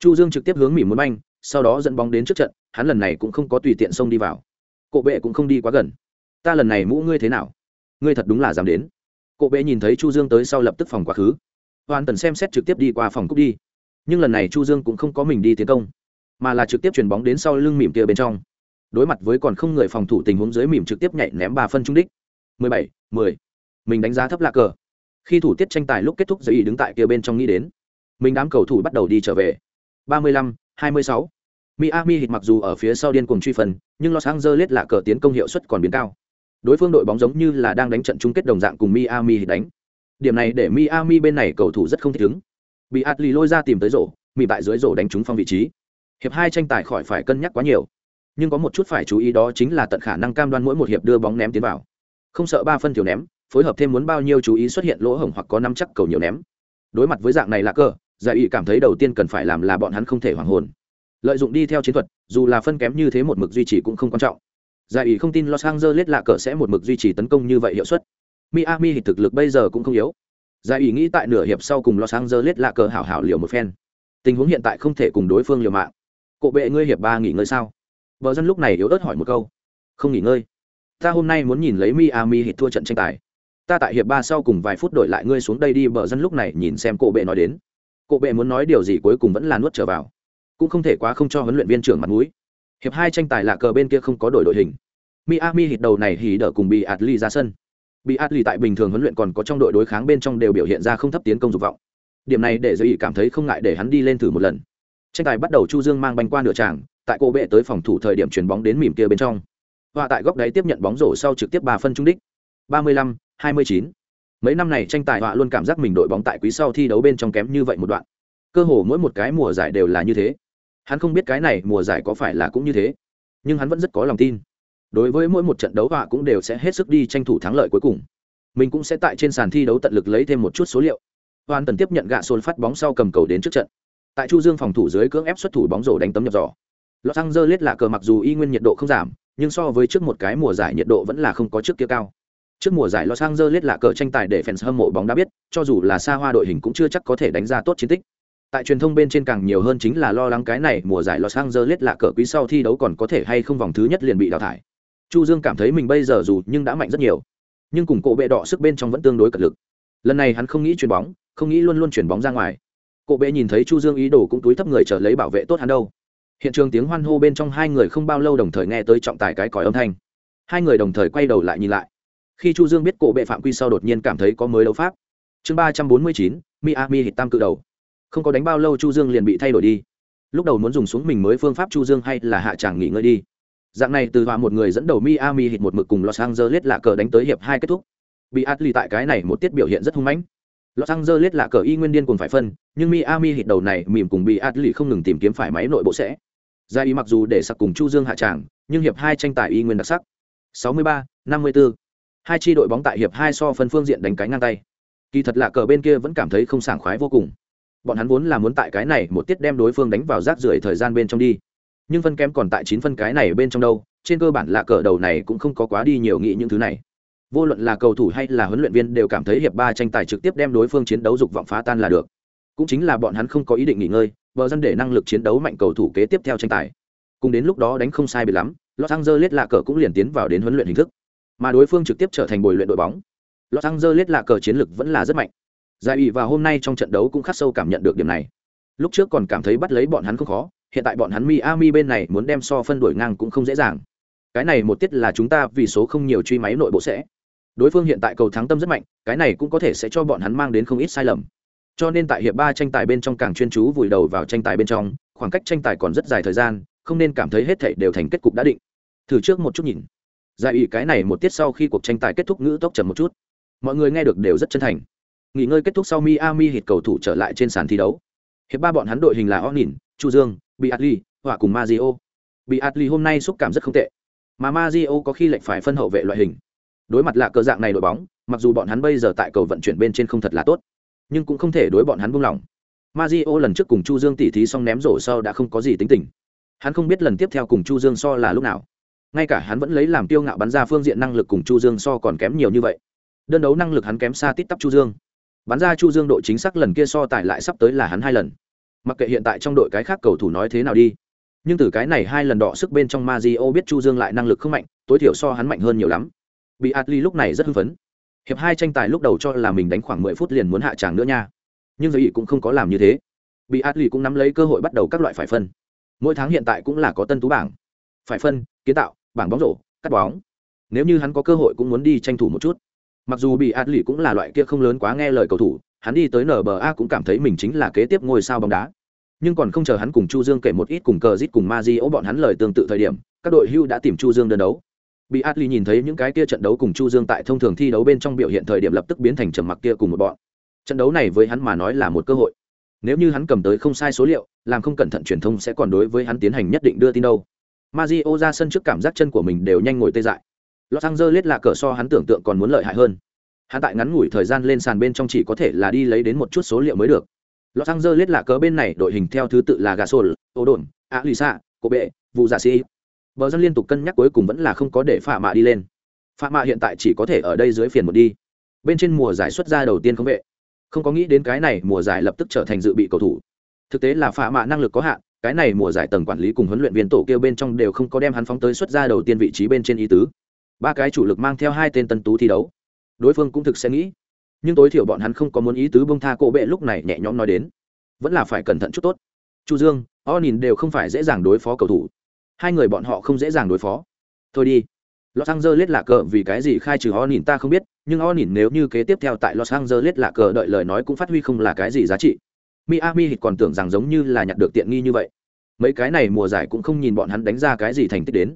chu dương trực tiếp hướng mỉm muốn banh sau đó dẫn bóng đến trước trận hắn lần này cũng không có tùy tiện xông đi vào. Cộ bệ cũng không đi quá gần. Ta lần này mũ ngươi thế nào? Ngươi thật đúng là dám đến. Cộ bệ nhìn thấy chu dương tới sau lập tức phòng quá khứ. Hoàn tần xem xét trực tiếp đi qua phòng cúc đi. Nhưng lần này chu dương cũng không có mình đi tiến công mà là trực tiếp chuyền bóng đến sau lưng mỉm kia bên trong. Đối mặt với còn không người phòng thủ tình huống dưới mỉm trực tiếp nhảy ném ba phân trung đích. 17, 10. mình đánh giá thấp lạc cờ. Khi thủ tiết tranh tài lúc kết thúc giới ý đứng tại kia bên trong nghĩ đến. Mình đám cầu thủ bắt đầu đi trở về. 35, 26. Miami Heat mặc dù ở phía sau điên cuồng truy phần, nhưng Los Angeles là cờ tiến công hiệu suất còn biến cao. Đối phương đội bóng giống như là đang đánh trận chung kết đồng dạng cùng Miami Heat đánh. Điểm này để Miami bên này cầu thủ rất không thích ứng. Bị Atli lôi ra tìm tới rổ, mì tại dưới rổ đánh trúng phong vị trí. Hiệp hai tranh tài khỏi phải cân nhắc quá nhiều. Nhưng có một chút phải chú ý đó chính là tận khả năng cam đoan mỗi một hiệp đưa bóng ném tiến vào. Không sợ ba phân tiểu ném, phối hợp thêm muốn bao nhiêu chú ý xuất hiện lỗ hổng hoặc có năm chắc cầu nhiều ném. Đối mặt với dạng này là cờ. Dạ giải ý cảm thấy đầu tiên cần phải làm là bọn hắn không thể hoảng hồn. Lợi dụng đi theo chiến thuật, dù là phân kém như thế một mực duy trì cũng không quan trọng. Dạ giải ý không tin los angeles lạ cờ sẽ một mực duy trì tấn công như vậy hiệu suất. Miami thì thực lực bây giờ cũng không yếu. Dạ giải ý nghĩ tại nửa hiệp sau cùng los angeles lạ cờ hảo hảo liều một phen. Tình huống hiện tại không thể cùng đối phương liều mạng. Cộ bệ ngươi hiệp ba nghỉ ngơi sao? Vợ dân lúc này yếu ớt hỏi một câu. Không nghỉ ngơi. Ta hôm nay muốn nhìn lấy miami hit thua trận tranh tài. Ta tại hiệp ba sau cùng vài phút đổi lại ngươi xuống đây đi bờ dân lúc này nhìn xem cổ bệ nói đến cổ bệ muốn nói điều gì cuối cùng vẫn là nuốt trở vào. Cũng không thể quá không cho huấn luyện viên trưởng mặt mũi. Hiệp hai tranh tài là cờ bên kia không có đổi đội hình. Miami hít đầu này hỉ đỡ cùng bị atli ra sân. Bị atli tại bình thường huấn luyện còn có trong đội đối kháng bên trong đều biểu hiện ra không thấp tiến công dục vọng. Điểm này để giới ý cảm thấy không ngại để hắn đi lên thử một lần. Tranh tài bắt đầu chu dương mang banh qua nửa tràng tại cô bệ tới phòng thủ thời điểm chuyển bóng đến mỉm kia bên trong. Và tại góc đáy tiếp nhận bóng rổ sau trực tiếp ba phân trung đích. 35, 29 mấy năm này tranh tài họa luôn cảm giác mình đội bóng tại quý sau thi đấu bên trong kém như vậy một đoạn. Cơ hồ mỗi một cái mùa giải đều là như thế. Hắn không biết cái này mùa giải có phải là cũng như thế, nhưng hắn vẫn rất có lòng tin. Đối với mỗi một trận đấu họa cũng đều sẽ hết sức đi tranh thủ thắng lợi cuối cùng. Mình cũng sẽ tại trên sàn thi đấu tận lực lấy thêm một chút số liệu. Hoàn tần tiếp nhận gạ xôn phát bóng sau cầm cầu đến trước trận. Tại chu dương phòng thủ dưới cưỡng ép xuất thủ bóng rổ đánh tấm nhập giỏ. Rơi lết là cờ mặc dù y nguyên nhiệt độ không giảm, nhưng so với trước một cái mùa giải nhiệt độ vẫn là không có trước kia cao trước mùa giải los angeles là cờ tranh tài để fans hâm mộ bóng đá biết cho dù là xa hoa đội hình cũng chưa chắc có thể đánh ra tốt chiến tích tại truyền thông bên trên càng nhiều hơn chính là lo lắng cái này mùa giải Los Angeles là cờ quý sau thi đấu còn có thể hay không vòng thứ nhất liền bị đào thải. Chu Dương cảm thấy mình bây giờ dù nhưng đã mạnh rất nhiều, nhưng cùng cổ bệ đỏ sức bên trong vẫn tương đối cật lực. Lần này hắn không nghĩ chuyền bóng, không nghĩ luôn luôn chuyển bóng ra ngoài. Cổ bệ nhìn thấy Chu Dương ý đồ cũng túi thấp người trở lấy bảo vệ tốt hắn đâu. Hiện trường tiếng hoan hô bên trong hai người không bao lâu đồng thời nghe tới trọng tài cái còi âm thanh. Hai người đồng thời quay đầu lại nhìn lại. Khi Chu Dương biết cổ bệ phạm quy sau đột nhiên cảm thấy có mới đấu pháp. Chương ba trăm bốn mươi chín Miami hit tam cự đầu. Không có đánh bao lâu chu dương liền bị thay đổi đi. Lúc đầu muốn dùng xuống mình mới phương pháp chu dương hay là hạ tràng nghỉ ngơi đi. Dạng này từ hòa một người dẫn đầu miami hit một mực cùng los angeles lạ cờ đánh tới hiệp hai kết thúc. Bị atli tại cái này một tiết biểu hiện rất hung mãnh. Los angeles lạ cờ y nguyên điên cùng phải phân nhưng miami hit đầu này mỉm cùng bị atli không ngừng tìm kiếm phải máy nội bộ sẽ. Ra ý mặc dù để sặc cùng chu dương hạ tràng nhưng hiệp hai tranh tài y nguyên đặc sắc. 63, 54 hai chi đội bóng tại hiệp hai so phân phương diện đánh cái ngang tay. Kỳ thật lạ cờ bên kia vẫn cảm thấy không sảng khoái vô cùng. Bọn hắn vốn là muốn tại cái này một tiết đem đối phương đánh vào rác rưởi thời gian bên trong đi. Nhưng phân kém còn tại chín phân cái này bên trong đâu, trên cơ bản là cờ đầu này cũng không có quá đi nhiều nghĩ những thứ này. Vô luận là cầu thủ hay là huấn luyện viên đều cảm thấy hiệp ba tranh tài trực tiếp đem đối phương chiến đấu dục vọng phá tan là được. Cũng chính là bọn hắn không có ý định nghỉ ngơi, bờ dân để năng lực chiến đấu mạnh cầu thủ kế tiếp theo tranh tài. Cùng đến lúc đó đánh không sai bị lắm, los angeles lạ cờ cũng liền tiến vào đến huấn luyện hình thức mà đối phương trực tiếp trở thành bồi luyện đội bóng. Los angeles lạ cờ chiến lược vẫn là rất mạnh. Giải ủy và hôm nay trong trận đấu cũng khắc sâu cảm nhận được điểm này. Lúc trước còn cảm thấy bắt lấy bọn hắn không khó, hiện tại bọn hắn miami bên này muốn đem so phân đổi ngang cũng không dễ dàng. Cái này một tiết là chúng ta vì số không nhiều truy máy nội bộ sẽ. Đối phương hiện tại cầu thắng tâm rất mạnh, cái này cũng có thể sẽ cho bọn hắn mang đến không ít sai lầm. Cho nên tại hiệp ba tranh tài bên trong càng chuyên chú vùi đầu vào tranh tài bên trong, khoảng cách tranh tài còn rất dài thời gian, không nên cảm thấy hết thảy đều thành kết cục đã định. Thử trước một chút nhìn giải ủy cái này một tiết sau khi cuộc tranh tài kết thúc ngữ tốc chậm một chút mọi người nghe được đều rất chân thành nghỉ ngơi kết thúc sau Miami hít cầu thủ trở lại trên sàn thi đấu. Hiệp ba bọn hắn đội hình là Onin, Chu Dương, Beatley, họa cùng Mazio. Beatley hôm nay xúc cảm rất không tệ, mà Mazio có khi lệnh phải phân hậu vệ loại hình. Đối mặt lạ cờ dạng này đội bóng, mặc dù bọn hắn bây giờ tại cầu vận chuyển bên trên không thật là tốt, nhưng cũng không thể đối bọn hắn buông lỏng. Mazio lần trước cùng Chu Dương tỉ thí xong ném rổ sau đã không có gì tính tình. Hắn không biết lần tiếp theo cùng Chu Dương so là lúc nào. Ngay cả hắn vẫn lấy làm tiêu ngạo bắn ra phương diện năng lực cùng Chu Dương so còn kém nhiều như vậy. Đơn đấu năng lực hắn kém xa tít tắp Chu Dương bắn ra chu dương độ chính xác lần kia so tài lại sắp tới là hắn hai lần mặc kệ hiện tại trong đội cái khác cầu thủ nói thế nào đi nhưng từ cái này hai lần đọ sức bên trong Mazio biết Chu Dương lại năng lực không mạnh, tối thiểu so hắn mạnh hơn nhiều lắm. Bị Atli lúc này rất hưng phấn. Hiệp hai tranh tài lúc đầu cho là mình đánh khoảng mười phút liền muốn hạ tràng nữa nha. Nhưng giới ý cũng không có làm như thế. Bị Atli cũng nắm lấy cơ hội bắt đầu các loại phải phân. Mỗi tháng hiện tại cũng là có tân tú bảng. Phải phân, kiến tạo, bảng bóng rổ, cắt bóng. Nếu như hắn có cơ hội cũng muốn đi tranh thủ một chút. Mặc dù bị Atli cũng là loại kia không lớn quá nghe lời cầu thủ, hắn đi tới NBA cũng cảm thấy mình chính là kế tiếp ngôi sao bóng đá. Nhưng còn không chờ hắn cùng chu dương kể một ít cùng cờ rít cùng ma di bọn hắn lời tương tự thời điểm các đội hưu đã tìm chu dương đơn đấu. Bị atli nhìn thấy những cái kia trận đấu cùng chu dương tại thông thường thi đấu bên trong biểu hiện thời điểm lập tức biến thành trầm mặc kia cùng một bọn. Trận đấu này với hắn mà nói là một cơ hội. Nếu như hắn cầm tới không sai số liệu làm không cẩn thận truyền thông sẽ còn đối với hắn tiến hành nhất định đưa tin đâu. Mario ra sân trước cảm giác chân của mình đều nhanh ngồi tê dại. Los Angeles là cờ so hắn tưởng tượng còn muốn lợi hại hơn. Hắn tại ngắn ngủi thời gian lên sàn bên trong chỉ có thể là đi lấy đến một chút số liệu mới được. Los Angeles là cờ bên này đội hình theo thứ tự là Gasol, Odon, Alisa, Kobe, Bệ, Vụ Giả Sĩ. Bờ dân liên tục cân nhắc cuối cùng vẫn là không có để Phạm Mạ đi lên. Phạm Mạ hiện tại chỉ có thể ở đây dưới phiền một đi. Bên trên mùa giải xuất ra đầu tiên không vệ. Không có nghĩ đến cái này mùa giải lập tức trở thành dự bị cầu thủ. Thực tế là Phạm Mạ năng lực có hạn, cái này mùa giải tầng quản lý cùng huấn luyện viên tổ kêu bên trong đều không có đem hắn phóng tới xuất ra đầu tiên vị trí bên trên ý tứ. Ba cái chủ lực mang theo hai tên tân tú thi đấu. Đối phương cũng thực sẽ nghĩ. Nhưng tối thiểu bọn hắn không có muốn ý tứ bông tha cổ bệ lúc này nhẹ nhõm nói đến. Vẫn là phải cẩn thận chút tốt. Chu dương, o nhìn đều không phải dễ dàng đối phó cầu thủ. Hai người bọn họ không dễ dàng đối phó. Thôi đi. Los angeles lạ cờ, vì cái gì khai trừ o nhìn ta không biết, nhưng o nhìn nếu như kế tiếp theo tại los angeles lạ cờ đợi lời nói cũng phát huy không là cái gì giá trị miami Heat còn tưởng rằng giống như là nhặt được tiện nghi như vậy. Mấy cái này mùa giải cũng không nhìn bọn hắn đánh ra cái gì thành tích đến.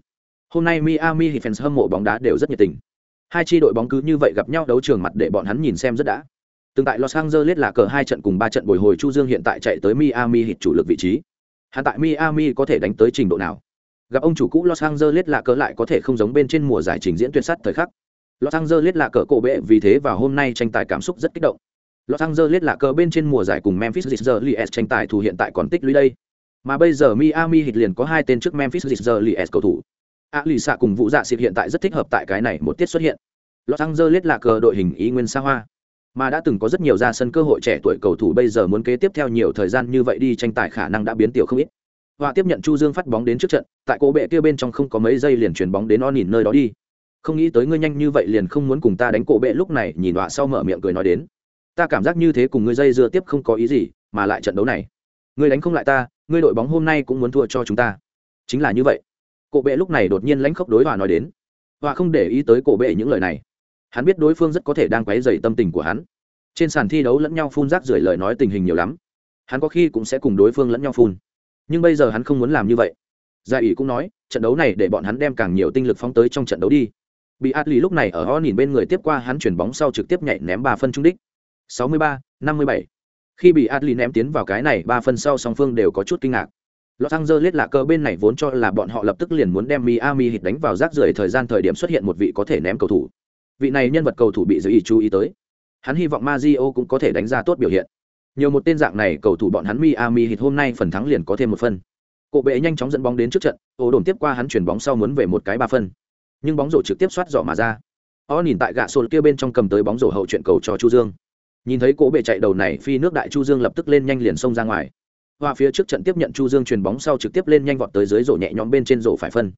Hôm nay miami Heat fans hâm mộ bóng đá đều rất nhiệt tình. Hai tri đội bóng cứ như vậy gặp nhau đấu trường mặt để bọn hắn nhìn xem rất đã. Từng tại los angeles là cờ hai trận cùng ba trận bồi hồi chu dương hiện tại chạy tới miami Heat chủ lực vị trí. Hắn tại miami có thể đánh tới trình độ nào? Gặp ông chủ cũ los angeles là cờ lại có thể không giống bên trên mùa giải trình diễn tuyệt sắt thời khắc. Los angeles là cờ cổ bệ vì thế và hôm nay tranh tài cảm xúc rất kích động los angeles là cờ bên trên mùa giải cùng memphis Grizzlies tranh tài thủ hiện tại còn tích lũy đây. Mà bây giờ miami hit liền có hai tên trước memphis Grizzlies cầu thủ. A lì xạ cùng vụ dạ xịt hiện tại rất thích hợp tại cái này một tiết xuất hiện. Los angeles là cờ đội hình ý nguyên xa hoa. Mà đã từng có rất nhiều ra sân cơ hội trẻ tuổi cầu thủ bây giờ muốn kế tiếp theo nhiều thời gian như vậy đi tranh tài khả năng đã biến tiểu không ít. Họa tiếp nhận chu dương phát bóng đến trước trận, tại cố bệ kia bên trong không có mấy giây liền chuyển bóng đến o nhìn nơi đó đi. Không nghĩ tới ngươi nhanh như vậy liền không muốn cùng ta đánh cổ bệ lúc này, nhìn họa sau mở miệng cười nói đến ta cảm giác như thế cùng ngươi dây dưa tiếp không có ý gì, mà lại trận đấu này. Ngươi đánh không lại ta, ngươi đội bóng hôm nay cũng muốn thua cho chúng ta. Chính là như vậy. Cổ bệ lúc này đột nhiên lãnh khốc đối hòa nói đến. Hòa không để ý tới cổ bệ những lời này. Hắn biết đối phương rất có thể đang quấy dày tâm tình của hắn. Trên sàn thi đấu lẫn nhau phun rác rưởi lời nói tình hình nhiều lắm. Hắn có khi cũng sẽ cùng đối phương lẫn nhau phun. Nhưng bây giờ hắn không muốn làm như vậy. Gia ủy cũng nói, trận đấu này để bọn hắn đem càng nhiều tinh lực phóng tới trong trận đấu đi. Bị át lì lúc này ở ho nhìn bên người tiếp qua hắn chuyển bóng sau trực tiếp nhảy ném ba phân trung đích. 63, 57. khi bị Adli ném tiến vào cái này ba phần sau song phương đều có chút kinh ngạc Los Angeles là cơ bên này vốn cho là bọn họ lập tức liền muốn đem Miami hit đánh vào rác rưởi thời gian thời điểm xuất hiện một vị có thể ném cầu thủ. Vị này nhân vật cầu thủ bị giới ý chú ý tới. Hắn hy vọng Mario cũng có thể đánh ra tốt biểu hiện. Nhiều một tên dạng này cầu thủ bọn hắn Miami hit hôm nay phần thắng liền có thêm một phân. Cổ bệ nhanh chóng dẫn bóng đến trước trận, ổ đồn tiếp qua hắn chuyển bóng sau muốn về một cái ba phân. Nhưng bóng rổ trực tiếp xoát dọ mà ra. O nhìn tại gạ sồn kia bên trong cầm tới bóng rổ hậu chuyện cầu cho Chu Dương. Nhìn thấy cỗ bệ chạy đầu này phi nước đại Chu Dương lập tức lên nhanh liền xông ra ngoài hoa phía trước trận tiếp nhận chu dương truyền bóng sau trực tiếp lên nhanh vọt tới dưới rổ nhẹ nhõm bên trên rổ phải phân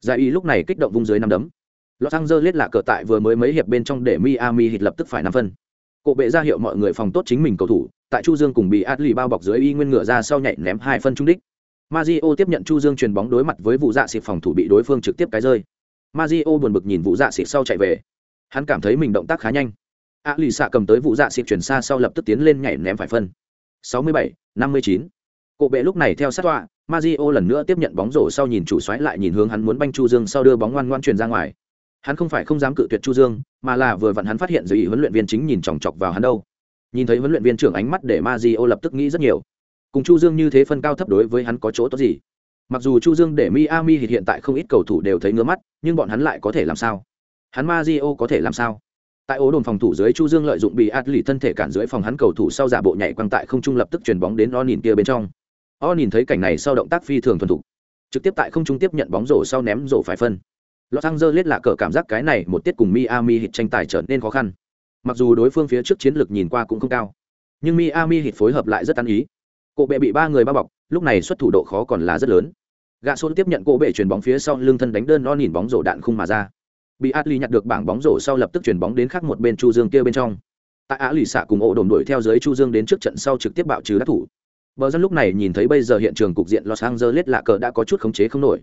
giải y lúc này kích động vung dưới năm đấm Los Angeles là cờ tại vừa mới mấy hiệp bên trong để Miami Heat lập tức phải năm phân. Cổ bệ ra hiệu mọi người phòng tốt chính mình cầu thủ, tại Chu Dương cùng bị Adli bao bọc dưới y nguyên ngựa ra sau nhảy ném hai phân trung đích. Mario tiếp nhận Chu Dương truyền bóng đối mặt với vụ dạ xịt phòng thủ bị đối phương trực tiếp cái rơi. Mario buồn bực nhìn vụ dạ xịt sau chạy về. Hắn cảm thấy mình động tác khá nhanh. Adli xạ cầm tới vụ dạ xịt chuyển xa sau lập tức tiến lên nhảy ném phải phân. 67, 59. Cổ bệ lúc này theo sát tọa, Mario lần nữa tiếp nhận bóng rổ sau nhìn chủ xoáy lại nhìn hướng hắn muốn banh Chu Dương sau đưa bóng ngoan ngoan truyền ra ngoài. Hắn không phải không dám cự tuyệt Chu Dương, mà là vừa vặn hắn phát hiện giới huấn luyện viên chính nhìn chòng chọc vào hắn đâu. Nhìn thấy huấn luyện viên trưởng ánh mắt để Mario lập tức nghĩ rất nhiều. Cùng Chu Dương như thế phân cao thấp đối với hắn có chỗ tốt gì? Mặc dù Chu Dương để Miami hiện tại không ít cầu thủ đều thấy ngứa mắt, nhưng bọn hắn lại có thể làm sao? Hắn Mario có thể làm sao? Tại ố đồn phòng thủ dưới Chu Dương lợi dụng bị lì thân thể cản dưới phòng hắn cầu thủ sau giả bộ nhảy quăng tại không trung lập tức chuyển bóng đến Onin kia bên trong. O nhìn thấy cảnh này sau động tác phi thường thuần thục. Trực tiếp tại không trung tiếp nhận bóng rổ sau ném rổ phải phân. Los angeles lạ cờ cảm giác cái này một tiết cùng miami hit tranh tài trở nên khó khăn. Mặc dù đối phương phía trước chiến lược nhìn qua cũng không cao, nhưng miami hit phối hợp lại rất ăn ý. Cổ bệ bị ba người bao bọc, lúc này xuất thủ độ khó còn là rất lớn. Gạ xôn tiếp nhận cổ bệ chuyển bóng phía sau lưng thân đánh đơn lo nhìn bóng rổ đạn khung mà ra bị Atli nhặt được bảng bóng rổ sau lập tức chuyển bóng đến khác một bên Chu Dương kia bên trong. Tại Á lì xạ cùng ổ đồn đuổi theo dưới Chu Dương đến trước trận sau trực tiếp bạo trừ đắc thủ. Bờ dân lúc này nhìn thấy bây giờ hiện trường cục diện Los Angeles lạ cờ đã có chút khống chế không nổi.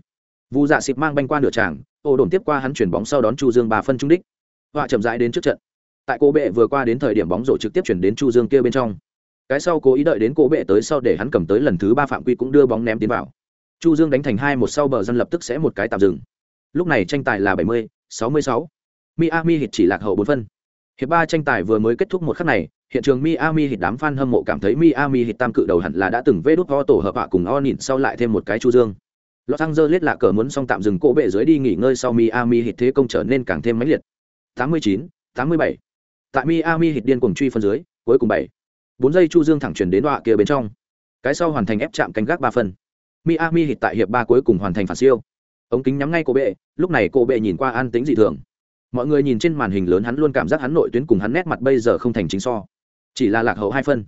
Vu Dạ xịp mang banh qua nửa tràng, ổ đồn tiếp qua hắn chuyển bóng sau đón Chu Dương bà phân trung đích. Họa chậm rãi đến trước trận. Tại cô bệ vừa qua đến thời điểm bóng rổ trực tiếp chuyển đến Chu Dương kia bên trong. Cái sau cố ý đợi đến cô bệ tới sau để hắn cầm tới lần thứ ba phạm quy cũng đưa bóng ném tiến vào. Chu Dương đánh thành hai một sau bờ dân lập tức sẽ một cái tạm dừng. Lúc này tranh tài là 70, 66. Miami Heat chỉ lạc hậu 4 phân. Hiệp 3 tranh tài vừa mới kết thúc một khắc này, hiện trường Miami Heat đám fan hâm mộ cảm thấy Miami Heat tam cự đầu hẳn là đã từng vế đút tổ hợp hạ cùng Onin sau lại thêm một cái chu dương. Los Angeles lạ cờ muốn xong tạm dừng cỗ bệ dưới đi nghỉ ngơi sau Miami Heat thế công trở nên càng thêm mãnh liệt. 89, 87. Tại Miami Heat điên cuồng truy phân dưới, cuối cùng 7. 4 giây chu dương thẳng chuyển đến đọa kia bên trong. Cái sau hoàn thành ép chạm cánh gác 3 phần. Miami Heat tại hiệp 3 cuối cùng hoàn thành phản siêu. Ống kính nhắm ngay cô bệ, lúc này cô bệ nhìn qua an tĩnh dị thường. Mọi người nhìn trên màn hình lớn hắn luôn cảm giác hắn nội tuyến cùng hắn nét mặt bây giờ không thành chính so. Chỉ là lạc hậu hai phân.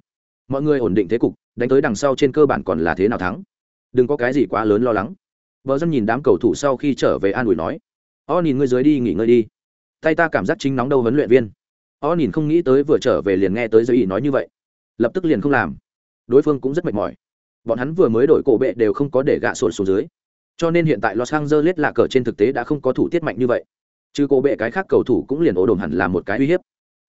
Mọi người ổn định thế cục đánh tới đằng sau trên cơ bản còn là thế nào thắng. Đừng có cái gì quá lớn lo lắng. Vợ dân nhìn đám cầu thủ sau khi trở về an ủi nói o nhìn ngươi dưới đi nghỉ ngơi đi. Tay ta cảm giác chính nóng đâu huấn luyện viên. O nhìn không nghĩ tới vừa trở về liền nghe tới giới ý nói như vậy. Lập tức liền không làm. Đối phương cũng rất mệt mỏi. Bọn hắn vừa mới đổi cổ bệ đều không có để gạ sổn xuống dưới cho nên hiện tại los angeles Lạc cờ trên thực tế đã không có thủ tiết mạnh như vậy. Chứ cô bệ cái khác cầu thủ cũng liền ổ đồn hẳn là một cái uy hiếp.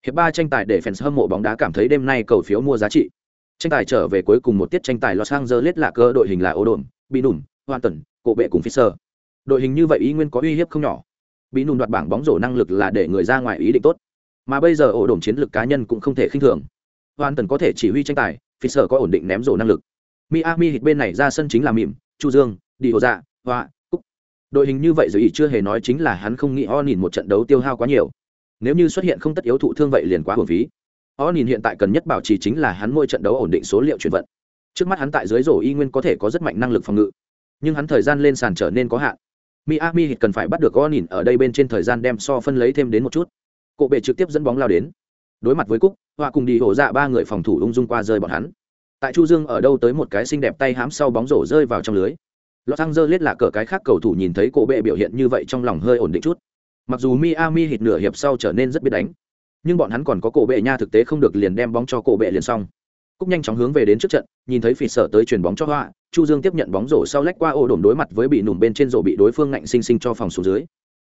Hiệp ba tranh tài để fans hâm mộ bóng đá cảm thấy đêm nay cầu phiếu mua giá trị. Tranh tài trở về cuối cùng một tiết tranh tài los angeles là Cờ đội hình là ổ đồn bị nùn, hoàn tần cổ bệ cùng fisher đội hình như vậy ý nguyên có uy hiếp không nhỏ. Bị nùn đoạt bảng bóng rổ năng lực là để người ra ngoài ý định tốt. Mà bây giờ ổ đồn chiến lược cá nhân cũng không thể khinh thường. Hoàn tần có thể chỉ huy tranh tài fisher có ổn định ném rổ năng lực. Miami hit bên này ra sân chính là mỉm chu dương đi hồ dạ hoa đội hình như vậy dưới ý chưa hề nói chính là hắn không nghĩ o nhìn một trận đấu tiêu hao quá nhiều. Nếu như xuất hiện không tất yếu thụ thương vậy liền quá hồn phí. O nhìn hiện tại cần nhất bảo trì chính là hắn mỗi trận đấu ổn định số liệu chuyển vận. Trước mắt hắn tại dưới rổ y nguyên có thể có rất mạnh năng lực phòng ngự. Nhưng hắn thời gian lên sàn trở nên có hạn. Miami hit cần phải bắt được o nhìn ở đây bên trên thời gian đem so phân lấy thêm đến một chút. Cộ bệ trực tiếp dẫn bóng lao đến. Đối mặt với cúc họa cùng đi hổ dạ ba người phòng thủ ung dung qua rơi bọn hắn. Tại chu dương ở đâu tới một cái xinh đẹp tay hám sau bóng rổ rơi vào trong lưới. Los Angeles là cờ cái khác cầu thủ nhìn thấy cổ bệ biểu hiện như vậy trong lòng hơi ổn định chút. Mặc dù Miami hít nửa hiệp sau trở nên rất biết đánh, nhưng bọn hắn còn có cổ bệ nha thực tế không được liền đem bóng cho cổ bệ liền xong. Cúc nhanh chóng hướng về đến trước trận, nhìn thấy phỉ sở tới chuyển bóng cho họa, Chu Dương tiếp nhận bóng rổ sau lách qua ô đổm đối mặt với bị nùm bên trên rổ bị đối phương ngạnh sinh sinh cho phòng xuống dưới.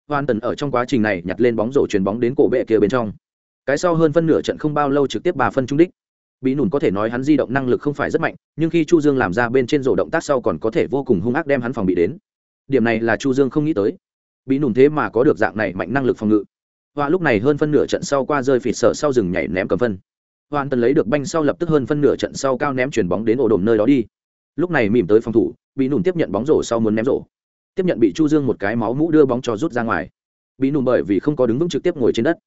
Hoàn tần ở trong quá trình này nhặt lên bóng rổ chuyển bóng đến cổ bệ kia bên trong. Cái sau hơn phân nửa trận không bao lâu trực tiếp bà phân trung đích bị nùn có thể nói hắn di động năng lực không phải rất mạnh, nhưng khi chu dương làm ra bên trên rổ động tác sau còn có thể vô cùng hung ác đem hắn phòng bị đến. Điểm này là chu dương không nghĩ tới. Bị nùn thế mà có được dạng này mạnh năng lực phòng ngự. Và lúc này hơn phân nửa trận sau qua rơi phịt sở sau rừng nhảy ném cầm phân. Hoàn tần lấy được banh sau lập tức hơn phân nửa trận sau cao ném chuyển bóng đến ổ đồn nơi đó đi. Lúc này mỉm tới phòng thủ bị nùn tiếp nhận bóng rổ sau muốn ném rổ. Tiếp nhận bị chu dương một cái máu mũ đưa bóng cho rút ra ngoài. Bị nùn bởi vì không có đứng vững trực tiếp ngồi trên đất,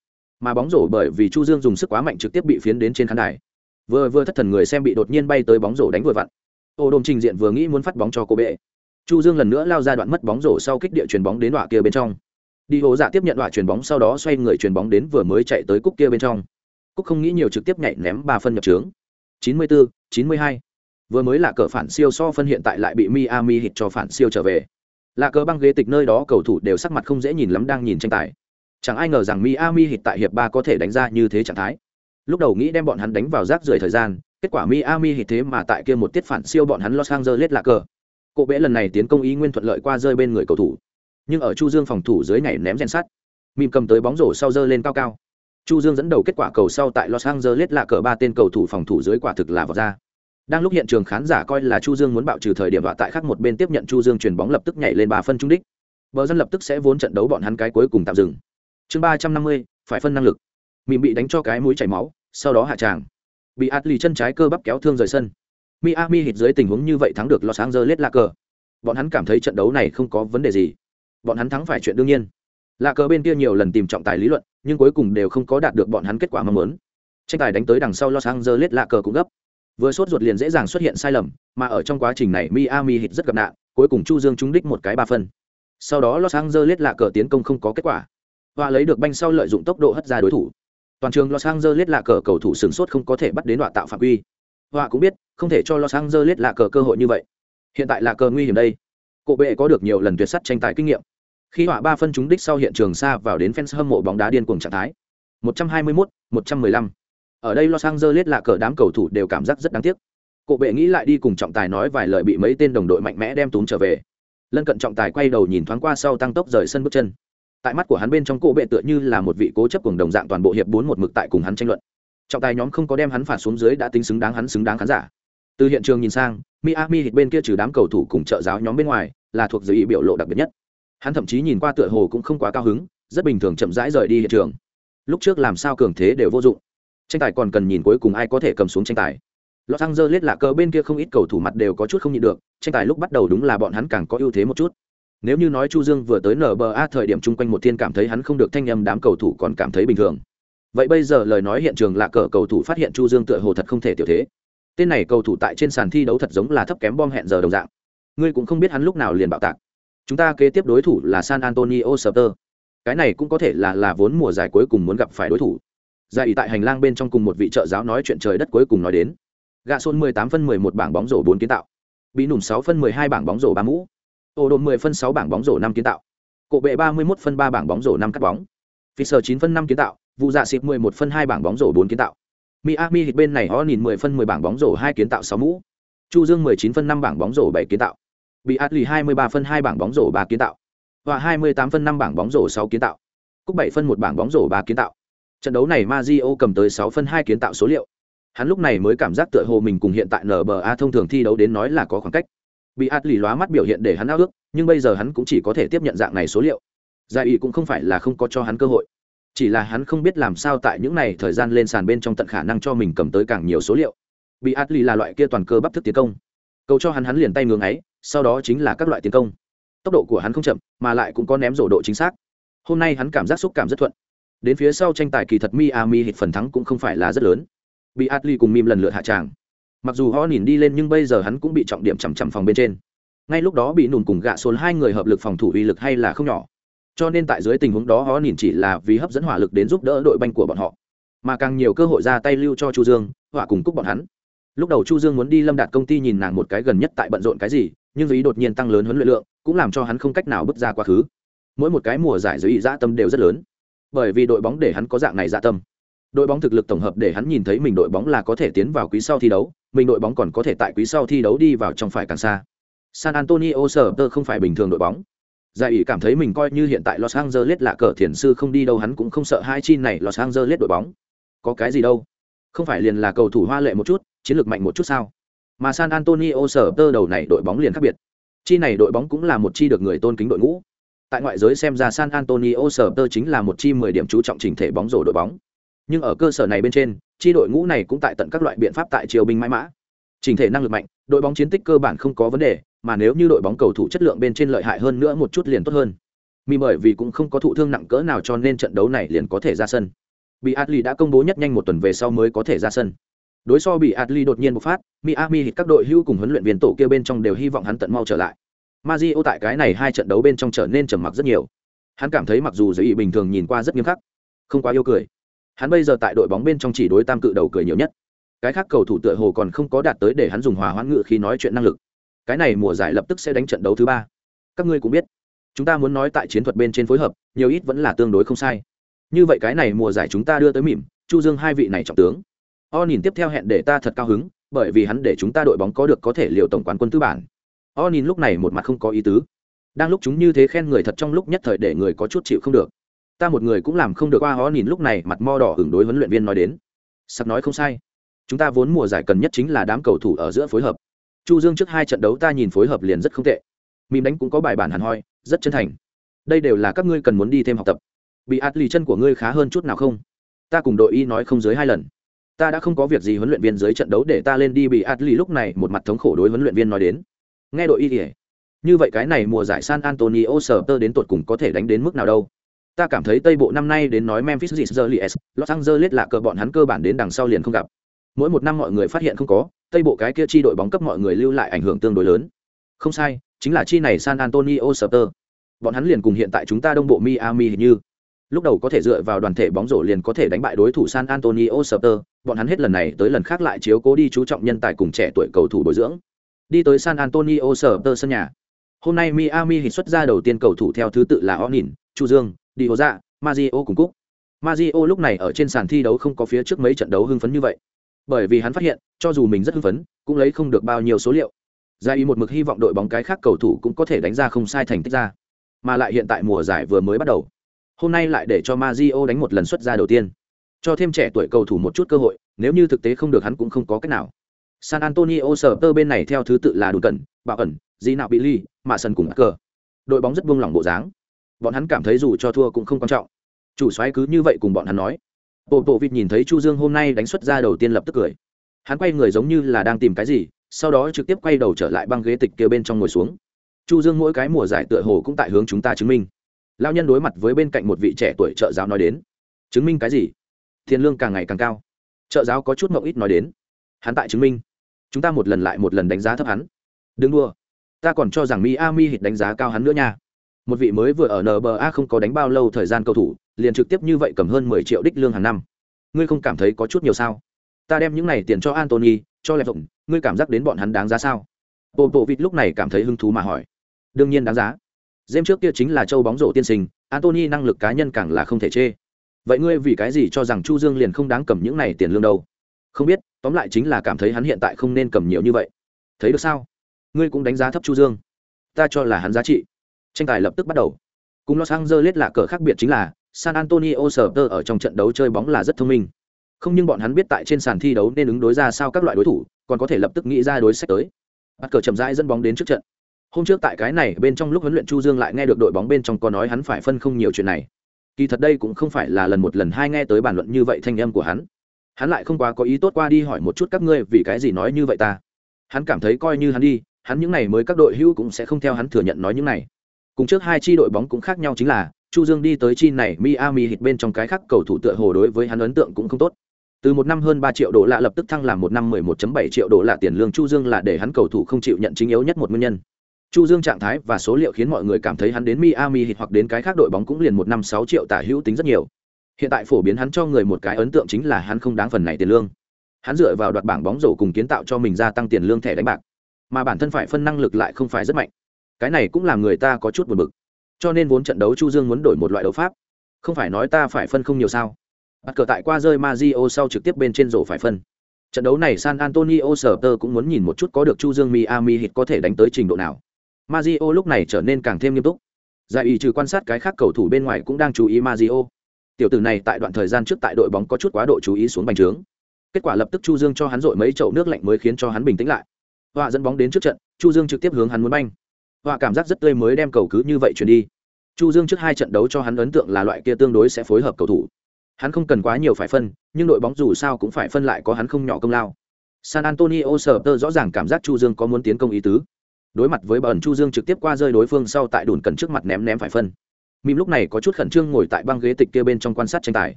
mà bóng rổ bởi vì chu dương dùng sức quá mạnh trực tiếp bị phiến đến trên khán đài vừa vừa thất thần người xem bị đột nhiên bay tới bóng rổ đánh vừa vặn. Ô đồn trình diện vừa nghĩ muốn phát bóng cho cô bệ. Chu dương lần nữa lao ra đoạn mất bóng rổ sau kích địa chuyền bóng đến đoạn kia bên trong. Đi hồ dạ tiếp nhận đoạn chuyền bóng sau đó xoay người chuyền bóng đến vừa mới chạy tới cúc kia bên trong. Cúc không nghĩ nhiều trực tiếp nhảy ném ba phân nhập trướng 94, 92. vừa mới là cờ phản siêu so phân hiện tại lại bị miami hit cho phản siêu trở về. Là cờ băng ghế tịch nơi đó cầu thủ đều sắc mặt không dễ nhìn lắm đang nhìn tranh tài. Chẳng ai ngờ rằng miami hit tại hiệp ba có thể đánh ra như thế trạng thái lúc đầu nghĩ đem bọn hắn đánh vào rác rưởi thời gian, kết quả miami hít thế mà tại kia một tiết phản siêu bọn hắn los angeles là cờ. Cộ bẽ lần này tiến công ý nguyên thuận lợi qua rơi bên người cầu thủ. Nhưng ở chu dương phòng thủ dưới nhảy ném rèn sắt. Mìm cầm tới bóng rổ sau dơ lên cao cao. Chu dương dẫn đầu kết quả cầu sau tại los angeles là cờ ba tên cầu thủ phòng thủ dưới quả thực là vào ra. Đang lúc hiện trường khán giả coi là chu dương muốn bạo trừ thời điểm và tại khác một bên tiếp nhận chu dương chuyền bóng lập tức nhảy lên ba phân trung đích. Bờ dân lập tức sẽ vốn trận đấu bọn hắn cái cuối cùng tạm dừng. Chương ba trăm năm mươi, phải phân năng lực mìm bị đánh cho cái mũi chảy máu, sau đó hạ tràng. Bị ạt lì chân trái cơ bắp kéo thương rời sân. Miami hít dưới tình huống như vậy thắng được los angeles la cờ bọn hắn cảm thấy trận đấu này không có vấn đề gì. Bọn hắn thắng phải chuyện đương nhiên. Lakers cờ bên kia nhiều lần tìm trọng tài lý luận, nhưng cuối cùng đều không có đạt được bọn hắn kết quả mong muốn. Tranh tài đánh tới đằng sau los angeles Lakers cờ cũng gấp. Vừa sốt ruột liền dễ dàng xuất hiện sai lầm, mà ở trong quá trình này miami hit rất gặp nạn, cuối cùng chu dương trúng đích một cái ba phân. Sau đó los angeles Lakers cờ tiến công không có kết quả. Và lấy được banh sau lợi dụng tốc độ hất ra đối thủ toàn trường los angeles là cờ cầu thủ sửng sốt không có thể bắt đến đoạn tạo phạm quy họa cũng biết không thể cho los angeles là cờ cơ hội như vậy. Hiện tại là cờ nguy hiểm đây. Cổ bệ có được nhiều lần tuyệt sắt tranh tài kinh nghiệm. Khi họa ba phân trúng đích sau hiện trường xa vào đến fans hâm mộ bóng đá điên cuồng trạng thái. 121, 115. ở đây los angeles là cờ đám cầu thủ đều cảm giác rất đáng tiếc. Cổ bệ nghĩ lại đi cùng trọng tài nói vài lời bị mấy tên đồng đội mạnh mẽ đem túm trở về. Lân cận trọng tài quay đầu nhìn thoáng qua sau tăng tốc rời sân bước chân tại mắt của hắn bên trong cổ bệ tựa như là một vị cố chấp cùng đồng dạng toàn bộ hiệp bốn một mực tại cùng hắn tranh luận. Trọng tài nhóm không có đem hắn phạt xuống dưới đã tính xứng đáng hắn xứng đáng khán giả. Từ hiện trường nhìn sang miami hít bên kia trừ đám cầu thủ cùng trợ giáo nhóm bên ngoài là thuộc giới ý biểu lộ đặc biệt nhất. Hắn thậm chí nhìn qua tựa hồ cũng không quá cao hứng rất bình thường chậm rãi rời đi hiện trường. Lúc trước làm sao cường thế đều vô dụng. Tranh tài còn cần nhìn cuối cùng ai có thể cầm xuống tranh tài. Los Angeles là cờ bên kia không ít cầu thủ mặt đều có chút không nhịn được, tranh tài lúc bắt đầu đúng là bọn hắn càng có ưu thế một chút. Nếu như nói Chu Dương vừa tới NBA thời điểm chung quanh một thiên cảm thấy hắn không được thanh âm đám cầu thủ còn cảm thấy bình thường. Vậy bây giờ lời nói hiện trường là cờ cầu thủ phát hiện Chu Dương tựa hồ thật không thể tiểu thế. Tên này cầu thủ tại trên sàn thi đấu thật giống là thấp kém bom hẹn giờ đồng dạng. Ngươi cũng không biết hắn lúc nào liền bạo tạc. Chúng ta kế tiếp đối thủ là San Antonio Spurs. Cái này cũng có thể là là vốn mùa giải cuối cùng muốn gặp phải đối thủ. Giải tại hành lang bên trong cùng một vị trợ giáo nói chuyện trời đất cuối cùng nói đến gạ xôn 18 phân 11 bảng bóng rổ 4 kiến tạo bị nùm 6 phân 12 bảng bóng rổ 3 mũ Ổ đồn 10 phân 6 bảng bóng rổ 5 kiến tạo. Cổ bệ 31 phân 3 bảng bóng rổ 5 cắt bóng. Fisher 9 phân 5 kiến tạo. Vụ dạ sịp 11 phân 2 bảng bóng rổ 4 kiến tạo. Miami Heat bên này họ nhìn 10 phân 10 bảng bóng rổ 2 kiến tạo 6 mũ. Chu Dương 19 phân 5 bảng bóng rổ 7 kiến tạo. Bị Atli 23 phân 2 bảng bóng rổ 3 kiến tạo. Và 28 phân 5 bảng bóng rổ 6 kiến tạo. Cúc 7 phân 1 bảng bóng rổ 3 kiến tạo. Trận đấu này Mazio cầm tới 6 phân 2 kiến tạo số liệu. Hắn lúc này mới cảm giác tựa hồ mình cùng hiện tại nba thông thường thi đấu đến nói là có khoảng cách bị át lì lóa mắt biểu hiện để hắn ao ước, nhưng bây giờ hắn cũng chỉ có thể tiếp nhận dạng này số liệu. Giải ý cũng không phải là không có cho hắn cơ hội. Chỉ là hắn không biết làm sao tại những này thời gian lên sàn bên trong tận khả năng cho mình cầm tới càng nhiều số liệu. Bị át lì là loại kia toàn cơ bắp thức tiến công. Cầu cho hắn hắn liền tay ngưỡng ấy, sau đó chính là các loại tiến công. Tốc độ của hắn không chậm, mà lại cũng có ném rổ độ chính xác. Hôm nay hắn cảm giác xúc cảm rất thuận. Đến phía sau tranh tài kỳ thật miami hít phần thắng cũng không phải là rất lớn. Bị Atli cùng Mim lần lượt hạ tràng. Mặc dù họ nhìn đi lên nhưng bây giờ hắn cũng bị trọng điểm chằm chằm phòng bên trên. Ngay lúc đó bị nùn cùng gạ xôn hai người hợp lực phòng thủ uy lực hay là không nhỏ. Cho nên tại dưới tình huống đó họ nhìn chỉ là vì hấp dẫn hỏa lực đến giúp đỡ đội banh của bọn họ, mà càng nhiều cơ hội ra tay lưu cho Chu Dương, hỏa cùng cúc bọn hắn. Lúc đầu Chu Dương muốn đi Lâm Đạt công ty nhìn nàng một cái gần nhất tại bận rộn cái gì, nhưng ý đột nhiên tăng lớn huấn luyện lượng, cũng làm cho hắn không cách nào bước ra quá khứ. Mỗi một cái mùa giải dưới ý dạ tâm đều rất lớn, bởi vì đội bóng để hắn có dạng này dạ tâm đội bóng thực lực tổng hợp để hắn nhìn thấy mình đội bóng là có thể tiến vào quý sau thi đấu, mình đội bóng còn có thể tại quý sau thi đấu đi vào trong phải càng xa. San antonio Spurs không phải bình thường đội bóng. Giải ủy cảm thấy mình coi như hiện tại los angeles là cờ thiền sư không đi đâu, hắn cũng không sợ hai chi này los angeles đội bóng. Có cái gì đâu? Không phải liền là cầu thủ hoa lệ một chút, chiến lược mạnh một chút sao? Mà san antonio Spurs đầu này đội bóng liền khác biệt. Chi này đội bóng cũng là một chi được người tôn kính đội ngũ. Tại ngoại giới xem ra san antonio Spurs chính là một chi mười điểm chú trọng chỉnh thể bóng rổ đội bóng nhưng ở cơ sở này bên trên tri đội ngũ này cũng tại tận các loại biện pháp tại triều binh mãi mã. Trình thể năng lực mạnh, đội bóng chiến tích cơ bản không có vấn đề, mà nếu như đội bóng cầu thủ chất lượng bên trên lợi hại hơn nữa một chút liền tốt hơn. Mi bởi vì cũng không có thụ thương nặng cỡ nào cho nên trận đấu này liền có thể ra sân. Bị adli đã công bố nhất nhanh một tuần về sau mới có thể ra sân. Đối so bị adli đột nhiên bộc phát, miami hít các đội hữu cùng huấn luyện viên tổ kia bên trong đều hy vọng hắn tận mau trở lại. Mazio tại cái này hai trận đấu bên trong trở nên trầm mặc rất nhiều. Hắn cảm thấy mặc dù giới ý bình thường nhìn qua rất nghiêm khắc, không quá yêu cười. Hắn bây giờ tại đội bóng bên trong chỉ đối tam cự đầu cười nhiều nhất. Cái khác cầu thủ tựa hồ còn không có đạt tới để hắn dùng hòa hoãn ngự khi nói chuyện năng lực. Cái này mùa giải lập tức sẽ đánh trận đấu thứ ba. Các ngươi cũng biết, chúng ta muốn nói tại chiến thuật bên trên phối hợp, nhiều ít vẫn là tương đối không sai. Như vậy cái này mùa giải chúng ta đưa tới mỉm, Chu Dương hai vị này trọng tướng. O nhìn tiếp theo hẹn để ta thật cao hứng, bởi vì hắn để chúng ta đội bóng có được có thể liều tổng quán quân tư bản. O nhìn lúc này một mặt không có ý tứ. Đang lúc chúng như thế khen người thật trong lúc nhất thời để người có chút chịu không được ta một người cũng làm không được. Qua hó nhìn lúc này mặt mo đỏ hưởng đối huấn luyện viên nói đến. Sắp nói không sai. Chúng ta vốn mùa giải cần nhất chính là đám cầu thủ ở giữa phối hợp. Chu dương trước hai trận đấu ta nhìn phối hợp liền rất không tệ. Mìm đánh cũng có bài bản hẳn hoi, rất chân thành. Đây đều là các ngươi cần muốn đi thêm học tập. Bị ạt lì chân của ngươi khá hơn chút nào không? Ta cùng đội y nói không dưới hai lần. Ta đã không có việc gì huấn luyện viên dưới trận đấu để ta lên đi. Bị ạt lì lúc này một mặt thống khổ đối huấn luyện viên nói đến. Nghe đội y thì như vậy cái này mùa giải san antonio sở tơ đến tột cùng có thể đánh đến mức nào đâu? Ta cảm thấy tây bộ năm nay đến nói memphis Grizzlies, los angeles là cờ bọn hắn cơ bản đến đằng sau liền không gặp mỗi một năm mọi người phát hiện không có tây bộ cái kia chi đội bóng cấp mọi người lưu lại ảnh hưởng tương đối lớn không sai chính là chi này san antonio Spurs. bọn hắn liền cùng hiện tại chúng ta đông bộ miami hình như lúc đầu có thể dựa vào đoàn thể bóng rổ liền có thể đánh bại đối thủ San Antonio Spurs, bọn hắn hết lần này tới lần khác lại chiếu cố đi chú trọng nhân tài cùng trẻ tuổi cầu thủ bồi dưỡng. Đi tới San Antonio Spurs sân nhà. Hôm nay Miami Heat xuất ra đầu tiên cầu thủ theo thứ tự là Onin, Chu Dương, Dioza, dạ, Mario cùng Cúc. Mario lúc này ở trên sàn thi đấu không có phía trước mấy trận đấu hưng phấn như vậy. Bởi vì hắn phát hiện, cho dù mình rất hưng phấn, cũng lấy không được bao nhiêu số liệu. Gia ý một mực hy vọng đội bóng cái khác cầu thủ cũng có thể đánh ra không sai thành tích ra. Mà lại hiện tại mùa giải vừa mới bắt đầu. Hôm nay lại để cho Mario đánh một lần xuất ra đầu tiên. Cho thêm trẻ tuổi cầu thủ một chút cơ hội, nếu như thực tế không được hắn cũng không có cách nào. San Antonio Spurs bên này theo thứ tự là đủ cẩn, bảo ẩn, Di Nạo Billy, Mạ Sân cùng cờ. Đội bóng rất buông lỏng bộ dáng. Bọn hắn cảm thấy dù cho thua cũng không quan trọng. Chủ soái cứ như vậy cùng bọn hắn nói. Bộ Bộ Vịt nhìn thấy Chu Dương hôm nay đánh xuất ra đầu tiên lập tức cười. Hắn quay người giống như là đang tìm cái gì, sau đó trực tiếp quay đầu trở lại băng ghế tịch kia bên trong ngồi xuống. Chu Dương mỗi cái mùa giải tựa hồ cũng tại hướng chúng ta chứng minh. Lão nhân đối mặt với bên cạnh một vị trẻ tuổi trợ giáo nói đến. Chứng minh cái gì? Tiền lương càng ngày càng cao. Trợ giáo có chút ngọng ít nói đến. Hắn tại chứng minh, chúng ta một lần lại một lần đánh giá thấp hắn. Đừng đua. Ta còn cho rằng Mi Ami Heat đánh giá cao hắn nữa nha. Một vị mới vừa ở NBA không có đánh bao lâu thời gian cầu thủ, liền trực tiếp như vậy cầm hơn mười triệu đích lương hàng năm. Ngươi không cảm thấy có chút nhiều sao? Ta đem những này tiền cho Anthony, cho Lẹp Rộng, ngươi cảm giác đến bọn hắn đáng giá sao? Bộ Bộ Vịt lúc này cảm thấy hứng thú mà hỏi. Đương nhiên đáng giá. Dêm trước kia chính là châu bóng rổ tiên sinh, Anthony năng lực cá nhân càng là không thể chê. Vậy ngươi vì cái gì cho rằng Chu Dương liền không đáng cầm những này tiền lương đâu? Không biết, tóm lại chính là cảm thấy hắn hiện tại không nên cầm nhiều như vậy. Thấy được sao? Ngươi cũng đánh giá thấp Chu Dương. Ta cho là hắn giá trị. Tranh tài lập tức bắt đầu. Cùng Los Angeles là cờ khác biệt chính là San Antonio Spurs ở trong trận đấu chơi bóng là rất thông minh. Không nhưng bọn hắn biết tại trên sàn thi đấu nên ứng đối ra sao các loại đối thủ, còn có thể lập tức nghĩ ra đối sách tới. Bắt cờ chậm rãi dẫn bóng đến trước trận. Hôm trước tại cái này bên trong lúc huấn luyện Chu Dương lại nghe được đội bóng bên trong có nói hắn phải phân không nhiều chuyện này. Kỳ thật đây cũng không phải là lần một lần hai nghe tới bàn luận như vậy thanh âm của hắn. Hắn lại không quá có ý tốt qua đi hỏi một chút các ngươi vì cái gì nói như vậy ta. Hắn cảm thấy coi như hắn đi, hắn những này mới các đội hữu cũng sẽ không theo hắn thừa nhận nói những này. Cùng trước hai chi đội bóng cũng khác nhau chính là, Chu Dương đi tới chi này Miami Heat bên trong cái khác cầu thủ tựa hồ đối với hắn ấn tượng cũng không tốt. Từ một năm hơn ba triệu đô la lập tức thăng làm một năm mười 11.7 triệu đô la tiền lương Chu Dương là để hắn cầu thủ không chịu nhận chính yếu nhất một nguyên nhân. Chu Dương trạng thái và số liệu khiến mọi người cảm thấy hắn đến Miami Heat hoặc đến cái khác đội bóng cũng liền một năm sáu triệu tả hữu tính rất nhiều. Hiện tại phổ biến hắn cho người một cái ấn tượng chính là hắn không đáng phần này tiền lương. Hắn dựa vào đoạt bảng bóng rổ cùng kiến tạo cho mình gia tăng tiền lương thẻ đánh bạc, mà bản thân phải phân năng lực lại không phải rất mạnh. Cái này cũng làm người ta có chút buồn bực. Cho nên vốn trận đấu Chu Dương muốn đổi một loại đấu pháp. Không phải nói ta phải phân không nhiều sao? Bắt cờ tại qua rơi Mario sau trực tiếp bên trên rổ phải phân. Trận đấu này San Antonio Spurs cũng muốn nhìn một chút có được Chu Dương Miami Heat có thể đánh tới trình độ nào. Mario lúc này trở nên càng thêm nghiêm túc. Giải ý trừ quan sát cái khác cầu thủ bên ngoài cũng đang chú ý Mario. Tiểu tử này tại đoạn thời gian trước tại đội bóng có chút quá độ chú ý xuống bành trướng. Kết quả lập tức Chu Dương cho hắn dội mấy chậu nước lạnh mới khiến cho hắn bình tĩnh lại. Họa dẫn bóng đến trước trận, Chu Dương trực tiếp hướng hắn muốn banh. Họa cảm giác rất tươi mới đem cầu cứ như vậy chuyển đi. Chu Dương trước hai trận đấu cho hắn ấn tượng là loại kia tương đối sẽ phối hợp cầu thủ. Hắn không cần quá nhiều phải phân, nhưng đội bóng dù sao cũng phải phân lại có hắn không nhỏ công lao. San Antonio Spurs rõ ràng cảm giác Chu Dương có muốn tiến công ý tứ. Đối mặt với bẩn Chu Dương trực tiếp qua rơi đối phương sau tại đùn cần trước mặt ném ném phải phân. Mìm lúc này có chút khẩn trương ngồi tại băng ghế tịch kia bên trong quan sát tranh tài.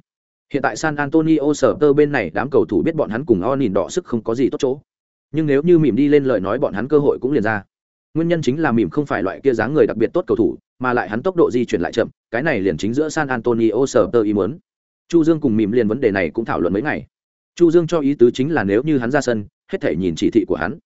Hiện tại San Antonio Spurs bên này đám cầu thủ biết bọn hắn cùng Onin đỏ sức không có gì tốt chỗ. Nhưng nếu như mìm đi lên lời nói bọn hắn cơ hội cũng liền ra. Nguyên nhân chính là mìm không phải loại kia dáng người đặc biệt tốt cầu thủ, mà lại hắn tốc độ di chuyển lại chậm, cái này liền chính giữa San Antonio Spurs ý muốn. Chu Dương cùng mìm liền vấn đề này cũng thảo luận mấy ngày. Chu Dương cho ý tứ chính là nếu như hắn ra sân, hết thể nhìn chỉ thị của hắn.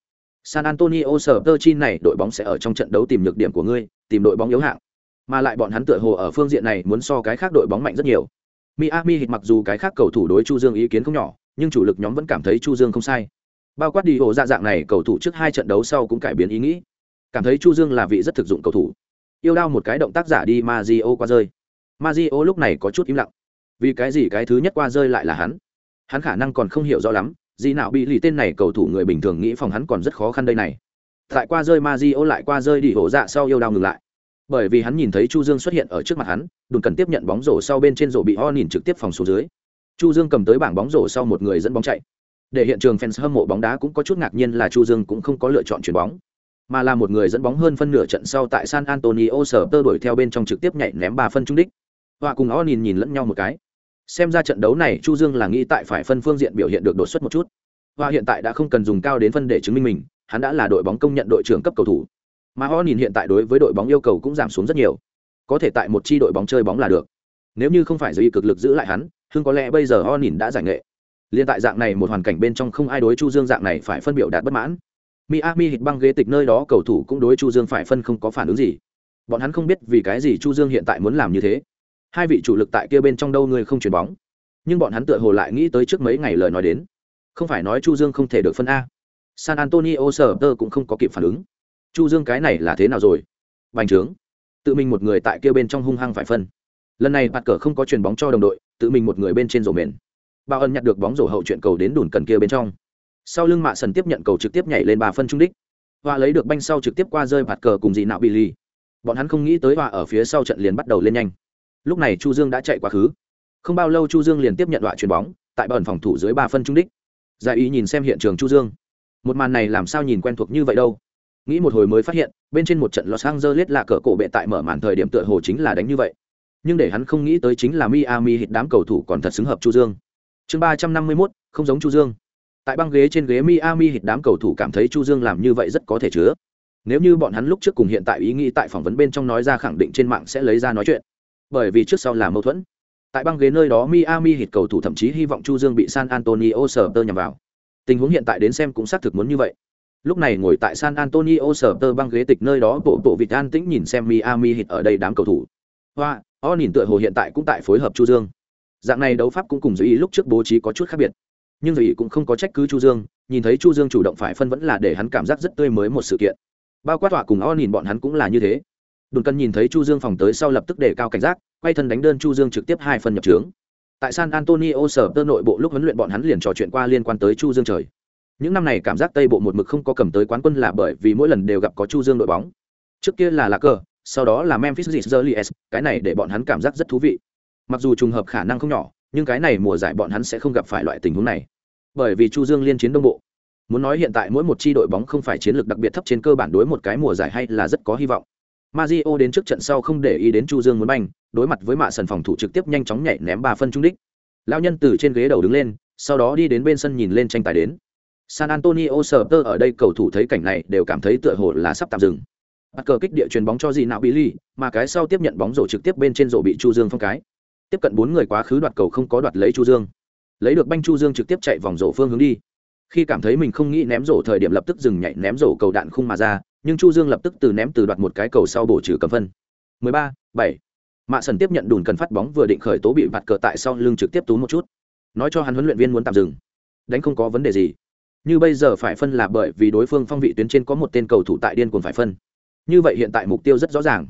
San Antonio Spurs này đội bóng sẽ ở trong trận đấu tìm nhược điểm của ngươi, tìm đội bóng yếu hạng. Mà lại bọn hắn tựa hồ ở phương diện này muốn so cái khác đội bóng mạnh rất nhiều. Miami Heat mặc dù cái khác cầu thủ đối Chu Dương ý kiến không nhỏ, nhưng chủ lực nhóm vẫn cảm thấy Chu Dương không sai. Bao quát đi hồ ra dạng này cầu thủ trước hai trận đấu sau cũng cải biến ý nghĩ, cảm thấy Chu Dương là vị rất thực dụng cầu thủ. Yêu đao một cái động tác giả đi Mario qua rơi. Mario lúc này có chút im lặng. Vì cái gì cái thứ nhất qua rơi lại là hắn? Hắn khả năng còn không hiểu rõ lắm, gì nào bị lì tên này cầu thủ người bình thường nghĩ phòng hắn còn rất khó khăn đây này. Tại qua rơi Mario lại qua rơi đi hổ dạ sau yêu đao ngừng lại bởi vì hắn nhìn thấy chu dương xuất hiện ở trước mặt hắn đùn cần tiếp nhận bóng rổ sau bên trên rổ bị ho nhìn trực tiếp phòng xuống dưới chu dương cầm tới bảng bóng rổ sau một người dẫn bóng chạy để hiện trường fans hâm mộ bóng đá cũng có chút ngạc nhiên là chu dương cũng không có lựa chọn chuyển bóng mà là một người dẫn bóng hơn phân nửa trận sau tại san antonio sở tơ đuổi theo bên trong trực tiếp nhảy ném ba phân trung đích. Và cùng ho nhìn nhìn lẫn nhau một cái. Xem ra trận đấu này chu dương là nghĩ tại phải phân phương diện biểu hiện được đột xuất một chút. Và hiện tại đã không cần dùng cao đến phân để chứng minh mình, hắn đã là đội bóng công nhận đội trưởng cấp cầu thủ. Mà ho nhìn hiện tại đối với đội bóng yêu cầu cũng giảm xuống rất nhiều. Có thể tại một chi đội bóng chơi bóng là được. Nếu như không phải giới cực lực giữ lại hắn, hưng có lẽ bây giờ o nhìn đã giải nghệ. Liên tại dạng này một hoàn cảnh bên trong không ai đối chu dương dạng này phải phân biểu đạt bất mãn miami hít băng ghế tịch nơi đó cầu thủ cũng đối chu dương phải phân không có phản ứng gì. Bọn hắn không biết vì cái gì chu dương hiện tại muốn làm như thế. Hai vị chủ lực tại kia bên trong đâu người không chuyển bóng. Nhưng bọn hắn tựa hồ lại nghĩ tới trước mấy ngày lời nói đến. Không phải nói chu dương không thể được phân a. San antonio Spurs cũng không có kịp phản ứng. Chu dương cái này là thế nào rồi? Bành trướng. Tự mình một người tại kia bên trong hung hăng phải phân. Lần này bạt cờ không có chuyền bóng cho đồng đội, tự mình một người bên trên rổ mền. Bao ân nhặt được bóng rổ hậu chuyện cầu đến đùn cần kia bên trong sau lưng mạ sần tiếp nhận cầu trực tiếp nhảy lên ba phân trung đích. Và lấy được banh sau trực tiếp qua rơi bạt cờ cùng dị nạo bị ly bọn hắn không nghĩ tới hòa ở phía sau trận liền bắt đầu lên nhanh. Lúc này chu dương đã chạy quá khứ. Không bao lâu chu dương liền tiếp nhận đoạn chuyền bóng tại bờn phòng thủ dưới ba phân trung đích. Giải ý nhìn xem hiện trường chu dương. Một màn này làm sao nhìn quen thuộc như vậy đâu? Nghĩ một hồi mới phát hiện bên trên một trận los angeles là cờ cổ bệ tại mở màn thời điểm tựa hồ chính là đánh như vậy. Nhưng để hắn không nghĩ tới chính là miami hit đám cầu thủ còn thật xứng hợp chu dương. Chương ba trăm năm mươi 351, không giống chu dương tại băng ghế trên ghế miami hít đám cầu thủ cảm thấy chu dương làm như vậy rất có thể chứa. Nếu như bọn hắn lúc trước cùng hiện tại ý nghĩ tại phỏng vấn bên trong nói ra khẳng định trên mạng sẽ lấy ra nói chuyện. Bởi vì trước sau là mâu thuẫn. Tại băng ghế nơi đó miami hít cầu thủ thậm chí hy vọng chu dương bị san antonio sờ tơ nhằm vào. Tình huống hiện tại đến xem cũng xác thực muốn như vậy. Lúc này ngồi tại san antonio sờ tơ băng ghế tịch nơi đó, bộ bộ vịt an tĩnh nhìn xem miami hít ở đây đám cầu thủ. Hoa, o nhìn tựa hồ hiện tại cũng tại phối hợp chu dương. Dạng này đấu pháp cũng cùng dưới ý lúc trước bố trí có chút khác biệt nhưng dưới cũng không có trách cứ chu dương nhìn thấy chu dương chủ động phải phân vẫn là để hắn cảm giác rất tươi mới một sự kiện. Bao quát tọa cùng o nhìn bọn hắn cũng là như thế. Đồn cân nhìn thấy chu dương phòng tới sau lập tức đề cao cảnh giác quay thân đánh đơn chu dương trực tiếp hai phân nhập trướng. Tại san antonio sở tơ nội bộ lúc huấn luyện bọn hắn liền trò chuyện qua liên quan tới chu dương trời. Những năm này cảm giác tây bộ một mực không có cầm tới quán quân là bởi vì mỗi lần đều gặp có chu dương đội bóng. Trước kia là lá cờ sau đó là memphis Grizzlies, cái này để bọn hắn cảm giác rất thú vị. Mặc dù trùng hợp khả năng không nhỏ nhưng cái này mùa giải bọn hắn sẽ không gặp phải loại tình huống này bởi vì chu dương liên chiến đông bộ muốn nói hiện tại mỗi một chi đội bóng không phải chiến lược đặc biệt thấp trên cơ bản đối một cái mùa giải hay là rất có hy vọng Mario đến trước trận sau không để ý đến Chu Dương muốn banh, đối mặt với mạ sần phòng thủ trực tiếp nhanh chóng nhảy ném ba phân trung đích. Lão nhân từ trên ghế đầu đứng lên, sau đó đi đến bên sân nhìn lên tranh tài đến. San Antonio Spurs ở đây cầu thủ thấy cảnh này đều cảm thấy tựa hồ là sắp tạm dừng. Bắt cờ kích địa truyền bóng cho gì nào Billy, mà cái sau tiếp nhận bóng rổ trực tiếp bên trên rổ bị Chu Dương phong cái. Tiếp cận bốn người quá khứ đoạt cầu không có đoạt lấy Chu Dương. Lấy được banh Chu Dương trực tiếp chạy vòng rổ phương hướng đi. Khi cảm thấy mình không nghĩ ném rổ thời điểm lập tức dừng nhảy ném rổ cầu đạn khung mà ra, nhưng Chu Dương lập tức từ ném từ đoạt một cái cầu sau bổ trừ cầm phân. 13, 7. Mạ Sần tiếp nhận đùn cần phát bóng vừa định khởi tố bị vặt cờ tại sau lưng trực tiếp tú một chút. Nói cho hắn huấn luyện viên muốn tạm dừng. Đánh không có vấn đề gì. Như bây giờ phải phân là bởi vì đối phương phong vị tuyến trên có một tên cầu thủ tại điên cuồng phải phân. Như vậy hiện tại mục tiêu rất rõ ràng.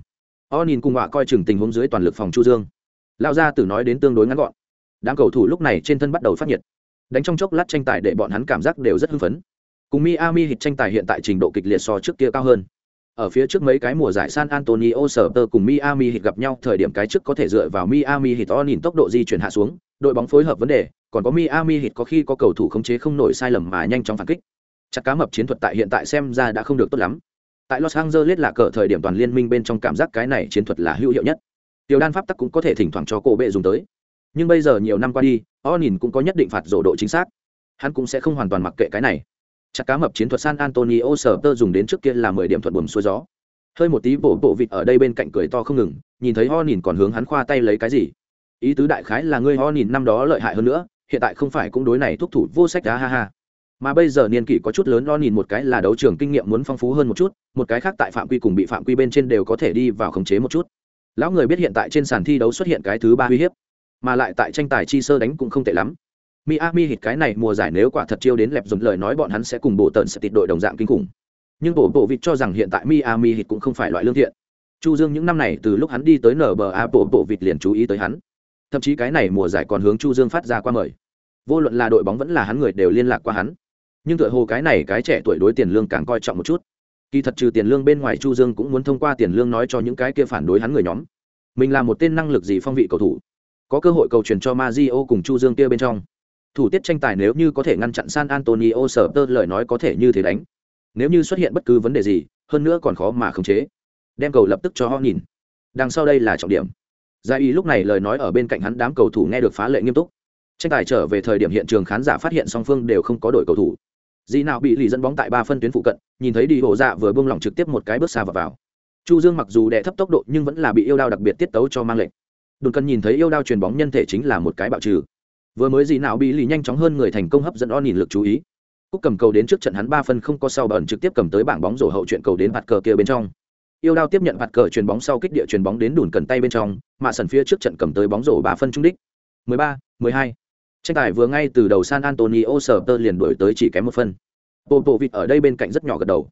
O nhìn cùng họa coi chừng tình huống dưới toàn lực phòng Chu Dương. Lao ra từ nói đến tương đối ngắn gọn. Đám cầu thủ lúc này trên thân bắt đầu phát nhiệt. Đánh trong chốc lát tranh tài để bọn hắn cảm giác đều rất hưng phấn. Cùng Miami hit tranh tài hiện tại trình độ kịch liệt so trước kia cao hơn. Ở phía trước mấy cái mùa giải San Antonio Spurs cùng Miami Heat gặp nhau, thời điểm cái trước có thể dựa vào Miami Heat on nhìn tốc độ di chuyển hạ xuống, đội bóng phối hợp vấn đề, còn có Miami Heat có khi có cầu thủ khống chế không nổi sai lầm mà nhanh chóng phản kích. Chặt cá mập chiến thuật tại hiện tại xem ra đã không được tốt lắm. Tại Los Angeles là cỡ thời điểm toàn liên minh bên trong cảm giác cái này chiến thuật là hữu hiệu nhất. Tiểu đan pháp tắc cũng có thể thỉnh thoảng cho cổ bệ dùng tới. Nhưng bây giờ nhiều năm qua đi, Onin cũng có nhất định phạt rổ độ chính xác. Hắn cũng sẽ không hoàn toàn mặc kệ cái này. Chặt cá mập chiến thuật san antonio sở tơ dùng đến trước kia là mười điểm thuận buồm xuôi gió. Hơi một tí bổ bộ vịt ở đây bên cạnh cười to không ngừng nhìn thấy ho nhìn còn hướng hắn khoa tay lấy cái gì. Ý tứ đại khái là ngươi ho nhìn năm đó lợi hại hơn nữa hiện tại không phải cũng đối này thúc thủ vô sách đá ha ha. Mà bây giờ niên kỷ có chút lớn lo nhìn một cái là đấu trường kinh nghiệm muốn phong phú hơn một chút một cái khác tại phạm quy cùng bị phạm quy bên trên đều có thể đi vào khống chế một chút. Lão người biết hiện tại trên sàn thi đấu xuất hiện cái thứ ba uy hiếp mà lại tại tranh tài chi sơ đánh cũng không tệ lắm Miami Heat cái này mùa giải nếu quả thật chiêu đến lẹp dùng lời nói bọn hắn sẽ cùng bộ tần sẽ tịt đội đồng dạng kinh khủng. Nhưng bộ bộ vịt cho rằng hiện tại Miami Heat cũng không phải loại lương thiện. Chu Dương những năm này từ lúc hắn đi tới NBA bộ bộ vịt liền chú ý tới hắn. Thậm chí cái này mùa giải còn hướng Chu Dương phát ra qua mời. Vô luận là đội bóng vẫn là hắn người đều liên lạc qua hắn. Nhưng tựa hồ cái này cái trẻ tuổi đối tiền lương càng coi trọng một chút. Kỳ thật trừ tiền lương bên ngoài Chu Dương cũng muốn thông qua tiền lương nói cho những cái kia phản đối hắn người nhóm. Mình là một tên năng lực gì phong vị cầu thủ. Có cơ hội cầu truyền cho Mario cùng Chu Dương kia bên trong. Thủ tiết tranh tài nếu như có thể ngăn chặn san antonio sở tơ lời nói có thể như thế đánh. Nếu như xuất hiện bất cứ vấn đề gì hơn nữa còn khó mà khống chế. Đem cầu lập tức cho họ nhìn. Đằng sau đây là trọng điểm. Gia y lúc này lời nói ở bên cạnh hắn đám cầu thủ nghe được phá lệ nghiêm túc. Tranh tài trở về thời điểm hiện trường khán giả phát hiện song phương đều không có đội cầu thủ. Dĩ nào bị lì dẫn bóng tại ba phân tuyến phụ cận nhìn thấy đi hộ dạ vừa buông lỏng trực tiếp một cái bước xa vào, vào. chu dương mặc dù đè thấp tốc độ nhưng vẫn là bị yêu đao đặc biệt tiết tấu cho mang lệnh đồn cần nhìn thấy yêu đao truyền bóng nhân thể chính là một cái bạo trừ. Vừa mới gì nào bị lì nhanh chóng hơn người thành công hấp dẫn o nhìn lực chú ý. Cúc cầm cầu đến trước trận hắn ba phân không có sau bẩn trực tiếp cầm tới bảng bóng rổ hậu chuyện cầu đến bạt cờ kia bên trong. Yêu đao tiếp nhận bạt cờ chuyền bóng sau kích địa chuyền bóng đến đùn cần tay bên trong mà sần phía trước trận cầm tới bóng rổ ba phân trung đích. 13, 12. tranh tài vừa ngay từ đầu san antonio sờ tơ liền đổi tới chỉ kém một phân. Bộ bộ vịt ở đây bên cạnh rất nhỏ gật đầu.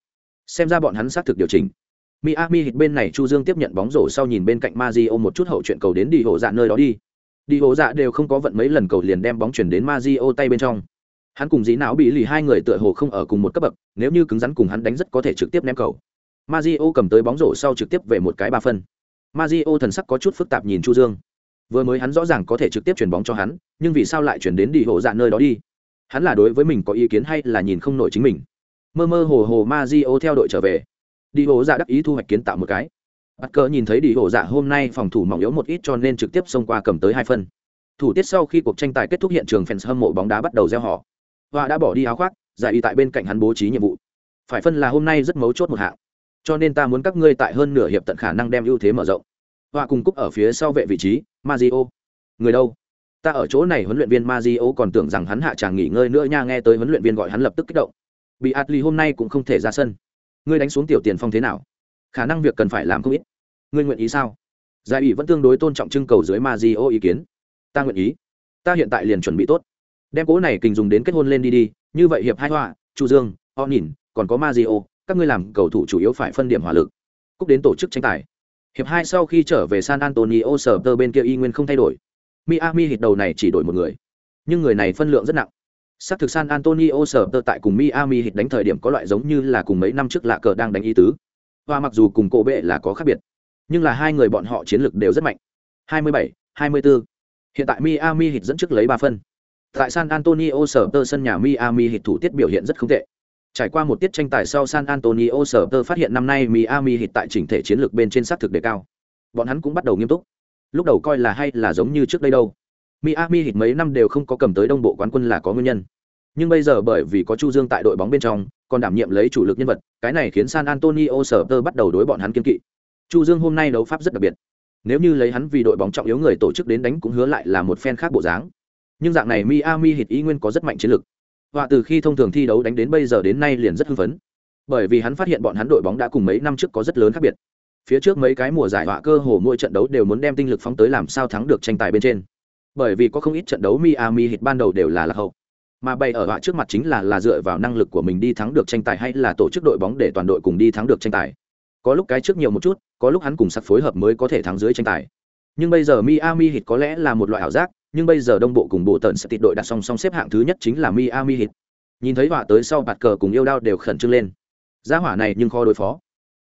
Xem ra bọn hắn xác thực điều chỉnh. Miami Heat bên này Chu Dương tiếp nhận bóng rổ sau nhìn bên cạnh Mario một chút hậu chuyện cầu đến đi hộ dạ nơi đó đi. Đi hộ dạ đều không có vận mấy lần cầu liền đem bóng chuyển đến Mario tay bên trong. Hắn cùng dĩ não bị lì hai người tựa hồ không ở cùng một cấp bậc, nếu như cứng rắn cùng hắn đánh rất có thể trực tiếp ném cầu. Mario cầm tới bóng rổ sau trực tiếp về một cái ba phân. Mario thần sắc có chút phức tạp nhìn Chu Dương. Vừa mới hắn rõ ràng có thể trực tiếp chuyển bóng cho hắn, nhưng vì sao lại chuyển đến đi hộ dạ nơi đó đi? Hắn là đối với mình có ý kiến hay là nhìn không nổi chính mình? Mơ mơ hồ hồ Mario theo đội trở về đi hộ dạ đắc ý thu hoạch kiến tạo một cái. Bắt cờ nhìn thấy đi hộ dạ hôm nay phòng thủ mỏng yếu một ít cho nên trực tiếp xông qua cầm tới hai phân. Thủ tiết sau khi cuộc tranh tài kết thúc hiện trường fans hâm mộ bóng đá bắt đầu gieo họ. Và đã bỏ đi áo khoác, giải y tại bên cạnh hắn bố trí nhiệm vụ. Phải phân là hôm nay rất mấu chốt một hạng. Cho nên ta muốn các ngươi tại hơn nửa hiệp tận khả năng đem ưu thế mở rộng. Và cùng cúc ở phía sau vệ vị trí Mazio. người đâu? Ta ở chỗ này huấn luyện viên Mazio còn tưởng rằng hắn hạ chàng nghỉ ngơi nữa nha, nghe tới huấn luyện viên gọi hắn lập tức kích động. Bị Atli hôm nay cũng không thể ra sân ngươi đánh xuống tiểu tiền phong thế nào? Khả năng việc cần phải làm không ít. Ngươi nguyện ý sao? Giải ủy vẫn tương đối tôn trọng trưng cầu dưới ma di ô ý kiến. Ta nguyện ý. Ta hiện tại liền chuẩn bị tốt. Đem cố này kình dùng đến kết hôn lên đi đi. Như vậy hiệp hai hoa, chu dương o nhìn, còn có ma di ô, các ngươi làm cầu thủ chủ yếu phải phân điểm hỏa lực. Cúc đến tổ chức tranh tài. Hiệp hai sau khi trở về san antonio, sở tơ bên kia y nguyên không thay đổi. Miami hít đầu này chỉ đổi một người. Nhưng người này phân lượng rất nặng. Sát thực San Antonio sở tơ tại cùng Miami hit đánh thời điểm có loại giống như là cùng mấy năm trước lạ cờ đang đánh y tứ. Và mặc dù cùng cổ bệ là có khác biệt, nhưng là hai người bọn họ chiến lược đều rất mạnh. 27, 24. Hiện tại Miami hit dẫn trước lấy 3 phân. Tại San Antonio sở tơ sân nhà Miami hit thủ tiết biểu hiện rất không tệ. Trải qua một tiết tranh tài sau San Antonio sở tơ phát hiện năm nay Miami hit tại chỉnh thể chiến lược bên trên sát thực đề cao. Bọn hắn cũng bắt đầu nghiêm túc. Lúc đầu coi là hay là giống như trước đây đâu. Miami Heat mấy năm đều không có cầm tới đông bộ quán quân là có nguyên nhân. Nhưng bây giờ bởi vì có Chu Dương tại đội bóng bên trong, còn đảm nhiệm lấy chủ lực nhân vật, cái này khiến San Antonio Spurs bắt đầu đối bọn hắn kiên kỵ. Chu Dương hôm nay đấu pháp rất đặc biệt. Nếu như lấy hắn vì đội bóng trọng yếu người tổ chức đến đánh cũng hứa lại là một fan khác bộ dáng. Nhưng dạng này Miami Heat ý nguyên có rất mạnh chiến lực. Và từ khi thông thường thi đấu đánh đến bây giờ đến nay liền rất hưng phấn. Bởi vì hắn phát hiện bọn hắn đội bóng đã cùng mấy năm trước có rất lớn khác biệt. Phía trước mấy cái mùa giải họa cơ hồ mỗi trận đấu đều muốn đem tinh lực phóng tới làm sao thắng được tranh tài bên trên bởi vì có không ít trận đấu Miami Heat ban đầu đều là lạc hậu. Mà bay ở họa trước mặt chính là là dựa vào năng lực của mình đi thắng được tranh tài hay là tổ chức đội bóng để toàn đội cùng đi thắng được tranh tài. Có lúc cái trước nhiều một chút, có lúc hắn cùng sắp phối hợp mới có thể thắng dưới tranh tài. Nhưng bây giờ Miami Heat có lẽ là một loại ảo giác, nhưng bây giờ đông bộ cùng bộ tận sẽ tịt đội đặt song song xếp hạng thứ nhất chính là Miami Heat. Nhìn thấy họa tới sau bạt cờ cùng yêu đao đều khẩn trương lên. gia hỏa này nhưng khó đối phó.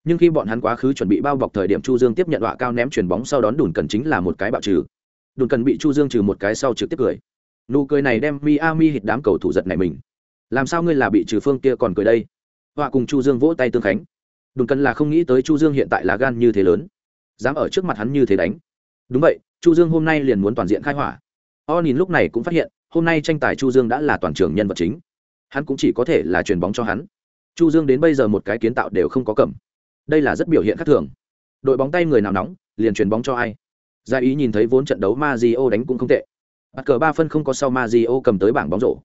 Nhưng khi bọn hắn quá khứ chuẩn bị bao bọc thời điểm Chu Dương tiếp nhận họa cao ném chuyền bóng sau đón đùn cần chính là một cái bạo trừ đồn cần bị chu dương trừ một cái sau trực tiếp cười nụ cười này đem miami hít đám cầu thủ giật này mình. Làm sao ngươi là bị trừ phương kia còn cười đây? Họa cùng chu dương vỗ tay tương khánh. Đồn cần là không nghĩ tới chu dương hiện tại là gan như thế lớn. Dám ở trước mặt hắn như thế đánh. Đúng vậy, chu dương hôm nay liền muốn toàn diện khai hỏa. O nhìn lúc này cũng phát hiện, hôm nay tranh tài chu dương đã là toàn trường nhân vật chính. Hắn cũng chỉ có thể là truyền bóng cho hắn. Chu dương đến bây giờ một cái kiến tạo đều không có cầm. Đây là rất biểu hiện khác thường. Đội bóng tay người nào nóng, liền truyền bóng cho ai. Gia ý nhìn thấy vốn trận đấu Mario đánh cũng không tệ. Bắt cờ ba phân không có sau Mario cầm tới bảng bóng rổ.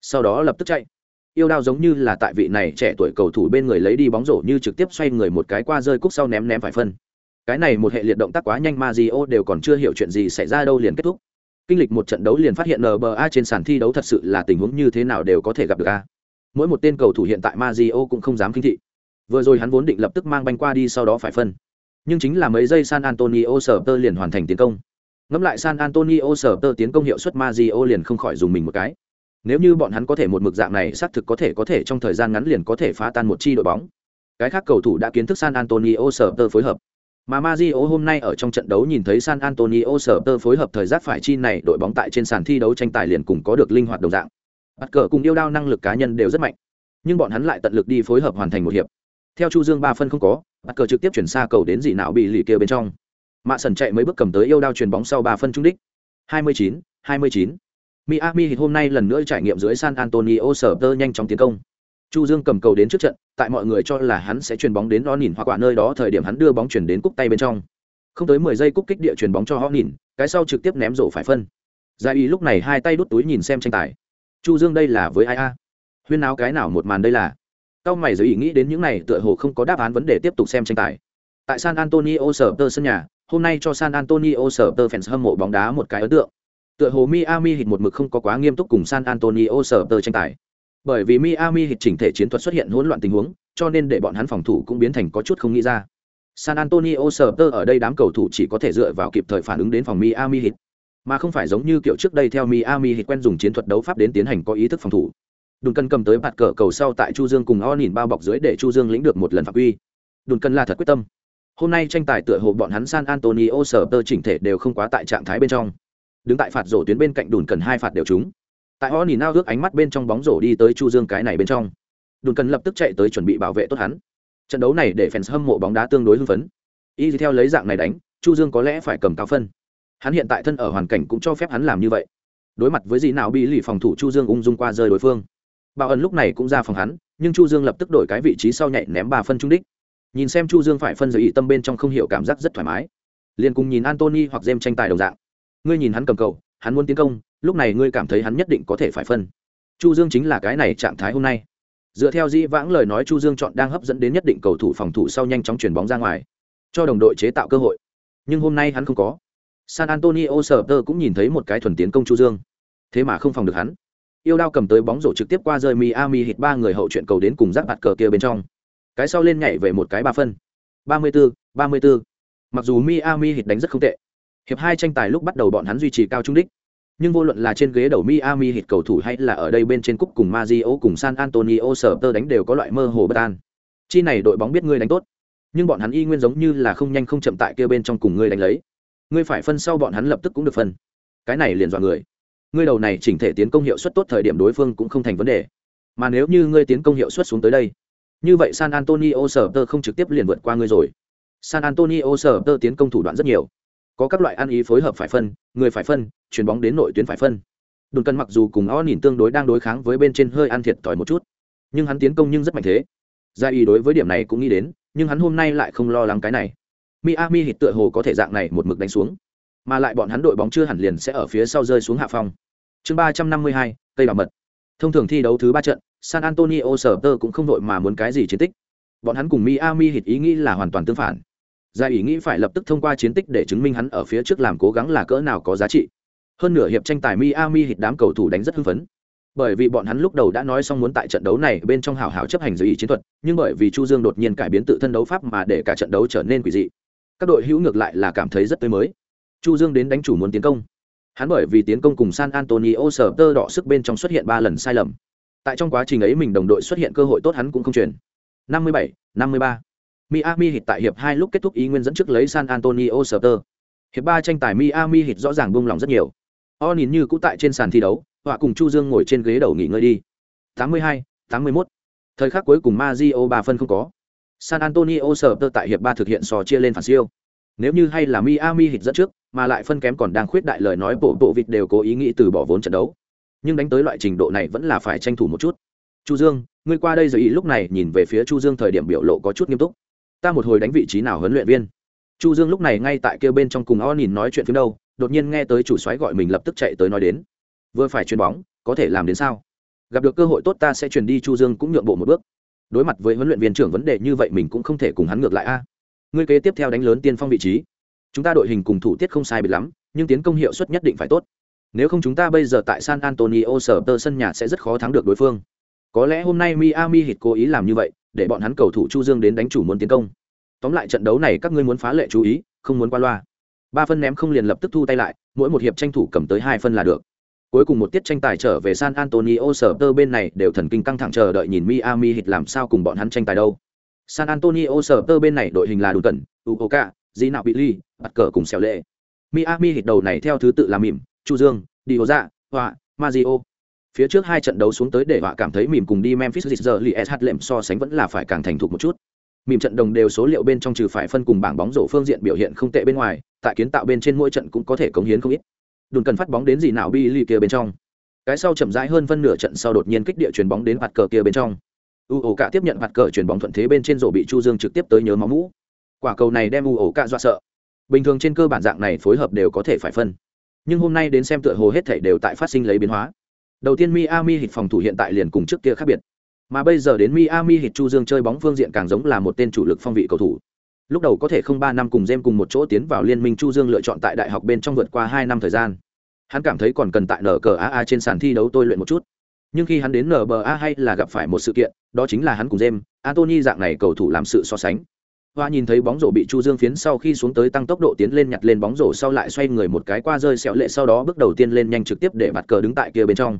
Sau đó lập tức chạy. Yêu đao giống như là tại vị này trẻ tuổi cầu thủ bên người lấy đi bóng rổ như trực tiếp xoay người một cái qua rơi cúc sau ném ném phải phân. Cái này một hệ liệt động tác quá nhanh Mario đều còn chưa hiểu chuyện gì xảy ra đâu liền kết thúc. Kinh lịch một trận đấu liền phát hiện NBA trên sàn thi đấu thật sự là tình huống như thế nào đều có thể gặp được a. Mỗi một tên cầu thủ hiện tại Mario cũng không dám kinh thị. Vừa rồi hắn vốn định lập tức mang banh qua đi sau đó phải phân nhưng chính là mấy giây san antonio Spurs tơ liền hoàn thành tiến công ngẫm lại san antonio sở tơ tiến công hiệu suất mazio liền không khỏi dùng mình một cái. Nếu như bọn hắn có thể một mực dạng này xác thực có thể có thể trong thời gian ngắn liền có thể phá tan một chi đội bóng. Cái khác cầu thủ đã kiến thức san antonio sở tơ phối hợp. Mà Mario hôm nay ở trong trận đấu nhìn thấy San Antonio sở tơ phối hợp thời giác phải chi này đội bóng tại trên sàn thi đấu tranh tài liền cùng có được linh hoạt đồng dạng. Bắt cờ cùng yêu đao năng lực cá nhân đều rất mạnh, nhưng bọn hắn lại tận lực đi phối hợp hoàn thành một hiệp. Theo Chu Dương ba phân không có, bắt cờ trực tiếp chuyển xa cầu đến dị não bị lì kia bên trong mạ sần chạy mấy bước cầm tới yêu đao truyền bóng sau ba phân trung đích 29, 29. Miami Heat hôm nay lần nữa trải nghiệm dưới San Antonio sở tơ nhanh chóng tiến công. Chu Dương cầm cầu đến trước trận, tại mọi người cho là hắn sẽ chuyền bóng đến đó nhìn hoặc quả nơi đó thời điểm hắn đưa bóng chuyển đến cúc tay bên trong. không tới mười giây cúc kích địa chuyền bóng cho họ nhìn cái sau trực tiếp ném rổ phải phân Gia Y lúc này hai tay đút túi nhìn xem tranh tài chu dương đây là với ai a huyên áo cái nào một màn đây là cao mày giới ý nghĩ đến những này tựa hồ không có đáp án vấn đề tiếp tục xem tranh tài tại san antonio sở tơ sân nhà hôm nay cho san antonio Spurs fans hâm mộ bóng đá một cái ấn tượng. Tựa hồ miami Heat một mực không có quá nghiêm túc cùng san antonio Spurs tranh tài. Bởi vì miami Heat chỉnh thể chiến thuật xuất hiện hỗn loạn tình huống cho nên để bọn hắn phòng thủ cũng biến thành có chút không nghĩ ra. San antonio Spurs ở đây đám cầu thủ chỉ có thể dựa vào kịp thời phản ứng đến phòng miami Heat, mà không phải giống như kiểu trước đây theo miami Heat quen dùng chiến thuật đấu pháp đến tiến hành có ý thức phòng thủ. Đùn cân cầm tới bạt cờ cầu sau tại chu dương cùng o nhìn bao bọc dưới để chu dương lĩnh được một lần phạm quy đùn cân là thật quyết tâm hôm nay tranh tài tựa hồ bọn hắn san antonio sở tơ chỉnh thể đều không quá tại trạng thái bên trong. Đứng tại phạt rổ tuyến bên cạnh đùn cần hai phạt đều trúng. Tại họ nhìn nao ước ánh mắt bên trong bóng rổ đi tới chu dương cái này bên trong. Đùn cần lập tức chạy tới chuẩn bị bảo vệ tốt hắn. Trận đấu này để fans hâm mộ bóng đá tương đối hưng phấn. Y theo lấy dạng này đánh, chu dương có lẽ phải cầm cao phân. Hắn hiện tại thân ở hoàn cảnh cũng cho phép hắn làm như vậy. Đối mặt với gì nào bị lì phòng thủ chu dương ung dung qua rơi đối phương. Bảo ẩn lúc này cũng ra phòng hắn, nhưng chu dương lập tức đổi cái vị trí sau nhảy ném ba phân trung đích nhìn xem chu dương phải phân giới ý tâm bên trong không hiểu cảm giác rất thoải mái. Liền cùng nhìn antony hoặc jem tranh tài đồng dạng. Ngươi nhìn hắn cầm cầu, hắn muốn tiến công, lúc này ngươi cảm thấy hắn nhất định có thể phải phân. Chu dương chính là cái này trạng thái hôm nay. Dựa theo dĩ vãng lời nói chu dương chọn đang hấp dẫn đến nhất định cầu thủ phòng thủ sau nhanh chóng chuyển bóng ra ngoài, cho đồng đội chế tạo cơ hội. Nhưng hôm nay hắn không có. San antonio sờ cũng nhìn thấy một cái thuần tiến công chu dương. Thế mà không phòng được hắn. Yêu đao cầm tới bóng rổ trực tiếp qua rơi miami hit ba người hậu chuyện cầu đến cùng giáp bạt cờ kia bên trong cái sau lên nhảy về một cái ba phân. Ba mươi bốn ba mươi bốn mặc dù miami hit đánh rất không tệ, hiệp hai tranh tài lúc bắt đầu bọn hắn duy trì cao trung đích. Nhưng vô luận là trên ghế đầu miami hit cầu thủ hay là ở đây bên trên cúp cùng mazio cùng san antonio sở tơ đánh đều có loại mơ hồ bất an. Chi này đội bóng biết ngươi đánh tốt, nhưng bọn hắn y nguyên giống như là không nhanh không chậm tại kia bên trong cùng ngươi đánh lấy. Ngươi phải phân sau bọn hắn lập tức cũng được phân. Cái này liền dọa người. Ngươi đầu này chỉnh thể tiến công hiệu suất tốt thời điểm đối phương cũng không thành vấn đề. Mà nếu như ngươi tiến công hiệu suất xuống tới đây như vậy san antonio Spurs tơ không trực tiếp liền vượt qua ngươi rồi. San antonio Spurs tơ tiến công thủ đoạn rất nhiều. Có các loại ăn ý phối hợp phải phân, người phải phân, chuyền bóng đến nội tuyến phải phân. Đồn cân mặc dù cùng o nhìn tương đối đang đối kháng với bên trên hơi ăn thiệt thòi một chút, nhưng hắn tiến công nhưng rất mạnh thế. Gia y đối với điểm này cũng nghĩ đến, nhưng hắn hôm nay lại không lo lắng cái này. Miami hít tựa hồ có thể dạng này một mực đánh xuống, mà lại bọn hắn đội bóng chưa hẳn liền sẽ ở phía sau rơi xuống hạ phong. Chương ba trăm năm mươi hai, cây bảo mật. Thông thường thi đấu thứ ba trận san antonio Spurs cũng không đội mà muốn cái gì chiến tích. Bọn hắn cùng miami Heat ý nghĩ là hoàn toàn tương phản. Giải ý nghĩ phải lập tức thông qua chiến tích để chứng minh hắn ở phía trước làm cố gắng là cỡ nào có giá trị. Hơn nửa hiệp tranh tài miami Heat đám cầu thủ đánh rất hưng phấn. Bởi vì bọn hắn lúc đầu đã nói xong muốn tại trận đấu này bên trong hào hào chấp hành dự ý chiến thuật, nhưng bởi vì chu dương đột nhiên cải biến tự thân đấu pháp mà để cả trận đấu trở nên quỷ dị. Các đội hữu ngược lại là cảm thấy rất tươi mới. Chu dương đến đánh chủ muốn tiến công. Hắn bởi vì tiến công cùng san antonio Spurs đỏ sức bên trong xuất hiện ba lần sai lầm tại trong quá trình ấy mình đồng đội xuất hiện cơ hội tốt hắn cũng không chuyển 57, 53. Miami Heat tại hiệp hai lúc kết thúc ý nguyên dẫn trước lấy San Antonio Spurs. Hiệp ba tranh tài Miami Heat rõ ràng buông lòng rất nhiều. O nhìn như cũ tại trên sàn thi đấu, họa cùng Chu Dương ngồi trên ghế đầu nghỉ ngơi đi. 82, 81. Thời khắc cuối cùng Mario ba phân không có. San Antonio Spurs tại hiệp ba thực hiện sò chia lên phản siêu. Nếu như hay là Miami Heat dẫn trước, mà lại phân kém còn đang khuyết đại lời nói bộ bộ vịt đều cố ý nghĩ từ bỏ vốn trận đấu. Nhưng đánh tới loại trình độ này vẫn là phải tranh thủ một chút. Chu Dương, ngươi qua đây rồi ý lúc này nhìn về phía Chu Dương thời điểm biểu lộ có chút nghiêm túc. Ta một hồi đánh vị trí nào huấn luyện viên? Chu dương lúc này ngay tại kia bên trong cùng o nhìn nói chuyện phía đâu đột nhiên nghe tới chủ soái gọi mình lập tức chạy tới nói đến. Vừa phải chuyền bóng có thể làm đến sao? Gặp được cơ hội tốt ta sẽ chuyển đi chu dương cũng nhượng bộ một bước. Đối mặt với huấn luyện viên trưởng vấn đề như vậy mình cũng không thể cùng hắn ngược lại a. Ngươi kế tiếp theo đánh lớn tiên phong vị trí. Chúng ta đội hình cùng thủ tiết không sai biệt lắm nhưng tiến công hiệu suất nhất định phải tốt nếu không chúng ta bây giờ tại san antonio sở tơ sân nhà sẽ rất khó thắng được đối phương. Có lẽ hôm nay miami hit cố ý làm như vậy, để bọn hắn cầu thủ chu dương đến đánh chủ muốn tiến công. Tóm lại trận đấu này các ngươi muốn phá lệ chú ý, không muốn qua loa. Ba phân ném không liền lập tức thu tay lại, mỗi một hiệp tranh thủ cầm tới hai phân là được. Cuối cùng một tiết tranh tài trở về san antonio sở tơ bên này đều thần kinh căng thẳng chờ đợi nhìn miami hit làm sao cùng bọn hắn tranh tài đâu. San antonio sở tơ bên này đội hình là đủ tần uoka di nạo bị ly bắt cờ cùng xẻo lệ miami hit đầu này theo thứ tự là mỉm chu dương, đi hồ dạ họa mazio phía trước hai trận đấu xuống tới để họa cảm thấy mỉm cùng đi memphis giờ li sh lệm so sánh vẫn là phải càng thành thục một chút. Mỉm trận đồng đều số liệu bên trong trừ phải phân cùng bảng bóng rổ phương diện biểu hiện không tệ bên ngoài, tại kiến tạo bên trên mỗi trận cũng có thể cống hiến không ít. Đùn cần phát bóng đến gì nào bi li kia bên trong. Cái sau chậm rãi hơn phân nửa trận sau đột nhiên kích địa chuyền bóng đến mặt cờ kia bên trong. U ổ cả tiếp nhận mặt cờ chuyền bóng thuận thế bên trên rổ bị chu dương trực tiếp tới nhớ máu mũ. Quả cầu này đem u ổ cả dọa sợ. Bình thường trên cơ bản dạng này phối hợp đều có thể phải phân nhưng hôm nay đến xem tựa hồ hết thể đều tại phát sinh lấy biến hóa. Đầu tiên miami hit phòng thủ hiện tại liền cùng trước kia khác biệt. Mà bây giờ đến miami hit chu dương chơi bóng phương diện càng giống là một tên chủ lực phong vị cầu thủ. Lúc đầu có thể không ba năm cùng jem cùng một chỗ tiến vào liên minh chu dương lựa chọn tại đại học bên trong vượt qua hai năm thời gian. Hắn cảm thấy còn cần tại nở cờ aa trên sàn thi đấu tôi luyện một chút. Nhưng khi hắn đến nba hay là gặp phải một sự kiện, đó chính là hắn cùng jem antony dạng này cầu thủ làm sự so sánh hoa nhìn thấy bóng rổ bị chu dương phiến sau khi xuống tới tăng tốc độ tiến lên nhặt lên bóng rổ sau lại xoay người một cái qua rơi sẹo lệ sau đó bước đầu tiên lên nhanh trực tiếp để mặt cờ đứng tại kia bên trong.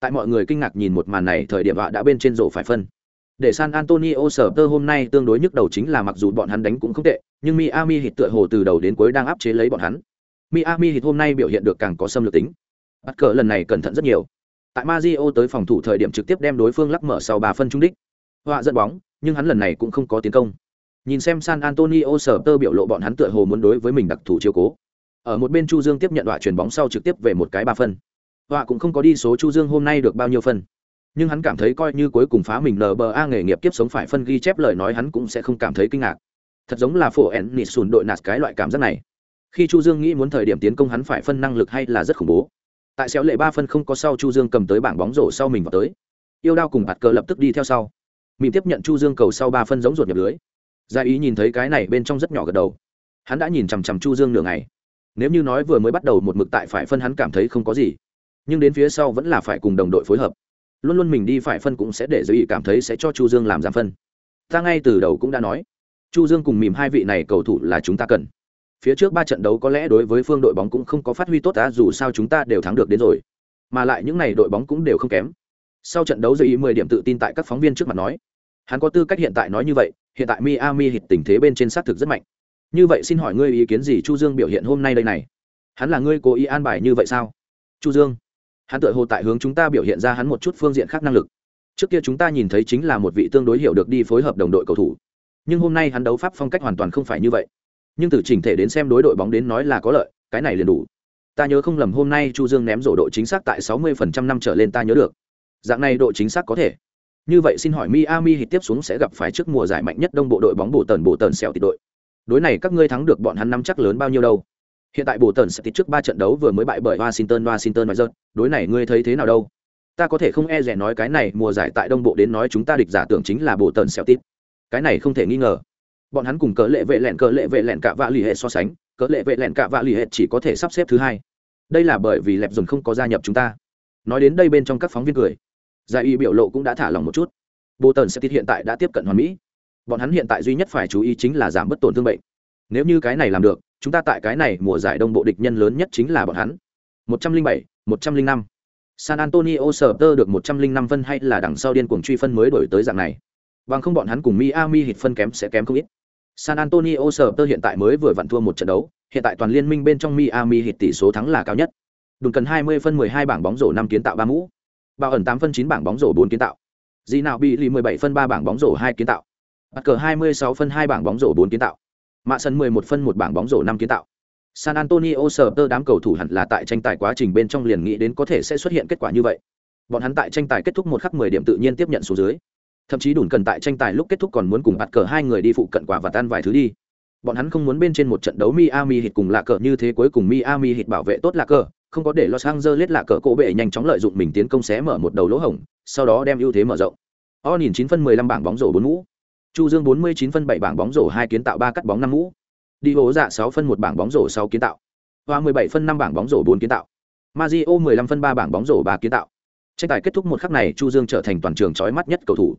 Tại mọi người kinh ngạc nhìn một màn này, thời điểm họa đã bên trên rổ phải phân. Để san antonio sở tơ hôm nay tương đối nhức đầu chính là mặc dù bọn hắn đánh cũng không tệ, nhưng miami hịt tựa hồ từ đầu đến cuối đang áp chế lấy bọn hắn. Miami hit hôm nay biểu hiện được càng có xâm lược tính. Bắt cờ lần này cẩn thận rất nhiều. Tại Mario tới phòng thủ thời điểm trực tiếp đem đối phương lắc mở sau 3 phân trung đích. Họa dẫn bóng, nhưng hắn lần này cũng không có tiến công nhìn xem san antonio sở tơ biểu lộ bọn hắn tựa hồ muốn đối với mình đặc thù chiếu cố. Ở một bên chu dương tiếp nhận đoạn chuyền bóng sau trực tiếp về một cái ba phân. Họa cũng không có đi số chu dương hôm nay được bao nhiêu phân. Nhưng hắn cảm thấy coi như cuối cùng phá mình nba nghề nghiệp kiếp sống phải phân ghi chép lời nói hắn cũng sẽ không cảm thấy kinh ngạc. Thật giống là phổ ẻn nịt sùn đội nạt cái loại cảm giác này. Khi chu dương nghĩ muốn thời điểm tiến công hắn phải phân năng lực hay là rất khủng bố. Tại xéo lệ ba phân không có sau chu dương cầm tới bảng bóng rổ sau mình vào tới. Yêu đao cùng bạt cờ lập tức đi theo sau. Mình tiếp nhận chu dương cầu sau ba phân giống ruột nhập lưới gia ý nhìn thấy cái này bên trong rất nhỏ gật đầu. Hắn đã nhìn chằm chằm chu dương nửa ngày. Nếu như nói vừa mới bắt đầu một mực tại phải phân hắn cảm thấy không có gì, nhưng đến phía sau vẫn là phải cùng đồng đội phối hợp. Luôn luôn mình đi phải phân cũng sẽ để giới ý cảm thấy sẽ cho chu dương làm giảm phân. Ta ngay từ đầu cũng đã nói, chu dương cùng mìm hai vị này cầu thủ là chúng ta cần. Phía trước ba trận đấu có lẽ đối với phương đội bóng cũng không có phát huy tốt ta dù sao chúng ta đều thắng được đến rồi. Mà lại những này đội bóng cũng đều không kém. Sau trận đấu giới ý mười điểm tự tin tại các phóng viên trước mặt nói, hắn có tư cách hiện tại nói như vậy hiện tại miami hit tình thế bên trên xác thực rất mạnh. Như vậy xin hỏi ngươi ý kiến gì? Chu dương biểu hiện hôm nay đây này. Hắn là ngươi cố ý an bài như vậy sao? Chu dương, hắn tự hồ tại hướng chúng ta biểu hiện ra hắn một chút phương diện khác năng lực. Trước kia chúng ta nhìn thấy chính là một vị tương đối hiểu được đi phối hợp đồng đội cầu thủ. Nhưng hôm nay hắn đấu pháp phong cách hoàn toàn không phải như vậy. Nhưng từ chỉnh thể đến xem đối đội bóng đến nói là có lợi, cái này liền đủ. Ta nhớ không lầm hôm nay chu dương ném rổ độ chính xác tại 60% năm trở lên ta nhớ được. Dạng này độ chính xác có thể như vậy xin hỏi Miami Heat tiếp xuống sẽ gặp phải trước mùa giải mạnh nhất đông bộ đội bóng bổ tần bổ tần sẹo tịt đội. Đối này các ngươi thắng được bọn hắn năm chắc lớn bao nhiêu đâu? Hiện tại bổ tần sẽ tịt trước ba trận đấu vừa mới bại bởi Washington Washington nói rớt, đối này ngươi thấy thế nào đâu? Ta có thể không e dè nói cái này mùa giải tại đông bộ đến nói chúng ta địch giả tưởng chính là bổ tần sẹo tịt. Cái này không thể nghi ngờ. Bọn hắn cùng cỡ lệ vệ lẹn cỡ lệ vệ lẹn cả vạ lì hệ so sánh, cỡ lệ vệ lẹn cả vạ lì hệ chỉ có thể sắp xếp thứ hai. Đây là bởi vì lẹp dồn không có gia nhập chúng ta. Nói đến đây bên trong các phóng viên cười. Giải y biểu lộ cũng đã thả lòng một chút. Bộ tần sẽ hiện tại đã tiếp cận hoàn mỹ. Bọn hắn hiện tại duy nhất phải chú ý chính là giảm bất tổn thương bệnh. Nếu như cái này làm được, chúng ta tại cái này mùa giải đông bộ địch nhân lớn nhất chính là bọn hắn. Một trăm linh bảy, một trăm linh năm. San antonio Spurs tơ được một trăm linh năm phân hay là đằng sau điên cuồng truy phân mới đổi tới dạng này? Bằng không bọn hắn cùng miami hit phân kém sẽ kém không ít. San antonio Spurs tơ hiện tại mới vừa vặn thua một trận đấu, hiện tại toàn liên minh bên trong miami hit tỷ số thắng là cao nhất. Đừng cần hai mươi phân mười hai bảng bóng rổ năm kiến tạo ba mũ. Bảo ẩn tám phân chín bảng bóng rổ bốn kiến tạo Dĩ nào bị lì 17 phân 3 bảng bóng rổ 2 kiến tạo. Bắt cờ 26 phân 2 bảng bóng rổ 4 kiến tạo. Mạ sân 11 phân 1 bảng bóng rổ 5 kiến tạo. San Antonio Spurs tơ đám cầu thủ hẳn là tại tranh tài quá trình bên trong liền nghĩ đến có thể sẽ xuất hiện kết quả như vậy. Bọn hắn tại tranh tài kết thúc một khắc 10 điểm tự nhiên tiếp nhận số dưới. Thậm chí đủ cần tại tranh tài lúc kết thúc còn muốn cùng bắt cờ hai người đi phụ cận quả và tan vài thứ đi. Bọn hắn không muốn bên trên một trận đấu Miami Heat cùng lạ cờ như thế cuối cùng Miami Heat bảo vệ tốt lạ cờ, không có để Los Angeles lạ cỡ cổ bệ nhanh chóng lợi dụng mình tiến công xé mở một đầu lỗ hổng, sau đó đem ưu thế mở rộng. O nhìn chín phân mười lăm bảng bóng rổ bốn mũ. Chu Dương bốn mươi chín phân bảy bảng bóng rổ hai kiến tạo ba cắt bóng năm mũ. Đi hố dạ sáu phân một bảng bóng rổ sáu kiến tạo. Hoa mười bảy phân năm bảng bóng rổ bốn kiến tạo. Mario mười lăm phân ba bảng bóng rổ ba kiến tạo. Tranh tài kết thúc một khắc này, Chu Dương trở thành toàn trường chói mắt nhất cầu thủ.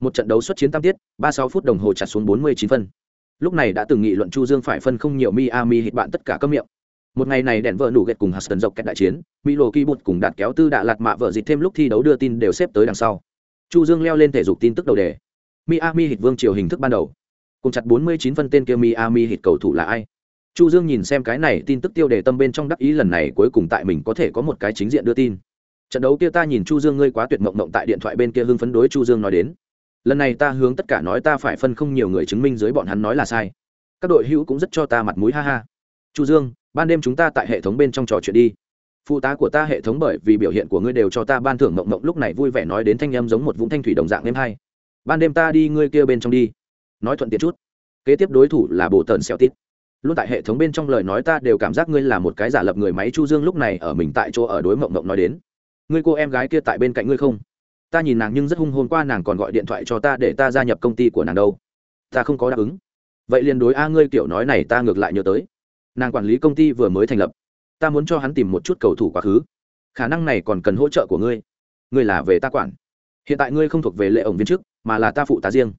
Một trận đấu xuất chiến tam tiết, ba sáu phút đồng hồ chặt xuống bốn mươi chín phân. Lúc này đã từng nghị luận Chu Dương phải phân không nhiều Miami hit bạn tất cả các miệng. Một ngày này đèn vợ nủ ghẹt cùng Huston dọc kẹt đại chiến, mỹ lộ kỳ bụt cùng đạt kéo tư đạ lạt mạ vợ dịch thêm lúc thi đấu đưa tin đều xếp tới đằng sau. Chu dương leo lên thể dục tin tức đầu đề. Miami hit vương triều hình thức ban đầu. Cùng chặt 49 phân tên kia miami hit cầu thủ là ai? Chu dương nhìn xem cái này tin tức tiêu đề tâm bên trong đắc ý lần này cuối cùng tại mình có thể có một cái chính diện đưa tin. Trận đấu kia ta nhìn chu dương ngươi quá tuyệt mộng mộng tại điện thoại bên kia hưng phấn đối chu dương nói đến. Lần này ta hướng tất cả nói ta phải phân không nhiều người chứng minh dưới bọn hắn nói là sai. Các đội hữu cũng rất cho ta mặt mũi ha ha. Chu dương ban đêm chúng ta tại hệ thống bên trong trò chuyện đi. Phụ tá của ta hệ thống bởi vì biểu hiện của ngươi đều cho ta ban thưởng mộng mộng lúc này vui vẻ nói đến thanh em giống một vũng thanh thủy đồng dạng đêm hai ban đêm ta đi ngươi kia bên trong đi. Nói thuận tiện chút. Kế tiếp đối thủ là bộ tần xeo tít. Luôn tại hệ thống bên trong lời nói ta đều cảm giác ngươi là một cái giả lập người máy chu dương lúc này ở mình tại chỗ ở đối mộng mộng nói đến. Ngươi cô em gái kia tại bên cạnh ngươi không? Ta nhìn nàng nhưng rất hung hôn qua nàng còn gọi điện thoại cho ta để ta gia nhập công ty của nàng đâu. Ta không có đáp ứng. Vậy liền đối a ngươi kiểu nói này ta ngược lại nhớ tới nàng quản lý công ty vừa mới thành lập. Ta muốn cho hắn tìm một chút cầu thủ quá khứ. Khả năng này còn cần hỗ trợ của ngươi. Ngươi là về ta quản. Hiện tại ngươi không thuộc về lệ ổng viên chức, mà là ta phụ tá riêng.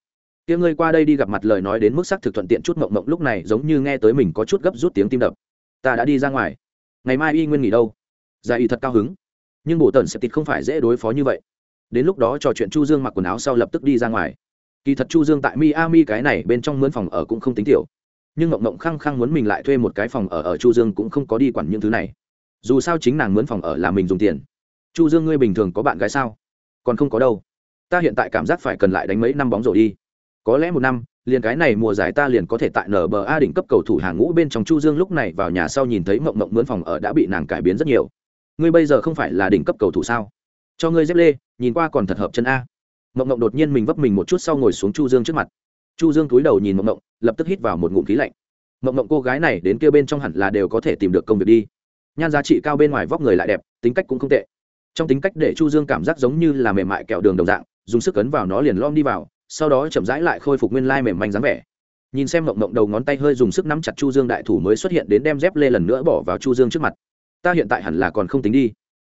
Tiếng ngươi qua đây đi gặp mặt lời nói đến mức sắc thực thuận tiện chút mộng mộng lúc này giống như nghe tới mình có chút gấp rút tiếng tim đập. Ta đã đi ra ngoài. Ngày mai y nguyên nghỉ đâu? Gia y thật cao hứng. Nhưng bộ tần sẽ tịt không phải dễ đối phó như vậy. Đến lúc đó trò chuyện chu dương mặc quần áo sau lập tức đi ra ngoài. Kỳ thật chu dương tại miami cái này bên trong mướn phòng ở cũng không tính tiểu nhưng ngộng ngộng khăng khăng muốn mình lại thuê một cái phòng ở ở chu dương cũng không có đi quản những thứ này. Dù sao chính nàng mướn phòng ở là mình dùng tiền. Chu dương ngươi bình thường có bạn gái sao? Còn không có đâu. Ta hiện tại cảm giác phải cần lại đánh mấy năm bóng rổ đi. Có lẽ một năm, liền cái này mùa giải ta liền có thể tại nở bờ a đỉnh cấp cầu thủ hàng ngũ bên trong chu dương lúc này vào nhà sau nhìn thấy mộng mộng mướn phòng ở đã bị nàng cải biến rất nhiều. Ngươi bây giờ không phải là đỉnh cấp cầu thủ sao? Cho ngươi dép lê, nhìn qua còn thật hợp chân a. Mộng mộng đột nhiên mình vấp mình một chút sau ngồi xuống chu dương trước mặt chu dương túi đầu nhìn mộng mộng, lập tức hít vào một ngụm khí lạnh. Mộng mộng cô gái này đến kia bên trong hẳn là đều có thể tìm được công việc đi. Nhan giá trị cao bên ngoài vóc người lại đẹp, tính cách cũng không tệ. Trong tính cách để chu dương cảm giác giống như là mềm mại kẹo đường đồng dạng, dùng sức ấn vào nó liền lom đi vào, sau đó chậm rãi lại khôi phục nguyên lai mềm manh dáng vẻ. Nhìn xem mộng mộng đầu ngón tay hơi dùng sức nắm chặt chu dương đại thủ mới xuất hiện đến đem dép lê lần nữa bỏ vào chu dương trước mặt. Ta hiện tại hẳn là còn không tính đi.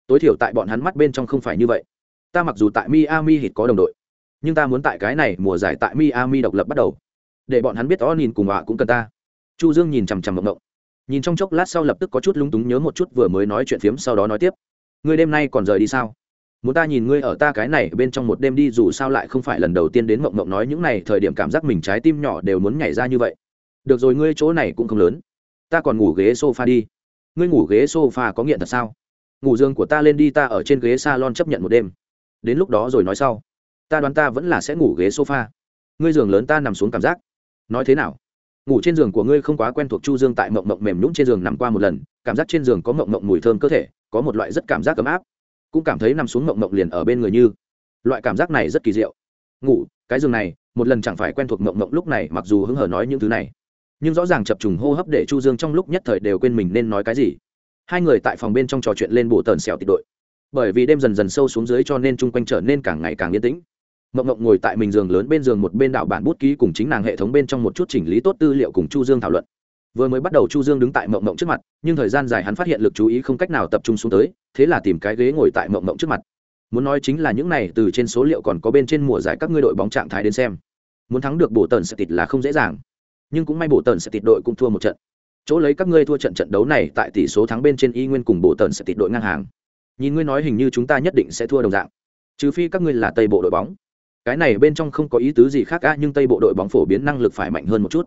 Tối thiểu tại bọn hắn mắt bên trong không phải như vậy. Ta mặc dù tại miami hít có đồng đội nhưng ta muốn tại cái này mùa giải tại miami độc lập bắt đầu. Để bọn hắn biết o nhìn cùng họa cũng cần ta. Chu dương nhìn chằm chằm mộng mộng nhìn trong chốc lát sau lập tức có chút lúng túng nhớ một chút vừa mới nói chuyện phiếm sau đó nói tiếp. Ngươi đêm nay còn rời đi sao? Muốn ta nhìn ngươi ở ta cái này bên trong một đêm đi dù sao lại không phải lần đầu tiên đến mộng mộng nói những này, thời điểm cảm giác mình trái tim nhỏ đều muốn nhảy ra như vậy. Được rồi, ngươi chỗ này cũng không lớn. Ta còn ngủ ghế sofa đi. Ngươi ngủ ghế sofa có nghiện thật sao? Ngủ giường của ta lên đi, ta ở trên ghế salon chấp nhận một đêm. Đến lúc đó rồi nói sau ta đoán ta vẫn là sẽ ngủ ghế sofa. Ngươi giường lớn ta nằm xuống cảm giác. Nói thế nào? Ngủ trên giường của ngươi không quá quen thuộc chu dương tại mộng mộng mềm nhũng trên giường nằm qua một lần, cảm giác trên giường có mộng mộng mùi thơm cơ thể, có một loại rất cảm giác ấm áp. Cũng cảm thấy nằm xuống mộng mộng liền ở bên người như. Loại cảm giác này rất kỳ diệu. Ngủ, cái giường này, một lần chẳng phải quen thuộc mộng mộng lúc này, mặc dù hứng hở nói những thứ này. Nhưng rõ ràng chập trùng hô hấp để chu dương trong lúc nhất thời đều quên mình nên nói cái gì. Hai người tại phòng bên trong trò chuyện lên bộ tần xẻo tịch đội. Bởi vì đêm dần dần sâu xuống dưới cho nên chung quanh trở nên càng ngày càng yên tĩnh mộng mộng ngồi tại mình giường lớn bên giường một bên đạo bản bút ký cùng chính nàng hệ thống bên trong một chút chỉnh lý tốt tư liệu cùng chu dương thảo luận. Vừa mới bắt đầu chu dương đứng tại mộng mộng trước mặt, nhưng thời gian dài hắn phát hiện lực chú ý không cách nào tập trung xuống tới, thế là tìm cái ghế ngồi tại mộng mộng trước mặt. Muốn nói chính là những này từ trên số liệu còn có bên trên mùa giải các ngươi đội bóng trạng thái đến xem. Muốn thắng được bộ tần sẽ tịt là không dễ dàng. Nhưng cũng may bộ tần sẽ tịt đội cũng thua một trận. Chỗ lấy các ngươi thua trận trận đấu này tại tỷ số thắng bên trên y nguyên cùng bộ tần sẽ tịt đội ngang hàng. Nhìn ngươi nói hình như chúng ta nhất định sẽ thua đồng dạng. Trừ phi các ngươi là tây bộ đội bóng cái này bên trong không có ý tứ gì khác cả nhưng tây bộ đội bóng phổ biến năng lực phải mạnh hơn một chút.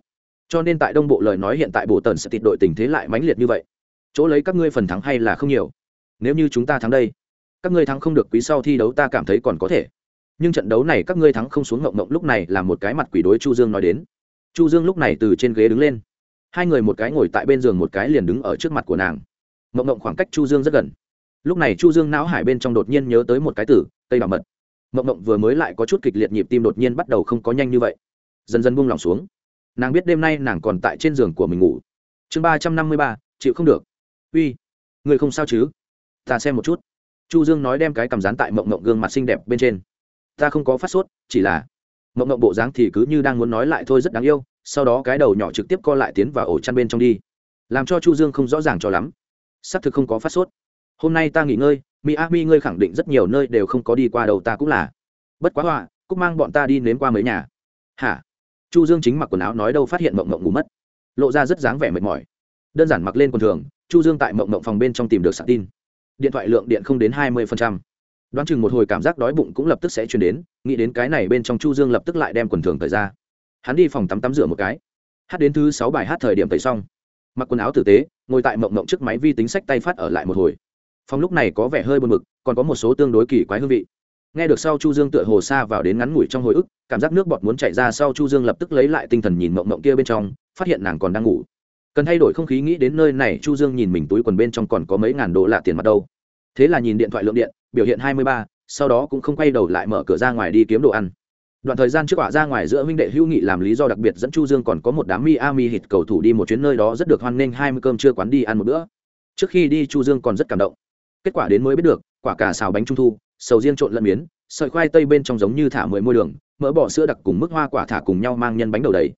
Cho nên tại đông bộ lời nói hiện tại bộ tần sẽ tịt đội tình thế lại mãnh liệt như vậy. Chỗ lấy các ngươi phần thắng hay là không nhiều. Nếu như chúng ta thắng đây, các ngươi thắng không được quý sau thi đấu ta cảm thấy còn có thể. Nhưng trận đấu này các ngươi thắng không xuống ngộng ngộng lúc này là một cái mặt quỷ đối chu dương nói đến. Chu dương lúc này từ trên ghế đứng lên. Hai người một cái ngồi tại bên giường một cái liền đứng ở trước mặt của nàng. Ngộng ngộng khoảng cách chu dương rất gần. Lúc này chu dương não hải bên trong đột nhiên nhớ tới một cái tử tây bảo mật mộng mộng vừa mới lại có chút kịch liệt nhịp tim đột nhiên bắt đầu không có nhanh như vậy. Dần dần buông lỏng xuống. Nàng biết đêm nay nàng còn tại trên giường của mình ngủ. Chương ba trăm năm mươi ba, chịu không được. Uy, người không sao chứ? Ta xem một chút. Chu dương nói đem cái cảm dán tại mộng mộng gương mặt xinh đẹp bên trên. Ta không có phát sốt, chỉ là mộng mộng bộ dáng thì cứ như đang muốn nói lại thôi rất đáng yêu, sau đó cái đầu nhỏ trực tiếp co lại tiến vào ổ chăn bên trong đi. Làm cho chu dương không rõ ràng cho lắm. Xác thực không có phát sốt. Hôm nay ta nghỉ ngơi miami ngươi khẳng định rất nhiều nơi đều không có đi qua đầu ta cũng là. Bất quá họa, cũng mang bọn ta đi nếm qua mấy nhà. Hả? Chu dương chính mặc quần áo nói đâu phát hiện mộng mộng ngủ mất. Lộ ra rất dáng vẻ mệt mỏi. Đơn giản mặc lên quần thường, chu dương tại mộng mộng phòng bên trong tìm được sạc tin. Điện thoại lượng điện không đến hai mươi đoán chừng một hồi cảm giác đói bụng cũng lập tức sẽ chuyển đến, nghĩ đến cái này bên trong chu dương lập tức lại đem quần thường thời ra. Hắn đi phòng tắm tắm rửa một cái. Hát đến thứ sáu bài hát thời điểm tẩy xong. Mặc quần áo tử tế, ngồi tại mộng mộng trước máy vi tính sách tay phát ở lại một hồi phòng lúc này có vẻ hơi buồn bực còn có một số tương đối kỳ quái hương vị. Nghe được sau chu dương tựa hồ xa vào đến ngắn ngủi trong hồi ức cảm giác nước bọt muốn chạy ra sau chu dương lập tức lấy lại tinh thần nhìn mộng mộng kia bên trong phát hiện nàng còn đang ngủ. Cần thay đổi không khí nghĩ đến nơi này chu dương nhìn mình túi quần bên trong còn có mấy ngàn đô lạ tiền mặt đâu. Thế là nhìn điện thoại lượng điện biểu hiện hai mươi ba, sau đó cũng không quay đầu lại mở cửa ra ngoài đi kiếm đồ ăn. Đoạn thời gian trước quả ra ngoài giữa huynh đệ hữu nghị làm lý do đặc biệt dẫn chu dương còn có một đám miami hit cầu thủ đi một chuyến nơi đó rất được hoan nghênh hai mươi cơm trưa quán đi ăn một bữa. Trước khi đi chu dương còn rất cảm động kết quả đến mới biết được quả cà xào bánh trung thu sầu riêng trộn lẫn miến sợi khoai tây bên trong giống như thả mười môi đường mỡ bỏ sữa đặc cùng mức hoa quả thả cùng nhau mang nhân bánh đầu đầy.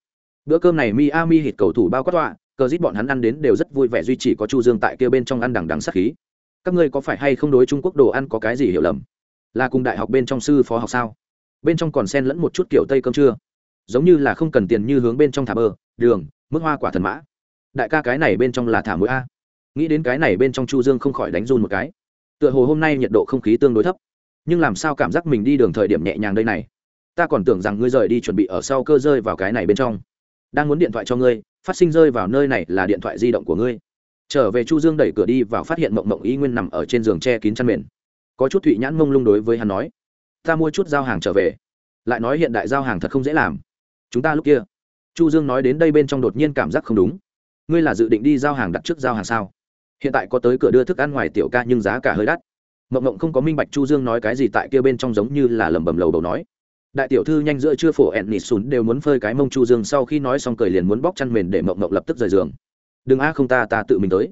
Bữa cơm này miami hít cầu thủ bao quát tọa cờ dít bọn hắn ăn đến đều rất vui vẻ duy trì có chu dương tại kia bên trong ăn đằng đằng sắc khí. Các ngươi có phải hay không đối trung quốc đồ ăn có cái gì hiểu lầm? Là cùng đại học bên trong sư phó học sao? Bên trong còn xen lẫn một chút kiểu tây cơm chưa, giống như là không cần tiền như hướng bên trong thả bơ đường mức hoa quả thần mã. Đại ca cái này bên trong là thả mũi a nghĩ đến cái này bên trong chu dương không khỏi đánh run một cái. Tựa hồ hôm nay nhiệt độ không khí tương đối thấp. Nhưng làm sao cảm giác mình đi đường thời điểm nhẹ nhàng đây này? Ta còn tưởng rằng ngươi rời đi chuẩn bị ở sau cơ rơi vào cái này bên trong. Đang muốn điện thoại cho ngươi, phát sinh rơi vào nơi này là điện thoại di động của ngươi. Trở về chu dương đẩy cửa đi vào phát hiện mộng mộng y nguyên nằm ở trên giường che kín chăn mền. Có chút thụy nhãn mông lung đối với hắn nói, ta mua chút giao hàng trở về. Lại nói hiện đại giao hàng thật không dễ làm. Chúng ta lúc kia. Chu dương nói đến đây bên trong đột nhiên cảm giác không đúng. Ngươi là dự định đi giao hàng đặt trước giao hàng sao? Hiện tại có tới cửa đưa thức ăn ngoài tiểu ca nhưng giá cả hơi đắt. Mộng mộng không có minh bạch chu dương nói cái gì tại kia bên trong giống như là lẩm bẩm lầu đầu nói. Đại tiểu thư nhanh giữa chưa phổ ẹn nịt sùn đều muốn phơi cái mông chu dương sau khi nói xong cười liền muốn bóc chăn mền để mộng mộng lập tức rời giường. Đừng a không ta ta tự mình tới.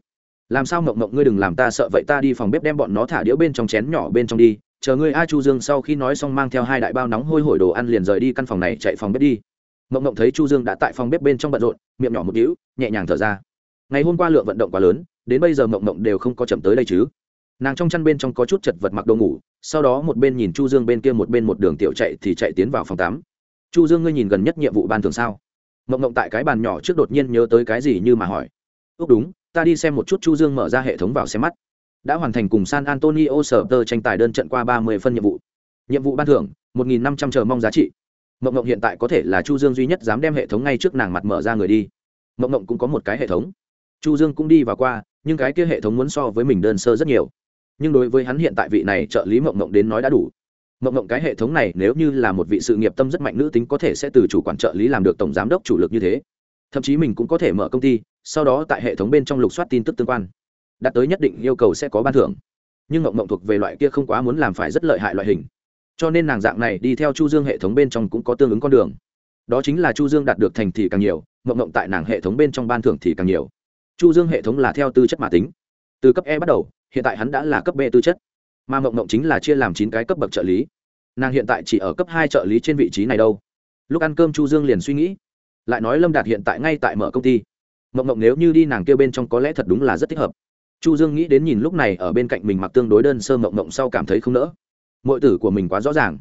Làm sao mộng mộng ngươi đừng làm ta sợ vậy ta đi phòng bếp đem bọn nó thả đĩa bên trong chén nhỏ bên trong đi. Chờ ngươi a chu dương sau khi nói xong mang theo hai đại bao nóng hôi hổi đồ ăn liền rời đi căn phòng này chạy phòng bếp đi. Mộng mộng thấy chu dương đã tại phòng bếp bên trong bận rộn, miệng nhỏ một đĩu nhẹ nhàng thở ra. Ngày hôm qua lượng vận động quá lớn đến bây giờ mộng mộng đều không có chậm tới đây chứ. Nàng trong chăn bên trong có chút chật vật mặc đồ ngủ, sau đó một bên nhìn chu dương bên kia một bên một đường tiểu chạy thì chạy tiến vào phòng tắm. Chu dương ngươi nhìn gần nhất nhiệm vụ ban thường sao? Mộng mộng tại cái bàn nhỏ trước đột nhiên nhớ tới cái gì như mà hỏi. Ước đúng, ta đi xem một chút chu dương mở ra hệ thống vào xem mắt. Đã hoàn thành cùng san antonio sở tơ tranh tài đơn trận qua ba mươi phân nhiệm vụ. Nhiệm vụ ban thưởng, một nghìn năm trăm chờ mong giá trị. Mộng mộng hiện tại có thể là chu dương duy nhất dám đem hệ thống ngay trước nàng mặt mở ra người đi. Mộng mộng cũng có một cái hệ thống. Chu dương cũng đi và qua nhưng cái kia hệ thống muốn so với mình đơn sơ rất nhiều. Nhưng đối với hắn hiện tại vị này trợ lý mộng mộng đến nói đã đủ. Mộng mộng cái hệ thống này nếu như là một vị sự nghiệp tâm rất mạnh nữ tính có thể sẽ từ chủ quản trợ lý làm được tổng giám đốc chủ lực như thế. Thậm chí mình cũng có thể mở công ty, sau đó tại hệ thống bên trong lục soát tin tức tương quan. Đạt tới nhất định yêu cầu sẽ có ban thưởng. Nhưng mộng mộng thuộc về loại kia không quá muốn làm phải rất lợi hại loại hình. Cho nên nàng dạng này đi theo chu dương hệ thống bên trong cũng có tương ứng con đường. Đó chính là chu dương đạt được thành thì càng nhiều, mộng mộng tại nàng hệ thống bên trong ban thưởng thì càng nhiều chu dương hệ thống là theo tư chất mà tính. Từ cấp e bắt đầu, hiện tại hắn đã là cấp b tư chất. Mà mộng mộng chính là chia làm chín cái cấp bậc trợ lý. Nàng hiện tại chỉ ở cấp hai trợ lý trên vị trí này đâu. Lúc ăn cơm chu dương liền suy nghĩ. Lại nói lâm đạt hiện tại ngay tại mở công ty. Mộng mộng nếu như đi nàng kêu bên trong có lẽ thật đúng là rất thích hợp. Chu dương nghĩ đến nhìn lúc này ở bên cạnh mình mặc tương đối đơn sơ mộng mộng sau cảm thấy không nỡ. Mọi tử của mình quá rõ ràng.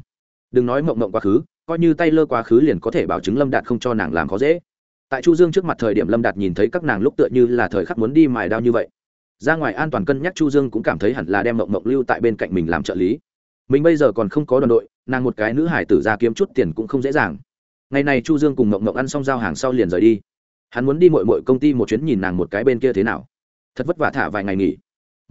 Đừng nói mộng mộng quá khứ, coi như tay lơ quá khứ liền có thể bảo chứng lâm đạt không cho nàng làm khó dễ tại chu dương trước mặt thời điểm lâm đạt nhìn thấy các nàng lúc tựa như là thời khắc muốn đi mài đao như vậy. Ra ngoài an toàn cân nhắc chu dương cũng cảm thấy hẳn là đem mộng mộng lưu tại bên cạnh mình làm trợ lý. Mình bây giờ còn không có đoàn đội, nàng một cái nữ hải tử ra kiếm chút tiền cũng không dễ dàng. Ngày này chu dương cùng mộng mộng ăn xong giao hàng sau liền rời đi. Hắn muốn đi mội mội công ty một chuyến nhìn nàng một cái bên kia thế nào. Thật vất vả thả vài ngày nghỉ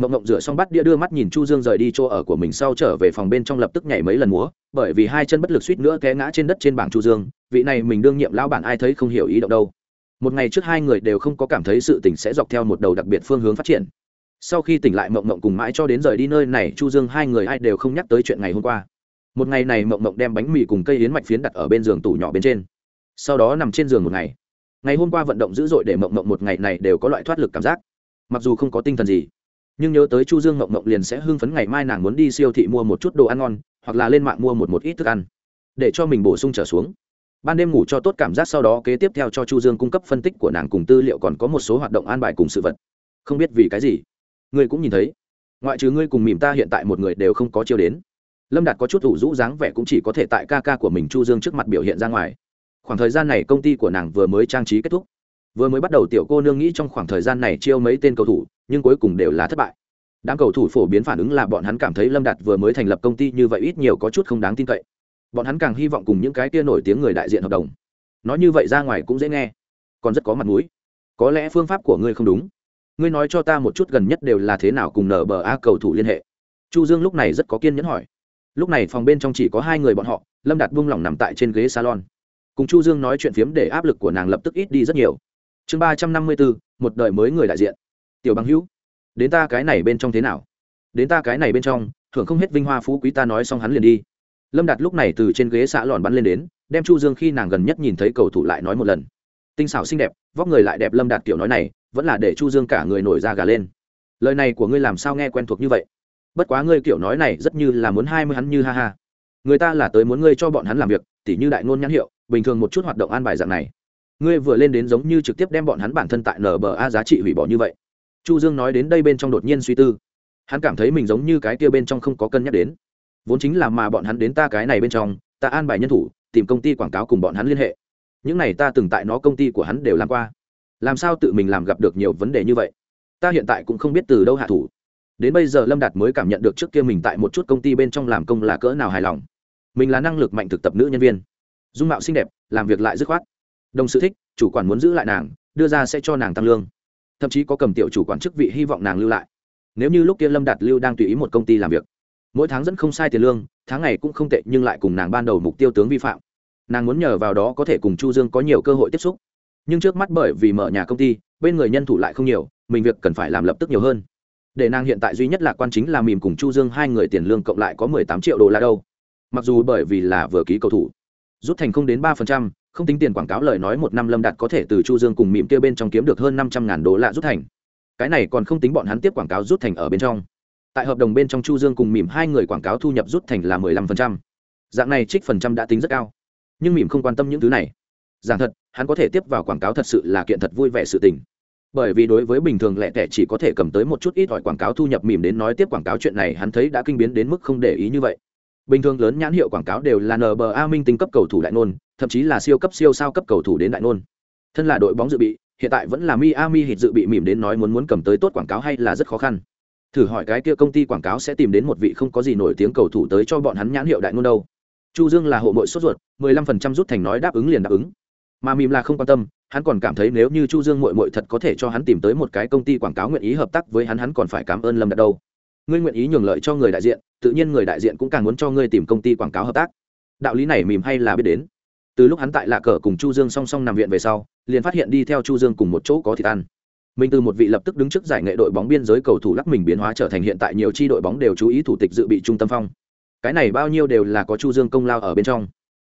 mộng mộng rửa xong bắt đĩa đưa mắt nhìn chu dương rời đi chỗ ở của mình sau trở về phòng bên trong lập tức nhảy mấy lần múa, bởi vì hai chân bất lực suýt nữa té ngã trên đất trên bảng chu dương, vị này mình đương nhiệm lão bản ai thấy không hiểu ý động đâu. Một ngày trước hai người đều không có cảm thấy sự tình sẽ dọc theo một đầu đặc biệt phương hướng phát triển. Sau khi tỉnh lại, mộng mộng cùng mãi cho đến rời đi nơi này, chu dương hai người ai đều không nhắc tới chuyện ngày hôm qua. Một ngày này, mộng mộng đem bánh mì cùng cây yến mạch phiến đặt ở bên giường tủ nhỏ bên trên. Sau đó nằm trên giường một ngày. Ngày hôm qua vận động dữ dội để mộng mộng một ngày này đều có loại thoát lực cảm giác. Mặc dù không có tinh thần gì nhưng nhớ tới chu dương mộng mộng liền sẽ hưng phấn ngày mai nàng muốn đi siêu thị mua một chút đồ ăn ngon, hoặc là lên mạng mua một một ít thức ăn, để cho mình bổ sung trở xuống. Ban đêm ngủ cho tốt cảm giác sau đó kế tiếp theo cho chu dương cung cấp phân tích của nàng cùng tư liệu còn có một số hoạt động an bài cùng sự vật. Không biết vì cái gì, ngươi cũng nhìn thấy. Ngoại trừ ngươi cùng mìm ta hiện tại một người đều không có chiêu đến. Lâm đạt có chút ủ rũ dáng vẻ cũng chỉ có thể tại ca ca của mình chu dương trước mặt biểu hiện ra ngoài. Khoảng thời gian này công ty của nàng vừa mới trang trí kết thúc vừa mới bắt đầu tiểu cô nương nghĩ trong khoảng thời gian này chiêu mấy tên cầu thủ, nhưng cuối cùng đều là thất bại. Đám cầu thủ phổ biến phản ứng là bọn hắn cảm thấy lâm đạt vừa mới thành lập công ty như vậy ít nhiều có chút không đáng tin cậy. Bọn hắn càng hy vọng cùng những cái kia nổi tiếng người đại diện hợp đồng. Nói như vậy ra ngoài cũng dễ nghe, còn rất có mặt mũi. Có lẽ phương pháp của ngươi không đúng. Ngươi nói cho ta một chút gần nhất đều là thế nào cùng nở bờ a cầu thủ liên hệ. Chu dương lúc này rất có kiên nhẫn hỏi. Lúc này phòng bên trong chỉ có hai người bọn họ, lâm đạt buông lỏng nằm tại trên ghế salon. Cùng chu dương nói chuyện phiếm để áp lực của nàng lập tức ít đi rất nhiều chương ba trăm năm mươi bốn một đời mới người đại diện. Tiểu bằng hữu, đến ta cái này bên trong thế nào? Đến ta cái này bên trong, thưởng không hết vinh hoa phú quý ta nói xong hắn liền đi. Lâm đạt lúc này từ trên ghế xã lòn bắn lên đến, đem chu dương khi nàng gần nhất nhìn thấy cầu thủ lại nói một lần. Tinh xảo xinh đẹp, vóc người lại đẹp lâm đạt kiểu nói này, vẫn là để chu dương cả người nổi da gà lên. Lời này của ngươi làm sao nghe quen thuộc như vậy? Bất quá ngươi kiểu nói này rất như là muốn hai mươi hắn như ha ha. Người ta là tới muốn ngươi cho bọn hắn làm việc, tỉ như đại ngôn nhãn hiệu, bình thường một chút hoạt động an bài dạng này ngươi vừa lên đến giống như trực tiếp đem bọn hắn bản thân tại nba giá trị hủy bỏ như vậy. Chu dương nói đến đây bên trong đột nhiên suy tư. Hắn cảm thấy mình giống như cái kia bên trong không có cân nhắc đến. Vốn chính là mà bọn hắn đến ta cái này bên trong, ta an bài nhân thủ, tìm công ty quảng cáo cùng bọn hắn liên hệ. Những này ta từng tại nó công ty của hắn đều làm qua. Làm sao tự mình làm gặp được nhiều vấn đề như vậy? Ta hiện tại cũng không biết từ đâu hạ thủ. Đến bây giờ lâm đạt mới cảm nhận được trước kia mình tại một chút công ty bên trong làm công là cỡ nào hài lòng. Mình là năng lực mạnh thực tập nữ nhân viên. Dung mạo xinh đẹp, làm việc lại dứt khoát đồng sự thích, chủ quản muốn giữ lại nàng, đưa ra sẽ cho nàng tăng lương. Thậm chí có cầm tiểu chủ quản chức vị hy vọng nàng lưu lại. Nếu như lúc kia lâm đạt lưu đang tùy ý một công ty làm việc, mỗi tháng dẫn không sai tiền lương, tháng này cũng không tệ nhưng lại cùng nàng ban đầu mục tiêu tướng vi phạm. Nàng muốn nhờ vào đó có thể cùng chu dương có nhiều cơ hội tiếp xúc. Nhưng trước mắt bởi vì mở nhà công ty, bên người nhân thủ lại không nhiều, mình việc cần phải làm lập tức nhiều hơn. Để nàng hiện tại duy nhất là quan chính là mìm cùng chu dương hai người tiền lương cộng lại có mười tám triệu đô la đâu. Mặc dù bởi vì là vừa ký cầu thủ, rút thành không đến ba phần trăm không tính tiền quảng cáo lời nói một năm lâm đạt có thể từ chu dương cùng Mỉm kia bên trong kiếm được hơn năm trăm ngàn đô la rút thành. Cái này còn không tính bọn hắn tiếp quảng cáo rút thành ở bên trong. Tại hợp đồng bên trong chu dương cùng Mỉm hai người quảng cáo thu nhập rút thành là mười lăm phần trăm. Dạng này trích phần trăm đã tính rất cao. Nhưng Mỉm không quan tâm những thứ này. Giảng thật, hắn có thể tiếp vào quảng cáo thật sự là kiện thật vui vẻ sự tình. Bởi vì đối với bình thường lẻ tẻ chỉ có thể cầm tới một chút ít ỏi quảng cáo thu nhập Mỉm đến nói tiếp quảng cáo chuyện này hắn thấy đã kinh biến đến mức không để ý như vậy bình thường lớn nhãn hiệu quảng cáo đều là nba minh tinh cấp cầu thủ đại nôn thậm chí là siêu cấp siêu sao cấp cầu thủ đến đại nôn thân là đội bóng dự bị, hiện tại vẫn là miami hit dự bị mìm đến nói muốn muốn cầm tới tốt quảng cáo hay là rất khó khăn. Thử hỏi cái kia công ty quảng cáo sẽ tìm đến một vị không có gì nổi tiếng cầu thủ tới cho bọn hắn nhãn hiệu đại ngôn đâu. Chu dương là hộ mội sốt ruột, mười lăm phần trăm rút thành nói đáp ứng liền đáp ứng. Mà mìm là không quan tâm, hắn còn cảm thấy nếu như chu dương mội mội thật có thể cho hắn tìm tới một cái công ty quảng cáo nguyện ý hợp tác với hắn hắn còn phải cảm ơn lâm đạt đâu ngươi nguyện ý nhường lợi cho người đại diện, tự nhiên người đại diện cũng càng muốn cho ngươi tìm công ty quảng cáo hợp tác. Đạo lý này mìm hay là biết đến. Từ lúc hắn tại lạ cờ cùng chu dương song song nằm viện về sau, liền phát hiện đi theo chu dương cùng một chỗ có thịt ăn. Mình từ một vị lập tức đứng trước giải nghệ đội bóng biên giới cầu thủ lắc mình biến hóa trở thành hiện tại nhiều chi đội bóng đều chú ý thủ tịch dự bị trung tâm phong. Cái này bao nhiêu đều là có chu dương công lao ở bên trong.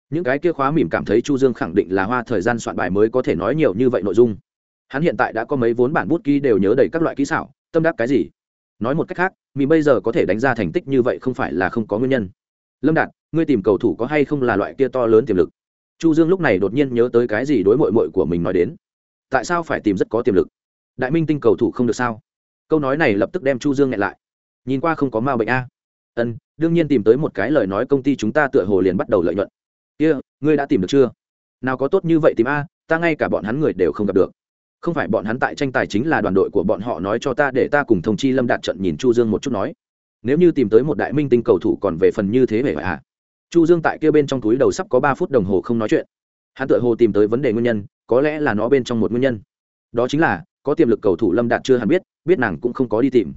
Những cái kia khóa mỉm cảm thấy chu dương khẳng định là hoa thời gian soạn bài mới có thể nói nhiều như vậy nội dung. Hắn hiện tại đã có mấy vốn bản bút ký đều nhớ đầy các loại kỹ xảo, tâm đắc cái gì? Nói một cách khác mình bây giờ có thể đánh ra thành tích như vậy không phải là không có nguyên nhân. Lâm đạt ngươi tìm cầu thủ có hay không là loại kia to lớn tiềm lực? Chu dương lúc này đột nhiên nhớ tới cái gì đối mội mội của mình nói đến. Tại sao phải tìm rất có tiềm lực? Đại minh tinh cầu thủ không được sao? Câu nói này lập tức đem chu dương nghẹn lại. Nhìn qua không có ma bệnh a. Ân đương nhiên tìm tới một cái lời nói công ty chúng ta tựa hồ liền bắt đầu lợi nhuận. Kia、yeah, ngươi đã tìm được chưa? Nào có tốt như vậy tìm a ta ngay cả bọn hắn người đều không gặp được không phải bọn hắn tại tranh tài chính là đoàn đội của bọn họ nói cho ta để ta cùng thông chi lâm đạt trận nhìn chu dương một chút nói. Nếu như tìm tới một đại minh tinh cầu thủ còn về phần như thế về à chu dương tại kia bên trong túi đầu sắp có ba phút đồng hồ không nói chuyện. Hắn tự hồ tìm tới vấn đề nguyên nhân, có lẽ là nó bên trong một nguyên nhân. Đó chính là, có tiềm lực cầu thủ lâm đạt chưa hẳn biết biết nàng cũng không có đi tìm.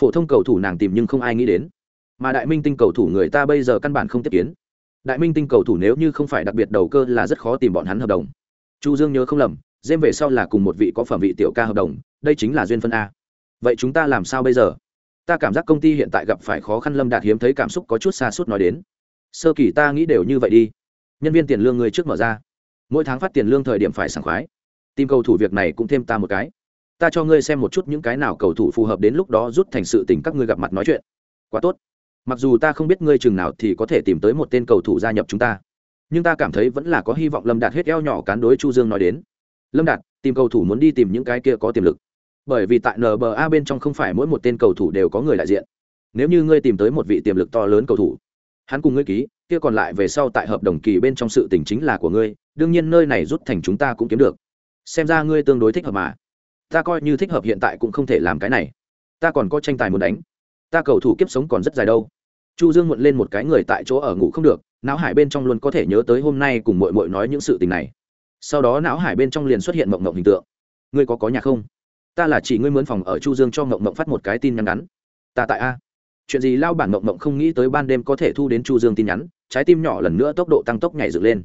Phổ thông cầu thủ nàng tìm nhưng không ai nghĩ đến. Mà đại minh tinh cầu thủ người ta bây giờ căn bản không tiếp kiến. Đại minh tinh cầu thủ nếu như không phải đặc biệt đầu cơ là rất khó tìm bọn hắn hợp đồng. Chu dương nhớ không lầm dêm về sau là cùng một vị có phẩm vị tiểu ca hợp đồng, đây chính là duyên phân a. Vậy chúng ta làm sao bây giờ? Ta cảm giác công ty hiện tại gặp phải khó khăn lâm đạt hiếm thấy cảm xúc có chút xa suốt nói đến. Sơ kỳ ta nghĩ đều như vậy đi. Nhân viên tiền lương người trước mở ra. Mỗi tháng phát tiền lương thời điểm phải sảng khoái. Tìm cầu thủ việc này cũng thêm ta một cái. Ta cho ngươi xem một chút những cái nào cầu thủ phù hợp đến lúc đó rút thành sự tình các ngươi gặp mặt nói chuyện. Quá tốt. Mặc dù ta không biết ngươi chừng nào thì có thể tìm tới một tên cầu thủ gia nhập chúng ta. Nhưng ta cảm thấy vẫn là có hy vọng lâm đạt hết eo nhỏ cán đối chu dương nói đến lâm đạt, tìm cầu thủ muốn đi tìm những cái kia có tiềm lực. Bởi vì tại nba bên trong không phải mỗi một tên cầu thủ đều có người đại diện. Nếu như ngươi tìm tới một vị tiềm lực to lớn cầu thủ, hắn cùng ngươi ký, kia còn lại về sau tại hợp đồng kỳ bên trong sự tình chính là của ngươi, đương nhiên nơi này rút thành chúng ta cũng kiếm được. Xem ra ngươi tương đối thích hợp mà. Ta coi như thích hợp hiện tại cũng không thể làm cái này. Ta còn có tranh tài muốn đánh. Ta cầu thủ kiếp sống còn rất dài đâu. Chu dương muộn lên một cái người tại chỗ ở ngủ không được, não hải bên trong luôn có thể nhớ tới hôm nay cùng mội mội nói những sự tình này sau đó não hải bên trong liền xuất hiện mộng mộng hình tượng. Ngươi có có nhà không? Ta là chỉ ngươi mướn phòng ở chu dương cho mộng mộng phát một cái tin nhắn ngắn. Ta tại a. Chuyện gì lao bản mộng mộng không nghĩ tới ban đêm có thể thu đến chu dương tin nhắn, trái tim nhỏ lần nữa tốc độ tăng tốc nhảy dựng lên.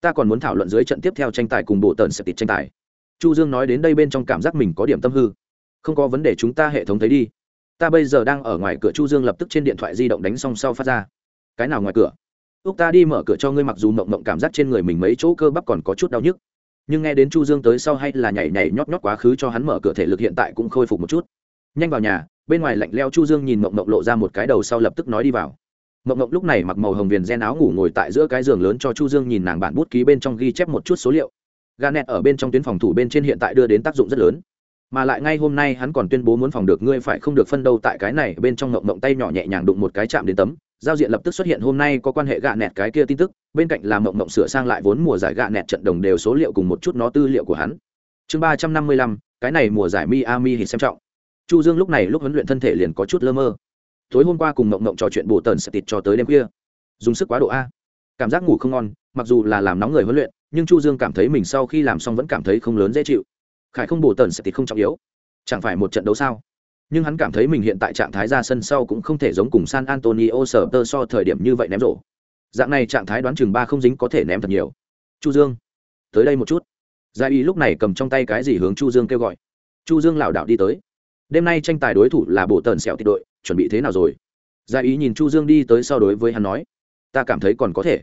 Ta còn muốn thảo luận dưới trận tiếp theo tranh tài cùng bộ tần sẽ tịt tranh tài. Chu dương nói đến đây bên trong cảm giác mình có điểm tâm hư. Không có vấn đề chúng ta hệ thống thấy đi. Ta bây giờ đang ở ngoài cửa chu dương lập tức trên điện thoại di động đánh xong sau phát ra. Cái nào ngoài cửa? Úc ta đi mở cửa cho ngươi mặc dù mộng mộng cảm giác trên người mình mấy chỗ cơ bắp còn có chút đau nhức, nhưng nghe đến chu dương tới sau hay là nhảy nhảy nhót nhót quá khứ cho hắn mở cửa thể lực hiện tại cũng khôi phục một chút. Nhanh vào nhà, bên ngoài lạnh leo chu dương nhìn mộng mộng lộ ra một cái đầu sau lập tức nói đi vào. Mộng mộng lúc này mặc màu hồng viền gen áo ngủ ngồi tại giữa cái giường lớn cho chu dương nhìn nàng bản bút ký bên trong ghi chép một chút số liệu. Ganet nẹt ở bên trong tuyến phòng thủ bên trên hiện tại đưa đến tác dụng rất lớn. Mà lại ngay hôm nay hắn còn tuyên bố muốn phòng được ngươi phải không được phân đâu tại cái này, bên trong mộng mộng tay nhỏ nhẹ nhàng đụng một cái chạm đến tấm giao diện lập tức xuất hiện hôm nay có quan hệ gạ nẹt cái kia tin tức, bên cạnh là mộng mộng sửa sang lại vốn mùa giải gạ nẹt trận đồng đều số liệu cùng một chút nó tư liệu của hắn. Chương ba trăm năm mươi lăm, cái này mùa giải miami thì xem trọng. Chu dương lúc này lúc huấn luyện thân thể liền có chút lơ mơ. Tối hôm qua cùng mộng mộng trò chuyện bổ tần sẽ tịt cho tới đêm khuya. Dùng sức quá độ a. Cảm giác ngủ không ngon, mặc dù là làm nóng người huấn luyện, nhưng chu dương cảm thấy mình sau khi làm xong vẫn cảm thấy không lớn dễ chịu. Khải không bổ tần sẽ tịt không trọng yếu. Chẳng phải một trận đấu sao? Nhưng hắn cảm thấy mình hiện tại trạng thái ra sân sau cũng không thể giống cùng san antonio sờ tơ so thời điểm như vậy ném rổ. Dạng này trạng thái đoán chừng ba không dính có thể ném thật nhiều. Chu dương, tới đây một chút. Gia y lúc này cầm trong tay cái gì hướng chu dương kêu gọi. Chu dương lảo đảo đi tới. Đêm nay tranh tài đối thủ là bộ tần sẹo tịch đội, chuẩn bị thế nào rồi? Gia ý nhìn chu dương đi tới sau đối với hắn nói, ta cảm thấy còn có thể.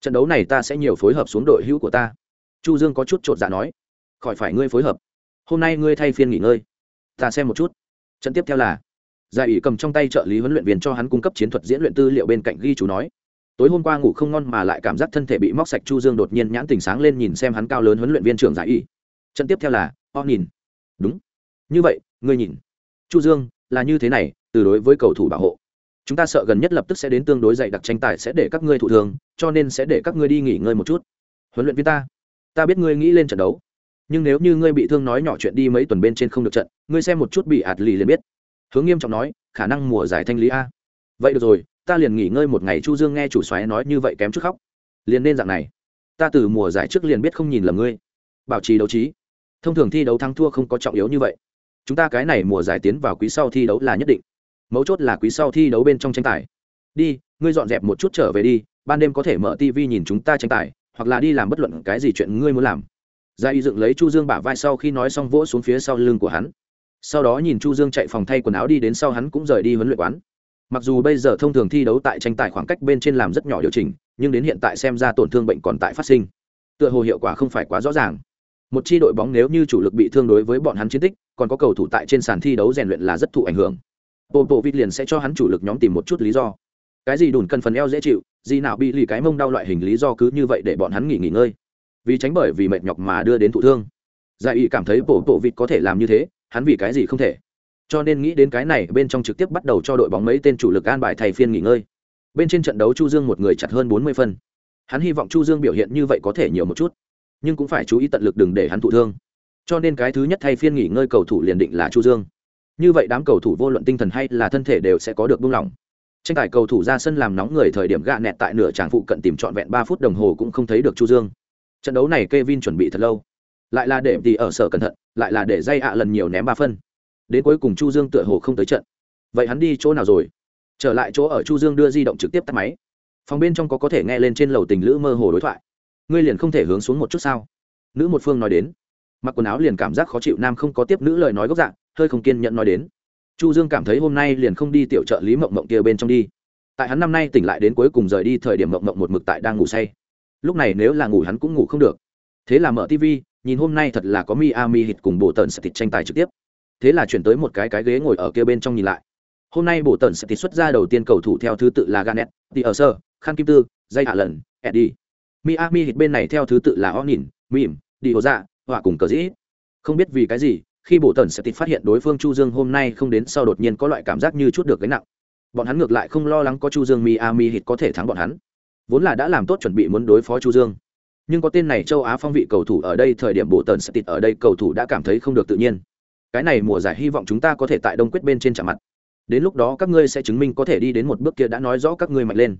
Trận đấu này ta sẽ nhiều phối hợp xuống đội hữu của ta. Chu dương có chút chột dạ nói, khỏi phải ngươi phối hợp. Hôm nay ngươi thay phiên nghỉ ngơi. Ta xem một chút trận tiếp theo là, giải ủy cầm trong tay trợ lý huấn luyện viên cho hắn cung cấp chiến thuật diễn luyện tư liệu bên cạnh ghi chú nói. Tối hôm qua ngủ không ngon mà lại cảm giác thân thể bị móc sạch chu dương đột nhiên nhãn tình sáng lên nhìn xem hắn cao lớn huấn luyện viên trưởng giải ủy trận tiếp theo là, o nhìn. Đúng. Như vậy, ngươi nhìn. Chu dương, là như thế này, từ đối với cầu thủ bảo hộ. Chúng ta sợ gần nhất lập tức sẽ đến tương đối dày đặc tranh tài sẽ để các ngươi thụ thường cho nên sẽ để các ngươi đi nghỉ ngơi một chút. Huấn luyện viên ta. Ta biết ngươi nghĩ lên trận đấu nhưng nếu như ngươi bị thương nói nhỏ chuyện đi mấy tuần bên trên không được trận, ngươi xem một chút bị ạt lì liền biết. Hướng nghiêm trọng nói, khả năng mùa giải thanh lý a. Vậy được rồi, ta liền nghỉ ngơi một ngày, chu dương nghe chủ xoáy nói như vậy kém chút khóc. Liền nên dạng này. Ta từ mùa giải trước liền biết không nhìn lầm ngươi. Bảo trì đấu trí. Thông thường thi đấu thắng thua không có trọng yếu như vậy. Chúng ta cái này mùa giải tiến vào quý sau thi đấu là nhất định. Mấu chốt là quý sau thi đấu bên trong tranh tài. Đi, ngươi dọn dẹp một chút trở về đi, ban đêm có thể mở tv nhìn chúng ta tranh tài, hoặc là đi làm bất luận cái gì chuyện ngươi muốn làm gia y dựng lấy chu dương bả vai sau khi nói xong vỗ xuống phía sau lưng của hắn. Sau đó nhìn chu dương chạy phòng thay quần áo đi đến sau hắn cũng rời đi huấn luyện quán. Mặc dù bây giờ thông thường thi đấu tại tranh tài khoảng cách bên trên làm rất nhỏ điều chỉnh, nhưng đến hiện tại xem ra tổn thương bệnh còn tại phát sinh. Tựa hồ hiệu quả không phải quá rõ ràng. Một chi đội bóng nếu như chủ lực bị thương đối với bọn hắn chiến tích, còn có cầu thủ tại trên sàn thi đấu rèn luyện là rất thụ ảnh hưởng. Bộ bộ vịt liền sẽ cho hắn chủ lực nhóm tìm một chút lý do. Cái gì đùn cần phần eo dễ chịu, gì nào bị lì cái mông đau loại hình lý do cứ như vậy để bọn hắn nghỉ nghỉ ngơi vì tránh bởi vì mệt nhọc mà đưa đến thụ thương. Giải ý cảm thấy bổ bộ vịt có thể làm như thế, hắn vì cái gì không thể? Cho nên nghĩ đến cái này, bên trong trực tiếp bắt đầu cho đội bóng mấy tên chủ lực an bài thay phiên nghỉ ngơi. Bên trên trận đấu chu dương một người chặt hơn bốn mươi phân. Hắn hy vọng chu dương biểu hiện như vậy có thể nhiều một chút, nhưng cũng phải chú ý tận lực đừng để hắn thụ thương. Cho nên cái thứ nhất thay phiên nghỉ ngơi cầu thủ liền định là chu dương. Như vậy đám cầu thủ vô luận tinh thần hay là thân thể đều sẽ có được buông lỏng. Tranh tài cầu thủ ra sân làm nóng người thời điểm gạ nẹt tại nửa tràng phụ cận tìm trọn vẹn ba phút đồng hồ cũng không thấy được chu dương trận đấu này Kevin chuẩn bị thật lâu. Lại là để thì ở sở cẩn thận, lại là để dây ạ lần nhiều ném ba phân. Đến cuối cùng chu dương tựa hồ không tới trận. Vậy hắn đi chỗ nào rồi? Trở lại chỗ ở chu dương đưa di động trực tiếp tắt máy. Phòng bên trong có có thể nghe lên trên lầu tình lữ mơ hồ đối thoại. Ngươi liền không thể hướng xuống một chút sao? Nữ một phương nói đến. Mặc quần áo liền cảm giác khó chịu, nam không có tiếp nữ lời nói gốc dạng, hơi không kiên nhẫn nói đến. Chu dương cảm thấy hôm nay liền không đi tiểu trợ lý mộng mộng kia bên trong đi. Tại hắn năm nay tỉnh lại đến cuối cùng rời đi thời điểm mộng mộng một mực tại đang ngủ say lúc này nếu là ngủ hắn cũng ngủ không được. Thế là mở tv nhìn hôm nay thật là có miami hit cùng bộ tần sẽ thịt tranh tài trực tiếp. Thế là chuyển tới một cái cái ghế ngồi ở kia bên trong nhìn lại. Hôm nay bộ tần sẽ thịt xuất ra đầu tiên cầu thủ theo thứ tự là ganet thì ở sơ khan kim tư dây hạ lần eddie. Miami hit bên này theo thứ tự là onin mìm đi hồ dạ họa cùng cờ dĩ. Không biết vì cái gì, khi bộ tần sẽ tịt phát hiện đối phương chu dương hôm nay không đến sau đột nhiên có loại cảm giác như chút được gánh nặng. Bọn hắn ngược lại không lo lắng có chu dương miami hit có thể thắng bọn hắn vốn là đã làm tốt chuẩn bị muốn đối phó chu dương nhưng có tên này châu á phong vị cầu thủ ở đây thời điểm bộ tần sẽ tịt ở đây cầu thủ đã cảm thấy không được tự nhiên cái này mùa giải hy vọng chúng ta có thể tại đông quyết bên trên chạm mặt đến lúc đó các ngươi sẽ chứng minh có thể đi đến một bước kia đã nói rõ các ngươi mạnh lên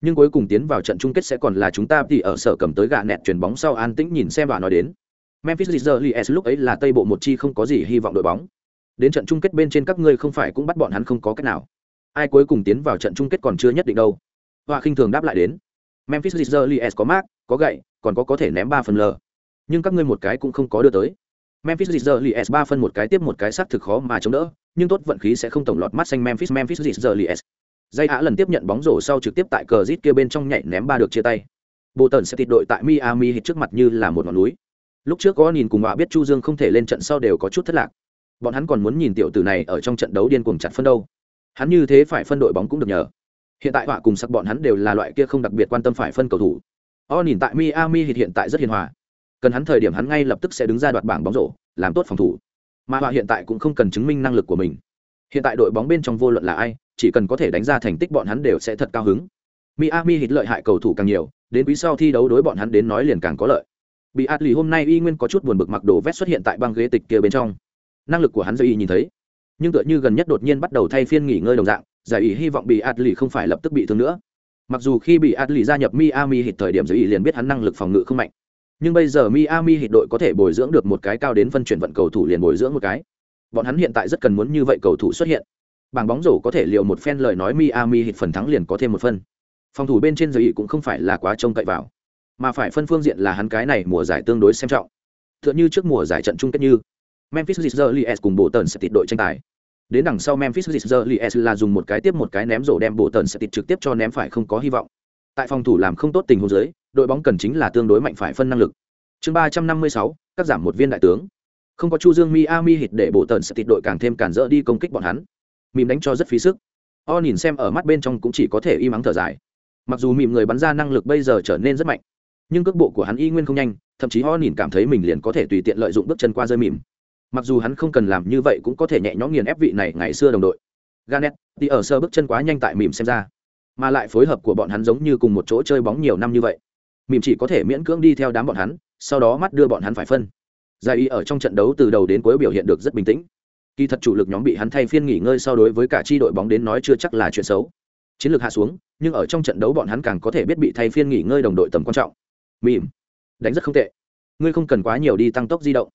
nhưng cuối cùng tiến vào trận chung kết sẽ còn là chúng ta thì ở sở cầm tới gạ nẹt chuyền bóng sau an tĩnh nhìn xem và nói đến Memphis Grizzlies lúc ấy là Tây Bộ một chi không có gì hy vọng đội bóng. Đến trận chung kết bên trên các ngươi không phải cũng bắt bọn hắn không có cách nào. Ai cuối cùng tiến vào trận chung kết còn chưa nhất định đâu. Và khinh thường đáp lại đến. Memphis Grizzlies có mark, có gậy, còn có có thể ném ba phần lờ. Nhưng các ngươi một cái cũng không có đưa tới. Memphis Grizzlies ba phân một cái tiếp một cái sát thực khó mà chống đỡ, nhưng tốt vận khí sẽ không tổng lọt mắt xanh Memphis Memphis Grizzlies. dây á lần tiếp nhận bóng rổ sau trực tiếp tại cờ rít kia bên trong nhảy ném ba được chia tay bộ tần sẽ tịt đội tại miami hít trước mặt như là một ngọn núi lúc trước có nhìn cùng họa biết chu dương không thể lên trận sau đều có chút thất lạc bọn hắn còn muốn nhìn tiểu tử này ở trong trận đấu điên cuồng chặt phân đâu hắn như thế phải phân đội bóng cũng được nhờ hiện tại họa cùng sắc bọn hắn đều là loại kia không đặc biệt quan tâm phải phân cầu thủ. O nhìn tại miami hiện tại rất hiền hòa. Cần hắn thời điểm hắn ngay lập tức sẽ đứng ra đoạt bảng bóng rổ, làm tốt phòng thủ. Mà họa hiện tại cũng không cần chứng minh năng lực của mình. Hiện tại đội bóng bên trong vô luận là ai, chỉ cần có thể đánh ra thành tích bọn hắn đều sẽ thật cao hứng. Miami hít lợi hại cầu thủ càng nhiều, đến quý sau thi đấu đối bọn hắn đến nói liền càng có lợi. Bị ạt lì hôm nay y nguyên có chút buồn bực mặc đồ vét xuất hiện tại băng ghế tịch kia bên trong. Năng lực của hắn do y nhìn thấy. Nhưng tựa như gần nhất đột nhiên bắt đầu thay phiên nghỉ ngơi đồng dạng giải ý hy vọng bị ạt lì không phải lập tức bị thương nữa. Mặc dù khi bị ạt lì gia nhập miami hít thời điểm giải ý liền biết hắn năng lực phòng ngự không mạnh. Nhưng bây giờ miami hít đội có thể bồi dưỡng được một cái cao đến phân chuyển vận cầu thủ liền bồi dưỡng một cái. Bọn hắn hiện tại rất cần muốn như vậy cầu thủ xuất hiện. Bảng bóng rổ có thể liệu một phen lời nói miami hít phần thắng liền có thêm một phân. Phòng thủ bên trên giới ý cũng không phải là quá trông cậy vào. Mà phải phân phương diện là hắn cái này mùa giải tương đối xem trọng. Tựa như trước mùa giải trận chung kết như Memphis Grizzlies cùng bộ tần sẽ tịt đội tranh tài đến đằng sau Memphis Grizzlies là dùng một cái tiếp một cái ném rổ đem bộ tần sẽ tịt trực tiếp cho ném phải không có hy vọng. Tại phòng thủ làm không tốt tình huống dưới, đội bóng cần chính là tương đối mạnh phải phân năng lực. Chương ba trăm năm mươi sáu, cắt giảm một viên đại tướng. Không có chu dương miami hit để bộ tần sẽ tịt đội càng thêm cản rỡ đi công kích bọn hắn. Mìm đánh cho rất phí sức. O nhìn xem ở mắt bên trong cũng chỉ có thể im ắng thở dài. Mặc dù mìm người bắn ra năng lực bây giờ trở nên rất mạnh, nhưng cước bộ của hắn y nguyên không nhanh, thậm chí o nhìn cảm thấy mình liền có thể tùy tiện lợi dụng bước chân qua rơi mìm mặc dù hắn không cần làm như vậy cũng có thể nhẹ nhõm nghiền ép vị này ngày xưa đồng đội. Ganet thì ở sơ bước chân quá nhanh tại mìm xem ra, mà lại phối hợp của bọn hắn giống như cùng một chỗ chơi bóng nhiều năm như vậy. Mìm chỉ có thể miễn cưỡng đi theo đám bọn hắn, sau đó mắt đưa bọn hắn phải phân. Giải y ở trong trận đấu từ đầu đến cuối biểu hiện được rất bình tĩnh. Kỳ thật chủ lực nhóm bị hắn thay phiên nghỉ ngơi so đối với cả chi đội bóng đến nói chưa chắc là chuyện xấu. Chiến lược hạ xuống, nhưng ở trong trận đấu bọn hắn càng có thể biết bị thay phiên nghỉ ngơi đồng đội tầm quan trọng. Mỉm, đánh rất không tệ. Ngươi không cần quá nhiều đi tăng tốc di động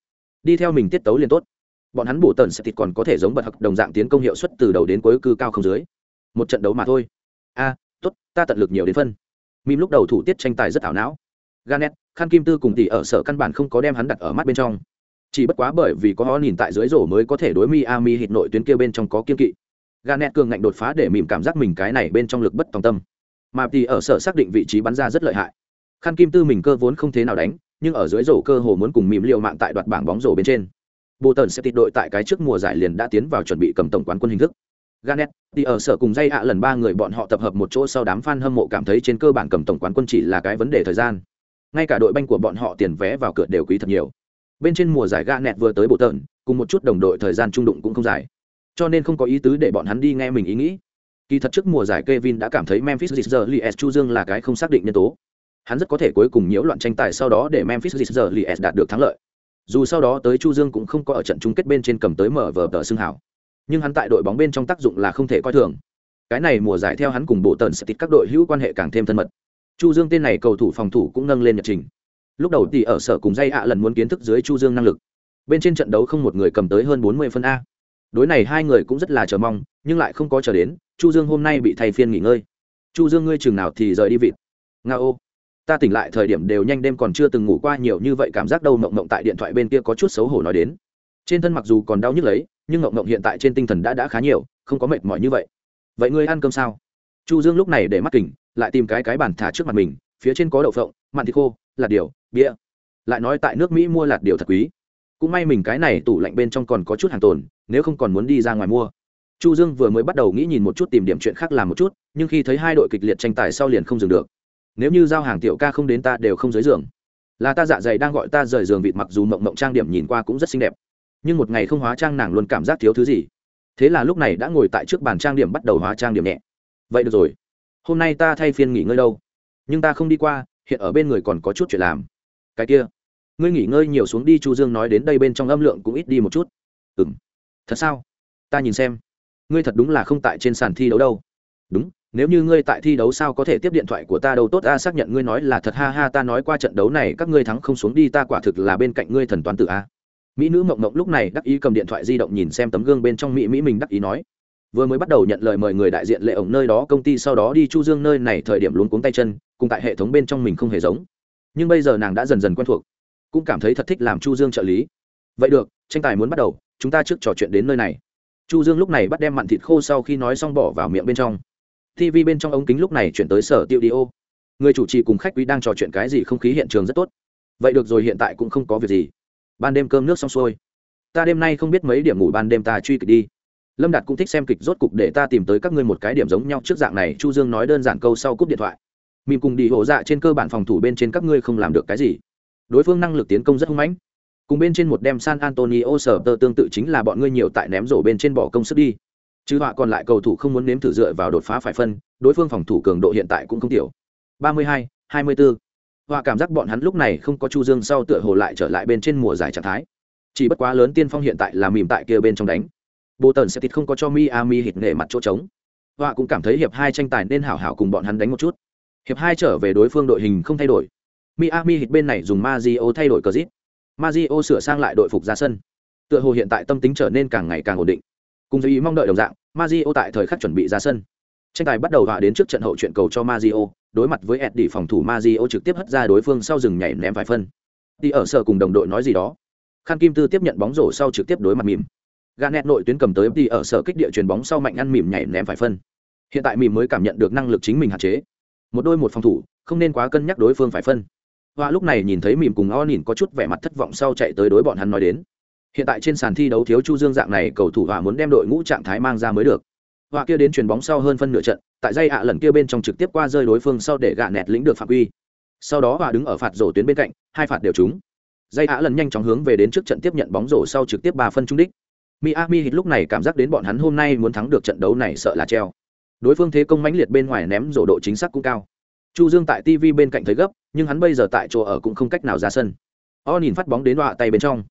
đi theo mình tiết tấu liền tốt. Bọn hắn bổ tần sẽ thịt còn có thể giống bật hặc đồng dạng tiến công hiệu suất từ đầu đến cuối cư cao không dưới. Một trận đấu mà thôi. A à, tốt ta tận lực nhiều đến phân. Mìm lúc đầu thủ tiết tranh tài rất ảo não. Ganet Khan kim tư cùng tỷ ở sở căn bản không có đem hắn đặt ở mắt bên trong. Chỉ bất quá bởi vì có họ nhìn tại dưới rổ mới có thể đối miami hít nội tuyến kia bên trong có kiên kỵ. Ganet cường ngạnh đột phá để mìm cảm giác mình cái này bên trong lực bất tòng tâm. Mà tỷ ở sở xác định vị trí bắn ra rất lợi hại. Khan kim tư mình cơ vốn không thế nào đánh nhưng ở dưới rổ cơ hồ muốn cùng mìm liệu mạng tại đoạt bảng bóng rổ bên trên bộ tần sẽ tịt đội tại cái trước mùa giải liền đã tiến vào chuẩn bị cầm tổng quán quân hình thức Garnet, thì ở sở cùng dây ạ lần ba người bọn họ tập hợp một chỗ sau đám fan hâm mộ cảm thấy trên cơ bản cầm tổng quán quân chỉ là cái vấn đề thời gian. Ngay cả đội banh của bọn họ tiền vé vào cửa đều quý thật nhiều. Bên trên mùa giải Garnet vừa tới bộ tần cùng một chút đồng đội thời gian trung đụng cũng không dài. Cho nên không có ý tứ để bọn hắn đi nghe mình ý nghĩ. Kỳ thật trước mùa giải Kevin đã cảm thấy Memphis Grizzlies Chu Dương là cái không xác định nhân tố. Hắn rất có thể cuối cùng nhiễu loạn tranh tài sau đó để Memphis Grizzlies đạt được thắng lợi. Dù sau đó tới Chu Dương cũng không có ở trận chung kết bên trên cầm tới mở vở tờ xưng hảo nhưng hắn tại đội bóng bên trong tác dụng là không thể coi thường. Cái này mùa giải theo hắn cùng bộ tần sẽ tịt các đội hữu quan hệ càng thêm thân mật. Chu dương tên này cầu thủ phòng thủ cũng nâng lên nhật trình. Lúc đầu thì ở sở cùng dây ạ lần muốn kiến thức dưới chu dương năng lực. Bên trên trận đấu không một người cầm tới hơn bốn mươi phân a. Đối này hai người cũng rất là chờ mong, nhưng lại không có chờ đến, chu dương hôm nay bị thay phiên nghỉ ngơi. Chu dương ngươi chừng nào thì rời đi vịt. Ngao ta tỉnh lại thời điểm đều nhanh đêm còn chưa từng ngủ qua nhiều như vậy, cảm giác đâu mộng mộng tại điện thoại bên kia có chút xấu hổ nói đến. Trên thân mặc dù còn đau nhức lấy, nhưng mộng mộng hiện tại trên tinh thần đã đã khá nhiều, không có mệt mỏi như vậy. Vậy ngươi ăn cơm sao? Chu dương lúc này để mắt kỉnh, lại tìm cái cái bàn thả trước mặt mình, phía trên có đậu phộng, mặn thịt khô, lạt điều, bia. Lại nói tại nước mỹ mua lạt điều thật quý. Cũng may mình cái này tủ lạnh bên trong còn có chút hàng tồn, nếu không còn muốn đi ra ngoài mua. Chu dương vừa mới bắt đầu nghĩ nhìn một chút tìm điểm chuyện khác làm một chút, nhưng khi thấy hai đội kịch liệt tranh tài sau liền không dừng được nếu như giao hàng tiểu ca không đến ta đều không dưới giường. Là ta dạ dày đang gọi ta rời giường vịt mặc dù mộng mộng trang điểm nhìn qua cũng rất xinh đẹp. Nhưng một ngày không hóa trang nàng luôn cảm giác thiếu thứ gì. Thế là lúc này đã ngồi tại trước bàn trang điểm bắt đầu hóa trang điểm nhẹ. Vậy được rồi. Hôm nay ta thay phiên nghỉ ngơi đâu? Nhưng ta không đi qua, hiện ở bên người còn có chút chuyện làm. Cái kia. Ngươi nghỉ ngơi nhiều xuống đi, chu dương nói đến đây bên trong âm lượng cũng ít đi một chút. Ừ m thật sao? Ta nhìn xem. Ngươi thật đúng là không tại trên sàn thi đấu đâu. Đúng nếu như ngươi tại thi đấu sao có thể tiếp điện thoại của ta đâu, tốt ta xác nhận ngươi nói là thật, ha ha, ta nói qua trận đấu này các ngươi thắng không xuống đi, ta quả thực là bên cạnh ngươi thần toán tử a. Mỹ nữ mộng mộng lúc này đắc ý cầm điện thoại di động nhìn xem tấm gương bên trong mỹ mỹ mình đắc ý nói. Vừa mới bắt đầu nhận lời mời người đại diện lệ ổng nơi đó, công ty sau đó đi chu dương nơi này thời điểm luôn cuống tay chân, cùng tại hệ thống bên trong mình không hề giống. Nhưng bây giờ nàng đã dần dần quen thuộc, cũng cảm thấy thật thích làm chu dương trợ lý. Vậy được, tranh tài muốn bắt đầu, chúng ta trước trò chuyện đến nơi này. Chu dương lúc này bắt đem mặn thịt khô sau khi nói xong bỏ vào miệng bên trong tv bên trong ống kính lúc này chuyển tới sở tiêu đi ô người chủ trì cùng khách quý đang trò chuyện cái gì không khí hiện trường rất tốt. Vậy được rồi, hiện tại cũng không có việc gì. Ban đêm cơm nước xong xuôi. Ta đêm nay không biết mấy điểm ngủ, ban đêm ta truy kịch đi. Lâm đạt cũng thích xem kịch, rốt cục để ta tìm tới các ngươi một cái điểm giống nhau. Trước dạng này, chu dương nói đơn giản câu sau cúp điện thoại. Mìm cùng đi, hổ dạ trên cơ bản phòng thủ bên trên các ngươi không làm được cái gì. Đối phương năng lực tiến công rất hung mãnh. Cùng bên trên một đem san antonio sở tơ tương tự chính là bọn ngươi nhiều tại ném rổ bên trên bỏ công sức đi chứ họa còn lại cầu thủ không muốn nếm thử dựa vào đột phá phải phân đối phương phòng thủ cường độ hiện tại cũng không tiểu. 32, 24. họa cảm giác bọn hắn lúc này không có chu dương sau tựa hồ lại trở lại bên trên mùa giải trạng thái. Chỉ bất quá lớn tiên phong hiện tại là mìm tại kia bên trong đánh. Bồ tần sẽ thịt không có cho miami hít nghệ mặt chỗ trống. Họa cũng cảm thấy hiệp hai tranh tài nên hảo hảo cùng bọn hắn đánh một chút. Hiệp hai trở về đối phương đội hình không thay đổi. Miami hít bên này dùng mazio thay đổi cờ zit mazio sửa sang lại đội phục ra sân. Tựa hồ hiện tại tâm tính trở nên càng ngày càng ổn định cùng ý mong đợi đồng dạng mazio tại thời khắc chuẩn bị ra sân tranh tài bắt đầu họa đến trước trận hậu chuyện cầu cho mazio đối mặt với Eddie phòng thủ mazio trực tiếp hất ra đối phương sau rừng nhảy ném vài phân đi ở sở cùng đồng đội nói gì đó Khan Kim Tư tiếp nhận bóng rổ sau trực tiếp đối mặt mỉm. Garnet nội tuyến cầm tới đi ở sở kích địa chuyền bóng sau mạnh ăn mỉm nhảy ném phải phân. Hiện tại mỉm mới cảm nhận được năng lực chính mình hạn chế. Một đôi một phòng thủ, không nên quá cân nhắc đối phương phải phân. họa lúc này nhìn thấy mỉm cùng O nhìn có chút vẻ mặt thất vọng sau chạy tới đối bọn hắn nói đến. Hiện tại trên sàn thi đấu thiếu Chu Dương dạng này cầu thủ Hoa muốn đem đội ngũ trạng thái mang ra mới được. họa kia đến chuyền bóng sau hơn phân nửa trận, tại dây ạ lần kia bên trong trực tiếp qua rơi đối phương sau để gạ nẹt lĩnh được phạm quy. Sau đó họa đứng ở phạt rổ tuyến bên cạnh, hai phạt đều trúng. Dây á lần nhanh chóng hướng về đến trước trận tiếp nhận bóng rổ sau trực tiếp ba phân trung đích. Miami hít lúc này cảm giác đến bọn hắn hôm nay muốn thắng được trận đấu này sợ là treo. Đối phương thế công mãnh liệt bên ngoài ném rổ độ chính xác cũng cao. Chu dương tại tv bên cạnh thấy gấp nhưng hắn bây giờ tại chỗ ở cũng không cách nào ra sân. O nhìn phát bóng đến họa tay bên trong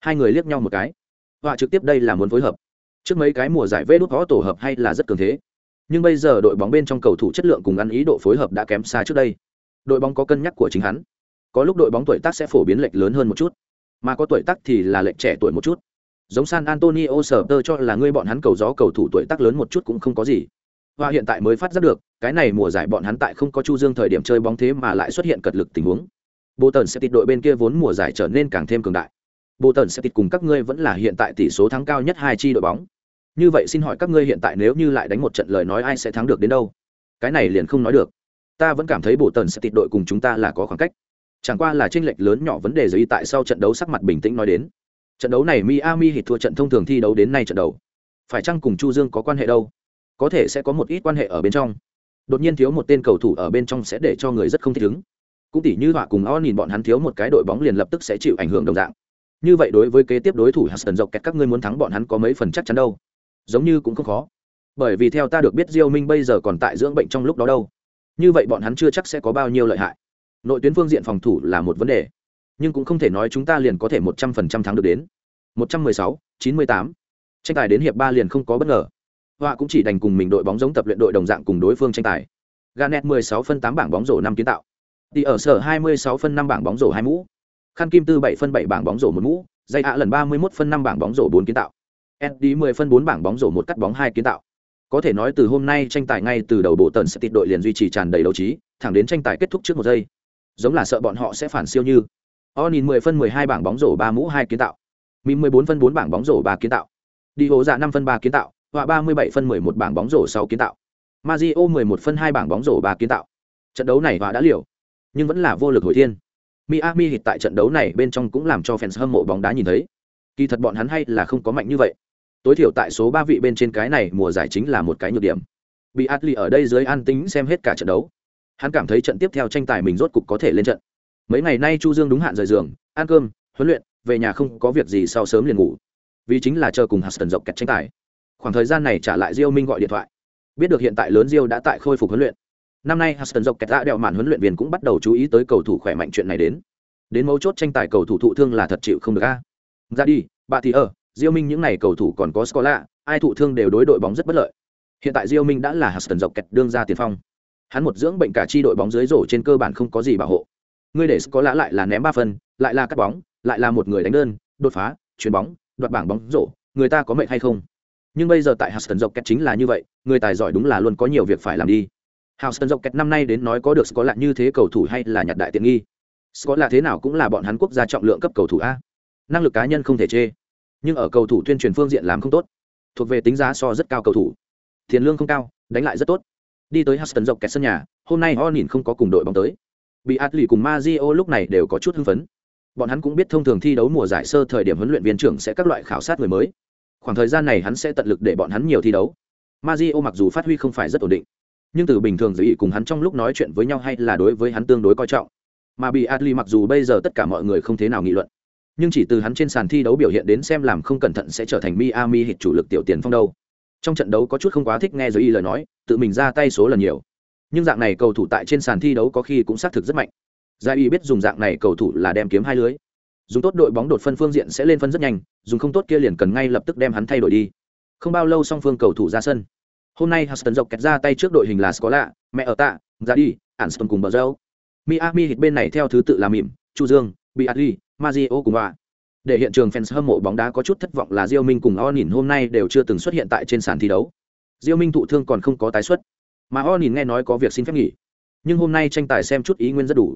hai người liếc nhau một cái. Họa trực tiếp đây là muốn phối hợp. Trước mấy cái mùa giải vê đốt khó tổ hợp hay là rất cường thế. Nhưng bây giờ đội bóng bên trong cầu thủ chất lượng cùng ăn ý độ phối hợp đã kém xa trước đây. Đội bóng có cân nhắc của chính hắn. Có lúc đội bóng tuổi tác sẽ phổ biến lệch lớn hơn một chút. Mà có tuổi tác thì là lệch trẻ tuổi một chút. Giống san antonio sở tơ cho là ngươi bọn hắn cầu gió cầu thủ tuổi tác lớn một chút cũng không có gì. Và hiện tại mới phát giác được, cái này mùa giải bọn hắn tại không có chu dương thời điểm chơi bóng thế mà lại xuất hiện cật lực tình huống. Bộ tần sẽ tịt đội bên kia vốn mùa giải trở nên càng thêm cường đại bộ tần sẽ tịt cùng các ngươi vẫn là hiện tại tỷ số thắng cao nhất hai chi đội bóng như vậy xin hỏi các ngươi hiện tại nếu như lại đánh một trận lời nói ai sẽ thắng được đến đâu cái này liền không nói được ta vẫn cảm thấy bộ tần sẽ tịt đội cùng chúng ta là có khoảng cách Chẳng qua là tranh lệch lớn nhỏ vấn đề giấy tại sau trận đấu sắc mặt bình tĩnh nói đến. Trận đấu này Miami hít thua trận thông thường thi đấu đến nay trận đấu. Phải chăng cùng Chu Dương có quan hệ đâu? Có thể sẽ có một ít quan hệ ở bên trong. Đột nhiên thiếu một tên cầu thủ ở bên trong sẽ để cho người rất không thích ứng. Cũng tỉ như họa cùng O nhìn bọn hắn thiếu một cái đội bóng liền lập tức sẽ chịu ảnh hưởng đồng dạng. Như vậy đối với kế tiếp đối thủ Hudson dọc kẹt các ngươi muốn thắng bọn hắn có mấy phần chắc chắn đâu? Giống như cũng không khó. Bởi vì theo ta được biết Diêu Minh bây giờ còn tại dưỡng bệnh trong lúc đó đâu. Như vậy bọn hắn chưa chắc sẽ có bao nhiêu lợi hại. Nội tuyến phương diện phòng thủ là một vấn đề. Nhưng cũng không thể nói chúng ta liền có thể một trăm phần trăm thắng được đến. một trăm mười sáu, chín mươi tám. Tranh tài đến hiệp ba liền không có bất ngờ. Họa cũng chỉ đành cùng mình đội bóng giống tập luyện đội đồng dạng cùng đối phương tranh tài. Ganet mười sáu phân tám bảng bóng rổ năm kiến tạo. Thì ở sở hai mươi sáu phân năm bảng bóng rổ hai mũ khăn kim tư bảy phân bảy bảng bóng rổ một mũ dây ạ lần ba mươi mốt phân năm bảng bóng rổ bốn kiến tạo. Eddie mười phân bốn bảng bóng rổ một cắt bóng hai kiến tạo. Có thể nói từ hôm nay tranh tài ngay từ đầu bộ tần sẽ tịt đội liền duy trì tràn đầy đấu trí, thẳng đến tranh tài kết thúc trước một giây. Giống là sợ bọn họ sẽ phản siêu như. Onin mười phân mười hai bảng bóng rổ ba mũ hai kiến tạo. Mìm mười bốn phân bốn bảng bóng rổ ba kiến tạo. Đi hồ dạ năm phân ba kiến tạo. Họa ba mươi bảy phân mười một bảng bóng rổ sáu kiến tạo. Mazio mười một phân hai bảng bóng rổ ba kiến tạo. Trận đấu này họa đã liều, nhưng vẫn là vô lực hồi thiên miami hiện tại trận đấu này bên trong cũng làm cho fans hâm mộ bóng đá nhìn thấy. Kỳ thật bọn hắn hay là không có mạnh như vậy. Tối thiểu tại số ba vị bên trên cái này mùa giải chính là một cái nhược điểm. Bị atli ở đây dưới an tính xem hết cả trận đấu. Hắn cảm thấy trận tiếp theo tranh tài mình rốt cục có thể lên trận. Mấy ngày nay chu dương đúng hạn rời giường, ăn cơm, huấn luyện, về nhà không có việc gì sau sớm liền ngủ. Vì chính là chờ cùng Huston dọc kẹt tranh tài. Khoảng thời gian này trả lại Diêu Minh gọi điện thoại. Biết được hiện tại lớn Diêu đã tại khôi phục huấn luyện năm nay Huston dọc kẹt dạ đã đeo màn huấn luyện viên cũng bắt đầu chú ý tới cầu thủ khỏe mạnh chuyện này đến. Đến mấu chốt tranh tài cầu thủ thụ thương là thật chịu không được a. Ra đi, bà thì ở, Diêu Minh những này cầu thủ còn có Scola ai thụ thương đều đối đội bóng rất bất lợi. Hiện tại Diêu Minh đã là Huston dọc kẹt đương ra tiền phong. Hắn một dưỡng bệnh cả chi đội bóng dưới rổ trên cơ bản không có gì bảo hộ. Ngươi để Scola lại là ném ba phân, lại là cắt bóng, lại là một người đánh đơn, đột phá, chuyền bóng, đoạt bảng bóng rổ, người ta có mệnh hay không? Nhưng bây giờ tại Houston dọc kẹt chính là như vậy, người tài giỏi đúng là luôn có nhiều việc phải làm đi. Houston dọc kẹt năm nay đến nói có được có lại như thế cầu thủ hay là nhặt đại tiện nghi Scott là thế nào cũng là bọn hắn quốc gia trọng lượng cấp cầu thủ a năng lực cá nhân không thể chê nhưng ở cầu thủ tuyên truyền phương diện làm không tốt thuộc về tính giá so rất cao cầu thủ tiền lương không cao đánh lại rất tốt Đi tới Huston dọc kẹt sân nhà, hôm nay Onin không có cùng đội bóng tới. Bị Atli cùng Mazio lúc này đều có chút hưng phấn. Bọn hắn cũng biết thông thường thi đấu mùa giải sơ thời điểm huấn luyện viên trưởng sẽ các loại khảo sát người mới. Khoảng thời gian này hắn sẽ tận lực để bọn hắn nhiều thi đấu. Mazio mặc dù phát huy không phải rất ổn định, nhưng từ bình thường dĩ cùng hắn trong lúc nói chuyện với nhau hay là đối với hắn tương đối coi trọng. Mà bị Adli mặc dù bây giờ tất cả mọi người không thế nào nghị luận, nhưng chỉ từ hắn trên sàn thi đấu biểu hiện đến xem làm không cẩn thận sẽ trở thành Miami hit chủ lực tiểu tiền phong đâu. Trong trận đấu có chút không quá thích nghe giới y lời nói, tự mình ra tay số lần nhiều. Nhưng dạng này cầu thủ tại trên sàn thi đấu có khi cũng xác thực rất mạnh. Giải y biết dùng dạng này cầu thủ là đem kiếm hai lưới. Dùng tốt đội bóng đột phân phương diện sẽ lên phân rất nhanh, dùng không tốt kia liền cần ngay lập tức đem hắn thay đổi đi. Không bao lâu song phương cầu thủ ra sân. Hôm nay Huston dọc kẹt ra tay trước đội hình là Scola, mẹ ở tạ, ra đi, Anston cùng bờ dâu. Miami hit bên này theo thứ tự là mỉm, Chu Dương, Biatli, Mazio cùng bà. Để hiện trường fans hâm mộ bóng đá có chút thất vọng là Diêu Minh cùng Onin hôm nay đều chưa từng xuất hiện tại trên sàn thi đấu. Diêu Minh thụ thương còn không có tái xuất, mà Onin nghe nói có việc xin phép nghỉ. Nhưng hôm nay tranh tài xem chút ý nguyên rất đủ.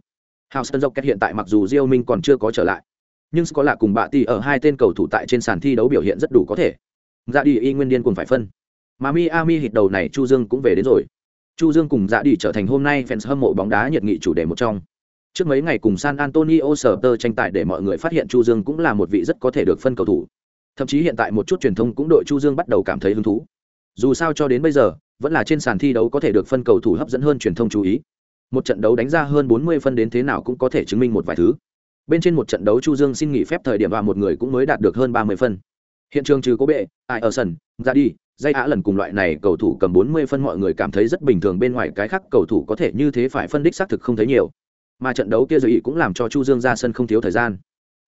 Houston kẹt hiện tại mặc dù Diêu Minh còn chưa có trở lại, nhưng có lạ cùng bạ tỷ ở hai tên cầu thủ tại trên sàn thi đấu biểu hiện rất đủ có thể. Dạ đi y nguyên điên cùng phải phân. Mà Miami hit đầu này Chu Dương cũng về đến rồi. Chu Dương cùng Dạ đi trở thành hôm nay fans hâm mộ bóng đá nhiệt nghị chủ đề một trong. Trước mấy ngày cùng San Antonio Spurs tranh tài để mọi người phát hiện Chu Dương cũng là một vị rất có thể được phân cầu thủ. Thậm chí hiện tại một chút truyền thông cũng đội Chu Dương bắt đầu cảm thấy hứng thú. Dù sao cho đến bây giờ, vẫn là trên sàn thi đấu có thể được phân cầu thủ hấp dẫn hơn truyền thông chú ý. Một trận đấu đánh ra hơn 40 phân đến thế nào cũng có thể chứng minh một vài thứ. Bên trên một trận đấu Chu Dương xin nghỉ phép thời điểm và một người cũng mới đạt được hơn 30 phân. Hiện trường trừ cố bệ, ai ở sân, ra đi, dây á lần cùng loại này cầu thủ cầm 40 phân mọi người cảm thấy rất bình thường bên ngoài cái khác cầu thủ có thể như thế phải phân đích xác thực không thấy nhiều mà trận đấu kia dự cũng làm cho Chu Dương ra sân không thiếu thời gian.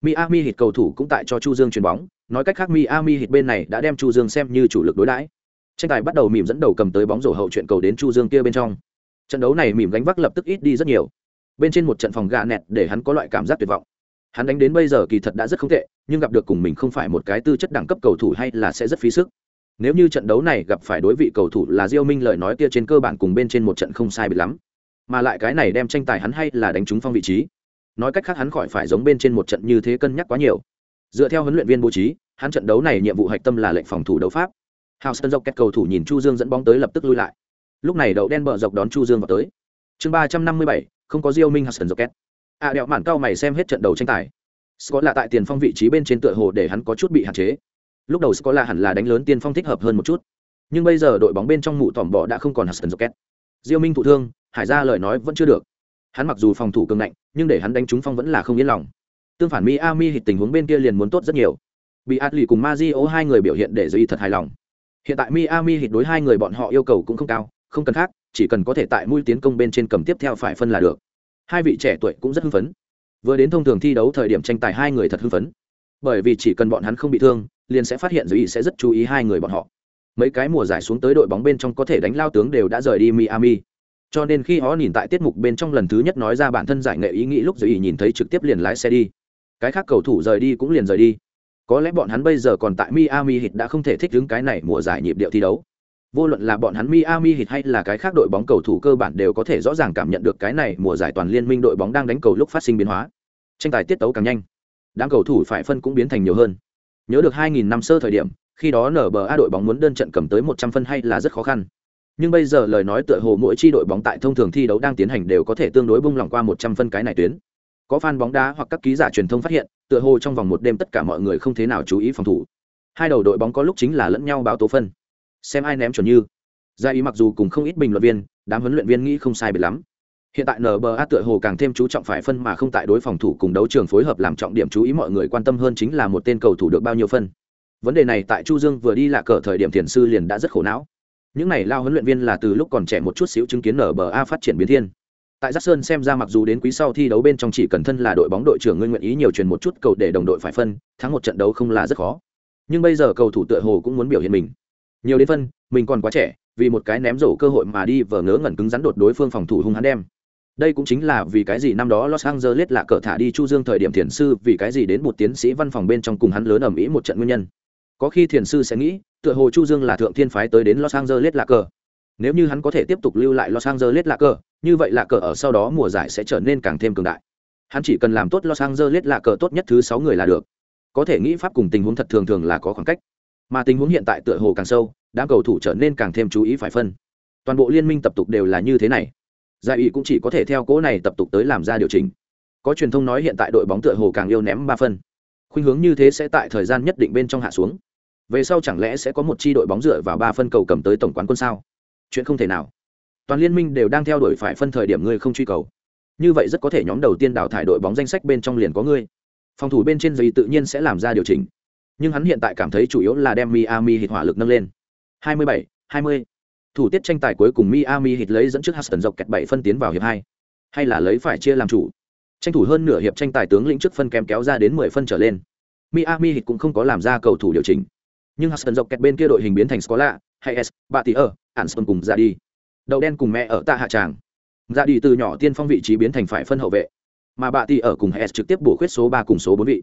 Miami Heat cầu thủ cũng tại cho Chu Dương chuyền bóng, nói cách khác Miami Heat bên này đã đem Chu Dương xem như chủ lực đối đãi. Tranh tài bắt đầu mỉm dẫn đầu cầm tới bóng rổ hậu chuyện cầu đến Chu Dương kia bên trong. Trận đấu này mỉm gánh vác lập tức ít đi rất nhiều. Bên trên một trận phòng gạ nẹt để hắn có loại cảm giác tuyệt vọng. Hắn đánh đến bây giờ kỳ thật đã rất không tệ, nhưng gặp được cùng mình không phải một cái tư chất đẳng cấp cầu thủ hay là sẽ rất phí sức. Nếu như trận đấu này gặp phải đối vị cầu thủ là Diêu Minh lời nói kia trên cơ bản cùng bên trên một trận không sai biệt lắm. Mà lại cái này đem tranh tài hắn hay là đánh trúng phong vị trí. Nói cách khác hắn khỏi phải giống bên trên một trận như thế cân nhắc quá nhiều. Dựa theo huấn luyện viên bố trí, hắn trận đấu này nhiệm vụ hạch tâm là lệnh phòng thủ đấu pháp. Hào sơn dọc kết cầu thủ nhìn chu dương dẫn bóng tới lập tức lui lại. Lúc này đậu đen bờ dọc đón chu dương vào tới. Chương ba trăm năm mươi bảy, không có diêu minh hào sơn dọc két. à đẹo mạn cao mày xem hết trận đầu tranh tài. Scott là tại tiền phong vị trí bên trên tựa hồ để hắn có chút bị hạn chế lúc đầu scola là hẳn là đánh lớn tiên phong thích hợp hơn một chút. Nhưng bây giờ đội bóng bên trong mụ tỏm bỏ đã không còn hào sơn rocket. diêu minh thụ thương, hải ra lời nói vẫn chưa được. Hắn mặc dù phòng thủ cường ngạnh, nhưng để hắn đánh trúng phong vẫn là không yên lòng. Tương phản miami hịt tình huống bên kia liền muốn tốt rất nhiều. Bị atli cùng mazio hai người biểu hiện để duy thật hài lòng. Hiện tại miami hịt đối hai người bọn họ yêu cầu cũng không cao, không cần khác, chỉ cần có thể tại mũi tiến công bên trên cầm tiếp theo phải phân là được. Hai vị trẻ tuổi cũng rất hưng phấn. Vừa đến thông thường thi đấu thời điểm tranh tài hai người thật hưng phấn. Bởi vì chỉ cần bọn hắn không bị thương liền sẽ phát hiện duy sẽ rất chú ý hai người bọn họ. Mấy cái mùa giải xuống tới đội bóng bên trong có thể đánh lao tướng đều đã rời đi miami. Cho nên khi họ nhìn tại tiết mục bên trong lần thứ nhất nói ra bản thân giải nghệ ý nghĩ lúc giới nhìn thấy trực tiếp liền lái xe đi. Cái khác cầu thủ rời đi cũng liền rời đi. Có lẽ bọn hắn bây giờ còn tại miami hit đã không thể thích ứng cái này mùa giải nhịp điệu thi đấu. Vô luận là bọn hắn miami hit hay là cái khác đội bóng cầu thủ cơ bản đều có thể rõ ràng cảm nhận được cái này mùa giải toàn liên minh đội bóng đang đánh cầu lúc phát sinh biến hóa. Tranh tài tiết tấu càng nhanh. Đám cầu thủ phải phân cũng biến thành nhiều hơn nhớ được 2000 năm sơ thời điểm, khi đó nở bờ đội bóng muốn đơn trận cầm tới 100 phân hay là rất khó khăn. Nhưng bây giờ lời nói tựa hồ mỗi chi đội bóng tại thông thường thi đấu đang tiến hành đều có thể tương đối bung lỏng qua một trăm phân cái này tuyến. Có fan bóng đá hoặc các ký giả truyền thông phát hiện, tựa hồ trong vòng một đêm tất cả mọi người không thế nào chú ý phòng thủ. Hai đầu đội bóng có lúc chính là lẫn nhau báo tố phân. Xem ai ném chuẩn như. Gia ý mặc dù cùng không ít bình luận viên, đám huấn luyện viên nghĩ không sai biệt lắm hiện tại nba tựa hồ càng thêm chú trọng phải phân mà không tại đối phòng thủ cùng đấu trường phối hợp làm trọng điểm chú ý mọi người quan tâm hơn chính là một tên cầu thủ được bao nhiêu phân. Vấn đề này tại chu dương vừa đi là cờ thời điểm thiền sư liền đã rất khổ não. Những này lao huấn luyện viên là từ lúc còn trẻ một chút xíu chứng kiến NBA a phát triển biến thiên. Tại giác sơn xem ra mặc dù đến quý sau thi đấu bên trong chỉ cần thân là đội bóng đội trưởng ngươi nguyện ý nhiều truyền một chút cầu để đồng đội phải phân, thắng một trận đấu không là rất khó. Nhưng bây giờ cầu thủ tựa hồ cũng muốn biểu hiện mình. Nhiều đến phân, mình còn quá trẻ, vì một cái ném rổ cơ hội mà đi vờ ngớ ngẩn cứng rắn đột đối phương phòng thủ hung hắn đem đây cũng chính là vì cái gì năm đó los angeles là cờ thả đi chu dương thời điểm thiền sư, vì cái gì đến một tiến sĩ văn phòng bên trong cùng hắn lớn ầm ĩ một trận nguyên nhân. Có khi thiền sư sẽ nghĩ, tựa hồ chu dương là thượng thiên phái tới đến los angeles lạc cờ. Nếu như hắn có thể tiếp tục lưu lại los angeles lạc cờ, như vậy lạc cờ ở sau đó mùa giải sẽ trở nên càng thêm cường đại. Hắn chỉ cần làm tốt los angeles lạc cờ tốt nhất thứ sáu người là được. Có thể nghĩ pháp cùng tình huống thật thường thường là có khoảng cách. Mà tình huống hiện tại tựa hồ càng sâu, đám cầu thủ trở nên càng thêm chú ý phải phân. Toàn bộ liên minh tập tục đều là như thế này giải ủy cũng chỉ có thể theo cố này tập tục tới làm ra điều chỉnh. Có truyền thông nói hiện tại đội bóng tựa hồ càng yêu ném ba phân. Khuynh hướng như thế sẽ tại thời gian nhất định bên trong hạ xuống. Về sau chẳng lẽ sẽ có một chi đội bóng dựa vào ba phân cầu cầm tới tổng quán quân sao? Chuyện không thể nào. Toàn liên minh đều đang theo đuổi phải phân thời điểm ngươi không truy cầu. Như vậy rất có thể nhóm đầu tiên đào thải đội bóng danh sách bên trong liền có ngươi. Phòng thủ bên trên giấy tự nhiên sẽ làm ra điều chỉnh. Nhưng hắn hiện tại cảm thấy chủ yếu là đem miami hít hỏa lực nâng lên. 27, 20 thủ tiết tranh tài cuối cùng miami hít lấy dẫn trước huston dọc kẹt bảy phân tiến vào hiệp hai. Hay là lấy phải chia làm chủ? Tranh thủ hơn nửa hiệp tranh tài tướng lĩnh trước phân kém kéo ra đến 10 phân trở lên. Miami hít cũng không có làm ra cầu thủ điều chỉnh. Nhưng huston dọc kẹt bên kia đội hình biến thành scola hay s bà tỷ ở Anderson cùng ra đi đậu đen cùng mẹ ở tạ hạ tràng. Ra đi từ nhỏ tiên phong vị trí biến thành phải phân hậu vệ. Mà bà tỷ ở cùng s trực tiếp bổ khuyết số ba cùng số bốn vị.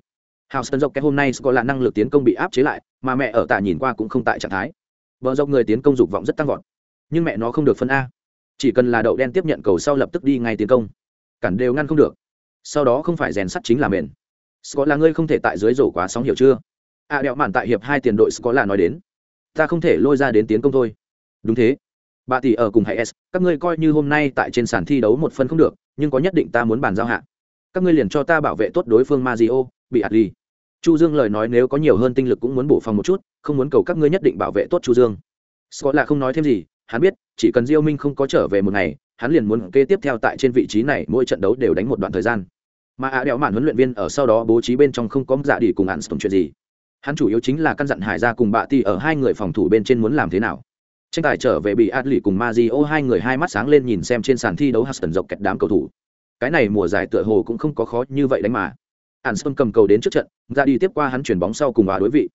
Houston dọc kẹt hôm nay có là năng lực tiến công bị áp chế lại, mà mẹ ở tạ nhìn qua cũng không tại trạng thái. Bờ dọc người tiến công dục vọng rất tăng vọt, nhưng mẹ nó không được phân a. Chỉ cần là đậu đen tiếp nhận cầu sau lập tức đi ngay tiến công, cản đều ngăn không được. Sau đó không phải rèn sắt chính là mền. Scott là ngươi không thể tại dưới rổ quá sóng hiểu chưa? À đẹo mạn tại hiệp hai tiền đội Scott là nói đến, ta không thể lôi ra đến tiến công thôi. Đúng thế. Bà tỷ ở cùng hay S, các ngươi coi như hôm nay tại trên sàn thi đấu một phân không được, nhưng có nhất định ta muốn bàn giao hạ. Các ngươi liền cho ta bảo vệ tốt đối phương Mario, bị ạt Adli chu dương lời nói nếu có nhiều hơn tinh lực cũng muốn bổ phòng một chút không muốn cầu các ngươi nhất định bảo vệ tốt chu dương scott là không nói thêm gì hắn biết chỉ cần diêu minh không có trở về một ngày hắn liền muốn kế tiếp theo tại trên vị trí này mỗi trận đấu đều đánh một đoạn thời gian. Mà ạ đeo mạn huấn luyện viên ở sau đó bố trí bên trong không có dạ đi cùng hắn tổng chuyện gì. Hắn chủ yếu chính là căn dặn hải ra cùng bạ ti ở hai người phòng thủ bên trên muốn làm thế nào. Tranh tài trở về bị adli cùng mazio hai người hai mắt sáng lên nhìn xem trên sàn thi đấu huston dọc kẹt đám cầu thủ. Cái này mùa giải tựa hồ cũng không có khó như vậy đánh mà. Anderson cầm cầu đến trước trận, dạ ra đi tiếp qua hắn chuyển bóng sau cùng bà đối vị.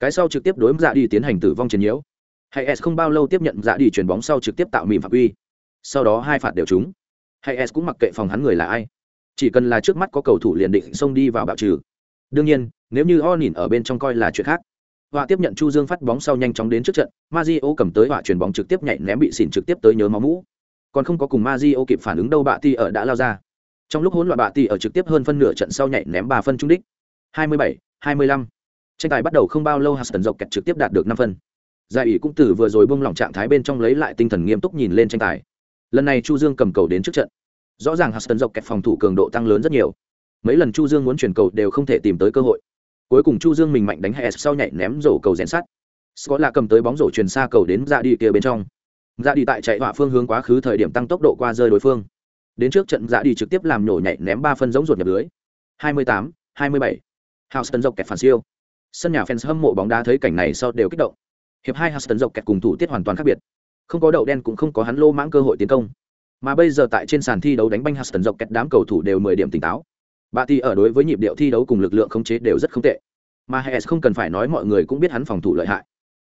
Cái sau trực tiếp đối dạ đi tiến hành tử vong chiến nhiễu. Hay S không bao lâu tiếp nhận dạ đi chuyển bóng sau trực tiếp tạo mìm phạm uy. Sau đó hai phạt đều trúng. Hay S cũng mặc kệ phòng hắn người là ai. Chỉ cần là trước mắt có cầu thủ liền định xông đi vào bạo trừ. Đương nhiên, nếu như O nhìn ở bên trong coi là chuyện khác. Họa tiếp nhận Chu Dương phát bóng sau nhanh chóng đến trước trận, Mario cầm tới họa chuyển bóng trực tiếp nhảy ném bị xỉn trực tiếp tới nhớ máu mũ. Còn không có cùng Mario kịp phản ứng đâu bạ ti ở đã lao ra trong lúc hỗn loạn bạ ti ở trực tiếp hơn phân nửa trận sau nhảy ném ba phân trung đích 27, 25. tranh tài bắt đầu không bao lâu Huston dọc kẹt trực tiếp đạt được năm phân giải ủy cũng từ vừa rồi bung lỏng trạng thái bên trong lấy lại tinh thần nghiêm túc nhìn lên tranh tài. Lần này chu dương cầm cầu đến trước trận. Rõ ràng Huston dọc kẹt phòng thủ cường độ tăng lớn rất nhiều. Mấy lần chu dương muốn chuyển cầu đều không thể tìm tới cơ hội. Cuối cùng chu dương mình mạnh đánh hẹ sau nhảy ném rổ cầu rèn sắt. Scott là cầm tới bóng rổ truyền xa cầu đến ra đi kia bên trong. Ra đi tại chạy họa phương hướng quá khứ thời điểm tăng tốc độ qua rơi đối phương. Đến trước trận dạ đi trực tiếp làm nổ nhảy ném ba phân giống ruột nhập lưới. 28, 27. Houston dọc kẹt phản siêu. Sân nhà fans hâm mộ bóng đá thấy cảnh này sau đều kích động hiệp hai Houston dọc kẹt cùng thủ tiết hoàn toàn khác biệt. Không có đậu đen cũng không có hắn lô mãng cơ hội tiến công. Mà bây giờ tại trên sàn thi đấu đánh banh Houston dọc kẹt đám cầu thủ đều 10 điểm tỉnh táo. Bà thì ở đối với nhịp điệu thi đấu cùng lực lượng khống chế đều rất không tệ. Mà Hayes không cần phải nói mọi người cũng biết hắn phòng thủ lợi hại.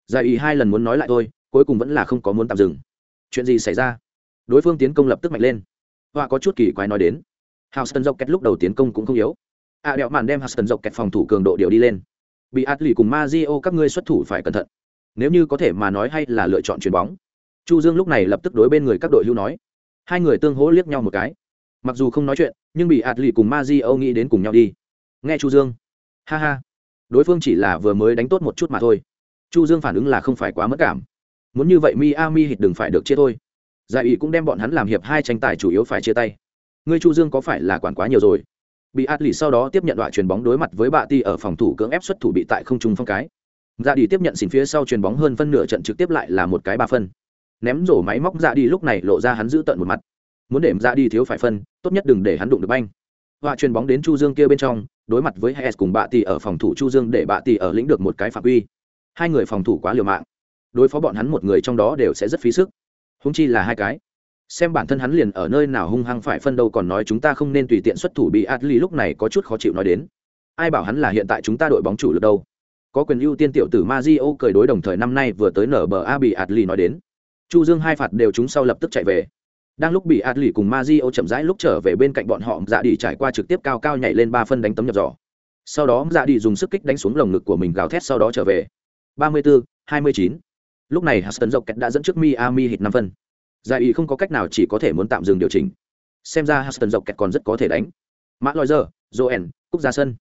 Giải ý hai lần muốn nói lại thôi cuối cùng vẫn là không có muốn tạm dừng. Chuyện gì xảy ra? Đối phương tiến công lập tức mạnh lên. Họa có chút kỳ quái nói đến. Houston dọc kẹt lúc đầu tiến công cũng không yếu. A à, đẹo màn đem houston dọc kẹt phòng thủ cường độ điều đi lên. Bị atli cùng mazio các ngươi xuất thủ phải cẩn thận nếu như có thể mà nói hay là lựa chọn chuyền bóng. Chu dương lúc này lập tức đối bên người các đội hưu nói. Hai người tương hỗ liếc nhau một cái. Mặc dù không nói chuyện, nhưng bị atli cùng mazio nghĩ đến cùng nhau đi. Nghe chu dương. Ha ha. Đối phương chỉ là vừa mới đánh tốt một chút mà thôi. Chu dương phản ứng là không phải quá mất cảm. Muốn như vậy miami hít đừng phải được chia thôi. Giải ủy cũng đem bọn hắn làm hiệp hai tranh tài chủ yếu phải chia tay. Ngươi chu dương có phải là quản quá nhiều rồi? Bị hạt lì sau đó tiếp nhận đoạn chuyền bóng đối mặt với bạ ti ở phòng thủ cưỡng ép xuất thủ bị tại không trung phong cái dạ đi tiếp nhận xin phía sau chuyền bóng hơn phân nửa trận trực tiếp lại là một cái ba phân. Ném rổ máy móc dạ đi lúc này lộ ra hắn giữ tận một mặt. Muốn để dạ đi thiếu phải phân, tốt nhất đừng để hắn đụng được banh. Họa chuyền bóng đến chu dương kia bên trong, đối mặt với hes cùng bạ tỷ ở phòng thủ chu dương để bạ tỷ ở lĩnh được một cái phạm uy hai người phòng thủ quá liều mạng. Đối phó bọn hắn một người trong đó đều sẽ rất phí sức. Húng chi là hai cái. Xem bản thân hắn liền ở nơi nào hung hăng phải phân đâu còn nói chúng ta không nên tùy tiện xuất thủ bị Atli lúc này có chút khó chịu nói đến. Ai bảo hắn là hiện tại chúng ta đội bóng chủ lực đâu? Có quyền ưu tiên tiểu tử Mario cười đối đồng thời năm nay vừa tới nở bờ A bị Adli nói đến. Chu Dương hai phạt đều chúng sau lập tức chạy về. Đang lúc bị Adli cùng Mario chậm rãi lúc trở về bên cạnh bọn họ, Dạ Đi trải qua trực tiếp cao cao nhảy lên ba phân đánh tấm nhập giỏ. Sau đó Dạ Đi dùng sức kích đánh xuống lồng ngực của mình gào thét sau đó trở về. 34, 29. Lúc này Huston kẹt đã dẫn trước Miami hit năm phân Dạ Đi không có cách nào chỉ có thể muốn tạm dừng điều chỉnh xem ra Huston dọc kẹt còn rất có thể đánh mã loi giờ Joen cúc ra sân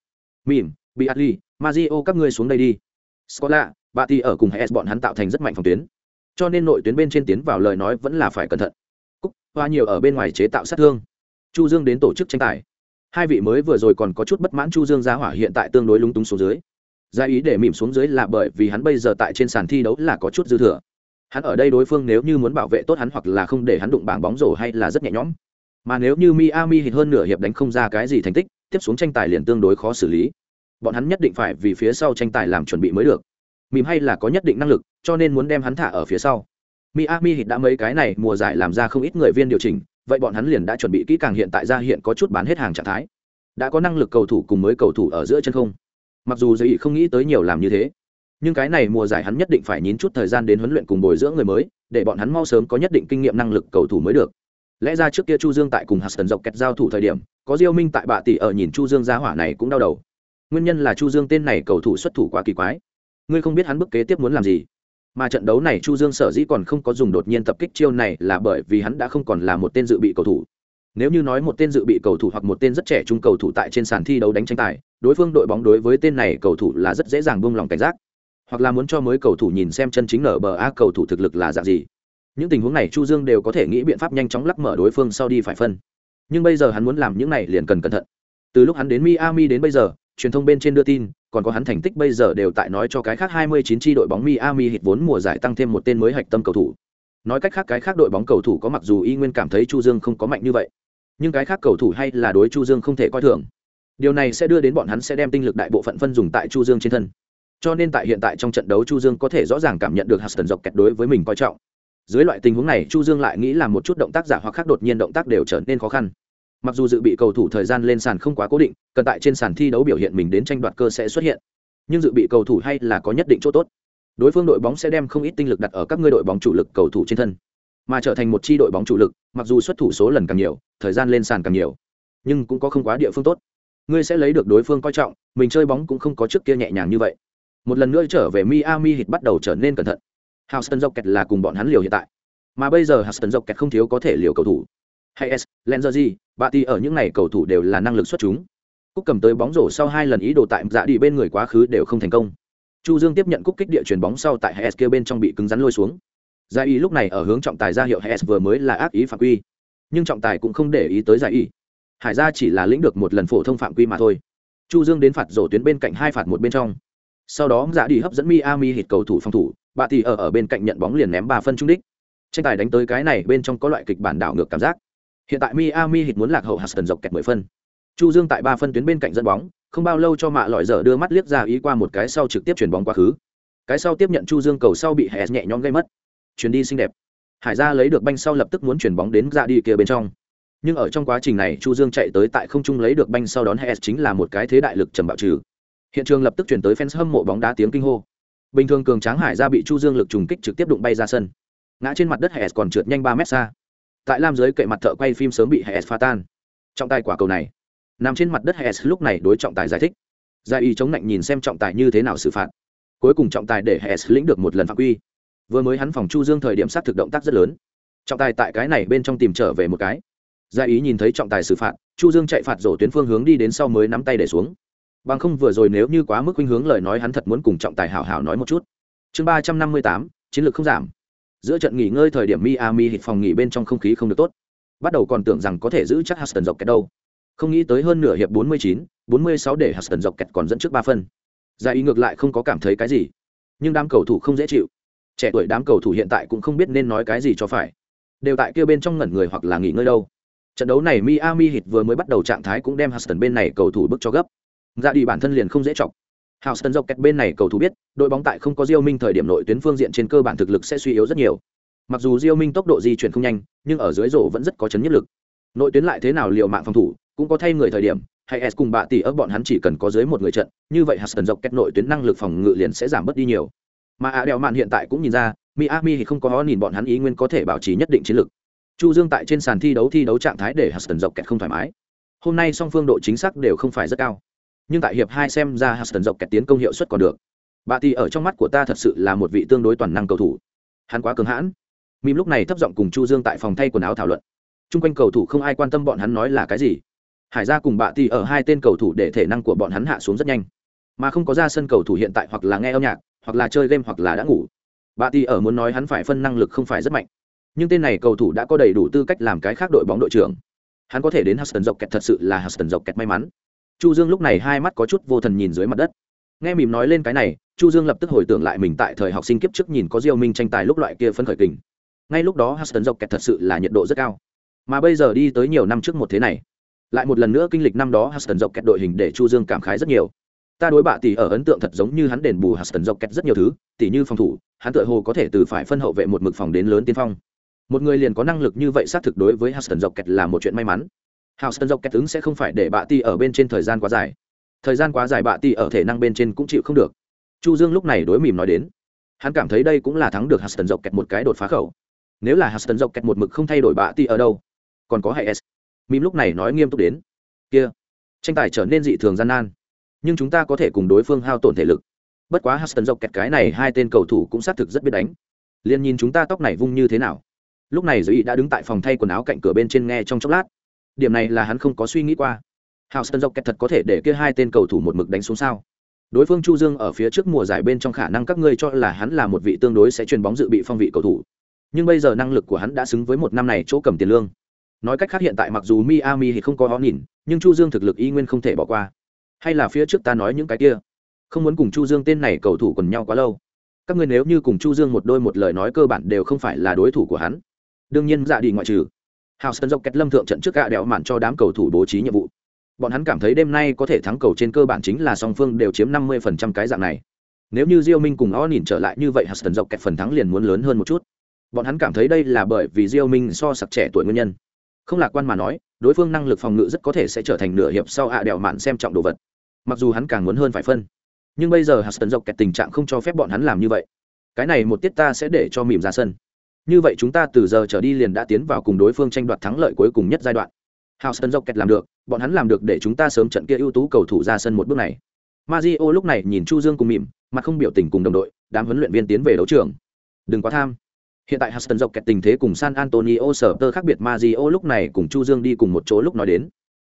mìm bị atli mazio các ngươi xuống đây đi. Scola, bà thì ở cùng hes bọn hắn tạo thành rất mạnh phòng tuyến. Cho nên nội tuyến bên trên tiến vào lời nói vẫn là phải cẩn thận. Cúc, hoa nhiều ở bên ngoài chế tạo sát thương. Chu dương đến tổ chức tranh tài. Hai vị mới vừa rồi còn có chút bất mãn chu dương ra hỏa hiện tại tương đối lúng túng xuống dưới. Ra ý để mỉm xuống dưới là bởi vì hắn bây giờ tại trên sàn thi đấu là có chút dư thừa. Hắn ở đây đối phương nếu như muốn bảo vệ tốt hắn hoặc là không để hắn đụng bảng bóng rổ hay là rất nhẹ nhõm. Mà nếu như miami hít hơn nửa hiệp đánh không ra cái gì thành tích, tiếp xuống tranh tài liền tương đối khó xử lý bọn hắn nhất định phải vì phía sau tranh tài làm chuẩn bị mới được. Mìm hay là có nhất định năng lực, cho nên muốn đem hắn thả ở phía sau. Miami hít đã mấy cái này mùa giải làm ra không ít người viên điều chỉnh, vậy bọn hắn liền đã chuẩn bị kỹ càng hiện tại ra hiện có chút bán hết hàng trạng thái. Đã có năng lực cầu thủ cùng mới cầu thủ ở giữa chân không. Mặc dù dây không nghĩ tới nhiều làm như thế, nhưng cái này mùa giải hắn nhất định phải nhín chút thời gian đến huấn luyện cùng bồi dưỡng người mới, để bọn hắn mau sớm có nhất định kinh nghiệm năng lực cầu thủ mới được. Lẽ ra trước kia chu dương tại cùng hạt sần dọc kẹt giao thủ thời điểm, có diêu minh tại bạ tỷ ở nhìn chu dương ra hỏa này cũng đau đầu nguyên nhân là chu dương tên này cầu thủ xuất thủ quá kỳ quái. Ngươi không biết hắn bước kế tiếp muốn làm gì. Mà trận đấu này chu dương sở dĩ còn không có dùng đột nhiên tập kích chiêu này là bởi vì hắn đã không còn là một tên dự bị cầu thủ. Nếu như nói một tên dự bị cầu thủ hoặc một tên rất trẻ trung cầu thủ tại trên sàn thi đấu đánh tranh tài, đối phương đội bóng đối với tên này cầu thủ là rất dễ dàng buông lòng cảnh giác. Hoặc là muốn cho mới cầu thủ nhìn xem chân chính nở bờ a cầu thủ thực lực là dạng gì. Những tình huống này chu dương đều có thể nghĩ biện pháp nhanh chóng lắc mở đối phương sau đi phải phân. Nhưng bây giờ hắn muốn làm những này liền cần cẩn thận. Từ lúc hắn đến miami đến bây giờ truyền thông bên trên đưa tin, còn có hắn thành tích bây giờ đều tại nói cho cái khác 29 chi đội bóng miami hit vốn mùa giải tăng thêm một tên mới hạch tâm cầu thủ. Nói cách khác, cái khác đội bóng cầu thủ có mặc dù y nguyên cảm thấy chu dương không có mạnh như vậy, nhưng cái khác cầu thủ hay là đối chu dương không thể coi thường. Điều này sẽ đưa đến bọn hắn sẽ đem tinh lực đại bộ phận phân dùng tại chu dương trên thân. Cho nên tại hiện tại trong trận đấu chu dương có thể rõ ràng cảm nhận được huston dọc kẹt đối với mình coi trọng. Dưới loại tình huống này, chu dương lại nghĩ là một chút động tác giả hoặc khác đột nhiên động tác đều trở nên khó khăn mặc dù dự bị cầu thủ thời gian lên sàn không quá cố định, cần tại trên sàn thi đấu biểu hiện mình đến tranh đoạt cơ sẽ xuất hiện. Nhưng dự bị cầu thủ hay là có nhất định chỗ tốt. Đối phương đội bóng sẽ đem không ít tinh lực đặt ở các ngươi đội bóng chủ lực cầu thủ trên thân. Mà trở thành một chi đội bóng chủ lực, mặc dù xuất thủ số lần càng nhiều, thời gian lên sàn càng nhiều, nhưng cũng có không quá địa phương tốt. Ngươi sẽ lấy được đối phương coi trọng, mình chơi bóng cũng không có trước kia nhẹ nhàng như vậy. Một lần nữa trở về miami hit bắt đầu trở nên cẩn thận. Houston kẹt là cùng bọn hắn liều hiện tại. Mà bây giờ houston kẹt không thiếu có thể liều cầu thủ hay s lenzer bà ti ở những n cầu thủ đều là năng lực xuất chúng cúc cầm tới bóng rổ sau hai lần ý đồ tại dạ đi bên người quá khứ đều không thành công chu dương tiếp nhận cúc kích địa chuyền bóng sau tại hay s kia bên trong bị cứng rắn lôi xuống Gia Y lúc này ở hướng trọng tài ra hiệu Hess vừa mới là ác ý phạm quy, nhưng trọng tài cũng không để ý tới Gia Y. Hải gia chỉ là lĩnh được một lần phổ thông phạm quy mà thôi. Chu Dương đến phạt rổ tuyến bên cạnh hai phạt một bên trong. Sau đó Dạ đi hấp dẫn Miami hít cầu thủ phòng thủ, bà tỷ ở ở bên cạnh nhận bóng liền ném ba phân trung đích. Tranh tài đánh tới cái này bên trong có loại kịch bản đảo ngược cảm giác. Hiện tại Miami Heat muốn lạc hậu Houston dọc kẹt 10 phân. Chu Dương tại ba phân tuyến bên cạnh dẫn bóng, không bao lâu cho mạ lọi dở đưa mắt liếc ra ý qua một cái sau trực tiếp chuyển bóng quá khứ. Cái sau tiếp nhận Chu Dương cầu sau bị Hess nhẹ nhõm gây mất. Chuyển đi xinh đẹp. Hải gia lấy được banh sau lập tức muốn chuyển bóng đến ra đi kia bên trong. Nhưng ở trong quá trình này chu dương chạy tới tại không trung lấy được banh sau đón hes chính là một cái thế đại lực trầm bạo trừ. Hiện trường lập tức chuyển tới fans hâm mộ bóng đá tiếng kinh hô. Bình thường cường tráng hải gia bị chu dương lực trùng kích trực tiếp đụng bay ra sân. Ngã trên mặt đất hes còn trượt nhanh ba mét xa tại lam giới kệ mặt thợ quay phim sớm bị hes pha tan. Trọng tài quả cầu này, nằm trên mặt đất hes lúc này đối trọng tài giải thích. Gia y chống lạnh nhìn xem trọng tài như thế nào xử phạt. Cuối cùng trọng tài để hes lĩnh được một lần phạm quy. Vừa mới hắn phòng chu dương thời điểm sát thực động tác rất lớn. Trọng tài tại cái này bên trong tìm trở về một cái. Gia ý nhìn thấy trọng tài xử phạt, chu dương chạy phạt rổ tuyến phương hướng đi đến sau mới nắm tay để xuống. Bằng không vừa rồi nếu như quá mức khuynh hướng lời nói hắn thật muốn cùng trọng tài hảo hảo nói một chút. Chương ba trăm năm mươi tám, chiến lược không giảm giữa trận nghỉ ngơi thời điểm miami hít phòng nghỉ bên trong không khí không được tốt. Bắt đầu còn tưởng rằng có thể giữ chắc huston dọc kẹt đâu. Không nghĩ tới hơn nửa hiệp 49, 46 để huston dọc kẹt còn dẫn trước ba phân. Giải ý ngược lại không có cảm thấy cái gì. Nhưng đám cầu thủ không dễ chịu. Trẻ tuổi đám cầu thủ hiện tại cũng không biết nên nói cái gì cho phải. Đều tại kia bên trong ngẩn người hoặc là nghỉ ngơi đâu. Trận đấu này miami Heat vừa mới bắt đầu trạng thái cũng đem houston bên này cầu thủ bức cho gấp. Ra đi bản thân liền không dễ chọc houston dọc kẹt bên này cầu thủ biết, đội bóng tại không có diêu minh thời điểm nội tuyến phương diện trên cơ bản thực lực sẽ suy yếu rất nhiều. Mặc dù diêu minh tốc độ di chuyển không nhanh, nhưng ở dưới rổ vẫn rất có chấn nhất lực. Nội tuyến lại thế nào liệu mạng phòng thủ, cũng có thay người thời điểm, hay s cùng bạ tỷ ấp bọn hắn chỉ cần có dưới một người trận, như vậy houston dọc kẹt nội tuyến năng lực phòng ngự liền sẽ giảm bớt đi nhiều. Mà ạ đèo mạn hiện tại cũng nhìn ra, miami thì không có nhìn bọn hắn ý nguyên có thể bảo trì nhất định chiến lực. chu dương tại trên sàn thi đấu thi đấu trạng thái để hudson dọc kẹt không thoải mái. Hôm nay song phương độ chính xác đều không phải rất cao nhưng tại hiệp hai xem ra huston dọc kẹt tiến công hiệu suất còn được. Bà thì ở trong mắt của ta thật sự là một vị tương đối toàn năng cầu thủ. Hắn quá cường hãn. Mìm lúc này thấp giọng cùng chu dương tại phòng thay quần áo thảo luận. Trung quanh cầu thủ không ai quan tâm bọn hắn nói là cái gì. Hải ra cùng bà thì ở hai tên cầu thủ để thể năng của bọn hắn hạ xuống rất nhanh. Mà không có ra sân cầu thủ hiện tại hoặc là nghe âm nhạc, hoặc là chơi game hoặc là đã ngủ. Bà thì ở muốn nói hắn phải phân năng lực không phải rất mạnh. Nhưng tên này cầu thủ đã có đầy đủ tư cách làm cái khác đội bóng đội trưởng. Hắn có thể đến huston dọc kẹt thật sự là huston dọc kẹt may mắn chu dương lúc này hai mắt có chút vô thần nhìn dưới mặt đất. Nghe mỉm nói lên cái này, chu dương lập tức hồi tưởng lại mình tại thời học sinh kiếp trước nhìn có diêu minh tranh tài lúc loại kia phân khởi kình. Ngay lúc đó huston dọc kẹt thật sự là nhiệt độ rất cao. Mà bây giờ đi tới nhiều năm trước một thế này, lại một lần nữa kinh lịch năm đó huston dọc kẹt đội hình để chu dương cảm khái rất nhiều. Ta đối bạ tỷ ở ấn tượng thật giống như hắn đền bù huston dọc kẹt rất nhiều thứ, tỷ như phòng thủ, hắn tựa hồ có thể từ phải phân hậu vệ một mực phòng đến lớn tiên phong. Một người liền có năng lực như vậy xác thực đối với huston dọc kẹt là một chuyện may mắn huston dọc kẹt ứng sẽ không phải để bạ ti ở bên trên thời gian quá dài. Thời gian quá dài bạ ti ở thể năng bên trên cũng chịu không được. Chu dương lúc này đối mỉm nói đến. Hắn cảm thấy đây cũng là thắng được huston dọc kẹt một cái đột phá khẩu. Nếu là huston dọc kẹt một mực không thay đổi bạ ti ở đâu, còn có hay s? Mỉm lúc này nói nghiêm túc đến. Kia, tranh tài trở nên dị thường gian nan. Nhưng chúng ta có thể cùng đối phương hao tổn thể lực. Bất quá huston dọc kẹt cái này hai tên cầu thủ cũng xác thực rất biết đánh. Liên nhìn chúng ta tóc này vung như thế nào. Lúc này Dĩ đã đứng tại phòng thay quần áo cạnh cửa bên trên nghe trong chốc lát điểm này là hắn không có suy nghĩ qua Houston Rockets thật có thể để kia hai tên cầu thủ một mực đánh xuống sao? Đối phương Chu Dương ở phía trước mùa giải bên trong khả năng các ngươi cho là hắn là một vị tương đối sẽ truyền bóng dự bị phong vị cầu thủ. Nhưng bây giờ năng lực của hắn đã xứng với một năm này chỗ cầm tiền lương. Nói cách khác hiện tại mặc dù Miami thì không có họ nhìn, nhưng Chu Dương thực lực y nguyên không thể bỏ qua. Hay là phía trước ta nói những cái kia, không muốn cùng Chu Dương tên này cầu thủ quần nhau quá lâu. Các ngươi nếu như cùng Chu Dương một đôi một lời nói cơ bản đều không phải là đối thủ của hắn. Đương nhiên dạ đi ngoại trừ. Houston Rockets lâm thượng trận trước gạ đèo mạn cho đám cầu thủ bố trí nhiệm vụ. Bọn hắn cảm thấy đêm nay có thể thắng cầu trên cơ bản chính là song phương đều chiếm 50% cái dạng này. Nếu như Diêu Minh cùng O nhìn trở lại như vậy Huston dọc kẹt phần thắng liền muốn lớn hơn một chút. Bọn hắn cảm thấy đây là bởi vì Diêu Minh so sặc trẻ tuổi nguyên nhân. Không lạc quan mà nói, đối phương năng lực phòng ngự rất có thể sẽ trở thành nửa hiệp sau ạ à đèo mạn xem trọng đồ vật. Mặc dù hắn càng muốn hơn phải phân. Nhưng bây giờ Huston dọc kẹt tình trạng không cho phép bọn hắn làm như vậy. Cái này một tiết ta sẽ để cho mỉm ra sân như vậy chúng ta từ giờ trở đi liền đã tiến vào cùng đối phương tranh đoạt thắng lợi cuối cùng nhất giai đoạn Houston kẹt làm được, bọn hắn làm được để chúng ta sớm trận kia ưu tú cầu thủ ra sân một bước này. Mario lúc này nhìn Chu Dương cùng mỉm, mặt không biểu tình cùng đồng đội, đám huấn luyện viên tiến về đấu trường. Đừng quá tham. Hiện tại Houston kẹt tình thế cùng San Antonio sở tơ khác biệt Mario lúc này cùng Chu Dương đi cùng một chỗ lúc nói đến.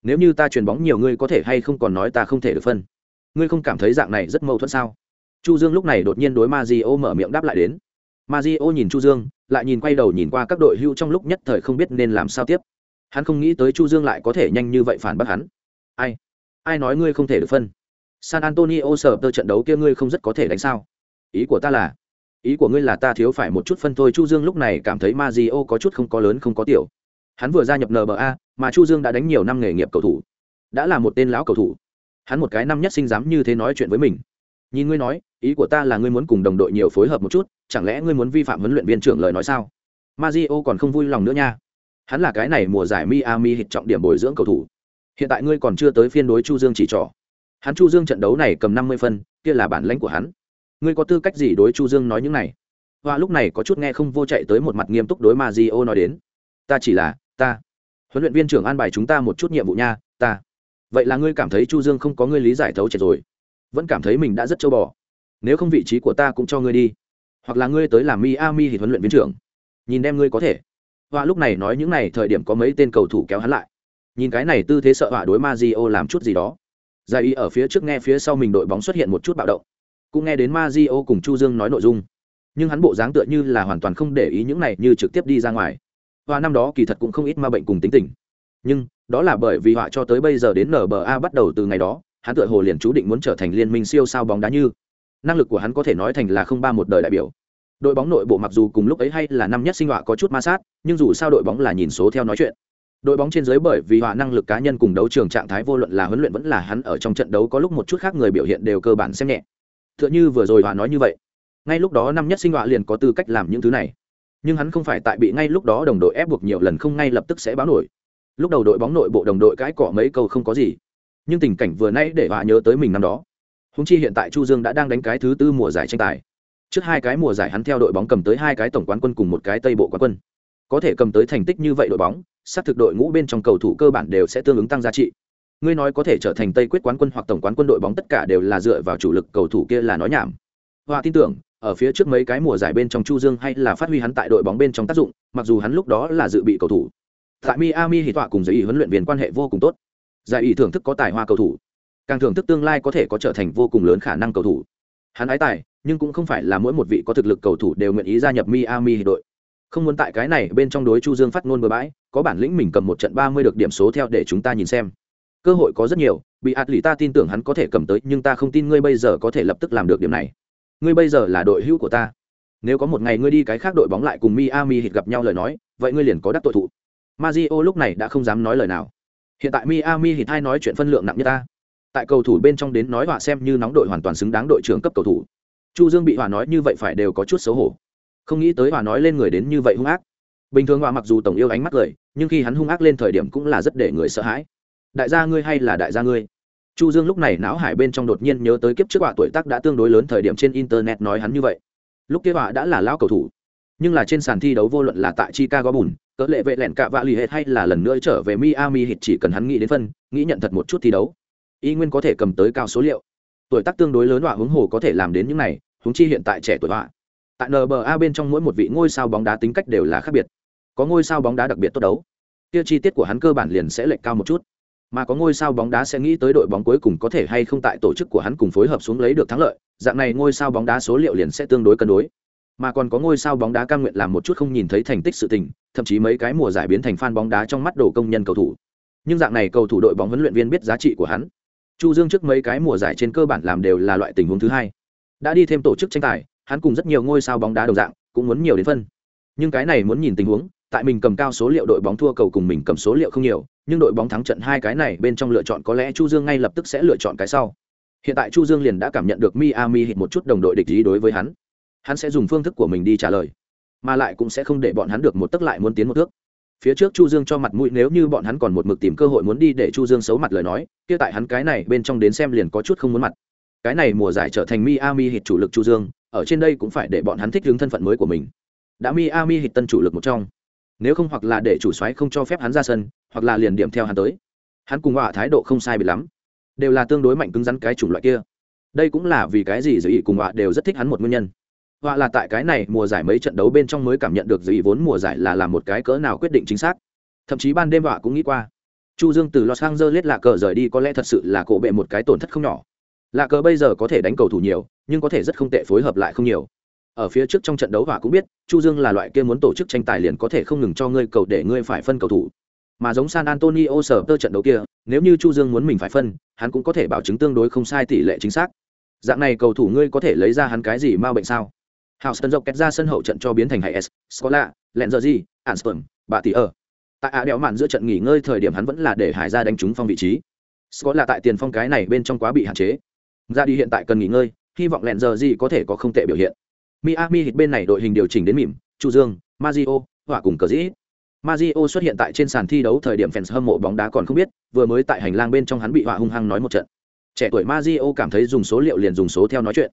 Nếu như ta truyền bóng nhiều người có thể hay không còn nói ta không thể được phân. Ngươi không cảm thấy dạng này rất mâu thuẫn sao? Chu Dương lúc này đột nhiên đối Mario mở miệng đáp lại đến. Mario nhìn Chu Dương, lại nhìn quay đầu nhìn qua các đội hưu trong lúc nhất thời không biết nên làm sao tiếp. Hắn không nghĩ tới chu dương lại có thể nhanh như vậy phản bác hắn. Ai? Ai nói ngươi không thể được phân? San antonio sở tơ trận đấu kia ngươi không rất có thể đánh sao? Ý của ta là ý của ngươi là ta thiếu phải một chút phân thôi. Chu dương lúc này cảm thấy Mazio có chút không có lớn không có tiểu. Hắn vừa gia nhập nba mà chu dương đã đánh nhiều năm nghề nghiệp cầu thủ. Đã là một tên lão cầu thủ. Hắn một cái năm nhất sinh dám như thế nói chuyện với mình nhìn ngươi nói ý của ta là ngươi muốn cùng đồng đội nhiều phối hợp một chút chẳng lẽ ngươi muốn vi phạm huấn luyện viên trưởng lời nói sao Mazio còn không vui lòng nữa nha Hắn là cái này mùa giải Miami hit trọng điểm bồi dưỡng cầu thủ. Hiện tại ngươi còn chưa tới phiên đối Chu Dương chỉ trỏ. Hắn Chu Dương trận đấu này cầm năm mươi phân, kia là bản lãnh của hắn. Ngươi có tư cách gì đối Chu Dương nói những này? Hoa lúc này có chút nghe không vô chạy tới một mặt nghiêm túc đối Mario nói đến. Ta chỉ là, ta. Huấn luyện viên trưởng an bài chúng ta một chút nhiệm vụ nha, ta. Vậy là ngươi cảm thấy Chu Dương không có ngươi lý giải thấu triệt rồi, vẫn cảm thấy mình đã rất châu bò. Nếu không vị trí của ta cũng cho ngươi đi, hoặc là ngươi tới làm Miami thì huấn luyện viên trưởng. Nhìn đem ngươi có thể. Họa lúc này nói những này thời điểm có mấy tên cầu thủ kéo hắn lại. Nhìn cái này tư thế sợ họa đối Mazio làm chút gì đó. Giải y ở phía trước nghe phía sau mình đội bóng xuất hiện một chút bạo động. Cũng nghe đến Mazio cùng Chu Dương nói nội dung. Nhưng hắn bộ dáng tựa như là hoàn toàn không để ý những này như trực tiếp đi ra ngoài. Và năm đó kỳ thật cũng không ít ma bệnh cùng tính tình. Nhưng đó là bởi vì họa cho tới bây giờ đến nba bắt đầu từ ngày đó hắn tựa hồ liền chú định muốn trở thành liên minh siêu sao bóng đá như. Năng lực của hắn có thể nói thành là không ba một đời đại biểu. Đội bóng nội bộ mặc dù cùng lúc ấy hay là năm nhất sinh họa có chút ma sát, nhưng dù sao đội bóng là nhìn số theo nói chuyện. Đội bóng trên dưới bởi vì họa năng lực cá nhân cùng đấu trường trạng thái vô luận là huấn luyện vẫn là hắn ở trong trận đấu có lúc một chút khác người biểu hiện đều cơ bản xem nhẹ. T h ư ợ n h ư vừa rồi họa nói như vậy, ngay lúc đó năm nhất sinh họa liền có tư cách làm những thứ này. Nhưng hắn không phải tại bị ngay lúc đó đồng đội ép buộc nhiều lần không ngay lập tức sẽ báo nổi. Lúc đầu đội bóng nội bộ đồng đội cãi cọ mấy câu không có gì nhưng tình cảnh vừa nay để họa nhớ tới mình năm đó. Húng chi hiện tại chu dương đã đang đánh cái thứ tư mùa giải tranh tài. Trước hai cái mùa giải hắn theo đội bóng cầm tới hai cái tổng quán quân cùng một cái tây bộ quán quân. Có thể cầm tới thành tích như vậy đội bóng xác thực đội ngũ bên trong cầu thủ cơ bản đều sẽ tương ứng tăng giá trị. Ngươi nói có thể trở thành tây quyết quán quân hoặc tổng quán quân đội bóng tất cả đều là dựa vào chủ lực cầu thủ kia là nói nhảm. Hoa tin tưởng, ở phía trước mấy cái mùa giải bên trong chu dương hay là phát huy hắn tại đội bóng bên trong tác dụng, mặc dù hắn lúc đó là dự bị cầu thủ. Tại miami thì tọa cùng giới ý huấn luyện viên quan hệ vô cùng tốt giải ý thưởng thức có tài hoa cầu thủ càng thưởng thức tương lai có thể có trở thành vô cùng lớn khả năng cầu thủ hắn ái tài nhưng cũng không phải là mỗi một vị có thực lực cầu thủ đều nguyện ý gia nhập Miami đội. Không muốn tại cái này bên trong đối Chu Dương phát ngôn bừa bãi, có bản lĩnh mình cầm một trận 30 được điểm số theo để chúng ta nhìn xem. Cơ hội có rất nhiều, bị ạt lì ta tin tưởng hắn có thể cầm tới, nhưng ta không tin ngươi bây giờ có thể lập tức làm được điểm này. Ngươi bây giờ là đội hữu của ta. Nếu có một ngày ngươi đi cái khác đội bóng lại cùng Miami hit gặp nhau lời nói, vậy ngươi liền có đắc tội thụ. Mario lúc này đã không dám nói lời nào. Hiện tại Miami hit hai nói chuyện phân lượng nặng như ta. Tại cầu thủ bên trong đến nói họa xem như nóng đội hoàn toàn xứng đáng đội trưởng cấp cầu thủ. Chu Dương bị họa nói như vậy phải đều có chút xấu hổ. Không nghĩ tới họa nói lên người đến như vậy hung ác. Bình thường họa mặc dù tổng yêu ánh mắt cười, nhưng khi hắn hung ác lên thời điểm cũng là rất để người sợ hãi. Đại gia ngươi hay là đại gia ngươi? Chu Dương lúc này não hải bên trong đột nhiên nhớ tới kiếp trước họa tuổi tác đã tương đối lớn thời điểm trên internet nói hắn như vậy. Lúc kia họa đã là lão cầu thủ, nhưng là trên sàn thi đấu vô luận là tại Chicago Bulls, cỡ lệ vệ lẹn cạ vạ lì hết hay là lần nữa trở về Miami hít chỉ cần hắn nghĩ đến phân, nghĩ nhận thật một chút thi đấu, y nguyên có thể cầm tới cao số liệu. Tuổi tác tương đối lớn họa hướng hồ có thể làm đến những này, húng chi hiện tại trẻ tuổi họa. Tại NBA bên trong mỗi một vị ngôi sao bóng đá tính cách đều là khác biệt. Có ngôi sao bóng đá đặc biệt tốt đấu, tiêu chi tiết của hắn cơ bản liền sẽ lệch cao một chút. Mà có ngôi sao bóng đá sẽ nghĩ tới đội bóng cuối cùng có thể hay không tại tổ chức của hắn cùng phối hợp xuống lấy được thắng lợi, dạng này ngôi sao bóng đá số liệu liền sẽ tương đối cân đối mà còn có ngôi sao bóng đá cam nguyện làm một chút không nhìn thấy thành tích sự tình thậm chí mấy cái mùa giải biến thành fan bóng đá trong mắt đồ công nhân cầu thủ. Nhưng dạng này cầu thủ đội bóng huấn luyện viên biết giá trị của hắn. Chu dương trước mấy cái mùa giải trên cơ bản làm đều là loại tình huống thứ hai. Đã đi thêm tổ chức tranh tài, hắn cùng rất nhiều ngôi sao bóng đá đồng dạng, cũng muốn nhiều đến phân. Nhưng cái này muốn nhìn tình huống, tại mình cầm cao số liệu đội bóng thua cầu cùng mình cầm số liệu không nhiều, nhưng đội bóng thắng trận hai cái này bên trong lựa chọn có lẽ chu dương ngay lập tức sẽ lựa chọn cái sau. Hiện tại chu dương liền đã cảm nhận được miami hit một chút đồng đội địch ý đối với hắn. Hắn sẽ dùng phương thức của mình đi trả lời mà lại cũng sẽ không để bọn hắn được một tấc lại muốn tiến một thước. Phía trước chu dương cho mặt mũi, nếu như bọn hắn còn một mực tìm cơ hội muốn đi để chu dương xấu mặt lời nói, kia tại hắn cái này bên trong đến xem liền có chút không muốn mặt. Cái này mùa giải trở thành miami hit chủ lực chu dương, ở trên đây cũng phải để bọn hắn thích ứng thân phận mới của mình. Đã miami hit tân chủ lực một trong. Nếu không hoặc là để chủ soái không cho phép hắn ra sân, hoặc là liền điểm theo hắn tới. Hắn cùng họa thái độ không sai bị lắm. Đều là tương đối mạnh cứng rắn cái chủng loại kia. Đây cũng là vì cái gì giới ý cùng họa đều rất thích hắn một nguyên nhân họa là tại cái này mùa giải mấy trận đấu bên trong mới cảm nhận được gì vốn mùa giải là làm một cái cỡ nào quyết định chính xác. Thậm chí ban đêm họa cũng nghĩ qua. Chu dương từ los angeles lạ cờ rời đi có lẽ thật sự là cổ bệ một cái tổn thất không nhỏ. Lạ cờ bây giờ có thể đánh cầu thủ nhiều, nhưng có thể rất không tệ phối hợp lại không nhiều. Ở phía trước trong trận đấu họa cũng biết, chu dương là loại kia muốn tổ chức tranh tài liền có thể không ngừng cho ngươi cầu để ngươi phải phân cầu thủ. Mà giống san antonio sở tơ trận đấu kia, nếu như chu dương muốn mình phải phân, hắn cũng có thể bảo chứng tương đối không sai tỷ lệ chính xác. Dạng này cầu thủ ngươi có thể lấy ra hắn cái gì ma bệnh sao? Houston dọc kẹt ra sân hậu trận cho biến thành hải S, Scola, Lenzer Anston, bà tỷ ở. Tại ạ đèo mạn giữa trận nghỉ ngơi thời điểm hắn vẫn là để Hải ra đánh trúng phong vị trí. Scola tại tiền phong cái này bên trong quá bị hạn chế. Ra đi hiện tại cần nghỉ ngơi, hy vọng Lenzer có thể có không tệ biểu hiện. Miami hit bên này đội hình điều chỉnh đến mỉm, Chu Dương, Mazio, hỏa cùng cờ dĩ. Mazio xuất hiện tại trên sàn thi đấu thời điểm fans hâm mộ bóng đá còn không biết, vừa mới tại hành lang bên trong hắn bị hỏa hung hăng nói một trận. Trẻ tuổi Mazio cảm thấy dùng số liệu liền dùng số theo nói chuyện.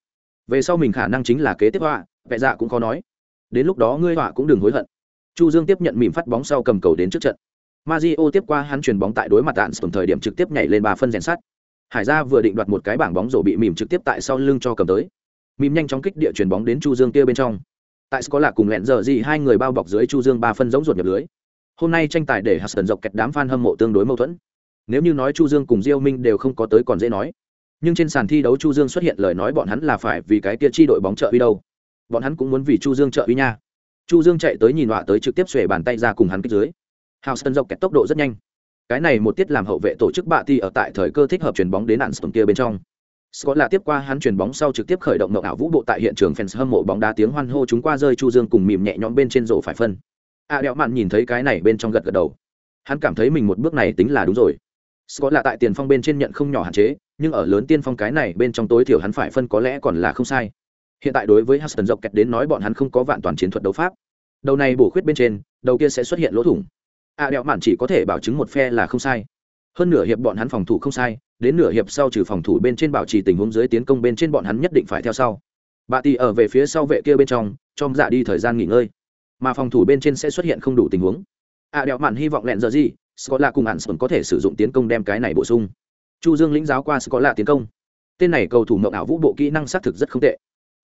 Về sau mình khả năng chính là kế tiếp họa, vẽ dạ cũng khó nói. Đến lúc đó ngươi họa cũng đừng hối hận. Chu dương tiếp nhận mìm phát bóng sau cầm cầu đến trước trận. Mario tiếp qua hắn chuyền bóng tại đối mặt Tạn sầm thời điểm trực tiếp nhảy lên ba phân rèn sắt. Hải gia vừa định đoạt một cái bảng bóng rổ bị mỉm trực tiếp tại sau lưng cho cầm tới. Mỉm nhanh chóng kích địa chuyền bóng đến chu dương kia bên trong. Tại có là cùng lẹn giờ gì hai người bao bọc dưới chu dương ba phân giống ruột nhập lưới. Hôm nay tranh tài để Hudson dọc kẹt đám fan hâm mộ tương đối mâu thuẫn. Nếu như nói chu dương cùng diêu minh đều không có tới còn dễ nói nhưng trên sàn thi đấu chu dương xuất hiện lời nói bọn hắn là phải vì cái kia chi đội bóng trợ uy đâu bọn hắn cũng muốn vì chu dương trợ uy nha chu dương chạy tới nhìn họa tới trực tiếp xuề bàn tay ra cùng hắn kích dưới hào sân dọc kẹt tốc độ rất nhanh cái này một tiết làm hậu vệ tổ chức bạ thi ở tại thời cơ thích hợp chuyền bóng đến nạn sầm kia bên trong Scott là tiếp qua hắn chuyền bóng sau trực tiếp khởi động mộng ảo vũ bộ tại hiện trường fans hâm mộ bóng đá tiếng hoan hô chúng qua rơi Chu Dương cùng mỉm nhẹ nhõm bên trên rổ phải phân. A à, đẹo mạn nhìn thấy cái này bên trong gật gật đầu. Hắn cảm thấy mình một bước này tính là đúng rồi. Scott là tại tiền phong bên trên nhận không nhỏ hạn chế, nhưng ở lớn tiên phong cái này bên trong tối thiểu hắn phải phân có lẽ còn là không sai. Hiện tại đối với Huston dọc kẹt đến nói bọn hắn không có vạn toàn chiến thuật đấu pháp. Đầu này bổ khuyết bên trên đầu kia sẽ xuất hiện lỗ thủng. A à, đẹo mạn chỉ có thể bảo chứng một phe là không sai. Hơn nửa hiệp bọn hắn phòng thủ không sai đến nửa hiệp sau trừ phòng thủ bên trên bảo trì tình huống dưới tiến công bên trên bọn hắn nhất định phải theo sau. Bà tì ở về phía sau vệ kia bên trong cho dạ đi thời gian nghỉ ngơi. Mà phòng thủ bên trên sẽ xuất hiện không đủ tình huống. A à, đẹo mạn hy vọng lẹn giờ gì scott là cùng hạn sơn có thể sử dụng tiến công đem cái này bổ sung chu dương lĩnh giáo qua sự có lạ tiến công. Tên này cầu thủ mộng ảo vũ bộ kỹ năng xác thực rất không tệ.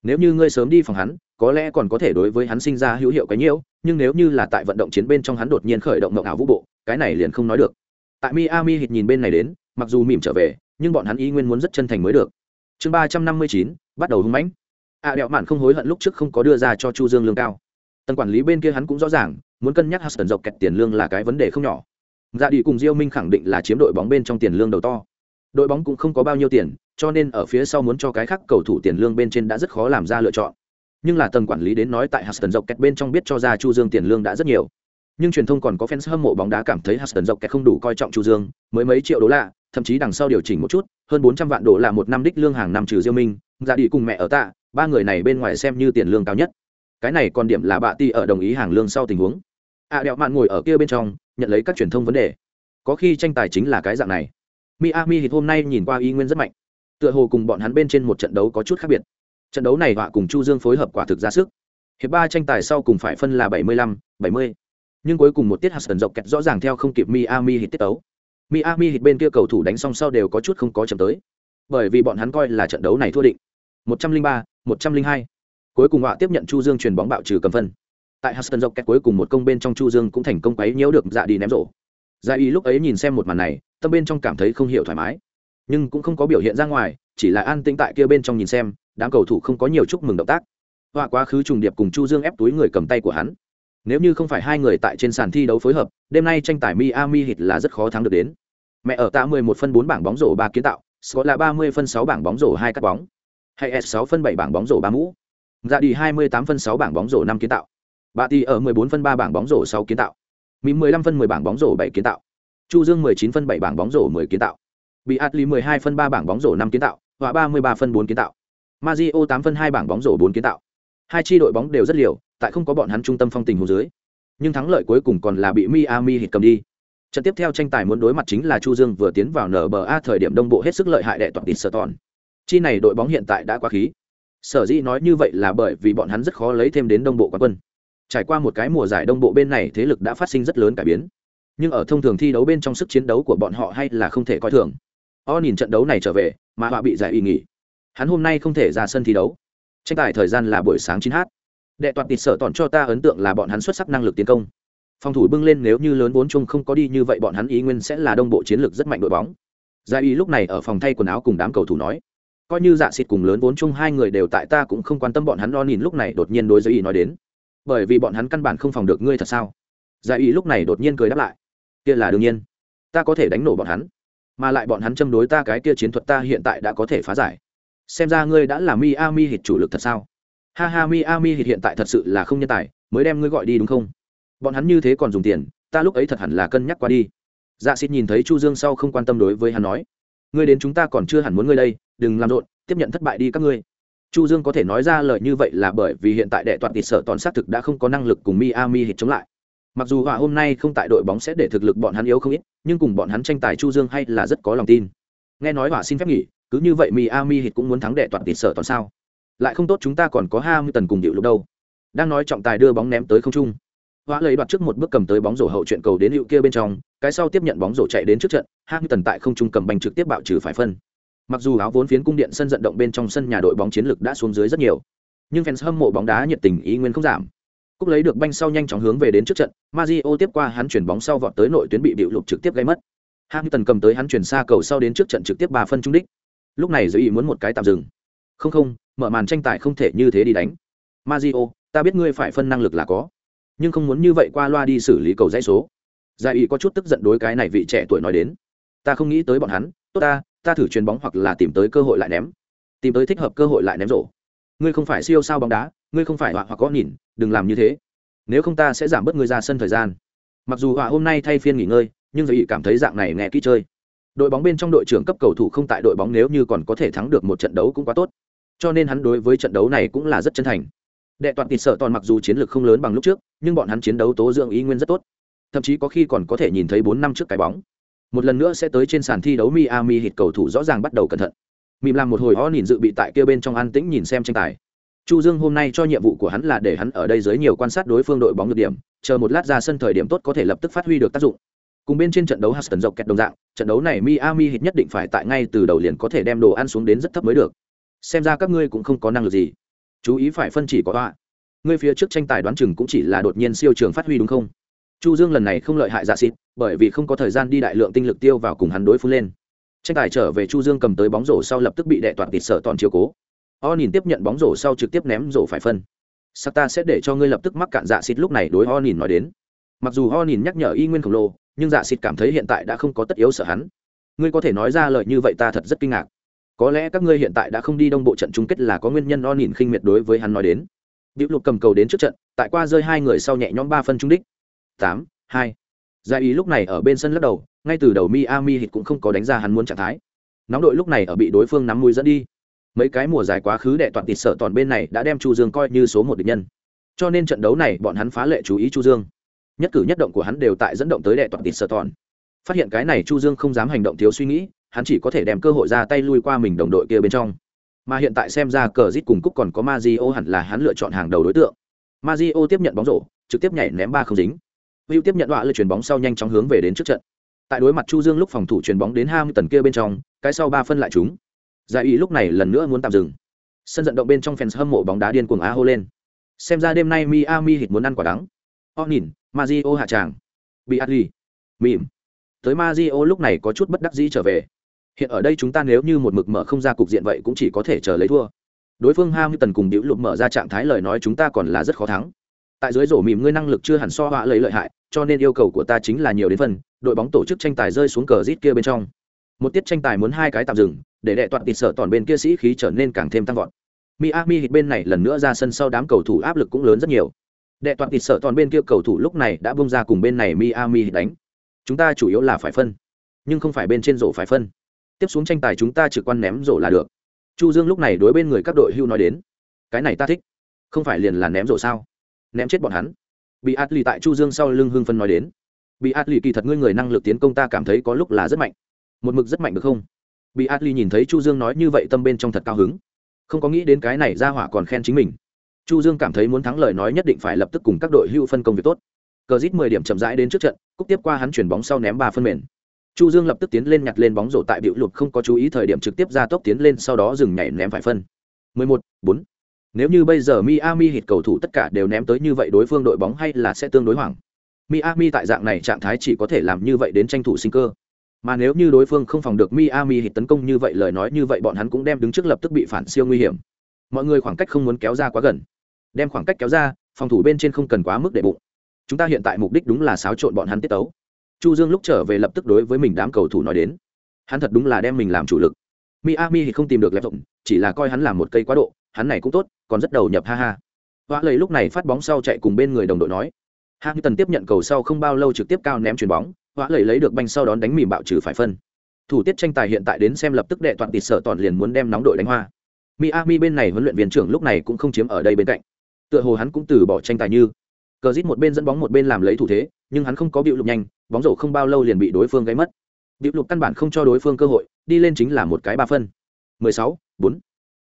Nếu như ngươi sớm đi phòng hắn, có lẽ còn có thể đối với hắn sinh ra hữu hiệu cái nhiễu, nhưng nếu như là tại vận động chiến bên trong hắn đột nhiên khởi động mộng ảo vũ bộ, cái này liền không nói được. Tại miami hít nhìn bên này đến, mặc dù mỉm trở về, nhưng bọn hắn ý nguyên muốn rất chân thành mới được. Chương ba trăm năm mươi chín, bắt đầu hung mãnh. A đẹo mạn không hối hận lúc trước không có đưa ra cho chu dương lương cao. Tần quản lý bên kia hắn cũng rõ ràng, muốn cân nhắc huston dọc kẹt tiền lương là cái vấn đề không nhỏ. Dạ đi cùng diêu minh khẳng định là chiếm đội bóng bên trong tiền lương đầu to đội bóng cũng không có bao nhiêu tiền cho nên ở phía sau muốn cho cái khác cầu thủ tiền lương bên trên đã rất khó làm ra lựa chọn. Nhưng là tầng quản lý đến nói tại huston dọc kẹt bên trong biết cho ra chu dương tiền lương đã rất nhiều. Nhưng truyền thông còn có fans hâm mộ bóng đá cảm thấy huston dọc kẹt không đủ coi trọng chu dương mới mấy triệu đô la thậm chí đằng sau điều chỉnh một chút hơn bốn trăm vạn đô la một năm đích lương hàng năm trừ diêu minh dạ ra đi cùng mẹ ở tạ ba người này bên ngoài xem như tiền lương cao nhất. Cái này còn điểm là bạ ti ở đồng ý hàng lương sau tình huống. À, đẹo mạn ngồi ở kia bên trong nhận lấy các truyền thông vấn đề. Có khi tranh tài chính là cái dạng này miami Heat hôm nay nhìn qua y nguyên rất mạnh. Tựa hồ cùng bọn hắn bên trên một trận đấu có chút khác biệt. Trận đấu này họa cùng chu dương phối hợp quả thực ra sức. Hiệp ba tranh tài sau cùng phải phân là 75, 70. nhưng cuối cùng một tiết Hudson dọc kẹt rõ ràng theo không kịp miami Heat tiết đấu miami Heat bên kia cầu thủ đánh xong sau đều có chút không có chậm tới. Bởi vì bọn hắn coi là trận đấu này thua định. 103, 102. cuối cùng họa tiếp nhận chu dương truyền bóng bạo trừ cầm phân. Tại Hudson dọc kẹt cuối cùng một công bên trong Chu Dương cũng thành công quấy nhiễu được dạ đi ném rổ. Dạ y lúc ấy nhìn xem một màn này, tâm bên trong cảm thấy không hiểu thoải mái, nhưng cũng không có biểu hiện ra ngoài, chỉ là an tĩnh tại kia bên trong nhìn xem, đám cầu thủ không có nhiều chúc mừng động tác. Họa quá khứ trùng điệp cùng Chu Dương ép túi người cầm tay của hắn. Nếu như không phải hai người tại trên sàn thi đấu phối hợp, đêm nay tranh tài Miami hit là rất khó thắng được đến. Mẹ ở tạ 11 phân 4 bảng bóng rổ 3 kiến tạo, Scott là 30 phân 6 bảng bóng rổ 2 cắt bóng. Hay S6 phân 7 bảng bóng rổ 3 mũ. ra đi 28 phân 6 bảng bóng rổ 5 kiến tạo. Bà Tỷ ở 14 phân 3 bảng bóng rổ 6 kiến tạo. Mìm 15 phân 10 bảng bóng rổ 7 kiến tạo. Chu Dương 19 phân 7 bảng bóng rổ 10 kiến tạo. Bị Atli 12 phân 3 bảng bóng rổ 5 kiến tạo, và 33 phân 4 kiến tạo. Mazio 8 phân 2 bảng bóng rổ 4 kiến tạo. Hai chi đội bóng đều rất liều, tại không có bọn hắn trung tâm phong tình hồ dưới. Nhưng thắng lợi cuối cùng còn là bị Miami hit cầm đi. Trận tiếp theo tranh tài muốn đối mặt chính là Chu Dương vừa tiến vào NBA thời điểm đông bộ hết sức lợi hại đệ toàn tịt sở tòn. Chi này đội bóng hiện tại đã quá khí. Sở dĩ nói như vậy là bởi vì bọn hắn rất khó lấy thêm đến đông bộ quán quân trải qua một cái mùa giải đông bộ bên này thế lực đã phát sinh rất lớn cải biến nhưng ở thông thường thi đấu bên trong sức chiến đấu của bọn họ hay là không thể coi thường. O nhìn trận đấu này trở về, mà họ bị giải ủy nghỉ. Hắn hôm nay không thể ra sân thi đấu. Tranh tài thời gian là buổi sáng chín h đệ toàn tịt sở tòn cho ta ấn tượng là bọn hắn xuất sắc năng lực tiến công. Phòng thủ bưng lên nếu như lớn vốn chung không có đi như vậy bọn hắn ý nguyên sẽ là đông bộ chiến lược rất mạnh đội bóng. Giải ý lúc này ở phòng thay quần áo cùng đám cầu thủ nói, coi như dạ xịt cùng lớn vốn chung hai người đều tại ta cũng không quan tâm bọn hắn. Lo nhìn lúc này đột nhiên đối với ý nói đến, bởi vì bọn hắn căn bản không phòng được ngươi thật sao? Giải ý lúc này đột nhiên cười đáp lại kia là đương nhiên. Ta có thể đánh nổ bọn hắn, mà lại bọn hắn châm đối ta cái kia chiến thuật ta hiện tại đã có thể phá giải. Xem ra ngươi đã là miami hit chủ lực thật sao? Ha ha, miami hit hiện tại thật sự là không nhân tài, mới đem ngươi gọi đi đúng không? Bọn hắn như thế còn dùng tiền, ta lúc ấy thật hẳn là cân nhắc qua đi. Dạ xịt nhìn thấy chu dương sau không quan tâm đối với hắn nói, ngươi đến chúng ta còn chưa hẳn muốn ngươi đây, đừng làm rộn, tiếp nhận thất bại đi các ngươi. Chu dương có thể nói ra lời như vậy là bởi vì hiện tại đệ toàn tịt sở toàn xác thực đã không có năng lực cùng miami hit chống lại mặc dù họa hôm nay không tại đội bóng sẽ để thực lực bọn hắn yếu không ít nhưng cùng bọn hắn tranh tài chu dương hay là rất có lòng tin. Nghe nói họa xin phép nghỉ cứ như vậy miami hit cũng muốn thắng đệ toàn tịt sở toàn sao. Lại không tốt chúng ta còn có hai mươi tần cùng điệu lúc đâu. Đang nói trọng tài đưa bóng ném tới không trung. Họa lấy đoạt trước một bước cầm tới bóng rổ hậu chuyện cầu đến hiệu kia bên trong cái sau tiếp nhận bóng rổ chạy đến trước trận hai mươi tần tại không trung cầm banh trực tiếp bạo trừ phải phân. Mặc dù áo vốn phiến cung điện sân vận động bên trong sân nhà đội bóng chiến lược đã xuống dưới rất nhiều, nhưng fans hâm mộ bóng đá nhiệt tình ý nguyên không giảm. Cúc lấy được banh sau nhanh chóng hướng về đến trước trận, Mario tiếp qua hắn chuyển bóng sau vọt tới nội tuyến bị bịu lục trực tiếp gây mất. Hamilton cầm tới hắn chuyển xa cầu sau đến trước trận trực tiếp 3 phân trung đích. Lúc này giới ý muốn một cái tạm dừng. Không không, mở màn tranh tài không thể như thế đi đánh. Mario, ta biết ngươi phải phân năng lực là có, nhưng không muốn như vậy qua loa đi xử lý cầu dãy số. Giải ý có chút tức giận đối cái này vị trẻ tuổi nói đến. Ta không nghĩ tới bọn hắn, tốt ta, ta thử chuyền bóng hoặc là tìm tới cơ hội lại ném tìm tới thích hợp cơ hội lại ném rổ ngươi không phải siêu sao bóng đá ngươi không phải họa hoặc có nhìn, đừng làm như thế. Nếu không ta sẽ giảm bớt ngươi ra sân thời gian. Mặc dù họa hôm nay thay phiên nghỉ ngơi, nhưng giới ý cảm thấy dạng này nghe kỹ chơi. Đội bóng bên trong đội trưởng cấp cầu thủ không tại đội bóng nếu như còn có thể thắng được một trận đấu cũng quá tốt. Cho nên hắn đối với trận đấu này cũng là rất chân thành. Đệ toàn tịt sợ toàn mặc dù chiến lược không lớn bằng lúc trước, nhưng bọn hắn chiến đấu tố dưỡng ý nguyên rất tốt. Thậm chí có khi còn có thể nhìn thấy bốn năm trước cái bóng. Một lần nữa sẽ tới trên sàn thi đấu Miami hit cầu thủ rõ ràng bắt đầu cẩn thận. Mìm làm một hồi ho nhìn dự bị tại kia bên trong an tĩnh nhìn xem tranh tài. Chu Dương hôm nay cho nhiệm vụ của hắn là để hắn ở đây dưới nhiều quan sát đối phương đội bóng được điểm, chờ một lát ra sân thời điểm tốt có thể lập tức phát huy được tác dụng. Cùng bên trên trận đấu Houston dọc kẹt đồng dạng, trận đấu này Miami Heat nhất định phải tại ngay từ đầu liền có thể đem đồ ăn xuống đến rất thấp mới được. Xem ra các ngươi cũng không có năng lực gì. Chú ý phải phân chỉ có họa. Ngươi phía trước tranh tài đoán chừng cũng chỉ là đột nhiên siêu trường phát huy đúng không? chu dương lần này không lợi hại dạ xịt bởi vì không có thời gian đi đại lượng tinh lực tiêu vào cùng hắn đối phun lên tranh tài trở về chu dương cầm tới bóng rổ sau lập tức bị đệ toàn tịt sở toàn chiều cố o nhìn tiếp nhận bóng rổ sau trực tiếp ném rổ phải phân sắc ta sẽ để cho ngươi lập tức mắc cạn dạ xịt lúc này đối o nhìn nói đến mặc dù o nhìn nhắc nhở y nguyên khổng lồ nhưng dạ xịt cảm thấy hiện tại đã không có tất yếu sợ hắn ngươi có thể nói ra lời như vậy ta thật rất kinh ngạc có lẽ các ngươi hiện tại đã không đi đông bộ trận chung kết là có nguyên nhân o nhìn khinh miệt đối với hắn nói đến Diệu Lục cầm cầu đến trước trận, tại qua rơi hai người sau nhẹ nhõm ba phân trung đích. Tám, hai. Giải ý lúc này ở bên sân lắc đầu, ngay từ đầu Miami Heat cũng không có đánh ra hắn muốn trạng thái. Nóng đội lúc này ở bị đối phương nắm mũi dẫn đi. Mấy cái mùa giải quá khứ đệ toàn tịt sợ toàn bên này đã đem Chu Dương coi như số một địch nhân. Cho nên trận đấu này bọn hắn phá lệ chú ý Chu Dương. Nhất cử nhất động của hắn đều tại dẫn động tới đệ toàn tịt sợ toàn. Phát hiện cái này Chu Dương không dám hành động thiếu suy nghĩ, hắn chỉ có thể đem cơ hội ra tay lui qua mình đồng đội kia bên trong mà hiện tại xem ra cờ rít cùng cúc còn có Mazio hẳn là hắn lựa chọn hàng đầu đối tượng. Mazio tiếp nhận bóng rổ, trực tiếp nhảy ném ba không dính. Hữu tiếp nhận đoạn lượt chuyền bóng sau nhanh chóng hướng về đến trước trận. Tại đối mặt Chu Dương lúc phòng thủ chuyền bóng đến Ham tần kia bên trong, cái sau ba phân lại chúng. Giải ý lúc này lần nữa muốn tạm dừng. Sân vận động bên trong fans hâm mộ bóng đá điên cuồng á hô lên. Xem ra đêm nay Miami hít muốn ăn quả đắng. O nhìn, Mazio hạ tràng. Bị Adli. mìm Tới Mazio lúc này có chút bất đắc dĩ trở về hiện ở đây chúng ta nếu như một mực mở không ra cục diện vậy cũng chỉ có thể chờ lấy thua đối phương ham tần cùng biểu lụt mở ra trạng thái lời nói chúng ta còn là rất khó thắng tại dưới rổ mìm ngươi năng lực chưa hẳn so họa lấy lợi hại cho nên yêu cầu của ta chính là nhiều đến phần đội bóng tổ chức tranh tài rơi xuống cờ rít kia bên trong một tiết tranh tài muốn hai cái tạm dừng để đệ toàn tịt sở toàn bên kia sĩ khí trở nên càng thêm tăng vọt. Miami hít bên này lần nữa ra sân sau đám cầu thủ áp lực cũng lớn rất nhiều. Đệ toàn tịt sở toàn bên kia cầu thủ lúc này đã bung ra cùng bên này miami hít đánh. Chúng ta chủ yếu là phải phân, nhưng không phải bên trên rổ phải phân. Tiếp xuống tranh tài chúng ta trực quan ném rổ là được. Chu dương lúc này đối bên người các đội hưu nói đến, cái này ta thích, không phải liền là ném rổ sao? Ném chết bọn hắn. Bị át lì tại chu dương sau lưng Hương phân nói đến bị át lì kỳ thật ngươi người năng lực tiến công ta cảm thấy có lúc là rất mạnh. Một mực rất mạnh được không? Bị át nhìn thấy chu dương nói như vậy tâm bên trong thật cao hứng. Không có nghĩ đến cái này ra hỏa còn khen chính mình. Chu dương cảm thấy muốn thắng lời nói nhất định phải lập tức cùng các đội hưu phân công việc tốt. Cờ rít mười điểm chậm rãi đến trước trận cúc tiếp qua hắn chuyển bóng sau ném ba phân mền. Chu dương lập tức tiến lên nhặt lên bóng rổ tại biểu lụt không có chú ý thời điểm trực tiếp ra tốc tiến lên sau đó dừng nhảy ném phải phân. 11, 4. nếu như bây giờ miami hit cầu thủ tất cả đều ném tới như vậy đối phương đội bóng hay là sẽ tương đối hoảng. Miami tại dạng này trạng thái chỉ có thể làm như vậy đến tranh thủ sinh cơ mà nếu như đối phương không phòng được miami hit tấn công như vậy, lời nói như vậy bọn hắn cũng đem đứng trước lập tức bị phản siêu nguy hiểm. Mọi người khoảng cách không muốn kéo ra quá gần. Đem khoảng cách kéo ra, phòng thủ bên trên không cần quá mức để bụng. Chúng ta hiện tại mục đích đúng là xáo trộn bọn hắn tiết tấu. Chu dương lúc trở về lập tức đối với mình đám cầu thủ nói đến. Hắn thật đúng là đem mình làm chủ lực. Miami thì không tìm được lẹp rộng chỉ là coi hắn làm một cây quá độ, hắn này cũng tốt, còn rất đầu nhập, ha ha. Hoa lời lúc này phát bóng sau chạy cùng bên người đồng đội nói. Hạng tần tiếp nhận cầu sau không bao lâu trực tiếp cao ném chuyền bóng họa lầy lấy được banh sau đón đánh mìm bạo trừ phải phân. Thủ tiết tranh tài hiện tại đến xem lập tức đệ toàn tịt sở toàn liền muốn đem nóng đội đánh hoa. Miami bên này huấn luyện viên trưởng lúc này cũng không chiếm ở đây bên cạnh. Tựa hồ hắn cũng từ bỏ tranh tài như. Cờ rít một bên dẫn bóng một bên làm lấy thủ thế nhưng hắn không có bịu lục nhanh bóng rổ không bao lâu liền bị đối phương gáy mất. Bịu lục căn bản không cho đối phương cơ hội đi lên chính là một cái ba phân. 16, 4.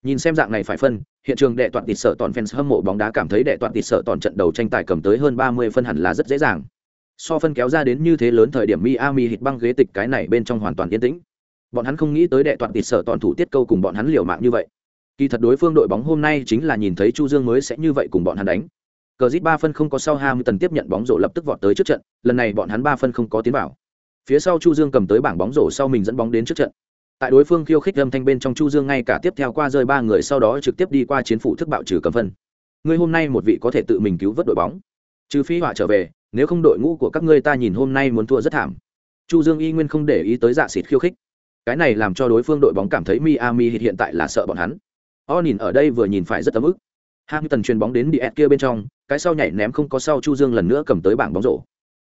nhìn xem dạng này phải phân hiện trường đệ toàn tịt sợ toàn fans hâm mộ bóng đá cảm thấy đệ toàn tịt sợ toàn trận đầu tranh tài cầm tới hơn 30 phân hẳn là rất dễ dàng so phân kéo ra đến như thế lớn thời điểm Miami hit băng ghế tịch cái này bên trong hoàn toàn yên tĩnh. Bọn hắn không nghĩ tới đệ toàn tịt sợ toàn thủ tiết câu cùng bọn hắn liều mạng như vậy. Kỳ thật đối phương đội bóng hôm nay chính là nhìn thấy chu dương mới sẽ như vậy cùng bọn hắn đánh. Cờ zit ba phân không có sau hai mươi tần tiếp nhận bóng rổ lập tức vọt tới trước trận, lần này bọn hắn ba phân không có tiến vào. Phía sau chu dương cầm tới bảng bóng rổ sau mình dẫn bóng đến trước trận. Tại đối phương khiêu khích âm thanh bên trong chu dương ngay cả tiếp theo qua rơi ba người sau đó trực tiếp đi qua chiến phủ thức bạo trừ cầm phân. Người hôm nay một vị có thể tự mình cứu vớt đội bóng. Trừ phi họa trở về nếu không đội ngũ của các ngươi ta nhìn hôm nay muốn thua rất thảm chu dương y nguyên không để ý tới dạ xịt khiêu khích cái này làm cho đối phương đội bóng cảm thấy miami hiện tại là sợ bọn hắn o nhìn ở đây vừa nhìn phải rất ấm ức tần truyền bóng đến đi kia bên trong, cái sau nhảy ném không có sau Chu Dương lần nữa cầm tới bảng bóng rổ.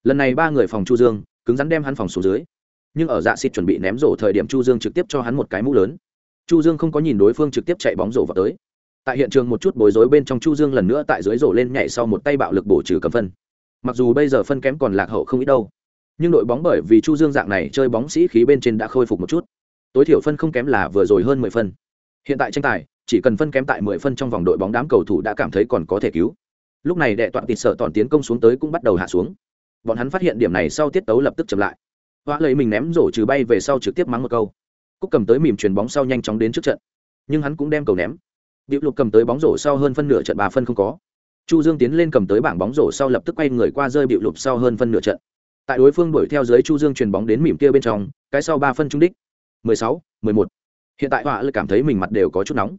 Lần này ba người phòng Chu Dương, cứng rắn đem hắn phòng xuống dưới. Nhưng ở dạ xịt chuẩn bị ném rổ thời điểm Chu Dương trực tiếp cho hắn một cái mũ lớn. Chu Dương không có nhìn đối phương trực tiếp chạy bóng rổ vào tới. Tại hiện trường một chút bối rối bên trong Chu Dương lần nữa tại dưới rổ lên nhảy sau một tay bạo lực bổ trừ cầm phân. Mặc dù bây giờ phân kém còn lạc hậu không ít đâu, nhưng đội bóng bởi vì Chu Dương dạng này chơi bóng sĩ khí bên trên đã khôi phục một chút. Tối thiểu phân không kém là vừa rồi hơn mười phân. Hiện tại tranh tài, chỉ cần phân kém tại mười phân trong vòng đội bóng đám cầu thủ đã cảm thấy còn có thể cứu. Lúc này đệ toàn tịt sợ toàn tiến công xuống tới cũng bắt đầu hạ xuống. Bọn hắn phát hiện điểm này sau tiết tấu lập tức chậm lại. Hoa lấy mình ném rổ trừ bay về sau trực tiếp mắng một câu. Cúc cầm tới mỉm chuyền bóng sau nhanh chóng đến trước trận. Nhưng hắn cũng đem cầu ném. Diệu Lục cầm tới bóng rổ sau hơn phân nửa trận bà phân không có. Chu Dương tiến lên cầm tới bảng bóng rổ sau lập tức quay người qua rơi Diệu lụp sau hơn phân nửa trận. Tại đối phương đuổi theo dưới Chu Dương chuyền bóng đến mỉm kia bên trong, cái sau ba phân trung đích. 16, 11. Hiện tại Họa lực cảm thấy mình mặt đều có chút nóng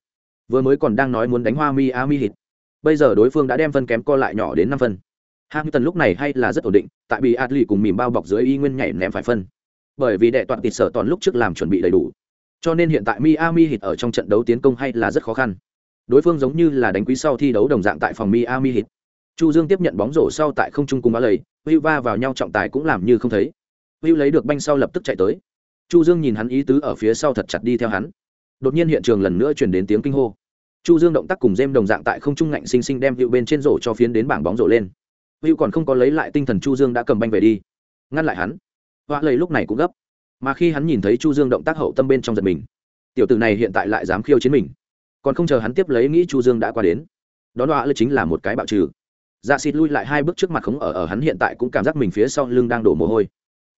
vừa mới còn đang nói muốn đánh hoa mi ami hit bây giờ đối phương đã đem phân kém co lại nhỏ đến năm phân hamilton lúc này hay là rất ổn định tại bị adli cùng mỉm bao bọc dưới y nguyên nhảy ném phải phân bởi vì đệ toàn tịt sở toàn lúc trước làm chuẩn bị đầy đủ cho nên hiện tại miami hit ở trong trận đấu tiến công hay là rất khó khăn đối phương giống như là đánh quý sau thi đấu đồng dạng tại phòng miami hit chu dương tiếp nhận bóng rổ sau tại không trung cùng bá lầy hữu va vào nhau trọng tài cũng làm như không thấy. Hữu lấy được banh sau lập tức chạy tới. Chu dương nhìn hắn ý tứ ở phía sau thật chặt đi theo hắn. Đột nhiên hiện trường lần nữa chuyển đến tiếng kinh hô. Chu dương động tác cùng dêm đồng dạng tại không trung ngạnh sinh sinh đem hữu bên trên rổ cho phiến đến bảng bóng rổ lên. Hữu còn không có lấy lại tinh thần chu dương đã cầm banh về đi. Ngăn lại hắn. Họa lầy lúc này cũng gấp. Mà khi hắn nhìn thấy chu dương động tác hậu tâm bên trong giật mình. Tiểu tử này hiện tại lại dám khiêu chiến mình còn không chờ hắn tiếp lấy nghĩ chu dương đã qua đến. Đón họa lầy chính là một cái bạo trừ. Dạ xịt lui lại hai bước trước mặt khống ở ở hắn hiện tại cũng cảm giác mình phía sau lưng đang đổ mồ hôi.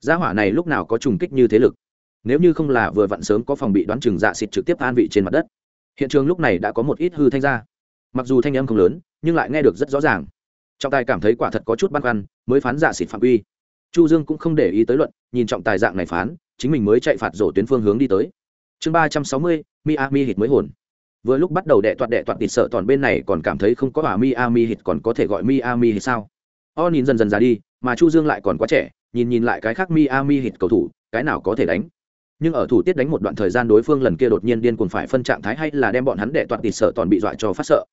Gia hỏa này lúc nào có trùng kích như thế lực? Nếu như không là vừa vặn sớm có phòng bị đoán chừng dạ xịt trực tiếp an vị trên mặt đất. Hiện trường lúc này đã có một ít hư thanh ra. Mặc dù thanh âm không lớn, nhưng lại nghe được rất rõ ràng. Trọng tài cảm thấy quả thật có chút băn khoăn, mới phán dạ xịt phạm uy chu dương cũng không để ý tới luận, nhìn trọng tài dạng này phán, chính mình mới chạy phạt rổ tuyến phương hướng đi tới. Chương ba trăm sáu mươi, miami hit mới hồn vừa lúc bắt đầu đệ toạt đệ toạt tịt sợ toàn bên này còn cảm thấy không có hỏa miami hit còn có thể gọi miami hit sao? O nhìn dần dần ra đi, mà chu dương lại còn quá trẻ, nhìn nhìn lại cái khác miami hit cầu thủ, cái nào có thể đánh? Nhưng ở thủ tiết đánh một đoạn thời gian đối phương lần kia đột nhiên điên cuồng phải phân trạng thái hay là đem bọn hắn đệ toạt tịt sợ toàn bị dọa cho phát sợ?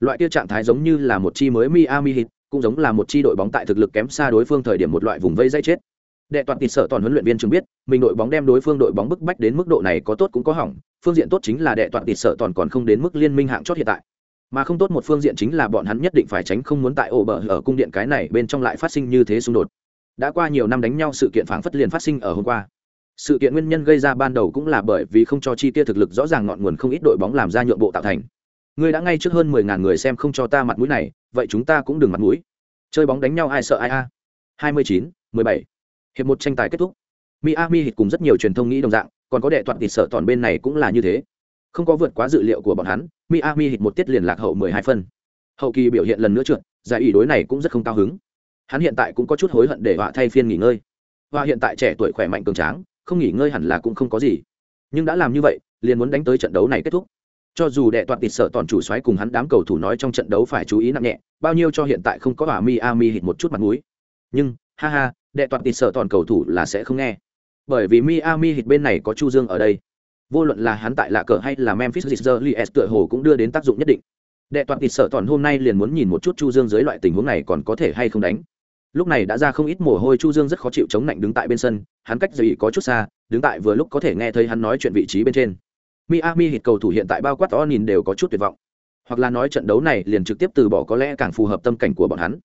Loại kia trạng thái giống như là một chi mới miami hit cũng giống là một chi đội bóng tại thực lực kém xa đối phương thời điểm một loại vùng vây dây chết. Đệ toàn tịt sợ toàn huấn luyện viên chứng biết mình đội bóng đem đối phương đội bóng bức bách đến mức độ này có tốt cũng có hỏng, phương diện tốt chính là đệ toàn tịt sợ toàn còn không đến mức liên minh hạng chót hiện tại. Mà không tốt một phương diện chính là bọn hắn nhất định phải tránh không muốn tại ổ bờ ở cung điện cái này bên trong lại phát sinh như thế xung đột. Đã qua nhiều năm đánh nhau sự kiện phảng phất liền phát sinh ở hôm qua. Sự kiện nguyên nhân gây ra ban đầu cũng là bởi vì không cho chi tiêu thực lực rõ ràng ngọn nguồn không ít đội bóng làm ra nhượng bộ tạo thành. Ngươi đã ngay trước hơn mười ngàn người xem không cho ta mặt mũi này, vậy chúng ta cũng đừng mặt mũi. Chơi bóng đánh nhau ai sợ ai a? Hai mươi chín, mười bảy. Hiệp một tranh tài kết thúc miami Heat cùng rất nhiều truyền thông nghĩ đồng dạng, còn có đệ toàn tỉ sợ toàn bên này cũng là như thế. Không có vượt quá dự liệu của bọn hắn, miami Heat một tiết liền lạc hậu mười hai phân. Hậu kỳ biểu hiện lần nữa trượt, giải ủy đối này cũng rất không cao hứng. Hắn hiện tại cũng có chút hối hận để họa thay phiên nghỉ ngơi. Và hiện tại trẻ tuổi khỏe mạnh cường tráng, không nghỉ ngơi hẳn là cũng không có gì. Nhưng đã làm như vậy, liền muốn đánh tới trận đấu này kết thúc. Cho dù đệ toàn tịt sợ toàn chủ xoáy cùng hắn đám cầu thủ nói trong trận đấu phải chú ý nặng nhẹ, bao nhiêu cho hiện tại không có hỏa miami hịt một chút mặt mũi. Nhưng, ha ha, đệ toàn tịt sợ toàn cầu thủ là sẽ không nghe bởi vì miami Heat bên này có chu dương ở đây vô luận là hắn tại lạ cờ hay là memphis Grizzlies tựa hồ cũng đưa đến tác dụng nhất định đệ toàn tịt sợ toàn hôm nay liền muốn nhìn một chút chu dương dưới loại tình huống này còn có thể hay không đánh lúc này đã ra không ít mồ hôi, chu dương rất khó chịu chống nạnh đứng tại bên sân, hắn cách gì có chút xa, đứng tại vừa lúc có thể nghe thấy hắn nói chuyện vị trí bên trên Miami Heat cầu thủ hiện tại bao quát to nhìn đều có chút tuyệt vọng. Hoặc là nói trận đấu này liền trực tiếp từ bỏ có lẽ càng phù hợp tâm cảnh của bọn hắn.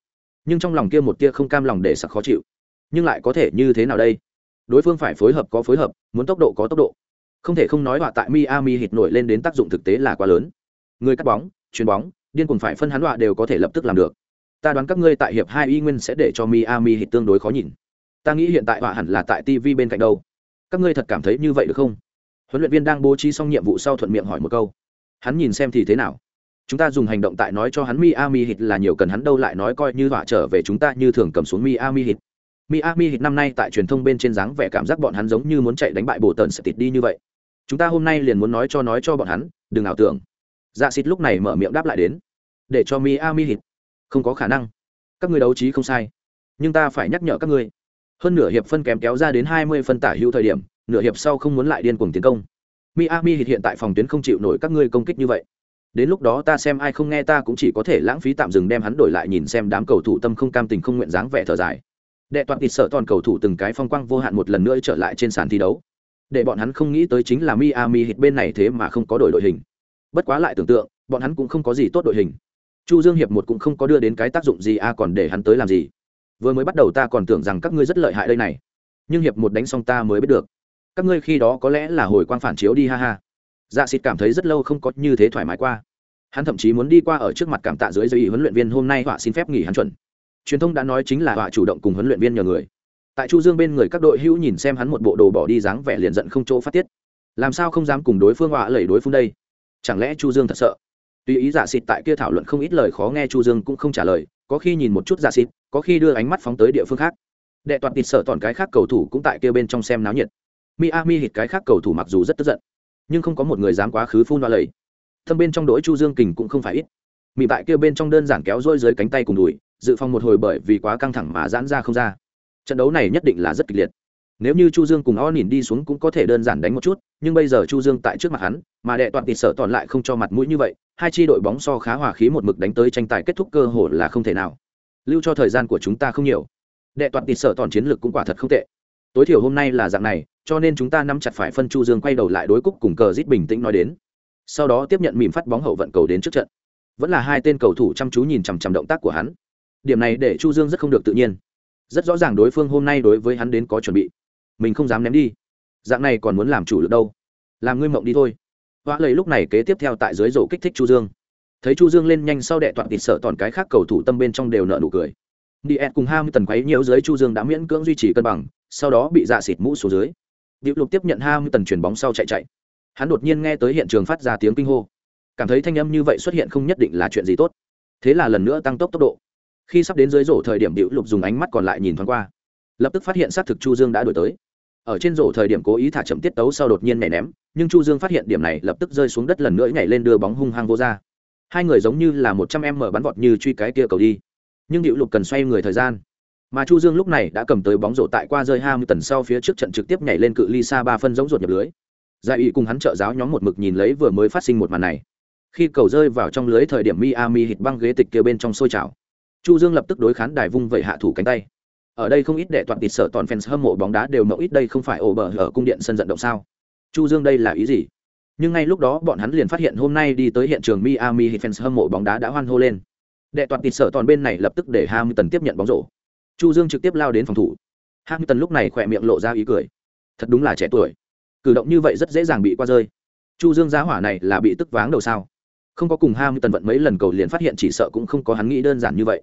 Nhưng trong lòng kia một tia không cam lòng để sặc khó chịu. Nhưng lại có thể như thế nào đây? Đối phương phải phối hợp có phối hợp, muốn tốc độ có tốc độ. Không thể không nói họa tại Miami Heat nổi lên đến tác dụng thực tế là quá lớn. Người cắt bóng, chuyền bóng, điên cuồng phải phân hắn họa đều có thể lập tức làm được. Ta đoán các ngươi tại hiệp hai y nguyên sẽ để cho Miami Heat tương đối khó nhìn. Ta nghĩ hiện tại họa hẳn là tại TV bên cạnh đâu. Các ngươi thật cảm thấy như vậy được không? huấn luyện viên đang bố trí xong nhiệm vụ sau thuận miệng hỏi một câu hắn nhìn xem thì thế nào chúng ta dùng hành động tại nói cho hắn miami Heat là nhiều cần hắn đâu lại nói coi như họa trở về chúng ta như thường cầm xuống miami Heat miami hiện năm nay tại truyền thông bên trên dáng vẻ cảm giác bọn hắn giống như muốn chạy đánh bại bộ tần sẽ tịt đi như vậy. Chúng ta hôm nay liền muốn nói cho nói cho bọn hắn, đừng ảo tưởng. Dạ xịt lúc này mở miệng đáp lại đến. Để cho miami hit không có khả năng. Các ngươi đấu trí không sai. Nhưng ta phải nhắc nhở các ngươi. Hơn nửa hiệp phân kém kéo ra đến hai mươi phân tả hữu thời điểm, nửa hiệp sau không muốn lại điên cuồng tiến công. Miami hiện tại phòng tuyến không chịu nổi các ngươi công kích như vậy. Đến lúc đó ta xem ai không nghe ta cũng chỉ có thể lãng phí tạm dừng đem hắn đổi lại nhìn xem đám cầu thủ tâm không cam tình không nguyện dáng vẻ thở dài đệ toàn thịt sợ toàn cầu thủ từng cái phong quang vô hạn một lần nữa trở lại trên sàn thi đấu. Để bọn hắn không nghĩ tới chính là miami hit bên này thế mà không có đổi đội hình. Bất quá lại tưởng tượng, bọn hắn cũng không có gì tốt đội hình. Chu dương hiệp một cũng không có đưa đến cái tác dụng gì a còn để hắn tới làm gì. Vừa mới bắt đầu ta còn tưởng rằng các ngươi rất lợi hại đây này. Nhưng hiệp một đánh xong ta mới biết được. Các ngươi khi đó có lẽ là hồi quang phản chiếu đi ha ha. Dạ xịt cảm thấy rất lâu không có như thế thoải mái qua. Hắn thậm chí muốn đi qua ở trước mặt cảm tạ dưới giới huấn luyện viên hôm nay họa xin phép nghỉ hắn chuẩn truyền thông đã nói chính là họa chủ động cùng huấn luyện viên nhờ người. Tại chu dương bên người các đội hữu nhìn xem hắn một bộ đồ bỏ đi dáng vẻ liền giận không chỗ phát tiết. Làm sao không dám cùng đối phương họa lẩy đối phương đây? Chẳng lẽ chu dương thật sợ? Tuy ý giả xịt tại kia thảo luận không ít lời khó nghe chu dương cũng không trả lời có khi nhìn một chút giả xịt có khi đưa ánh mắt phóng tới địa phương khác. Đệ toàn tịt sợ toàn cái khác cầu thủ cũng tại kia bên trong xem náo nhiệt. Miami hit cái khác cầu thủ mặc dù rất tức giận, nhưng không có một người dám quá khứ phun hoa lầy. thâm bên trong đỗi chu dương kình cũng không phải ít. Mị tại kia bên trong đơn giản kéo rôi dưới cánh tay cùng đùi dự phòng một hồi bởi vì quá căng thẳng mà giãn ra không ra. Trận đấu này nhất định là rất kịch liệt. Nếu như chu dương cùng o nhìn đi xuống cũng có thể đơn giản đánh một chút, nhưng bây giờ chu dương tại trước mặt hắn, mà đệ toàn tịt sợ toàn lại không cho mặt mũi như vậy, hai chi đội bóng so khá hòa khí một mực đánh tới tranh tài kết thúc cơ hội là không thể nào. Lưu cho thời gian của chúng ta không nhiều. Đệ toàn tịt sợ toàn chiến lược cũng quả thật không tệ. Tối thiểu hôm nay là dạng này, cho nên chúng ta nắm chặt phải phân chu dương quay đầu lại đối cúc cùng cờ rít bình tĩnh nói đến. Sau đó tiếp nhận mỉm phát bóng hậu vận cầu đến trước trận. Vẫn là hai tên cầu thủ chăm chú nhìn chằm chằm động tác của hắn điểm này để chu dương rất không được tự nhiên. Rất rõ ràng đối phương hôm nay đối với hắn đến có chuẩn bị. Mình không dám ném đi. Dạng này còn muốn làm chủ lực đâu. Làm ngươi mộng đi thôi. Hoa lầy lúc này kế tiếp theo tại dưới rổ kích thích chu dương. Thấy chu dương lên nhanh sau đệ toàn thịt sợ toàn cái khác cầu thủ tâm bên trong đều nợ nụ cười. Đi ed cùng hai mươi tần quấy nhiều dưới chu dương đã miễn cưỡng duy trì cân bằng, sau đó bị dạ xịt mũ xuống dưới. Điệu lục tiếp nhận hai mươi tần chuyền bóng sau chạy chạy. Hắn đột nhiên nghe tới hiện trường phát ra tiếng kinh hô. Cảm thấy thanh âm như vậy xuất hiện không nhất định là chuyện gì tốt. Thế là lần nữa tăng tốc tốc độ khi sắp đến dưới rổ thời điểm điệu lục dùng ánh mắt còn lại nhìn thoáng qua. Lập tức phát hiện xác thực chu dương đã đổi tới. Ở trên rổ thời điểm cố ý thả chậm tiết tấu sau đột nhiên nhảy ném, nhưng chu dương phát hiện điểm này lập tức rơi xuống đất lần nữa nhảy lên đưa bóng hung hăng vô ra. Hai người giống như là một trăm em mở bắn vọt như truy cái kia cầu đi. Nhưng điệu lục cần xoay người thời gian. Mà chu dương lúc này đã cầm tới bóng rổ tại qua rơi hai mươi tần sau phía trước trận trực tiếp nhảy lên cự ly xa ba phân giống ruột nhập lưới. Giải ủy cùng hắn trợ giáo nhóm một mực nhìn lấy vừa mới phát sinh một màn này. Khi cầu rơi vào trong lưới thời điểm miami hít băng ghế tịch kia bên trong sôi trào chu dương lập tức đối khán đài vung vẩy hạ thủ cánh tay. Ở đây không ít đệ toàn tịt sở toàn fans hâm mộ bóng đá đều mộng ít đây không phải ổ bờ ở cung điện sân vận động sao? Chu dương đây là ý gì? Nhưng ngay lúc đó bọn hắn liền phát hiện hôm nay đi tới hiện trường miami heat fans hâm mộ bóng đá đã hoan hô lên. Đệ toàn tịt sở toàn bên này lập tức để hamilton tiếp nhận bóng rổ. Chu dương trực tiếp lao đến phòng thủ. Hamilton lúc này khỏe miệng lộ ra ý cười. Thật đúng là trẻ tuổi. Cử động như vậy rất dễ dàng bị qua rơi. Chu dương giá hỏa này là bị tức váng đầu sao? Không có cùng ham tần vận mấy lần cầu liền phát hiện chỉ sợ cũng không có hắn nghĩ đơn giản như vậy.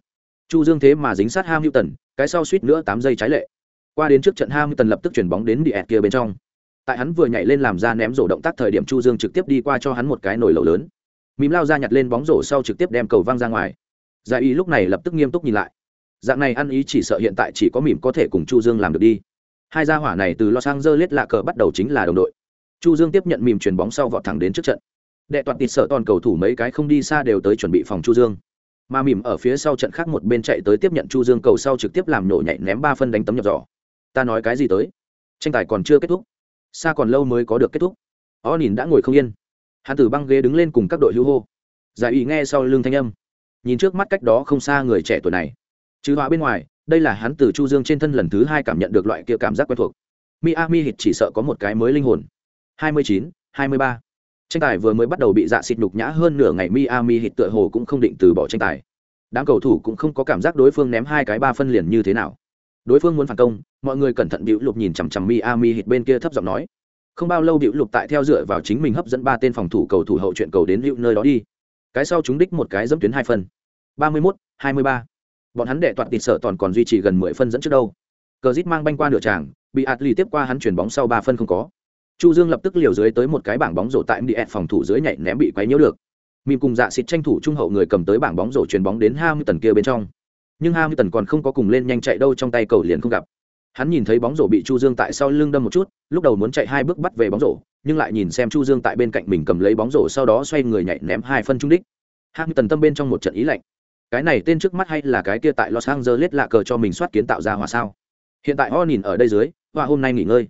Chu dương thế mà dính sát ham tần cái sau suýt nữa tám giây trái lệ. Qua đến trước trận ham tần lập tức chuyển bóng đến địa kia bên trong. Tại hắn vừa nhảy lên làm ra ném rổ động tác thời điểm chu dương trực tiếp đi qua cho hắn một cái nồi lẩu lớn. Mìm lao ra nhặt lên bóng rổ sau trực tiếp đem cầu văng ra ngoài. Dạ gia ý lúc này lập tức nghiêm túc nhìn lại. Dạng này ăn ý chỉ sợ hiện tại chỉ có mỉm có thể cùng chu dương làm được đi. Hai gia hỏa này từ los angeles lạ cờ bắt đầu chính là đồng đội. Chu dương tiếp nhận mìm chuyền bóng sau vọt thẳng đến trước trận đệ toàn tịt sợ toàn cầu thủ mấy cái không đi xa đều tới chuẩn bị phòng chu dương. Mà mỉm ở phía sau trận khác một bên chạy tới tiếp nhận chu dương cầu sau trực tiếp làm nổ nhảy ném ba phân đánh tấm nhập giỏ. Ta nói cái gì tới? Tranh tài còn chưa kết thúc. Xa còn lâu mới có được kết thúc. O nhìn đã ngồi không yên. Hắn từ băng ghế đứng lên cùng các đội hữu hô. Giải ý nghe sau lưng thanh âm. Nhìn trước mắt cách đó không xa người trẻ tuổi này. Chứ họa bên ngoài đây là hắn từ chu dương trên thân lần thứ hai cảm nhận được loại kia cảm giác quen thuộc. Miami hít chỉ sợ có một cái mới linh hồn. 29, 23 tranh tài vừa mới bắt đầu bị dạ xịt nhục nhã hơn nửa ngày, miami hít tựa hồ cũng không định từ bỏ tranh tài. Đám cầu thủ cũng không có cảm giác đối phương ném hai cái ba phân liền như thế nào. Đối phương muốn phản công, mọi người cẩn thận bịu lục nhìn chằm chằm miami hít bên kia thấp giọng nói. Không bao lâu bịu lục tại theo dựa vào chính mình hấp dẫn ba tên phòng thủ cầu thủ hậu chuyện cầu đến hữu nơi đó đi. Cái sau chúng đích một cái dẫm tuyến hai phân. Ba mươi mốt, hai mươi ba. Bọn hắn đệ toàn tịt sợ toàn còn duy trì gần mười phân dẫn trước đâu. Cờ mang banh qua nửa tràng, bị ạt lì tiếp qua hắn chuyển bóng sau ba phân không có chu dương lập tức liều dưới tới một cái bảng bóng rổ tại mdf phòng thủ dưới nhảy ném bị quấy nhiễu được. Mìm cùng dạ xịt tranh thủ trung hậu người cầm tới bảng bóng rổ chuyền bóng đến hai mươi tần kia bên trong. Nhưng hai mươi tần còn không có cùng lên nhanh chạy đâu trong tay cầu liền không gặp. Hắn nhìn thấy bóng rổ bị chu dương tại sau lưng đâm một chút, lúc đầu muốn chạy hai bước bắt về bóng rổ, nhưng lại nhìn xem chu dương tại bên cạnh mình cầm lấy bóng rổ sau đó xoay người nhảy ném hai phân trung đích. Hai mươi tần tâm bên trong một trận ý lạnh. Cái này tên trước mắt hay là cái kia tại los angeles lạ cờ cho mình soát kiến tạo ra hòa sao? Hiện tại O nhìn ở đây dưới và hôm nay nghỉ ngơi.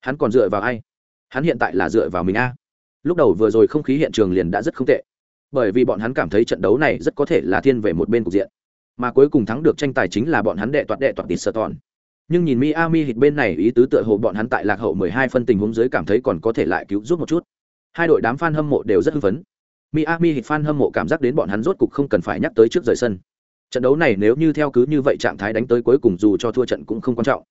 Hắn còn dựa vào ai? Hắn hiện tại là dựa vào mình a. Lúc đầu vừa rồi không khí hiện trường liền đã rất không tệ. Bởi vì bọn hắn cảm thấy trận đấu này rất có thể là thiên về một bên cục diện. Mà cuối cùng thắng được tranh tài chính là bọn hắn đệ toạt đệ toạt tịt sơ tòn. Nhưng nhìn miami hit bên này ý tứ tựa hồ bọn hắn tại lạc hậu 12 phân tình huống dưới cảm thấy còn có thể lại cứu giúp một chút. Hai đội đám fan hâm mộ đều rất hưng phấn. Miami hit fan hâm mộ cảm giác đến bọn hắn rốt cục không cần phải nhắc tới trước rời sân. Trận đấu này nếu như theo cứ như vậy trạng thái đánh tới cuối cùng dù cho thua trận cũng không quan trọng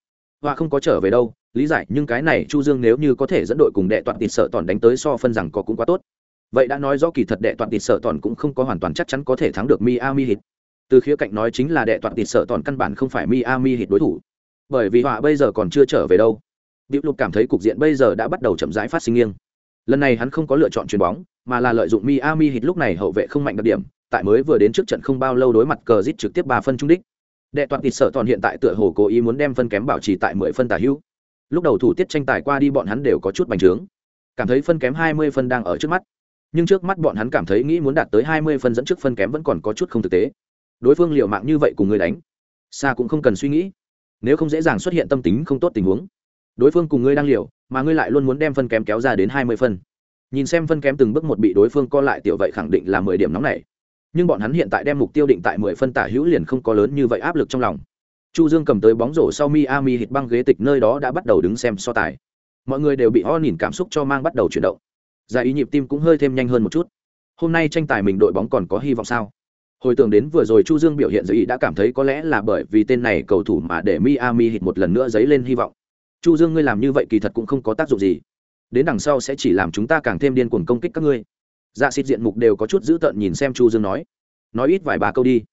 và không có trở về đâu lý giải nhưng cái này chu dương nếu như có thể dẫn đội cùng đệ toàn tịt sợ tòn đánh tới so phân rằng có cũng quá tốt vậy đã nói rõ kỳ thật đệ toàn tịt sợ tòn cũng không có hoàn toàn chắc chắn có thể thắng được miami hit từ khía cạnh nói chính là đệ toàn tịt sợ tòn căn bản không phải miami hit đối thủ bởi vì họa bây giờ còn chưa trở về đâu Diệu Lục cảm thấy cục diện bây giờ đã bắt đầu chậm rãi phát sinh nghiêng. Lần này hắn không có lựa chọn chuyền bóng, mà là lợi dụng Miami Heat lúc này hậu vệ không mạnh đặc điểm, tại mới vừa đến trước trận không bao lâu đối mặt cờ trực tiếp ba phân trung đích. Đệ toàn tịt sợ toàn hiện tại tựa hồ cố ý muốn đem phân kém bảo trì tại mười phân tả hữu. Lúc đầu thủ tiết tranh tài qua đi bọn hắn đều có chút bành trướng, cảm thấy phân kém hai mươi phân đang ở trước mắt. nhưng trước mắt bọn hắn cảm thấy nghĩ muốn đạt tới hai mươi phân dẫn trước phân kém vẫn còn có chút không thực tế. Đối phương liều mạng như vậy cùng người đánh xa cũng không cần suy nghĩ. Nếu không dễ dàng xuất hiện tâm tính không tốt tình huống đối phương cùng ngươi đang liều mà ngươi lại luôn muốn đem phân kém kéo ra đến hai mươi phân. Nhìn xem phân kém từng bước một bị đối phương co lại tiểu vậy khẳng định là mười điểm nóng này nhưng bọn hắn hiện tại đem mục tiêu định tại mười phân tả hữu liền không có lớn như vậy áp lực trong lòng. Chu dương cầm tới bóng rổ sau miami hít băng ghế tịch nơi đó đã bắt đầu đứng xem so tài. Mọi người đều bị ho nhìn cảm xúc cho mang bắt đầu chuyển động. Giải ý nhịp tim cũng hơi thêm nhanh hơn một chút. Hôm nay tranh tài mình đội bóng còn có hy vọng sao? Hồi tưởng đến vừa rồi chu dương biểu hiện giới ý đã cảm thấy có lẽ là bởi vì tên này cầu thủ mà để miami hít một lần nữa dấy lên hy vọng. Chu dương, ngươi làm như vậy kỳ thật cũng không có tác dụng gì. Đến đằng sau sẽ chỉ làm chúng ta càng thêm điên cuồng công kích các ngươi dạ xịt diện mục đều có chút dữ tợn nhìn xem chu dương nói. Nói ít vài ba câu đi.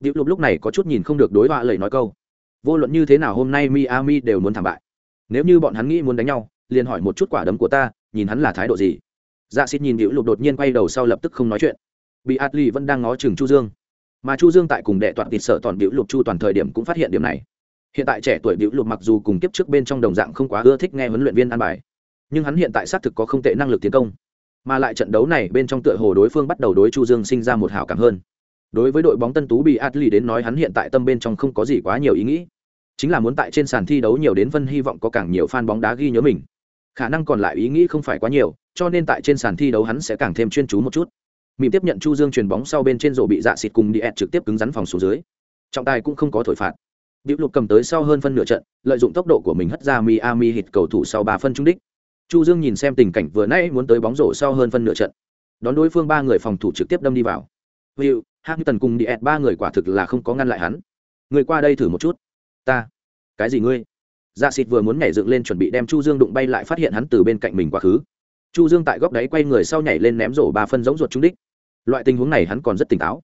Điệu lục lúc này có chút nhìn không được đối họa lời nói câu. Vô luận như thế nào hôm nay miami đều muốn thảm bại. Nếu như bọn hắn nghĩ muốn đánh nhau, liền hỏi một chút quả đấm của ta, nhìn hắn là thái độ gì. Dạ xịt nhìn điệu lục đột nhiên quay đầu sau lập tức không nói chuyện. Bị atli vẫn đang ngó chừng chu dương. Mà chu dương tại cùng đệ toàn tịt sở toàn điệu lục chu toàn thời điểm cũng phát hiện điểm này. Hiện tại trẻ tuổi điệu lục mặc dù cùng kiếp trước bên trong đồng dạng không quá ưa thích nghe huấn luyện viên an bài, nhưng hắn hiện tại xác thực có không tệ năng lực tiến công mà lại trận đấu này bên trong tựa hồ đối phương bắt đầu đối chu dương sinh ra một hảo cảm hơn. Đối với đội bóng tân tú bị atli đến nói hắn hiện tại tâm bên trong không có gì quá nhiều ý nghĩ. Chính là muốn tại trên sàn thi đấu nhiều đến phân hy vọng có càng nhiều fan bóng đá ghi nhớ mình. Khả năng còn lại ý nghĩ không phải quá nhiều cho nên tại trên sàn thi đấu hắn sẽ càng thêm chuyên chú một chút. Mìm tiếp nhận chu dương chuyền bóng sau bên trên rổ bị dạ xịt cùng đi ẹt trực tiếp cứng rắn phòng xuống dưới. Trọng tài cũng không có thổi phạt. Diệu Lục cầm tới sau hơn phân nửa trận, lợi dụng tốc độ của mình hất ra Miami hit cầu thủ sau 3 phân trúng đích. Chu Dương nhìn xem tình cảnh vừa nãy muốn tới bóng rổ sau hơn phân nửa trận. Đón đối phương ba người phòng thủ trực tiếp đâm đi vào. Will, Tần cùng Diet ba người quả thực là không có ngăn lại hắn. Người qua đây thử một chút. Ta. Cái gì ngươi? Dạ Xịt vừa muốn nhảy dựng lên chuẩn bị đem Chu Dương đụng bay lại phát hiện hắn từ bên cạnh mình quá khứ. Chu Dương tại góc đáy quay người sau nhảy lên ném rổ ba phân giống ruột trúng đích. Loại tình huống này hắn còn rất tỉnh táo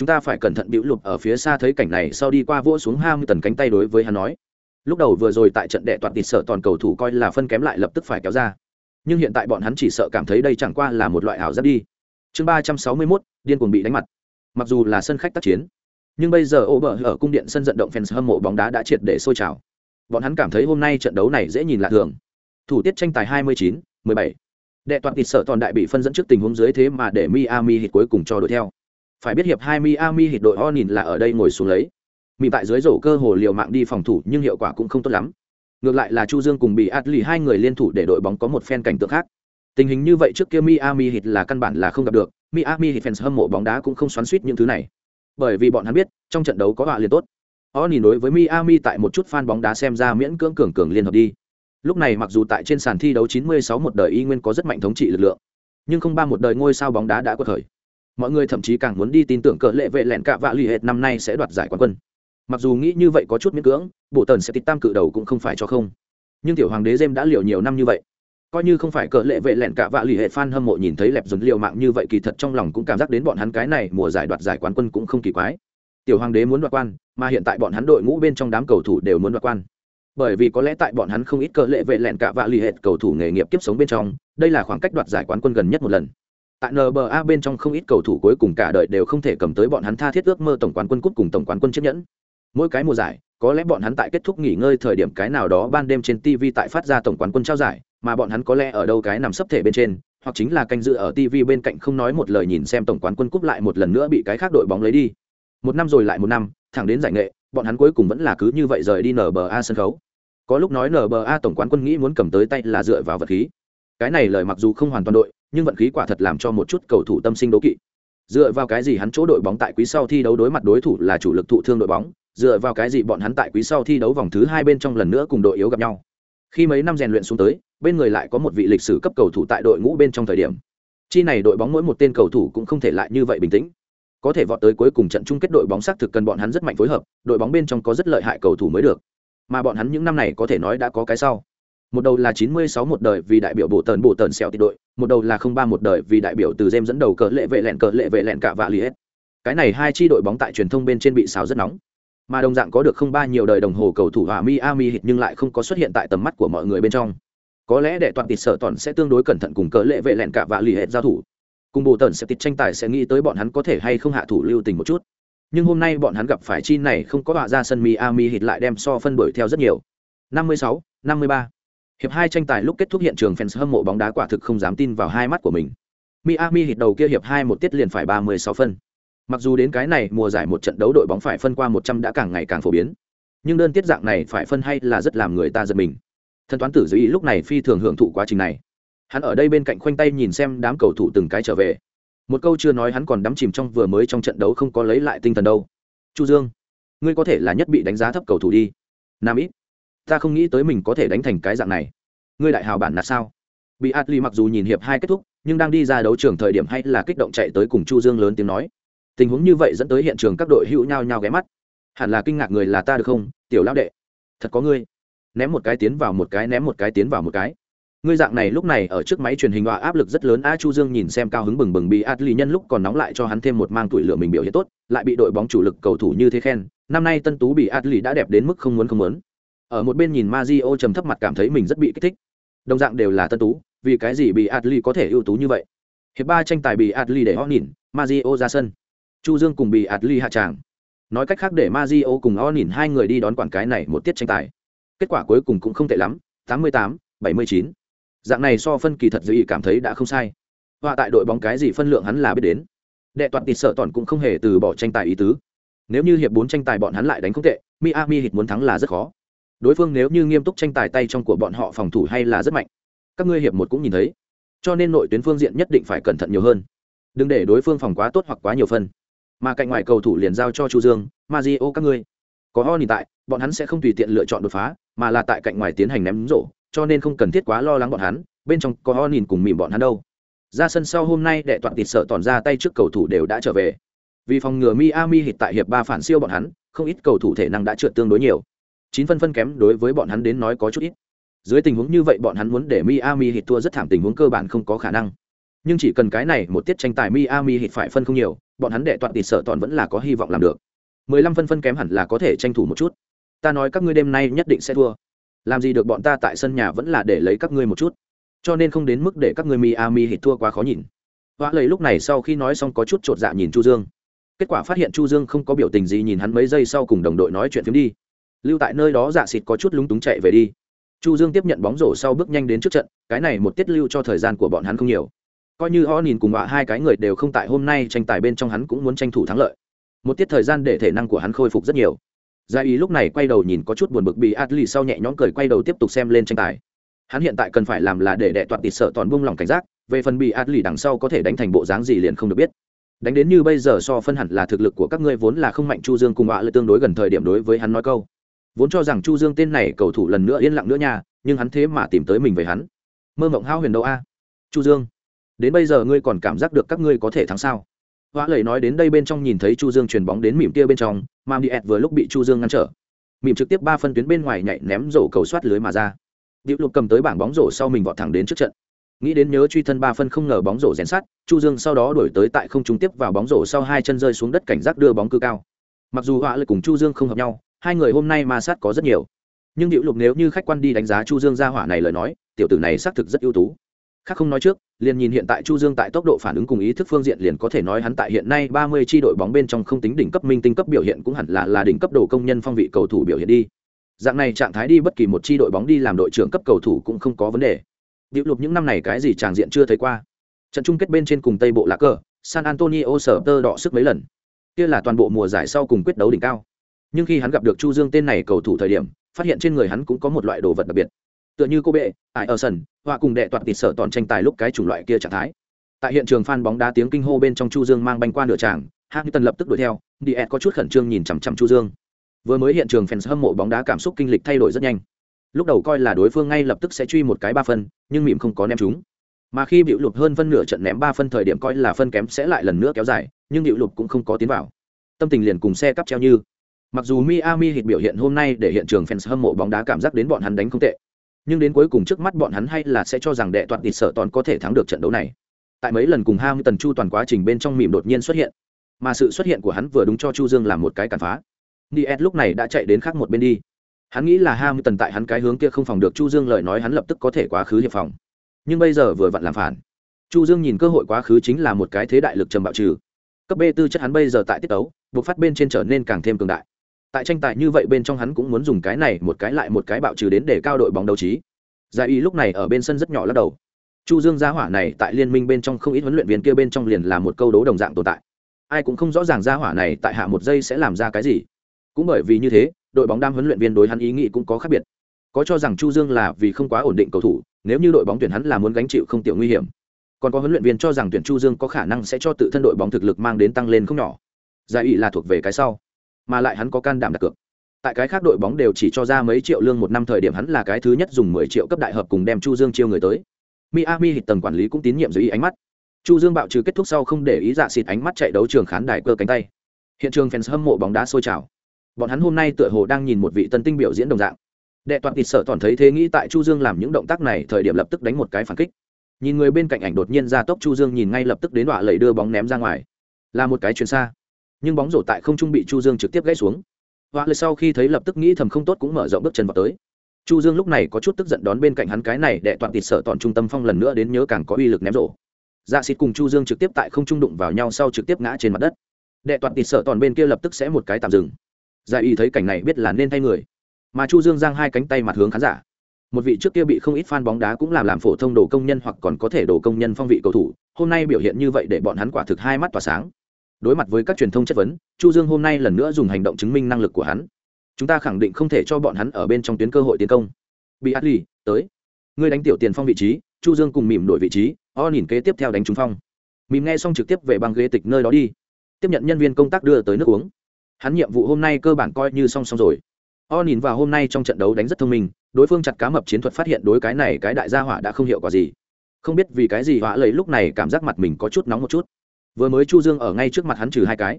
chúng ta phải cẩn thận bĩu lụp ở phía xa thấy cảnh này sau đi qua vỗ xuống ham tần cánh tay đối với hắn nói lúc đầu vừa rồi tại trận đệ toàn tịt sợ toàn cầu thủ coi là phân kém lại lập tức phải kéo ra. Nhưng hiện tại bọn hắn chỉ sợ cảm thấy đây chẳng qua là một loại ảo giác đi. Chương ba trăm sáu mươi mốt điên cuồng bị đánh mặt. Mặc dù là sân khách tác chiến nhưng bây giờ ô bờ ở cung điện sân vận động fans hâm mộ bóng đá đã triệt để sôi trào. Bọn hắn cảm thấy hôm nay trận đấu này dễ nhìn lạ thường. Thủ tiết tranh tài 29, 17. đệ toàn tịt sợ toàn đại bị phân dẫn trước tình huống dưới thế mà để miami hit cuối cùng cho đội theo. Phải biết hiệp hai Miami hit đội Onin là ở đây ngồi xuống lấy. Mị tại dưới rổ cơ hồ liều mạng đi phòng thủ nhưng hiệu quả cũng không tốt lắm. Ngược lại là Chu Dương cùng bị Atli hai người liên thủ để đội bóng có một phen cảnh tượng khác. Tình hình như vậy trước kia Miami hit là căn bản là không gặp được, Miami hit fans hâm mộ bóng đá cũng không xoắn xuýt những thứ này. Bởi vì bọn hắn biết, trong trận đấu có họa liền tốt. Onin đối với Miami tại một chút fan bóng đá xem ra miễn cưỡng cường cường liên hợp đi. Lúc này mặc dù tại trên sàn thi đấu 96 một đời y nguyên có rất mạnh thống trị lực lượng, nhưng không ba một đời ngôi sao bóng đá đã có thời mọi người thậm chí càng muốn đi tin tưởng cờ lệ vệ lẹn cạ vạ l ì hệt năm nay sẽ đoạt giải quán quân mặc dù nghĩ như vậy có chút miễn cưỡng, bộ tần sẽ tịch tam cự đầu cũng không phải cho không. Nhưng tiểu hoàng đế dêm đã liều nhiều năm như vậy. Coi như không phải cờ lệ vệ lẹn cạ vạ l ì hệ f a n hâm mộ nhìn thấy lẹp dồn liều mạng như vậy kỳ thật trong lòng cũng cảm giác đến bọn hắn cái này mùa giải đoạt giải quán quân cũng không kỳ quái. Tiểu hoàng đế muốn đoạt quan, mà hiện tại bọn hắn đội ngũ bên trong đám cầu thủ đều muốn đoạt quan. Bởi vì có lẽ tại bọn hắn không ít cờ lệ vệ lẹn cạ vạ l ì hệ cầu thủ nghề nghiệp kiếp sống bên trong, đây là khoảng cách đoạt giải quán quân gần nhất một lần. Tại nba bên trong không ít cầu thủ cuối cùng cả đời đều không thể cầm tới bọn hắn tha thiết ước mơ tổng quán quân cúp cùng tổng quán quân chiếc nhẫn mỗi cái mùa giải, có lẽ bọn hắn tại kết thúc nghỉ ngơi thời điểm cái nào đó ban đêm trên tv tại phát ra tổng quán quân trao giải, mà bọn hắn có lẽ ở đâu cái nằm sấp thể bên trên, hoặc chính là canh dự ở tv bên cạnh không nói một lời nhìn xem tổng quán quân cúp lại một lần nữa bị cái khác đội bóng lấy đi. Một năm rồi lại một năm, thẳng đến giải nghệ, bọn hắn cuối cùng vẫn là cứ như vậy rời đi nba sân khấu. Có lúc nói nba tổng quán quân nghĩ muốn cầm tới tay là dựa vào vật khí. Cái này lời mặc dù không hoàn toàn đội, nhưng vận khí quả thật làm cho một chút cầu thủ tâm sinh đố kỵ dựa vào cái gì hắn chỗ đội bóng tại quý sau thi đấu đối mặt đối thủ là chủ lực thụ thương đội bóng, dựa vào cái gì bọn hắn tại quý sau thi đấu vòng thứ hai bên trong lần nữa cùng đội yếu gặp nhau. Khi mấy năm rèn luyện xuống tới, bên người lại có một vị lịch sử cấp cầu thủ tại đội ngũ bên trong thời điểm. Chi này đội bóng mỗi một tên cầu thủ cũng không thể lại như vậy bình tĩnh. Có thể vọt tới cuối cùng trận chung kết đội bóng xác thực cần bọn hắn rất mạnh phối hợp, đội bóng bên trong có rất lợi hại cầu thủ mới được. Mà bọn hắn những năm này có thể nói đã có cái sau một đầu là 96 một đời vì đại biểu bộ tần bộ tần xẻo tị đội. Một đầu là 03 một đời vì đại biểu từ dêm dẫn đầu cờ lệ vệ lẹn cờ lệ vệ lẹn cả vạ lì hết. Cái này hai chi đội bóng tại truyền thông bên trên bị xào rất nóng. Mà đồng dạng có được không ba nhiều đời đồng hồ cầu thủ hòa Miami hit nhưng lại không có xuất hiện tại tầm mắt của mọi người bên trong. Có lẽ để toàn tịt sợ toàn sẽ tương đối cẩn thận cùng cờ lệ vệ lẹn cả vạ lì hết giao thủ. Cùng bộ tần sẽ tịt tranh tài sẽ nghĩ tới bọn hắn có thể hay không hạ thủ lưu tình một chút. Nhưng hôm nay bọn hắn gặp phải chi này không có họa ra sân Miami hit lại đem so phân đuổi theo rất nhiều. 56, 53 Hiệp hai tranh tài lúc kết thúc hiện trường fans hâm mộ bóng đá quả thực không dám tin vào hai mắt của mình. Miami hit đầu kia hiệp hai một tiết liền phải 36 phân. Mặc dù đến cái này mùa giải một trận đấu đội bóng phải phân qua 100 đã càng ngày càng phổ biến, nhưng đơn tiết dạng này phải phân hay là rất làm người ta giật mình. Thần toán tử dưới ý lúc này phi thường hưởng thụ quá trình này. Hắn ở đây bên cạnh khoanh tay nhìn xem đám cầu thủ từng cái trở về. Một câu chưa nói hắn còn đắm chìm trong vừa mới trong trận đấu không có lấy lại tinh thần đâu. Chu Dương, ngươi có thể là nhất bị đánh giá thấp cầu thủ đi. Nam ít, ta không nghĩ tới mình có thể đánh thành cái dạng này. Ngươi đại hào bản là sao? Bị Atli mặc dù nhìn hiệp hai kết thúc, nhưng đang đi ra đấu trường thời điểm hay là kích động chạy tới cùng chu dương lớn tiếng nói. Tình huống như vậy dẫn tới hiện trường các đội hữu nhao nhao ghé mắt. Hẳn là kinh ngạc người là ta được không tiểu lão đệ? Thật có ngươi. Ném một cái tiến vào một cái ném một cái tiến vào một cái. Ngươi dạng này lúc này ở trước máy truyền hình họa áp lực rất lớn a chu dương nhìn xem cao hứng bừng bừng bị atli nhân lúc còn nóng lại cho hắn thêm một mang tuổi lửa mình biểu hiện tốt lại bị đội bóng chủ lực cầu thủ như thế khen. Năm nay tân tú bị atli đã đẹp đến mức không muốn không muốn ở một bên nhìn Mazio trầm thấp mặt cảm thấy mình rất bị kích thích đồng dạng đều là tân tú vì cái gì bị Adli có thể ưu tú như vậy. Hiệp ba tranh tài bị Adli để Onin, Mazio ra sân. Chu Dương cùng bị Adli hạ tràng. Nói cách khác để Mazio cùng Onin hai người đi đón quản cái này một tiết tranh tài. Kết quả cuối cùng cũng không tệ lắm, 88, 79. Dạng này so phân kỳ thật dữ cảm thấy đã không sai. Và tại đội bóng cái gì phân lượng hắn là biết đến. Đệ toàn tịt sợ toàn cũng không hề từ bỏ tranh tài ý tứ. Nếu như hiệp bốn tranh tài bọn hắn lại đánh không tệ, Miami hit muốn thắng là rất khó. Đối phương nếu như nghiêm túc tranh tài tay trong của bọn họ phòng thủ hay là rất mạnh. Các ngươi hiệp một cũng nhìn thấy. Cho nên nội tuyến phương diện nhất định phải cẩn thận nhiều hơn. Đừng để đối phương phòng quá tốt hoặc quá nhiều phân. Mà cạnh ngoài cầu thủ liền giao cho chu dương mazio các ngươi. Có ho nhìn tại, bọn hắn sẽ không tùy tiện lựa chọn đột phá, mà là tại cạnh ngoài tiến hành ném rổ, cho nên không cần thiết quá lo lắng bọn hắn, bên trong có ho nhìn cùng mỉm bọn hắn đâu. Ra sân sau hôm nay đệ toàn tịt sợ tòn ra tay trước cầu thủ đều đã trở về. Vì phòng ngừa miami hít tại hiệp ba phản siêu bọn hắn, không ít cầu thủ thể năng đã trượt tương đối nhiều chín phân phân kém đối với bọn hắn đến nói có chút ít dưới tình huống như vậy bọn hắn muốn để Miami hit thua rất thảm tình huống cơ bản không có khả năng. Nhưng chỉ cần cái này một tiết tranh tài Miami hit phải phân không nhiều, bọn hắn đệ toàn tỉ sợ toàn vẫn là có hy vọng làm được. 15 phân phân kém hẳn là có thể tranh thủ một chút. Ta nói các ngươi đêm nay nhất định sẽ thua. Làm gì được bọn ta tại sân nhà vẫn là để lấy các ngươi một chút. Cho nên không đến mức để các ngươi Miami hit thua quá khó nhìn. Hoa lời lúc này sau khi nói xong có chút trột dạ nhìn Chu Dương. Kết quả phát hiện Chu Dương không có biểu tình gì nhìn hắn mấy giây sau cùng đồng đội nói chuyện phiếm đi. Lưu tại nơi đó dạ xịt có chút lúng túng chạy về đi. Chu dương tiếp nhận bóng rổ sau bước nhanh đến trước trận, cái này một tiết lưu cho thời gian của bọn hắn không nhiều. Coi như họ nhìn cùng họa hai cái người đều không tại hôm nay tranh tài bên trong hắn cũng muốn tranh thủ thắng lợi. Một tiết thời gian để thể năng của hắn khôi phục rất nhiều. Gia ý lúc này quay đầu nhìn có chút buồn bực bị adli sau nhẹ nhõm cười quay đầu tiếp tục xem lên tranh tài. Hắn hiện tại cần phải làm là để đệ toàn tịt sợ toàn buông lòng cảnh giác, về phần bị adli đằng sau có thể đánh thành bộ dáng gì liền không được biết. Đánh đến như bây giờ so phân hẳn là thực lực của các ngươi vốn là không mạnh, chu dương cùng họa lại tương đối gần thời điểm đối với hắn nói câu vốn cho rằng chu dương tên này cầu thủ lần nữa yên lặng nữa nha, nhưng hắn thế mà tìm tới mình về hắn. Mơ mộng hao huyền đâu a? Chu dương, đến bây giờ ngươi còn cảm giác được các ngươi có thể thắng sao? Hoa lầy nói đến đây bên trong nhìn thấy chu dương chuyền bóng đến mỉm kia bên trong mà đi vừa lúc bị chu dương ngăn trở. Mỉm trực tiếp ba phân tuyến bên ngoài nhảy ném rổ cầu soát lưới mà ra. Điệu lục cầm tới bảng bóng rổ sau mình vọt thẳng đến trước trận. Nghĩ đến nhớ truy thân ba phân không ngờ bóng rổ rèn sát chu dương sau đó đổi tới tại không trung tiếp vào bóng rổ sau hai chân rơi xuống đất cảnh giác đưa bóng cư cao. Mặc dù Hoa lệ cùng chu dương không hợp nhau hai người hôm nay ma sát có rất nhiều. Nhưng hữu lục nếu như khách quan đi đánh giá chu dương gia hỏa này lời nói, tiểu tử này xác thực rất ưu tú. Khác không nói trước, liền nhìn hiện tại chu dương tại tốc độ phản ứng cùng ý thức phương diện liền có thể nói hắn tại hiện nay ba mươi tri đội bóng bên trong không tính đỉnh cấp minh tinh cấp biểu hiện cũng hẳn là là đỉnh cấp đồ công nhân phong vị cầu thủ biểu hiện đi. Dạng này trạng thái đi bất kỳ một tri đội bóng đi làm đội trưởng cấp cầu thủ cũng không có vấn đề. Hữu lục những năm này cái gì tràng diện chưa thấy qua. Trận chung kết bên trên cùng tây bộ lá cờ, san antonio sở tơ đọ sức mấy lần. Kia là toàn bộ mùa giải sau cùng quyết đấu đỉnh cao nhưng khi hắn gặp được chu dương tên này cầu thủ thời điểm, phát hiện trên người hắn cũng có một loại đồ vật đặc biệt. Tựa như cô bệ ải ở sân, họa cùng đệ toạt tịt sở toàn tranh tài lúc cái chủng loại kia trạng thái. Tại hiện trường phan bóng đá tiếng kinh hô bên trong chu dương mang banh qua nửa tràng tần lập tức đuổi theo Diet có chút khẩn trương nhìn chằm chằm chu dương. Vừa mới hiện trường fans hâm mộ bóng đá cảm xúc kinh lịch thay đổi rất nhanh. Lúc đầu coi là đối phương ngay lập tức sẽ truy một cái ba phân, nhưng mỉm không có ném chúng mà khi bị lụt hơn phân nửa trận ném ba phân thời điểm coi là phân kém sẽ lại lần nữa kéo dài, nhưng bị lụt cũng không có tiến vào. Tâm tình liền cùng xe cắp treo như. Mặc dù Miami Heat biểu hiện hôm nay để hiện trường fans hâm mộ bóng đá cảm giác đến bọn hắn đánh không tệ, nhưng đến cuối cùng trước mắt bọn hắn hay là sẽ cho rằng đệ toàn tịt sở toàn có thể thắng được trận đấu này. Tại mấy lần cùng Tần Chu toàn quá trình bên trong mỉm đột nhiên xuất hiện, mà sự xuất hiện của hắn vừa đúng cho Chu Dương làm một cái cản phá. Diet lúc này đã chạy đến khác một bên đi. Hắn nghĩ là Tần tại hắn cái hướng kia không phòng được Chu Dương lời nói hắn lập tức có thể quá khứ hiệp phòng. Nhưng bây giờ vừa vặn làm phản. Chu Dương nhìn cơ hội quá khứ chính là một cái thế đại lực trầm bạo trừ. Cấp B tư chất hắn bây giờ tại tiết đấu, buộc phát bên trên trở nên càng thêm cường đại tại tranh tài như vậy bên trong hắn cũng muốn dùng cái này một cái lại một cái bạo trừ đến để cao đội bóng đấu trí. Giải y lúc này ở bên sân rất nhỏ lắc đầu. Chu dương gia hỏa này tại liên minh bên trong không ít huấn luyện viên kia bên trong liền là một câu đố đồng dạng tồn tại. Ai cũng không rõ ràng gia hỏa này tại hạ một giây sẽ làm ra cái gì. Cũng bởi vì như thế, đội bóng đam huấn luyện viên đối hắn ý nghĩ cũng có khác biệt. Có cho rằng chu dương là vì không quá ổn định cầu thủ, nếu như đội bóng tuyển hắn là muốn gánh chịu không tiểu nguy hiểm. Còn có huấn luyện viên cho rằng tuyển chu dương có khả năng sẽ cho tự thân đội bóng thực lực mang đến tăng lên không nhỏ. Giải ý là thuộc về cái sau mà lại hắn có can đảm đặt cược. Tại cái khác đội bóng đều chỉ cho ra mấy triệu lương một năm thời điểm hắn là cái thứ nhất dùng 10 triệu cấp đại hợp cùng đem chu dương chiêu người tới. Miami hít tầng quản lý cũng tín nhiệm dưới ý ánh mắt. Chu dương bạo trừ kết thúc sau không để ý dạ xịt ánh mắt chạy đấu trường khán đài cơ cánh tay. Hiện trường fans hâm mộ bóng đá sôi trào. Bọn hắn hôm nay tựa hồ đang nhìn một vị tân tinh biểu diễn đồng dạng. Đệ toàn tịt sợ toàn thấy thế nghĩ tại chu dương làm những động tác này, thời điểm lập tức đánh một cái phản kích. Nhìn người bên cạnh ảnh đột nhiên ra tốc, chu dương nhìn ngay lập tức đến đọa lẩy đưa bóng ném ra ngoài. Là một cái chuyền xa nhưng bóng rổ tại không trung bị chu dương trực tiếp gãy xuống. Và lầy sau khi thấy lập tức nghĩ thầm không tốt cũng mở rộng bước chân vào tới. Chu dương lúc này có chút tức giận đón bên cạnh hắn cái này đệ toàn tịt sợ toàn trung tâm phong lần nữa đến nhớ càng có uy lực ném rổ. Dạ xịt cùng chu dương trực tiếp tại không trung đụng vào nhau sau trực tiếp ngã trên mặt đất. Đệ toàn tịt sợ toàn bên kia lập tức sẽ một cái tạm dừng. Dạ y thấy cảnh này biết là nên thay người. Mà chu dương giang hai cánh tay mặt hướng khán giả. Một vị trước kia bị không ít fan bóng đá cũng làm làm phổ thông đồ công nhân hoặc còn có thể đồ công nhân phong vị cầu thủ, hôm nay biểu hiện như vậy để bọn hắn quả thực hai mắt tỏa sáng đối mặt với các truyền thông chất vấn, chu dương hôm nay lần nữa dùng hành động chứng minh năng lực của hắn. Chúng ta khẳng định không thể cho bọn hắn ở bên trong tuyến cơ hội tiến công. Bị át lì tới. Ngươi đánh tiểu tiền phong vị trí, chu dương cùng mỉm đổi vị trí, o nhìn kế tiếp theo đánh trúng phong. Mỉm nghe xong trực tiếp về băng ghế tịch nơi đó đi. Tiếp nhận nhân viên công tác đưa tới nước uống. Hắn nhiệm vụ hôm nay cơ bản coi như xong xong rồi. O nhìn vào hôm nay trong trận đấu đánh rất thông minh, đối phương chặt cá mập chiến thuật phát hiện đối cái này cái đại gia hỏa đã không hiệu quả gì. Không biết vì cái gì họa lấy lúc này cảm giác mặt mình có chút nóng một chút vừa mới chu dương ở ngay trước mặt hắn trừ hai cái.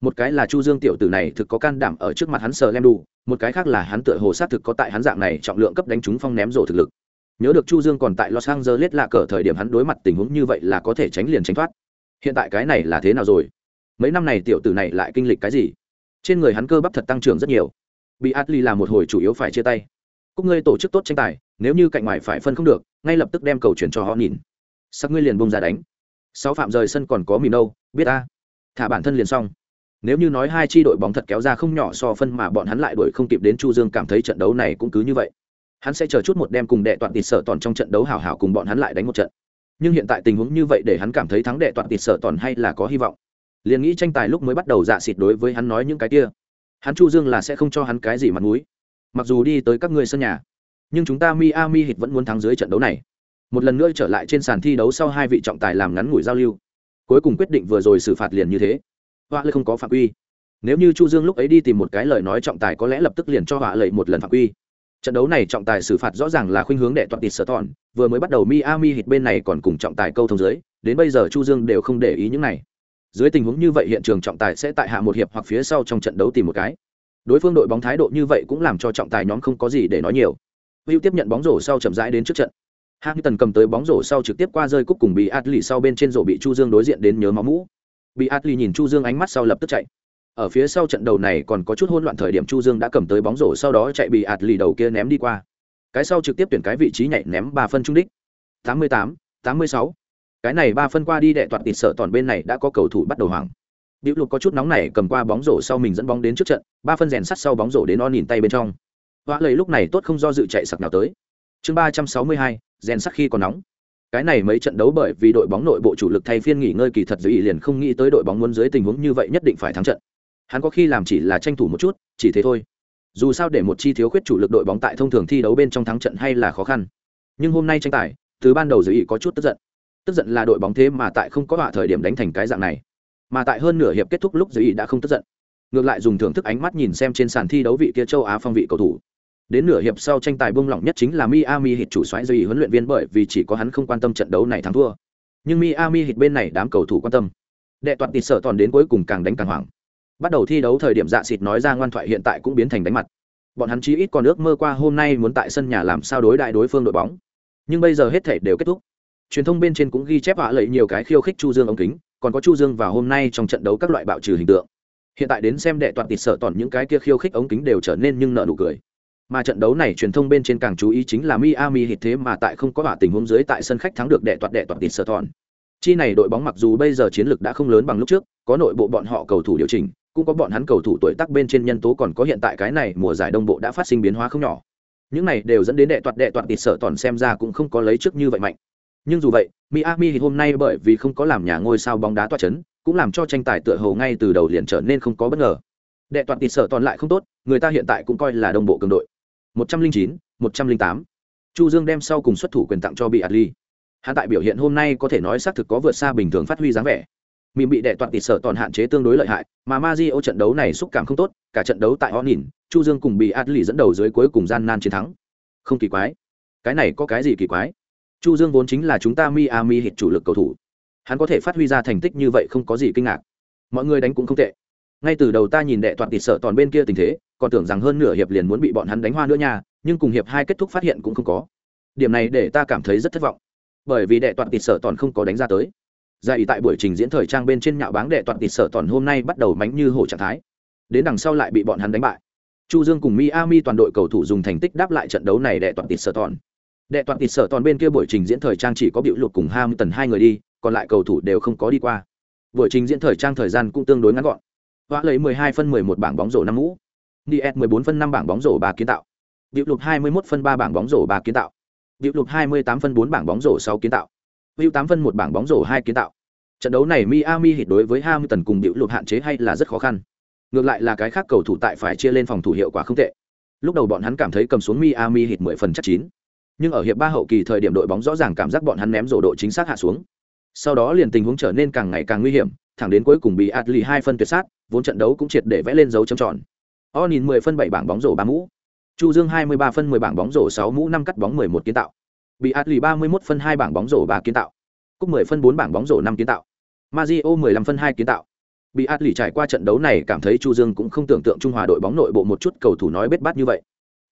Một cái là chu dương tiểu tử này thực có can đảm ở trước mặt hắn sờ lem đủ, một cái khác là hắn tựa hồ sát thực có tại hắn dạng này trọng lượng cấp đánh trúng phong ném rổ thực lực. Nhớ được chu dương còn tại los angeles là cờ thời điểm hắn đối mặt tình huống như vậy là có thể tránh liền tránh thoát. Hiện tại cái này là thế nào rồi? Mấy năm này tiểu tử này lại kinh lịch cái gì? Trên người hắn cơ bắp thật tăng trưởng rất nhiều. Bị atli là một hồi chủ yếu phải chia tay. Cúc ngươi tổ chức tốt tranh tài, nếu như cạnh ngoài phải phân không được, ngay lập tức đem cầu chuyển cho họ nhìn. Sắc ngươi liền bông ra đánh sáu phạm rời sân còn có mì đâu biết ta. Thả bản thân liền xong. Nếu như nói hai chi đội bóng thật kéo ra không nhỏ so phân mà bọn hắn lại đuổi không kịp đến chu dương cảm thấy trận đấu này cũng cứ như vậy. Hắn sẽ chờ chút một đêm cùng đệ toàn tịt sợ toàn trong trận đấu hào hào cùng bọn hắn lại đánh một trận. Nhưng hiện tại tình huống như vậy để hắn cảm thấy thắng đệ toàn tịt sợ toàn hay là có hy vọng. Liền nghĩ tranh tài lúc mới bắt đầu dạ xịt đối với hắn nói những cái kia. Hắn chu dương là sẽ không cho hắn cái gì mặt mũi. Mặc dù đi tới các ngươi sân nhà, nhưng chúng ta miami hit vẫn muốn thắng dưới trận đấu này một lần nữa trở lại trên sàn thi đấu sau hai vị trọng tài làm ngắn ngủi giao lưu. Cuối cùng quyết định vừa rồi xử phạt liền như thế. Họa lệ không có phạm quy. Nếu như chu dương lúc ấy đi tìm một cái lời nói trọng tài có lẽ lập tức liền cho họa lệ một lần phạm quy. Trận đấu này trọng tài xử phạt rõ ràng là khuynh hướng đệ toàn tịt sở thọn vừa mới bắt đầu miami hit bên này còn cùng trọng tài câu thông dưới, đến bây giờ chu dương đều không để ý những này. Dưới tình huống như vậy hiện trường trọng tài sẽ tại hạ một hiệp hoặc phía sau trong trận đấu tìm một cái. Đối phương đội bóng thái độ như vậy cũng làm cho trọng tài nhóm không có gì để nói nhiều. Hữu tiếp nhận bóng rổ sau chậm rãi đến trước trận. Hampton cầm tới bóng rổ sau trực tiếp qua rơi cúp cùng bị Atli sau bên trên rổ bị Chu Dương đối diện đến nhớ máu mũ. Bị Atli nhìn Chu Dương ánh mắt sau lập tức chạy. Ở phía sau trận đầu này còn có chút hỗn loạn thời điểm Chu Dương đã cầm tới bóng rổ sau đó chạy bị Atli đầu kia ném đi qua. Cái sau trực tiếp tuyển cái vị trí nhảy ném 3 phân trung đích. 88, 86. Cái này 3 phân qua đi đệ toàn tịt sợ toàn bên này đã có cầu thủ bắt đầu hoảng. Diệu Lục có chút nóng nảy cầm qua bóng rổ sau mình dẫn bóng đến trước trận, 3 phân rèn sắt sau bóng rổ đến on nhìn tay bên trong. Vã Lầy lúc này tốt không do dự chạy sặc nào tới. Chương 362, rèn sắc khi còn nóng. Cái này mấy trận đấu bởi vì đội bóng nội bộ chủ lực thay phiên nghỉ ngơi kỳ thật dĩ liền không nghĩ tới đội bóng muốn dưới tình huống như vậy nhất định phải thắng trận. Hắn có khi làm chỉ là tranh thủ một chút, chỉ thế thôi. Dù sao để một chi thiếu khuyết chủ lực đội bóng tại thông thường thi đấu bên trong thắng trận hay là khó khăn. Nhưng hôm nay tranh tài, từ ban đầu dĩ có chút tức giận tức giận là đội bóng thế mà tại không có họa thời điểm đánh thành cái dạng này mà tại hơn nửa hiệp kết thúc lúc giới đã không tức giận ngược lại dùng thưởng thức ánh mắt nhìn xem trên sàn thi đấu vị kia châu á phong vị cầu thủ đến nửa hiệp sau tranh tài bung lỏng nhất chính là miami Heat chủ soái giới huấn luyện viên bởi vì chỉ có hắn không quan tâm trận đấu này thắng thua. Nhưng miami Heat bên này đám cầu thủ quan tâm. Đệ toàn tịt sợ toàn đến cuối cùng càng đánh càng hoảng. Bắt đầu thi đấu thời điểm dạ xịt nói ra ngoan thoại hiện tại cũng biến thành đánh mặt. Bọn hắn chí ít còn ước mơ qua hôm nay muốn tại sân nhà làm sao đối đại đối phương đội bóng. Nhưng bây giờ hết thể đều kết thúc. Truyền thông bên trên cũng ghi chép họa lợi nhiều cái khiêu khích chu dương ống kính, còn có chu dương vào hôm nay trong trận đấu các loại bạo trừ hình tượng. Hiện tại đến xem đệ toàn tịt sợ toàn những cái kia khiêu khích ống kính đều trở nên nhưng nợ nụ cười mà trận đấu này truyền thông bên trên càng chú ý chính là Miami hit thế mà tại không có họa tình huống dưới tại sân khách thắng được đệ toàn đệ toàn tịt sở toàn chi này đội bóng mặc dù bây giờ chiến lược đã không lớn bằng lúc trước có nội bộ bọn họ cầu thủ điều chỉnh cũng có bọn hắn cầu thủ tuổi tác bên trên nhân tố còn có hiện tại cái này mùa giải đông bộ đã phát sinh biến hóa không nhỏ những này đều dẫn đến đệ toàn đệ toàn tịt sở toàn xem ra cũng không có lấy trước như vậy mạnh Nhưng dù vậy, Miami hôm nay bởi vì không có làm nhà ngôi sao bóng đá toa chấn, cũng làm cho tranh tài tựa hồ ngay từ đầu liền trở nên không có bất ngờ. Đệ toàn tịt sở toàn lại không tốt, người ta hiện tại cũng coi là đồng bộ cường đội. 109, 108. Chu Dương đem sau cùng xuất thủ quyền tặng cho bị Adli. Hắn tại biểu hiện hôm nay có thể nói xác thực có vượt xa bình thường phát huy dáng vẻ. mình bị đệ toàn tịt sở toàn hạn chế tương đối lợi hại, mà Mario trận đấu này xúc cảm không tốt, cả trận đấu tại Onin, Chu Dương cùng bị Adli dẫn đầu dưới cuối cùng gian nan chiến thắng. Không kỳ quái. Cái này có cái gì kỳ quái? Chu Dương vốn chính là chúng ta Miami hit chủ lực cầu thủ. Hắn có thể phát huy ra thành tích như vậy không có gì kinh ngạc. Mọi người đánh cũng không tệ. Ngay từ đầu ta nhìn đệ toàn tịt sợ toàn bên kia tình thế, còn tưởng rằng hơn nửa hiệp liền muốn bị bọn hắn đánh hoa nữa nha, nhưng cùng hiệp hai kết thúc phát hiện cũng không có. Điểm này để ta cảm thấy rất thất vọng. Bởi vì đệ toàn tịt sở toàn không có đánh ra tới. Gia ý tại buổi trình diễn thời trang bên trên nhạo báng đệ toàn tịt sở toàn hôm nay bắt đầu mánh như hổ trạng thái. Đến đằng sau lại bị bọn hắn đánh bại. Chu Dương cùng Miami toàn đội cầu thủ dùng thành tích đáp lại trận đấu này đệ toàn tịt sở toàn đệ toàn tịt sở toàn bên kia buổi trình diễn thời trang chỉ có biểu lục cùng ham tần hai người đi còn lại cầu thủ đều không có đi qua buổi trình diễn thời trang thời gian cũng tương đối ngắn gọn hóa lấy 12 phân 11 bảng bóng rổ năm mũ Diet 14 phân 5 bảng bóng rổ 3 kiến tạo Diệu lục 21 phân 3 bảng bóng rổ 3 kiến tạo Diệu lục 28 phân 4 bảng bóng rổ 6 kiến tạo Diệu 8 phân 1 bảng bóng rổ 2 kiến tạo. Trận đấu này Miami hit đối với Hamilton cùng Diệu lục hạn chế hay là rất khó khăn. Ngược lại là cái khác cầu thủ tại phải chia lên phòng thủ hiệu quả không tệ. Lúc đầu bọn hắn cảm thấy cầm xuống Miami hit 10 phần chắc chín nhưng ở hiệp ba hậu kỳ thời điểm đội bóng rõ ràng cảm giác bọn hắn ném rổ độ chính xác hạ xuống sau đó liền tình huống trở nên càng ngày càng nguy hiểm, thẳng đến cuối cùng bị Atli 2 phân tuyệt sát, vốn trận đấu cũng triệt để vẽ lên dấu chấm tròn Onin 10 phân 7 bảng bóng rổ 3 mũ. Chu Dương 23 phân 10 bảng bóng rổ 6 mũ 5 cắt bóng 11 kiến tạo. Bị Atli 31 phân 2 bảng bóng rổ 3 kiến tạo. Cúc 10 phân 4 bảng bóng rổ 5 kiến tạo. Mazio 15 phân 2 kiến tạo. Bị Atli trải qua trận đấu này cảm thấy Chu Dương cũng không tưởng tượng Trung Hòa đội bóng nội bộ một chút cầu thủ nói bết bát như vậy.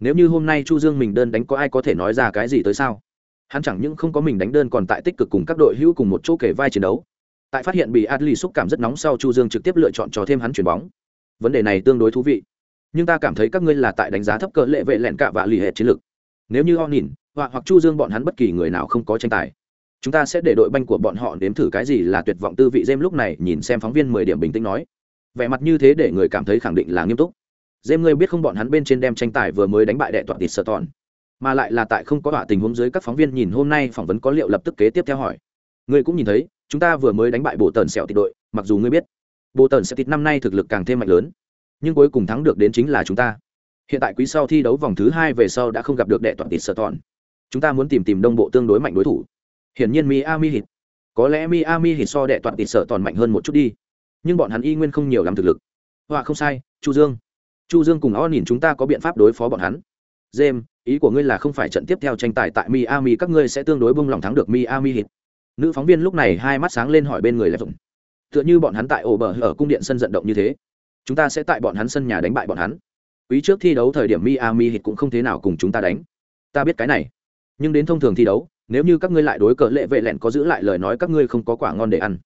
Nếu như hôm nay Chu Dương mình đơn đánh có ai có thể nói ra cái gì tới sao? Hắn chẳng những không có mình đánh đơn còn tại tích cực cùng các đội hữu cùng một chỗ kể vai chiến đấu. Tại phát hiện bị Adli xúc cảm rất nóng sau Chu Dương trực tiếp lựa chọn cho thêm hắn chuyển bóng. Vấn đề này tương đối thú vị nhưng ta cảm thấy các ngươi là tại đánh giá thấp cỡ lệ vệ lẹn cạ và lì hệ chiến lược. Nếu như họ nhìn, họa hoặc chu dương bọn hắn bất kỳ người nào không có tranh tài, chúng ta sẽ để đội banh của bọn họ nếm thử cái gì là tuyệt vọng tư vị dêm lúc này nhìn xem phóng viên mười điểm bình tĩnh nói. Vẻ mặt như thế để người cảm thấy khẳng định là nghiêm túc. Dêm ngươi biết không bọn hắn bên trên đem tranh tài vừa mới đánh bại đệ toàn tịt sợ tòn mà lại là tại không có họa tình huống dưới các phóng viên nhìn hôm nay phỏng vấn có liệu lập tức kế tiếp theo hỏi. Ngươi cũng nhìn thấy, chúng ta vừa mới đánh bại bộ tần sẹo tịt đội, mặc dù ngươi biết bộ tần sẹo tịt năm nay thực lực càng thêm mạnh lớn nhưng cuối cùng thắng được đến chính là chúng ta. Hiện tại quý sau thi đấu vòng thứ hai về sau đã không gặp được đệ toàn tịt sợ tòn chúng ta muốn tìm tìm đông bộ tương đối mạnh đối thủ. Hiển nhiên miami hit có lẽ miami hit so đệ toàn tịt sợ tòn mạnh hơn một chút đi. Nhưng bọn hắn y nguyên không nhiều lắm thực lực. Họa không sai, chu dương. Chu dương cùng o nhìn chúng ta có biện pháp đối phó bọn hắn. James, ý của ngươi là không phải trận tiếp theo tranh tài tại miami, các ngươi sẽ tương đối bông lòng thắng được miami hit nữ phóng viên lúc này hai mắt sáng lên hỏi bên người lẹp dụng tựa như bọn hắn tại ổ bờ ở cung điện sân vận động như thế chúng ta sẽ tại bọn hắn sân nhà đánh bại bọn hắn. Quý trước thi đấu thời điểm miami hit cũng không thế nào cùng chúng ta đánh. Ta biết cái này. Nhưng đến thông thường thi đấu, nếu như các ngươi lại đối cỡ lệ vệ lẹn có giữ lại lời nói các ngươi không có quả ngon để ăn.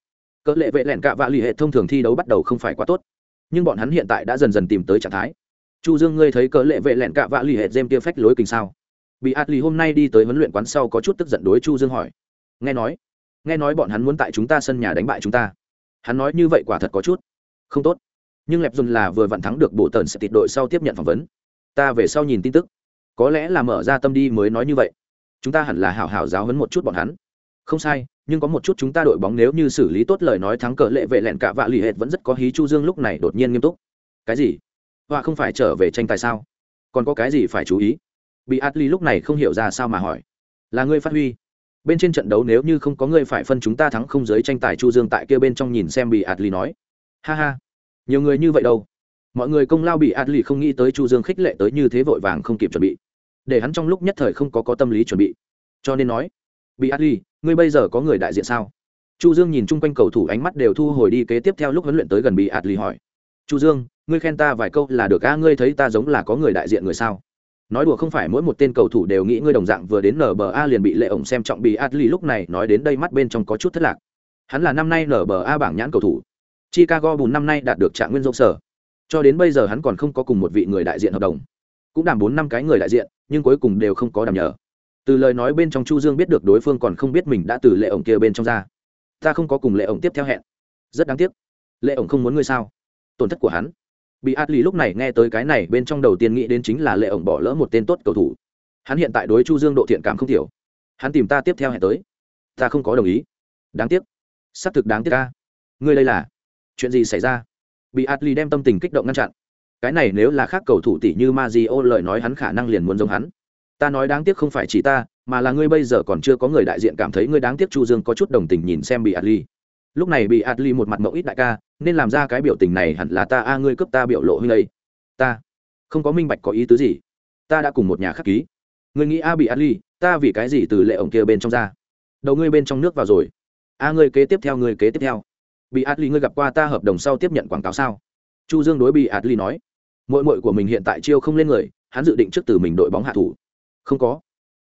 Cỡ lệ vệ lẹn cạ vạ lì hệ thông thường thi đấu bắt đầu không phải quá tốt. Nhưng bọn hắn hiện tại đã dần dần tìm tới trạng thái. Chu dương, ngươi thấy cỡ lệ vệ lẹn cạ vạ lì hệ dêm kia phách lối kinh sao? Bị ạt lì hôm nay đi tới huấn luyện quán sau có chút tức giận đối chu dương hỏi. Nghe nói nghe nói bọn hắn muốn tại chúng ta sân nhà đánh bại chúng ta. Hắn nói như vậy quả thật có chút không tốt nhưng lẹp dùn là vừa vặn thắng được bộ tần sẽ tịt đội sau tiếp nhận phỏng vấn. Ta về sau nhìn tin tức. Có lẽ là mở ra tâm đi mới nói như vậy. Chúng ta hẳn là hảo hảo giáo hấn một chút bọn hắn. Không sai, nhưng có một chút chúng ta đội bóng nếu như xử lý tốt lời nói thắng cờ lệ vệ lẹn cả vạ lì hệt vẫn rất có hí chu dương lúc này đột nhiên nghiêm túc. Cái gì? Họa không phải trở về tranh tài sao? Còn có cái gì phải chú ý? Bị atli lúc này không hiểu ra sao mà hỏi. Là ngươi phát huy. Bên trên trận đấu nếu như không có ngươi phải phân chúng ta thắng không giới tranh tài chu dương tại kia bên trong nhìn xem bị atli nói. Ha ha nhiều người như vậy đâu. Mọi người công lao bị atli không nghĩ tới chu dương khích lệ tới như thế vội vàng không kịp chuẩn bị. Để hắn trong lúc nhất thời không có có tâm lý chuẩn bị. Cho nên nói, bị atli ngươi bây giờ có người đại diện sao? Chu dương nhìn chung quanh cầu thủ ánh mắt đều thu hồi đi, kế tiếp theo lúc huấn luyện tới gần bị atli hỏi, chu dương, ngươi khen ta vài câu là được a? Ngươi thấy ta giống là có người đại diện người sao? Nói đùa không phải mỗi một tên cầu thủ đều nghĩ ngươi đồng dạng vừa đến nba liền bị lệ ổng xem trọng, bị atli lúc này nói đến đây mắt bên trong có chút thất lạc. Hắn là năm nay nba bảng nhãn cầu thủ chicago bùn năm nay đạt được trạng nguyên dâu sở. Cho đến bây giờ hắn còn không có cùng một vị người đại diện hợp đồng. Cũng đảm bốn năm cái người đại diện, nhưng cuối cùng đều không có đảm nhờ. Từ lời nói bên trong chu dương biết được đối phương còn không biết mình đã từ lệ ổng kia bên trong ra. Ta không có cùng lệ ổng tiếp theo hẹn. Rất đáng tiếc. Lệ ổng không muốn ngươi sao? Tổn thất của hắn. Bị át lúc này nghe tới cái này, bên trong đầu tiên nghĩ đến chính là lệ ổng bỏ lỡ một tên tốt cầu thủ. Hắn hiện tại đối chu dương độ thiện cảm không thiểu. Hắn tìm ta tiếp theo hẹn tới. Ta không có đồng ý. Đáng tiếc. Xác thực đáng tiếc ca ngươi đây là? Chuyện gì xảy ra? Bị atli đem tâm tình kích động ngăn chặn. Cái này nếu là khác cầu thủ tỷ như Mazio lời nói hắn khả năng liền muốn giống hắn. Ta nói đáng tiếc không phải chỉ ta mà là ngươi bây giờ còn chưa có người đại diện cảm thấy ngươi đáng tiếc chu dương có chút đồng tình nhìn xem bị Adli. lúc này bị Adli một mặt mộng ít đại ca nên làm ra cái biểu tình này hẳn là ta a ngươi cướp ta biểu lộ huynh đây ta không có minh bạch có ý tứ gì. Ta đã cùng một nhà khắc ký. Ngươi nghĩ a bị Adli, ta vì cái gì từ lệ ổng kia bên trong ra? Đầu ngươi bên trong nước vào rồi. A ngươi kế tiếp theo ngươi kế tiếp theo bị atli ngươi gặp qua ta hợp đồng sau tiếp nhận quảng cáo sao? Chu dương đối bị atli nói mội mội của mình hiện tại chiêu không lên người, hắn dự định trước từ mình đội bóng hạ thủ. Không có.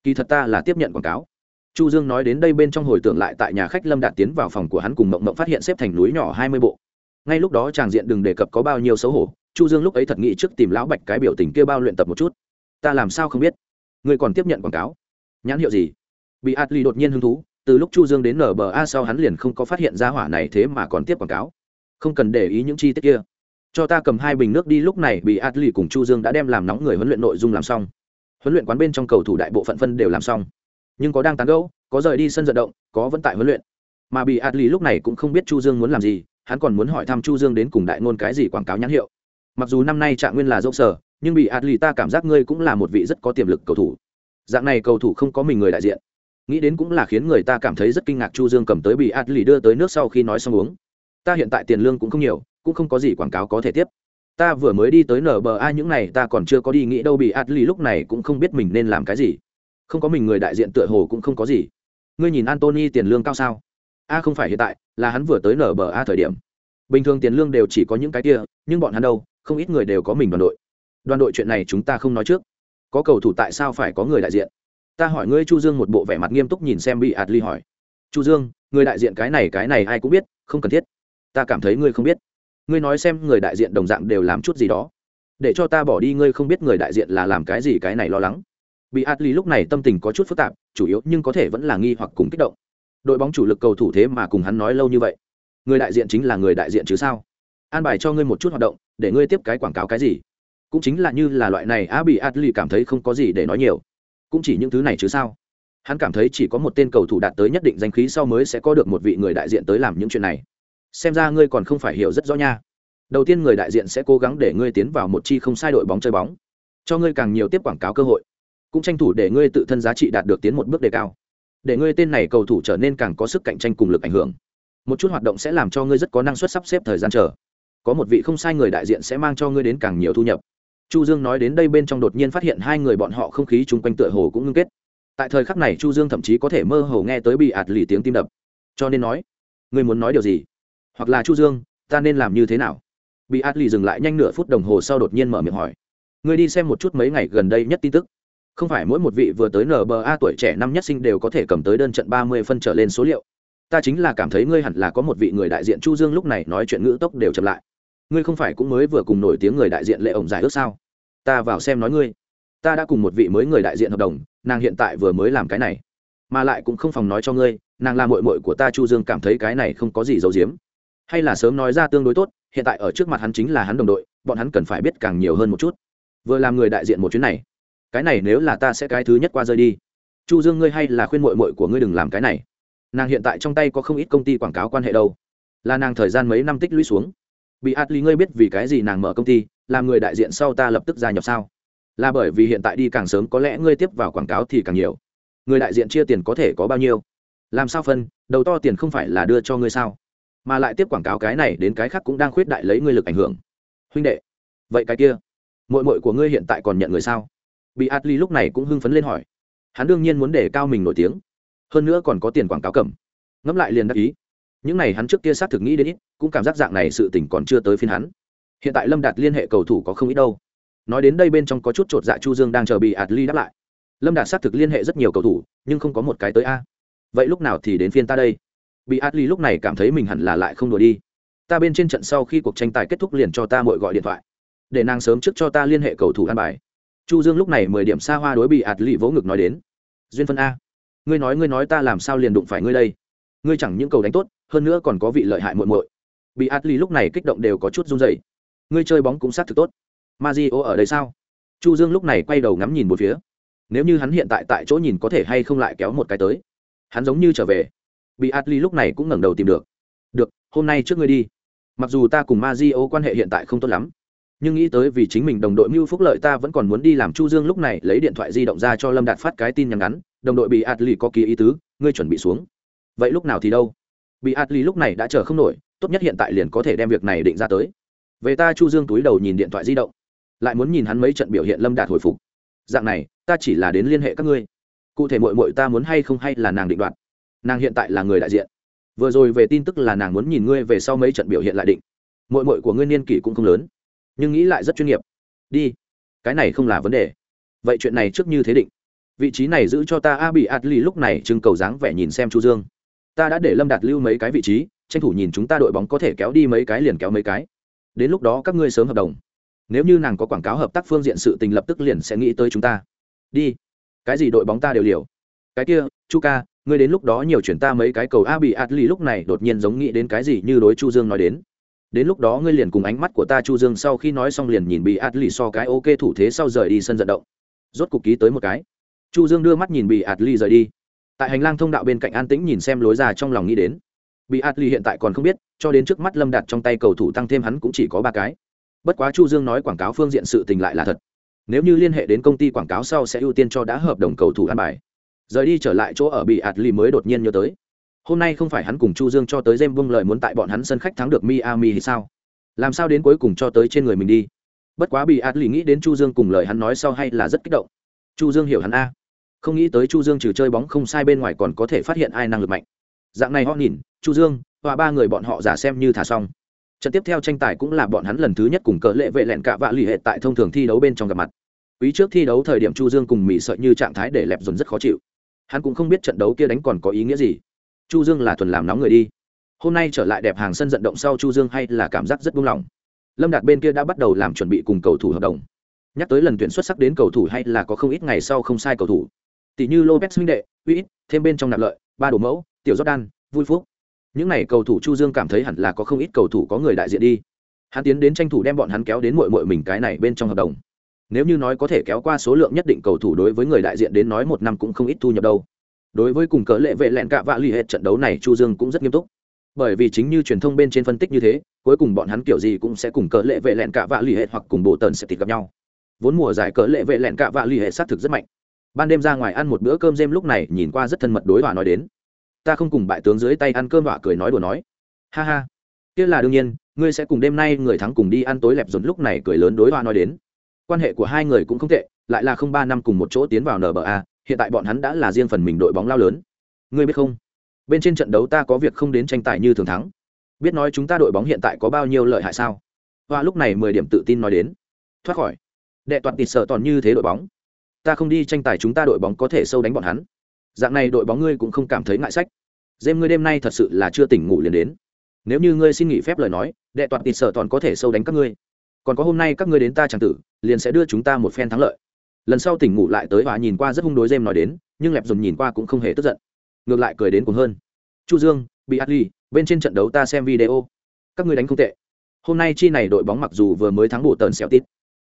Kỳ thật ta là tiếp nhận quảng cáo. Chu dương nói đến đây bên trong hồi tưởng lại tại nhà khách lâm đạt tiến vào phòng của hắn cùng mộng mộng phát hiện xếp thành núi nhỏ hai mươi bộ. Ngay lúc đó chàng diện đừng đề cập có bao nhiêu xấu hổ, chu dương lúc ấy thật nghĩ trước tìm lão bạch cái biểu tình kia bao luyện tập một chút. Ta làm sao không biết? Ngươi còn tiếp nhận quảng cáo? Nhãn hiệu gì? Bị atli đột nhiên hứng thú từ lúc chu dương đến nba sau hắn liền không có phát hiện ra hỏa này thế mà còn tiếp quảng cáo. Không cần để ý những chi tiết kia. Cho ta cầm hai bình nước đi, lúc này bị atli cùng chu dương đã đem làm nóng người huấn luyện nội dung làm xong. Huấn luyện quán bên trong cầu thủ đại bộ phận phân đều làm xong. Nhưng có đang tán gẫu, có rời đi sân vận động, có vẫn tại huấn luyện. Mà bị atli lúc này cũng không biết chu dương muốn làm gì, hắn còn muốn hỏi thăm chu dương đến cùng đại ngôn cái gì quảng cáo nhãn hiệu. Mặc dù năm nay trạng nguyên là dốc sở, nhưng bị atli ta cảm giác ngươi cũng là một vị rất có tiềm lực cầu thủ. Dạng này cầu thủ không có mình người đại diện nghĩ đến cũng là khiến người ta cảm thấy rất kinh ngạc chu dương cầm tới bị atli đưa tới nước sau khi nói xong uống. Ta hiện tại tiền lương cũng không nhiều, cũng không có gì quảng cáo có thể tiếp. Ta vừa mới đi tới nba những này ta còn chưa có đi nghĩ đâu bị atli lúc này cũng không biết mình nên làm cái gì. Không có mình người đại diện tựa hồ cũng không có gì. Ngươi nhìn antony tiền lương cao sao? A, không phải hiện tại, là hắn vừa tới nba thời điểm. Bình thường tiền lương đều chỉ có những cái kia, nhưng bọn hắn đâu, không ít người đều có mình đoàn đội. Đoàn đội chuyện này chúng ta không nói trước. Có cầu thủ tại sao phải có người đại diện? Ta hỏi ngươi chu dương một bộ vẻ mặt nghiêm túc nhìn xem bị atli hỏi. Chu dương, người đại diện cái này cái này ai cũng biết, không cần thiết. Ta cảm thấy ngươi không biết. Ngươi nói xem người đại diện đồng dạng đều làm chút gì đó. Để cho ta bỏ đi ngươi không biết người đại diện là làm cái gì, cái này lo lắng. Bị atli lúc này tâm tình có chút phức tạp, chủ yếu nhưng có thể vẫn là nghi hoặc cùng kích động. Đội bóng chủ lực cầu thủ thế mà cùng hắn nói lâu như vậy. Người đại diện chính là người đại diện chứ sao? An bài cho ngươi một chút hoạt động, để ngươi tiếp cái quảng cáo cái gì? Cũng chính là như là loại này, Á, bị atli cảm thấy không có gì để nói nhiều cũng chỉ những thứ này chứ sao? Hắn cảm thấy chỉ có một tên cầu thủ đạt tới nhất định danh khí sau mới sẽ có được một vị người đại diện tới làm những chuyện này. Xem ra ngươi còn không phải hiểu rất rõ nha. Đầu tiên người đại diện sẽ cố gắng để ngươi tiến vào một chi không sai đội bóng chơi bóng. Cho ngươi càng nhiều tiếp quảng cáo cơ hội. Cũng tranh thủ để ngươi tự thân giá trị đạt được tiến một bước đề cao. Để ngươi tên này cầu thủ trở nên càng có sức cạnh tranh cùng lực ảnh hưởng. Một chút hoạt động sẽ làm cho ngươi rất có năng suất sắp xếp thời gian chờ. Có một vị không sai người đại diện sẽ mang cho ngươi đến càng nhiều thu nhập chu dương nói đến đây bên trong đột nhiên phát hiện hai người bọn họ không khí chung quanh tựa hồ cũng ngưng kết. Tại thời khắc này chu dương thậm chí có thể mơ hồ nghe tới bị ạt lì tiếng tim đập. Cho nên nói người muốn nói điều gì? Hoặc là chu dương, ta nên làm như thế nào? Bị ạt lì dừng lại nhanh nửa phút đồng hồ sau đột nhiên mở miệng hỏi người đi xem một chút mấy ngày gần đây nhất tin tức. Không phải mỗi một vị vừa tới nba tuổi trẻ năm nhất sinh đều có thể cầm tới đơn trận ba mươi phân trở lên số liệu. Ta chính là cảm thấy ngươi hẳn là có một vị người đại diện chu dương lúc này nói chuyện ngữ tốc đều chậm lại ngươi không phải cũng mới vừa cùng nổi tiếng người đại diện lệ ổng giải ước sao? Ta vào xem nói ngươi. Ta đã cùng một vị mới người đại diện hợp đồng, nàng hiện tại vừa mới làm cái này. Mà lại cũng không phòng nói cho ngươi, nàng là mội mội của ta chu dương cảm thấy cái này không có gì giấu giếm. Hay là sớm nói ra tương đối tốt, hiện tại ở trước mặt hắn chính là hắn đồng đội, bọn hắn cần phải biết càng nhiều hơn một chút. Vừa làm người đại diện một chuyến này, cái này nếu là ta sẽ cái thứ nhất qua rơi đi. Chu dương ngươi hay là khuyên mội mội của ngươi đừng làm cái này. Nàng hiện tại trong tay có không ít công ty quảng cáo quan hệ đâu. Là nàng thời gian mấy năm tích lũy xuống bị atli ngươi biết vì cái gì nàng mở công ty, làm người đại diện sau ta lập tức gia nhập sao? Là bởi vì hiện tại đi càng sớm có lẽ ngươi tiếp vào quảng cáo thì càng nhiều. Người đại diện chia tiền có thể có bao nhiêu? Làm sao phân, đầu to tiền không phải là đưa cho ngươi sao? Mà lại tiếp quảng cáo cái này đến cái khác cũng đang khuyết đại lấy ngươi lực ảnh hưởng. Huynh đệ, vậy cái kia mội mội của ngươi hiện tại còn nhận người sao? Bị atli lúc này cũng hưng phấn lên hỏi. Hắn đương nhiên muốn để cao mình nổi tiếng, hơn nữa còn có tiền quảng cáo cầm. Ngẫm lại liền đắc ý những này hắn trước kia xác thực nghĩ đến ít, cũng cảm giác dạng này sự tình còn chưa tới phiên hắn. Hiện tại lâm đạt liên hệ cầu thủ có không ít đâu. Nói đến đây bên trong có chút t r ộ t dạ chu dương đang chờ bị ạt ly đáp lại. Lâm đạt xác thực liên hệ rất nhiều cầu thủ, nhưng không có một cái tới a. Vậy lúc nào thì đến phiên ta đây? Bị ạt ly lúc này cảm thấy mình hẳn là lại không đùa đi. Ta bên trên trận sau khi cuộc tranh tài kết thúc liền cho ta mội gọi điện thoại. Để nàng sớm trước cho ta liên hệ cầu thủ an bài. Chu dương lúc này mười điểm xa hoa đối bị ạt ly vỗ ngực nói đến. Duyên phân a. Ngươi nói ngươi nói ta làm sao liền đụng phải ngươi đây? Ngươi chẳng những cầu đánh tốt, hơn nữa còn có vị lợi hại muội muội. Bị atli lúc này kích động đều có chút run rẩy. Ngươi chơi bóng cũng sát thực tốt. Mario ở đây sao? Chu dương lúc này quay đầu ngắm nhìn một phía. Nếu như hắn hiện tại tại chỗ nhìn có thể hay không lại kéo một cái tới. Hắn giống như trở về. Bị atli lúc này cũng ngẩng đầu tìm được. Được, hôm nay trước ngươi đi. Mặc dù ta cùng Mazio quan hệ hiện tại không tốt lắm, nhưng nghĩ tới vì chính mình đồng đội mưu phúc lợi ta vẫn còn muốn đi làm chu dương lúc này lấy điện thoại di động ra cho lâm đạt phát cái tin nhắn ngắn. Đồng đội bị atli có ký ý tứ, ngươi chuẩn bị xuống vậy lúc nào thì đâu? Bị atli lúc này đã chờ không nổi, tốt nhất hiện tại liền có thể đem việc này định ra tới. Về ta chu dương túi đầu nhìn điện thoại di động, lại muốn nhìn hắn mấy trận biểu hiện lâm đạt hồi phục. Dạng này, ta chỉ là đến liên hệ các ngươi. Cụ thể mội mội ta muốn hay không hay là nàng định đoạt? Nàng hiện tại là người đại diện. Vừa rồi về tin tức là nàng muốn nhìn ngươi về sau mấy trận biểu hiện lại định. Mội mội của ngươi niên kỷ cũng không lớn, nhưng nghĩ lại rất chuyên nghiệp. Đi, cái này không là vấn đề. Vậy chuyện này trước như thế định. Vị trí này giữ cho ta a bị atli lúc này trưng cầu dáng vẻ nhìn xem chu dương ta đã để lâm đạt lưu mấy cái vị trí, tranh thủ nhìn chúng ta đội bóng có thể kéo đi mấy cái liền kéo mấy cái. Đến lúc đó các ngươi sớm hợp đồng. Nếu như nàng có quảng cáo hợp tác phương diện sự tình lập tức liền sẽ nghĩ tới chúng ta. Đi. Cái gì đội bóng ta đều liều cái kia, chu ca, ngươi đến lúc đó nhiều chuyển ta mấy cái cầu a bị atli lúc này đột nhiên giống nghĩ đến cái gì như đối chu dương nói đến. Đến lúc đó ngươi liền cùng ánh mắt của ta chu dương sau khi nói xong liền nhìn bị atli so cái ok thủ thế sau rời đi sân vận động. Rốt cục ký tới một cái. Chu dương đưa mắt nhìn bị atli rời đi tại hành lang thông đạo bên cạnh an tĩnh nhìn xem lối ra trong lòng nghĩ đến. Bị atli hiện tại còn không biết, cho đến trước mắt lâm đặt trong tay cầu thủ tăng thêm hắn cũng chỉ có ba cái. Bất quá chu dương nói quảng cáo phương diện sự tình lại là thật. Nếu như liên hệ đến công ty quảng cáo sau sẽ ưu tiên cho đã hợp đồng cầu thủ an bài. Rời đi trở lại chỗ ở bị atli mới đột nhiên nhớ tới. Hôm nay không phải hắn cùng chu dương cho tới jem bung lời muốn tại bọn hắn sân khách thắng được miami thì sao? Làm sao đến cuối cùng cho tới trên người mình đi? Bất quá bị atli nghĩ đến chu dương cùng lời hắn nói sau hay là rất kích động. Chu dương hiểu hắn a không nghĩ tới chu dương trừ chơi bóng không sai bên ngoài còn có thể phát hiện ai năng lực mạnh. Dạng này họ nhìn, chu dương và ba người bọn họ giả xem như thả xong. Trận tiếp theo tranh tài cũng là bọn hắn lần thứ nhất cùng cỡ lệ vệ lẹn cạ vạ lì hệ tại thông thường thi đấu bên trong gặp mặt. Quý trước thi đấu thời điểm chu dương cùng mỹ sợ như trạng thái để lẹp dồn rất khó chịu. Hắn cũng không biết trận đấu kia đánh còn có ý nghĩa gì. Chu dương là thuần làm nóng người đi. Hôm nay trở lại đẹp hàng sân vận động sau chu dương hay là cảm giác rất buông lỏng. Lâm đạt bên kia đã bắt đầu làm chuẩn bị cùng cầu thủ hợp đồng. Nhắc tới lần tuyển xuất sắc đến cầu thủ hay là có không ít ngày sau không sai cầu thủ tỷ như lopez huynh đệ, uy thêm bên trong nạp lợi, ba đồ mẫu, tiểu jordan vui phúc. Những này cầu thủ chu dương cảm thấy hẳn là có không ít cầu thủ có người đại diện đi. Hắn tiến đến tranh thủ đem bọn hắn kéo đến muội muội mình cái này bên trong hợp đồng. Nếu như nói có thể kéo qua số lượng nhất định cầu thủ đối với người đại diện đến nói một năm cũng không ít thu nhập đâu. Đối với cùng cỡ lệ vệ lẹn cạ vạ lì hết trận đấu này chu dương cũng rất nghiêm túc. Bởi vì chính như truyền thông bên trên phân tích như thế, cuối cùng bọn hắn kiểu gì cũng sẽ cùng cỡ lệ vệ lẹn cạ vạ lì hết hoặc cùng bộ tần sẽ tịt gặp nhau. Vốn mùa giải cỡ lệ vệ lẹn cạ vạ lì hết hệ thực rất mạnh ban đêm ra ngoài ăn một bữa cơm đêm lúc này nhìn qua rất thân mật đối họa nói đến. Ta không cùng bại tướng dưới tay ăn cơm họa cười nói đùa nói. Ha ha. Kia là đương nhiên, ngươi sẽ cùng đêm nay người thắng cùng đi ăn tối lẹp dồn lúc này cười lớn đối họa nói đến. Quan hệ của hai người cũng không tệ, lại là không ba năm cùng một chỗ tiến vào nba hiện tại bọn hắn đã là riêng phần mình đội bóng lao lớn. Ngươi biết không? Bên trên trận đấu ta có việc không đến tranh tài như thường thắng. Biết nói chúng ta đội bóng hiện tại có bao nhiêu lợi hại sao? Họa lúc này mười điểm tự tin nói đến. Thoát khỏi. Đệ toàn tịt sợ toàn như thế đội bóng ta không đi tranh tài chúng ta đội bóng có thể sâu đánh bọn hắn. Dạng này đội bóng ngươi cũng không cảm thấy ngại sách. Dêm ngươi đêm nay thật sự là chưa tỉnh ngủ liền đến. Nếu như ngươi xin nghỉ phép lời nói, đệ toàn tịt sở toàn có thể sâu đánh các ngươi. Còn có hôm nay các ngươi đến ta chẳng tử, liền sẽ đưa chúng ta một phen thắng lợi. Lần sau tỉnh ngủ lại tới và nhìn qua rất hung đối dêm nói đến, nhưng lẹp dùng nhìn qua cũng không hề tức giận. Ngược lại cười đến cùng hơn. Chu dương, bị át ly bên trên trận đấu ta xem video. Các ngươi đánh không tệ. Hôm nay chi này đội bóng mặc dù vừa mới thắng bộ tần xẻo tít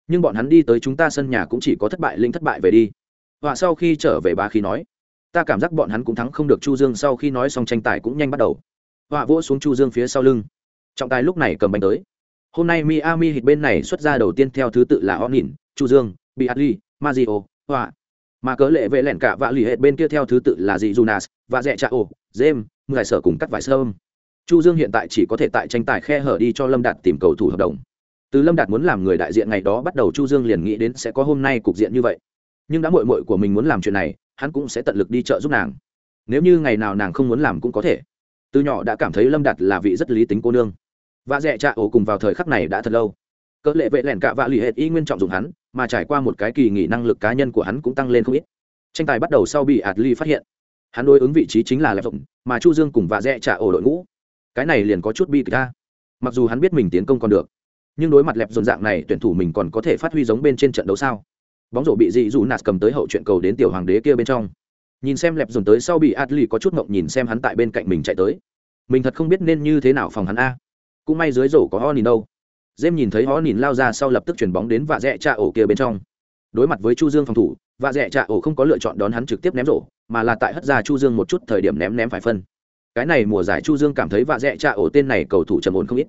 nhưng bọn hắn đi tới chúng ta sân nhà cũng chỉ có thất bại linh thất bại về đi. Họa sau khi trở về ba khí nói, ta cảm giác bọn hắn cũng thắng không được chu dương, sau khi nói xong tranh tài cũng nhanh bắt đầu. Họa vỗ xuống chu dương phía sau lưng. Trọng tài lúc này cầm bánh tới. Hôm nay miami hit bên này xuất ra đầu tiên theo thứ tự là onin, chu dương bị adli mazio họa. Mà cớ lệ vệ lẻn cả vạ lì hệt bên kia theo thứ tự là dị junas và rẽ cha ô jem giải sở cùng cắt vải sơm chu dương hiện tại chỉ có thể tại tranh tài khe hở đi cho lâm đạt tìm cầu thủ hợp đồng từ lâm đạt muốn làm người đại diện ngày đó bắt đầu chu dương liền nghĩ đến sẽ có hôm nay cục diện như vậy. Nhưng đã mội mội của mình muốn làm chuyện này, hắn cũng sẽ tận lực đi chợ giúp nàng. Nếu như ngày nào nàng không muốn làm cũng có thể. Từ nhỏ đã cảm thấy lâm đạt là vị rất lý tính cô nương. Và dẹ trạ ổ cùng vào thời khắc này đã thật lâu. Cỡ lệ vệ lẻn cạ vạ lì hệt y nguyên trọng dụng hắn, mà trải qua một cái kỳ nghỉ năng lực cá nhân của hắn cũng tăng lên không ít. Tranh tài bắt đầu sau bị ạt ly phát hiện. Hắn đối ứng vị trí chính là lẹp rộng mà chu dương cùng vạ dẹ trả ổ đội ngũ. Cái này liền có chút bi kịch ta. Mặc dù hắn biết mình tiến công còn được nhưng đối mặt lẹp dồn dạng này, tuyển thủ mình còn có thể phát huy giống bên trên trận đấu sao? Bóng rổ bị dị dù nạt cầm tới hậu chuyện cầu đến tiểu hoàng đế kia bên trong. Nhìn xem lẹp dồn tới sau bị adli có chút mộng nhìn xem hắn tại bên cạnh mình chạy tới. Mình thật không biết nên như thế nào phòng hắn a. Cũng may dưới rổ có ho nhìn đâu. Dêm nhìn thấy ho nhìn lao ra sau lập tức chuyển bóng đến vạ rẽ cha ổ kia bên trong. Đối mặt với chu dương phòng thủ vạ rẽ cha ổ không có lựa chọn đón hắn trực tiếp ném rổ, mà là tại hất ra chu dương một chút thời điểm ném ném phải phân. Cái này mùa giải chu dương cảm thấy vạ dẹ cha ổ tên này cầu thủ trầm ổn không ít.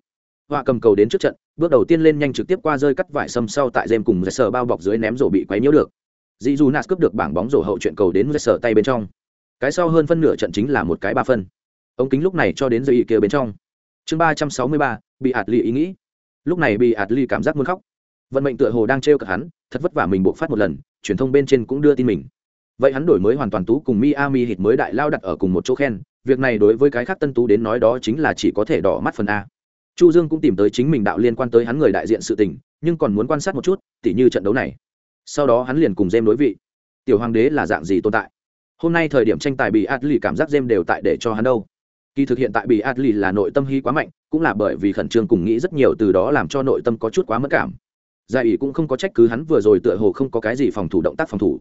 Họa cầm cầu đến trước trận bước đầu tiên lên nhanh trực tiếp qua rơi cắt vải sâm sau tại dêm cùng sờ bao bọc dưới ném rổ bị quấy nhiễu được. Dì dù nạt cướp được bảng bóng rổ hậu chuyện cầu đến sờ tay bên trong. Cái sau hơn phân nửa trận chính là một cái ba phân. Ống kính lúc này cho đến dây kia bên trong. Chương ba trăm sáu mươi ba, bị ạt ly ý nghĩ. Lúc này bị ạt ly cảm giác muốn khóc. Vận mệnh tựa hồ đang trêu cợt hắn, thật vất vả mình buộc phát một lần, truyền thông bên trên cũng đưa tin mình. Vậy hắn đổi mới hoàn toàn tú cùng miami hit mới đại lao đặt ở cùng một chỗ khen, việc này đối với cái khác tân tú đến nói đó chính là chỉ có thể đỏ mắt phần a chu dương cũng tìm tới chính mình đạo liên quan tới hắn người đại diện sự tình, nhưng còn muốn quan sát một chút, tỉ như trận đấu này. Sau đó hắn liền cùng dêm đối vị. Tiểu hoàng đế là dạng gì tồn tại? Hôm nay thời điểm tranh tài bị adli cảm giác dêm đều tại để cho hắn đâu. Kỳ thực hiện tại bị adli là nội tâm hy quá mạnh, cũng là bởi vì khẩn trương cùng nghĩ rất nhiều từ đó làm cho nội tâm có chút quá mất cảm. Giải ủy cũng không có trách cứ hắn vừa rồi tựa hồ không có cái gì phòng thủ động tác phòng thủ.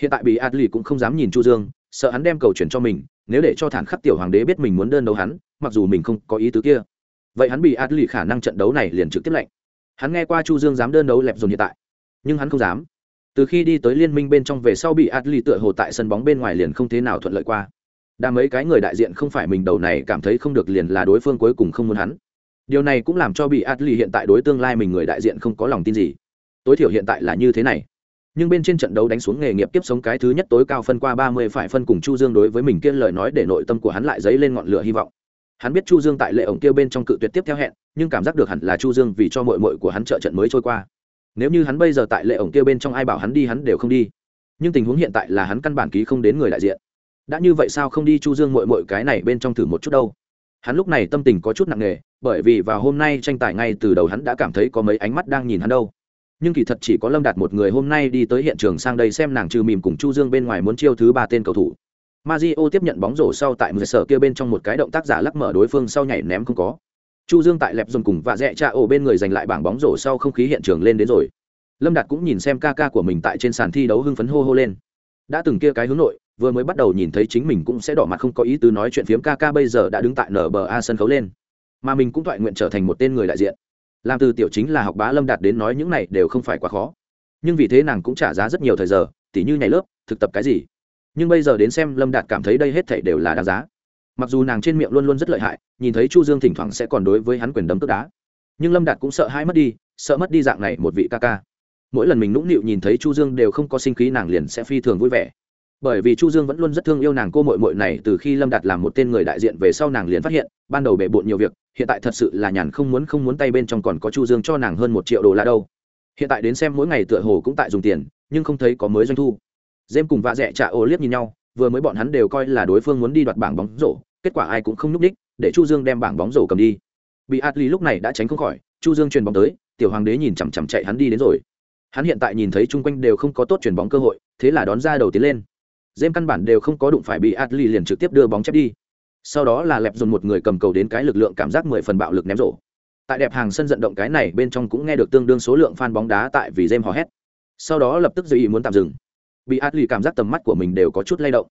Hiện tại bị adli cũng không dám nhìn chu dương, sợ hắn đem cầu chuyển cho mình, nếu để cho thản khắc tiểu hoàng đế biết mình muốn đơn đấu hắn, mặc dù mình không có ý tứ kia vậy hắn bị adli khả năng trận đấu này liền trực tiếp lệnh. Hắn nghe qua chu dương dám đơn đấu lẹp dồn hiện tại, nhưng hắn không dám. Từ khi đi tới liên minh bên trong về sau bị adli tựa hồ tại sân bóng bên ngoài liền không thế nào thuận lợi qua. Đa mấy cái người đại diện không phải mình đầu này cảm thấy không được liền là đối phương cuối cùng không muốn hắn. Điều này cũng làm cho bị adli hiện tại đối tương lai mình người đại diện không có lòng tin gì. Tối thiểu hiện tại là như thế này. Nhưng bên trên trận đấu đánh xuống nghề nghiệp tiếp sống cái thứ nhất tối cao phân qua ba mươi phải phân cùng chu dương đối với mình kia lời nói để nội tâm của hắn lại dấy lên ngọn lửa hy vọng hắn biết chu dương tại lệ ổng kia bên trong cự tuyệt tiếp theo hẹn, nhưng cảm giác được hẳn là chu dương vì cho mội mội của hắn trợ trận mới trôi qua. Nếu như hắn bây giờ tại lệ ổng kia bên trong ai bảo hắn đi hắn đều không đi. Nhưng tình huống hiện tại là hắn căn bản ký không đến người đại diện. Đã như vậy sao không đi chu dương mội mội cái này bên trong thử một chút đâu? Hắn lúc này tâm tình có chút nặng nề, bởi vì vào hôm nay tranh tài ngay từ đầu hắn đã cảm thấy có mấy ánh mắt đang nhìn hắn đâu. Nhưng kỳ thật chỉ có lâm đạt một người hôm nay đi tới hiện trường sang đây xem nàng trừ mìm cùng chu dương bên ngoài muốn chiêu thứ ba tên cầu thủ. Mazio tiếp nhận bóng rổ sau tại một sở kia bên trong một cái động tác giả lắc mở đối phương sau nhảy ném không có. Chu Dương tại lẹp dùng cùng và rẽ cha ổ bên người giành lại bảng bóng rổ sau không khí hiện trường lên đến rồi. Lâm Đạt cũng nhìn xem ca ca của mình tại trên sàn thi đấu hưng phấn hô hô lên. Đã từng kia cái hướng nội, vừa mới bắt đầu nhìn thấy chính mình cũng sẽ đỏ mặt không có ý tứ nói chuyện phiếm ca ca bây giờ đã đứng tại nở bờ a sân khấu lên. Mà mình cũng thoại nguyện trở thành một tên người đại diện làm từ tiểu chính là học bá lâm đạt đến nói những này đều không phải quá khó nhưng vì thế nàng cũng trả giá rất nhiều thời giờ tỉ như nhảy lớp thực tập cái gì nhưng bây giờ đến xem lâm đạt cảm thấy đây hết thảy đều là đáng giá. Mặc dù nàng trên miệng luôn luôn rất lợi hại, nhìn thấy chu dương thỉnh thoảng sẽ còn đối với hắn quyền đấm tức đá. Nhưng lâm đạt cũng sợ hai mất đi, sợ mất đi dạng này một vị ca ca. Mỗi lần mình nũng nịu nhìn thấy chu dương đều không có sinh khí nàng liền sẽ phi thường vui vẻ. Bởi vì chu dương vẫn luôn rất thương yêu nàng cô mội mội này từ khi lâm đạt làm một tên người đại diện về sau nàng liền phát hiện, ban đầu bể bộn nhiều việc, hiện tại thật sự là nhàn không muốn không muốn tay bên trong còn có chu dương cho nàng hơn một triệu đô la đâu. Hiện tại đến xem mỗi ngày tựa hồ cũng tại dùng tiền, nhưng không thấy có mới doanh thu dêm cùng vạ dẹ trả ô liếc nhìn nhau, vừa mới bọn hắn đều coi là đối phương muốn đi đoạt bảng bóng rổ, kết quả ai cũng không núp đích để chu dương đem bảng bóng rổ cầm đi. Bị atli lúc này đã tránh không khỏi, chu dương truyền bóng tới, tiểu hoàng đế nhìn chằm chằm chạy hắn đi đến rồi. Hắn hiện tại nhìn thấy chung quanh đều không có tốt chuyển bóng cơ hội, thế là đón ra đầu tiến lên. Dêm căn bản đều không có đụng phải bị atli liền trực tiếp đưa bóng chép đi. Sau đó là lẹp dồn một người cầm cầu đến cái lực lượng cảm giác mười phần bạo lực ném rổ. Tại đẹp hàng sân vận động cái này bên trong cũng nghe được tương đương số lượng fan bóng đá tại vì Dêm hò hét. Sau đó lập tức dự ý muốn tạm dừng bị atli cảm giác tầm mắt của mình đều có chút lay động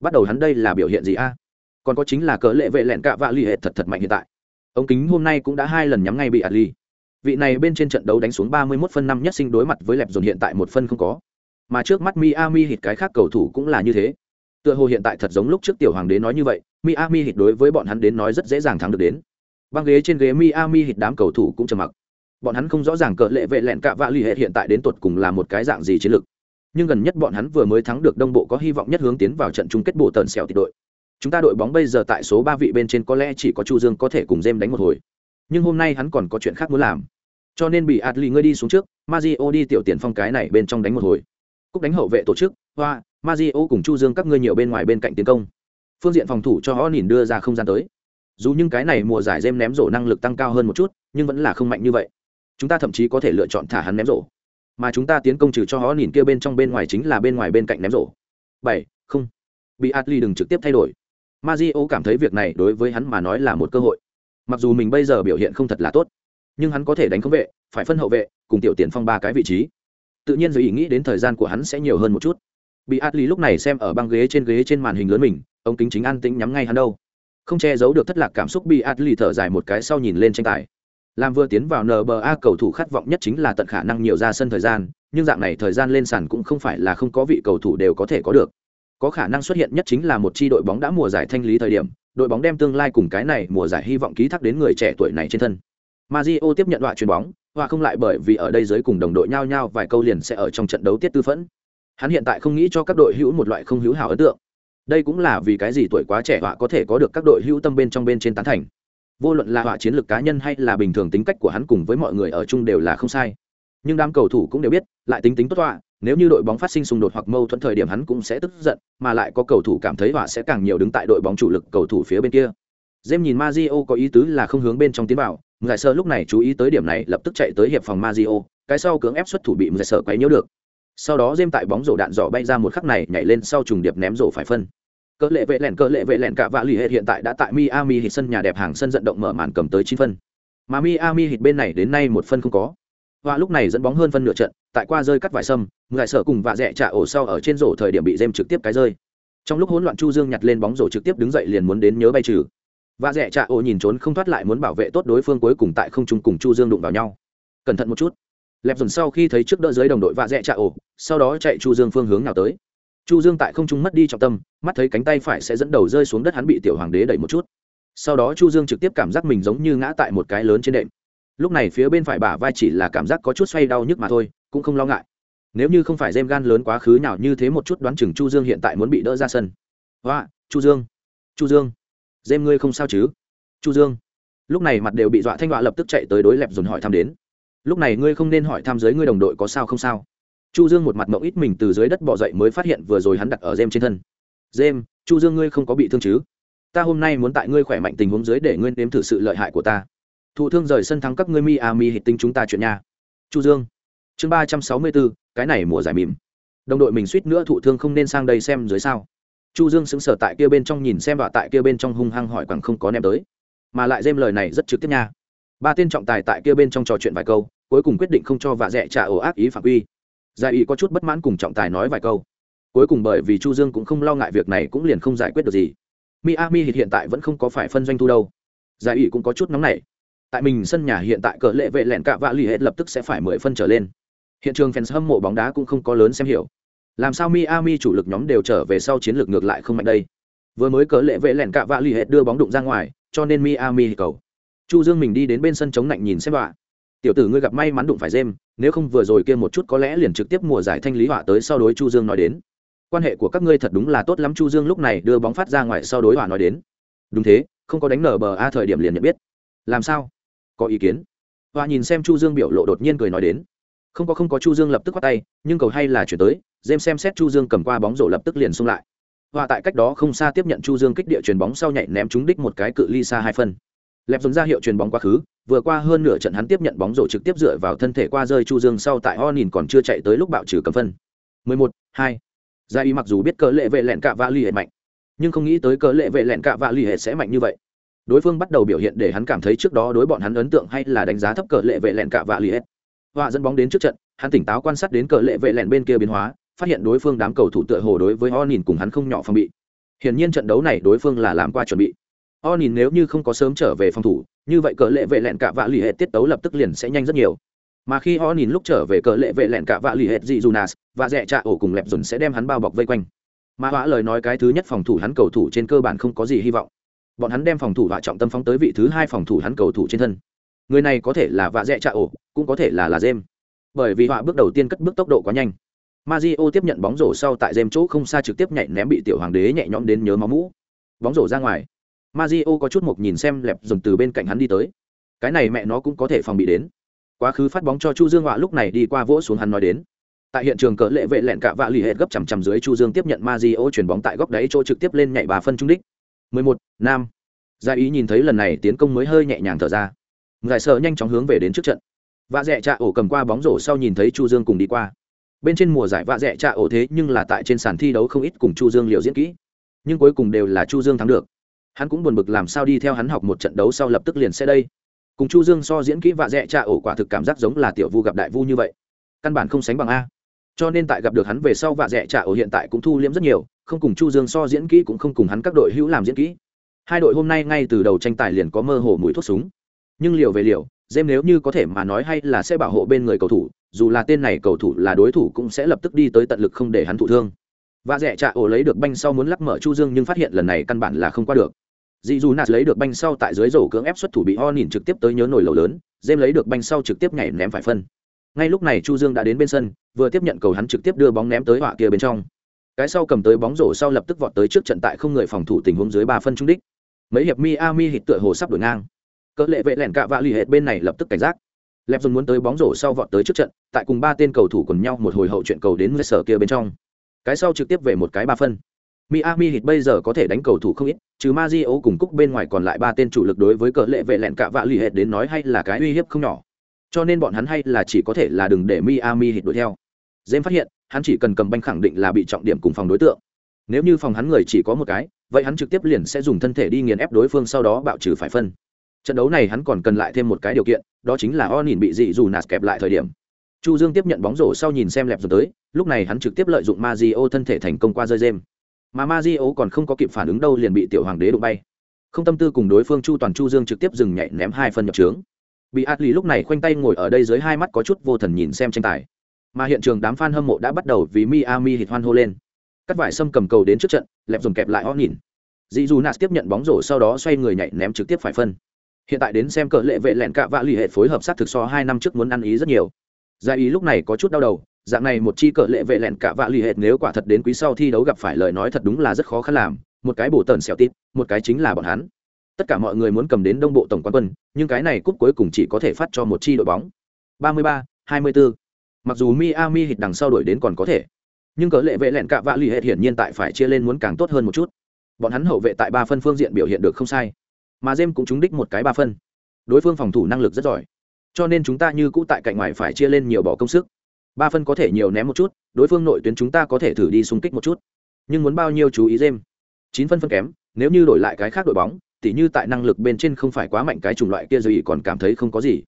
bắt đầu hắn đây là biểu hiện gì a còn có chính là cỡ lệ vệ lẹn cạ vạ l ì hệ thật thật mạnh hiện tại ống kính hôm nay cũng đã hai lần nhắm ngay bị atli vị này bên trên trận đấu đánh xuống ba mươi 31 phân năm nhất sinh đối mặt với lẹp dồn hiện tại một phân không có mà trước mắt Miami hít cái khác cầu thủ cũng là như thế. Tựa hồ hiện tại thật giống lúc trước tiểu hoàng đế nói như vậy, Miami hít đối với bọn hắn đến nói rất dễ dàng thắng được đến. Băng ghế trên ghế Miami hít đám cầu thủ cũng trầm mặc. Bọn hắn không rõ ràng cỡ lệ vệ lẹn cạ vạ lì hệ hiện tại đến tuột cùng là một cái dạng gì chiến lược. Nhưng gần nhất bọn hắn vừa mới thắng được Đông Bộ có hy vọng nhất hướng tiến vào trận chung kết bộ tần xẻo tịt đội. Chúng ta đội bóng bây giờ tại số ba vị bên trên có lẽ chỉ có Chu Dương có thể cùng jem đánh một hồi. Nhưng hôm nay hắn còn có chuyện khác muốn làm. Cho nên bị Adli ngươi đi xuống trước, Mazio đi tiểu tiền phong cái này bên trong đánh một hồi cúc đánh hậu vệ tổ chức hoa mazio cùng chu dương các ngươi nhiều bên ngoài bên cạnh tiến công phương diện phòng thủ cho họ nhìn đưa ra không gian tới dù những cái này mùa giải dêm ném rổ năng lực tăng cao hơn một chút nhưng vẫn là không mạnh như vậy chúng ta thậm chí có thể lựa chọn thả hắn ném rổ mà chúng ta tiến công trừ cho họ nhìn kia bên trong bên ngoài chính là bên ngoài bên cạnh ném rổ. Bảy, không. Bị atli đừng trực tiếp thay đổi. Mazio cảm thấy việc này đối với hắn mà nói là một cơ hội. Mặc dù mình bây giờ biểu hiện không thật là tốt, nhưng hắn có thể đánh không vệ, phải phân hậu vệ, cùng tiểu tiền phong ba cái vị trí. Tự nhiên giới ý nghĩ đến thời gian của hắn sẽ nhiều hơn một chút. Bị Atli lúc này xem ở băng ghế trên ghế trên màn hình lớn mình, ông kính chính an tĩnh nhắm ngay hắn đâu. Không che giấu được thất lạc cảm xúc, bị Atli thở dài một cái sau nhìn lên tranh tài làm vừa tiến vào nba cầu thủ khát vọng nhất chính là tận khả năng nhiều ra sân thời gian, nhưng dạng này thời gian lên sàn cũng không phải là không có vị cầu thủ đều có thể có được. Có khả năng xuất hiện nhất chính là một chi đội bóng đã mùa giải thanh lý thời điểm, đội bóng đem tương lai cùng cái này mùa giải hy vọng ký thác đến người trẻ tuổi này trên thân. Mario tiếp nhận đoạn chuyền bóng và không lại bởi vì ở đây dưới cùng đồng đội nhau nhau vài câu liền sẽ ở trong trận đấu tiết tư phẫn. Hắn hiện tại không nghĩ cho các đội hữu một loại không hữu hảo ấn tượng. Đây cũng là vì cái gì tuổi quá trẻ họa có thể có được các đội hữu tâm bên trong bên trên tán thành vô luận là họa chiến lược cá nhân hay là bình thường tính cách của hắn cùng với mọi người ở chung đều là không sai nhưng đám cầu thủ cũng đều biết lại tính tính tốt họa nếu như đội bóng phát sinh xung đột hoặc mâu thuẫn thời điểm hắn cũng sẽ tức giận mà lại có cầu thủ cảm thấy họa sẽ càng nhiều đứng tại đội bóng chủ lực cầu thủ phía bên kia Jem nhìn Mazio có ý tứ là không hướng bên trong tiến vào, Giải Sơ lúc này chú ý tới điểm này, lập tức chạy tới hiệp phòng Mazio, cái sau cưỡng ép xuất thủ bị Giải Sơ quấy nhiễu được. Sau đó Jem tại bóng rổ đạn dò bay ra một khắc này, nhảy lên sau trùng điệp ném rổ phải phân. Cỡ lệ vệ lẹn cỡ lệ vệ lẹn cả vạ lì hệ hiện tại đã tại Miami hit sân nhà đẹp hàng sân vận động mở màn cầm tới chín phân. Mà Miami hit bên này đến nay một phân không có. Và lúc này dẫn bóng hơn phân nửa trận, tại qua rơi cắt vải sâm, ngại sở cùng vạ rẻ trả ổ sau ở trên rổ thời điểm bị dêm trực tiếp cái rơi. Trong lúc hỗn loạn Chu Dương nhặt lên bóng rổ trực tiếp đứng dậy liền muốn đến nhớ bay trừ. Vạ rẻ trả ổ nhìn trốn không thoát lại muốn bảo vệ tốt đối phương cuối cùng tại không trung cùng Chu Dương đụng vào nhau. Cẩn thận một chút. Lẹp dồn sau khi thấy trước đỡ dưới đồng đội vạ rẻ trả ổ, sau đó chạy Chu Dương phương hướng nào tới chu dương tại không trung mất đi trọng tâm, mắt thấy cánh tay phải sẽ dẫn đầu rơi xuống đất hắn bị tiểu hoàng đế đẩy một chút. Sau đó chu dương trực tiếp cảm giác mình giống như ngã tại một cái lớn trên đệm. Lúc này phía bên phải bả vai chỉ là cảm giác có chút xoay đau nhức mà thôi, cũng không lo ngại. Nếu như không phải dêm gan lớn quá khứ nào như thế một chút đoán chừng chu dương hiện tại muốn bị đỡ ra sân. Hoa, chu dương chu dương dêm ngươi không sao chứ? Chu dương. Lúc này mặt đều bị dọa thanh họa lập tức chạy tới đối lẹp dồn hỏi thăm đến. Lúc này ngươi không nên hỏi thăm giới ngươi đồng đội có sao không sao? Chu dương một mặt mộng ít mình từ dưới đất bò dậy mới phát hiện vừa rồi hắn đặt ở dêm trên thân. Dêm chu dương ngươi không có bị thương chứ? Ta hôm nay muốn tại ngươi khỏe mạnh tình huống dưới để ngươi nếm thử sự lợi hại của ta. Thụ thương rời sân thắng các ngươi mi a mi hịch tinh chúng ta chuyện nha. Chu dương. Chương ba trăm sáu mươi bốn, cái này mùa giải mìm đồng đội mình suýt nữa thụ thương không nên sang đây xem dưới sao. Chu dương sững sờ tại kia bên trong nhìn xem và tại kia bên trong hung hăng hỏi quẳng không có ném tới. Mà lại dêm lời này rất trực tiếp nha. Ba tên trọng tài tại kia bên trong trò chuyện vài câu, cuối cùng quyết định không cho vạ dẹ trả ổ ác ý phạm quy giải ý có chút bất mãn cùng trọng tài nói vài câu. Cuối cùng bởi vì chu dương cũng không lo ngại việc này cũng liền không giải quyết được gì. Miami hiện tại vẫn không có phải phân doanh thu đâu. Giải ý cũng có chút nóng nảy. Tại mình sân nhà hiện tại cờ lệ vệ lẹn cạ vạ lì hết lập tức sẽ phải mười phân trở lên. Hiện trường fans hâm mộ bóng đá cũng không có lớn xem hiểu. Làm sao miami chủ lực nhóm đều trở về sau chiến lược ngược lại không mạnh đây? Vừa mới cờ lệ vệ lẹn cạ vạ lì hết đưa bóng đụng ra ngoài, cho nên miami cầu. Chu dương mình đi đến bên sân chống lạnh nhìn xem bạn tiểu tử ngươi gặp may mắn đụng phải dêm nếu không vừa rồi kia một chút có lẽ liền trực tiếp mùa giải thanh lý họa tới sau đối chu dương nói đến. Quan hệ của các ngươi thật đúng là tốt lắm, chu dương lúc này đưa bóng phát ra ngoài sau đối họa nói đến. Đúng thế, không có đánh nở bờ a thời điểm liền nhận biết. Làm sao? Có ý kiến. Họa nhìn xem chu dương biểu lộ đột nhiên cười nói đến. Không có không có, chu dương lập tức quát tay, nhưng cầu hay là chuyển tới dêm xem xét chu dương cầm qua bóng rổ lập tức liền xung lại. Họa tại cách đó không xa tiếp nhận chu dương kích địa chuyền bóng sau nhảy ném trúng đích một cái cự ly xa hai phân. Lẹp dồn ra hiệu chuyền bóng quá khứ vừa qua hơn nửa trận hắn tiếp nhận bóng rổ trực tiếp dựa vào thân thể qua rơi chu dương sau tại ho nhìn còn chưa chạy tới lúc bạo trừ cầm phân. 11, 2. gia y mặc dù biết cỡ lệ vệ lẹn cạ vạ ly hệ mạnh nhưng không nghĩ tới cỡ lệ vệ lẹn cạ vạ ly hệ sẽ mạnh như vậy. Đối phương bắt đầu biểu hiện để hắn cảm thấy trước đó đối bọn hắn ấn tượng hay là đánh giá thấp cỡ lệ vệ lẹn cạ vạ ly hệ. Họa dẫn bóng đến trước trận hắn tỉnh táo quan sát đến cỡ lệ vệ lẹn bên kia biến hóa phát hiện đối phương đám cầu thủ tựa hồ đối với ho nhìn cùng hắn không nhỏ phòng bị. Hiển nhiên trận đấu này đối phương là làm qua chuẩn bị o nhìn nếu như không có sớm trở về phòng thủ, như vậy cờ lệ vệ lẹn cả vạ lì hệ tiết tấu lập tức liền sẽ nhanh rất nhiều. Mà khi o nhìn lúc trở về cờ lệ vệ lẹn cả vạ lì hệ dị junas và rẽ trạ ổ cùng lẹp dồn sẽ đem hắn bao bọc vây quanh. Mà họa lời nói cái thứ nhất phòng thủ hắn cầu thủ trên cơ bản không có gì hy vọng. Bọn hắn đem phòng thủ và trọng tâm phóng tới vị thứ hai phòng thủ hắn cầu thủ trên thân. Người này có thể là vạ rẽ trạ ổ, cũng có thể là là jem bởi vì họa bước đầu tiên cất bước tốc độ quá nhanh. Mario tiếp nhận bóng rổ sau tại Dêm chỗ không xa trực tiếp nhảy ném bị tiểu hoàng đế nhẹ nhõm đến nhớ máu mũ. Bóng rổ ra ngoài. Mario có chút một nhìn xem lẹp dùng từ bên cạnh hắn đi tới. Cái này mẹ nó cũng có thể phòng bị đến. Quá khứ phát bóng cho Chu Dương Họa lúc này đi qua vỗ xuống hắn nói đến. Tại hiện trường cỡ lệ vệ lẹn cả vạ lì hết gấp chằm chằm dưới Chu Dương tiếp nhận Mario chuyển bóng tại góc đáy chỗ trực tiếp lên nhảy bà phân trung đích. 11, Nam. Gia ý nhìn thấy lần này tiến công mới hơi nhẹ nhàng thở ra. Giải sợ nhanh chóng hướng về đến trước trận. Vạ rẻ trạ ổ cầm qua bóng rổ sau nhìn thấy Chu Dương cùng đi qua. Bên trên mùa giải vạ rẻ trạ ổ thế nhưng là tại trên sàn thi đấu không ít cùng Chu Dương liều diễn kỹ. Nhưng cuối cùng đều là Chu Dương thắng được hắn cũng buồn bực làm sao đi theo hắn học một trận đấu sau lập tức liền sẽ đây. Cùng chu dương so diễn kỹ và dẹ cha ổ quả thực cảm giác giống là tiểu vu gặp đại vu như vậy. Căn bản không sánh bằng a. Cho nên tại gặp được hắn về sau và dẹ cha ổ hiện tại cũng thu liễm rất nhiều, không cùng chu dương so diễn kỹ cũng không cùng hắn các đội hữu làm diễn kỹ. Hai đội hôm nay ngay từ đầu tranh tài liền có mơ hồ mùi thuốc súng. Nhưng liều về liều dêm nếu như có thể mà nói hay là sẽ bảo hộ bên người cầu thủ, dù là tên này cầu thủ là đối thủ cũng sẽ lập tức đi tới tận lực không để hắn thụ thương. Và rẻ trạ ổ lấy được banh sau muốn lắc mở chu dương nhưng phát hiện lần này căn bản là không qua được dị dù nạt lấy được banh sau tại dưới rổ cưỡng ép xuất thủ bị ho nhìn trực tiếp tới nhớ nổi lầu lớn dêm lấy được banh sau trực tiếp nhảy ném phải phân. Ngay lúc này chu dương đã đến bên sân, vừa tiếp nhận cầu hắn trực tiếp đưa bóng ném tới họa kia bên trong. Cái sau cầm tới bóng rổ sau lập tức vọt tới trước trận tại không người phòng thủ tình huống dưới ba phân trung đích. Mấy hiệp miami hít tựa hồ sắp đổi ngang. Cỡ lệ vệ lẻn cạ vạ lì hệt bên này lập tức cảnh giác. Lẹp dồn muốn tới bóng rổ sau vọt tới trước trận, tại cùng ba tên cầu thủ cùng nhau một hồi hậu chuyện cầu đến với sở kia bên trong. Cái sau trực tiếp về một cái ba phân. Miami Heat bây giờ có thể đánh cầu thủ không ít, trừ Mario cùng Cúc bên ngoài còn lại ba tên chủ lực đối với cỡ lệ vệ lẹn cả vạ lì hệt đến nói hay là cái uy hiếp không nhỏ. Cho nên bọn hắn hay là chỉ có thể là đừng để Miami Heat đuổi theo. James phát hiện, hắn chỉ cần cầm banh khẳng định là bị trọng điểm cùng phòng đối tượng. Nếu như phòng hắn người chỉ có một cái, vậy hắn trực tiếp liền sẽ dùng thân thể đi nghiền ép đối phương sau đó bạo trừ phải phân. Trận đấu này hắn còn cần lại thêm một cái điều kiện, đó chính là Onin bị dị dù nạt kẹp lại thời điểm. Chu Dương tiếp nhận bóng rổ sau nhìn xem lẹp rồi tới, lúc này hắn trực tiếp lợi dụng Mario thân thể thành công qua rơi James mà Mario còn không có kịp phản ứng đâu liền bị tiểu hoàng đế đụng bay. Không tâm tư cùng đối phương chu toàn chu dương trực tiếp dừng nhảy ném hai phân nhập trướng. Bị át lì lúc này khoanh tay ngồi ở đây dưới hai mắt có chút vô thần nhìn xem tranh tài. Mà hiện trường đám fan hâm mộ đã bắt đầu vì Miami hít hoan hô lên. Cắt vải sâm cầm cầu đến trước trận, lẹp dùng kẹp lại ó nhìn. Dị dù nạt tiếp nhận bóng rổ sau đó xoay người nhảy ném trực tiếp phải phân. Hiện tại đến xem cỡ lệ vệ lẹn cạ vạ lì hệ phối hợp sát thực so hai năm trước muốn ăn ý rất nhiều. Gia ý lúc này có chút đau đầu dạng này một chi cờ lệ vệ lẹn cả vạ l ì hệt nếu quả thật đến quý sau thi đấu gặp phải lời nói thật đúng là rất khó khăn làm một cái bổ tần xẻo tít một cái chính là bọn hắn. Tất cả mọi người muốn cầm đến đông bộ tổng quán quân nhưng cái này cúp cuối cùng chỉ có thể phát cho một chi đội bóng. 33, 24. mặc dù miami hít đằng sau đổi đến còn có thể nhưng cờ lệ vệ lẹn cả vạ l ì hệt hiển nhiên tại phải chia lên muốn càng tốt hơn một chút. Bọn hắn hậu vệ tại ba phân phương diện biểu hiện được không sai mà jem cũng trúng đích một cái ba phân. Đối phương phòng thủ năng lực rất giỏi cho nên chúng ta như cũ tại cạnh ngoài phải chia lên nhiều bỏ công sức ba phân có thể nhiều ném một chút, đối phương nội tuyến chúng ta có thể thử đi xung kích một chút. Nhưng muốn bao nhiêu chú ý dêm chín phân phân kém, nếu như đổi lại cái khác đội bóng, tỉ như tại năng lực bên trên không phải quá mạnh cái chủng loại kia rồi còn cảm thấy không có gì.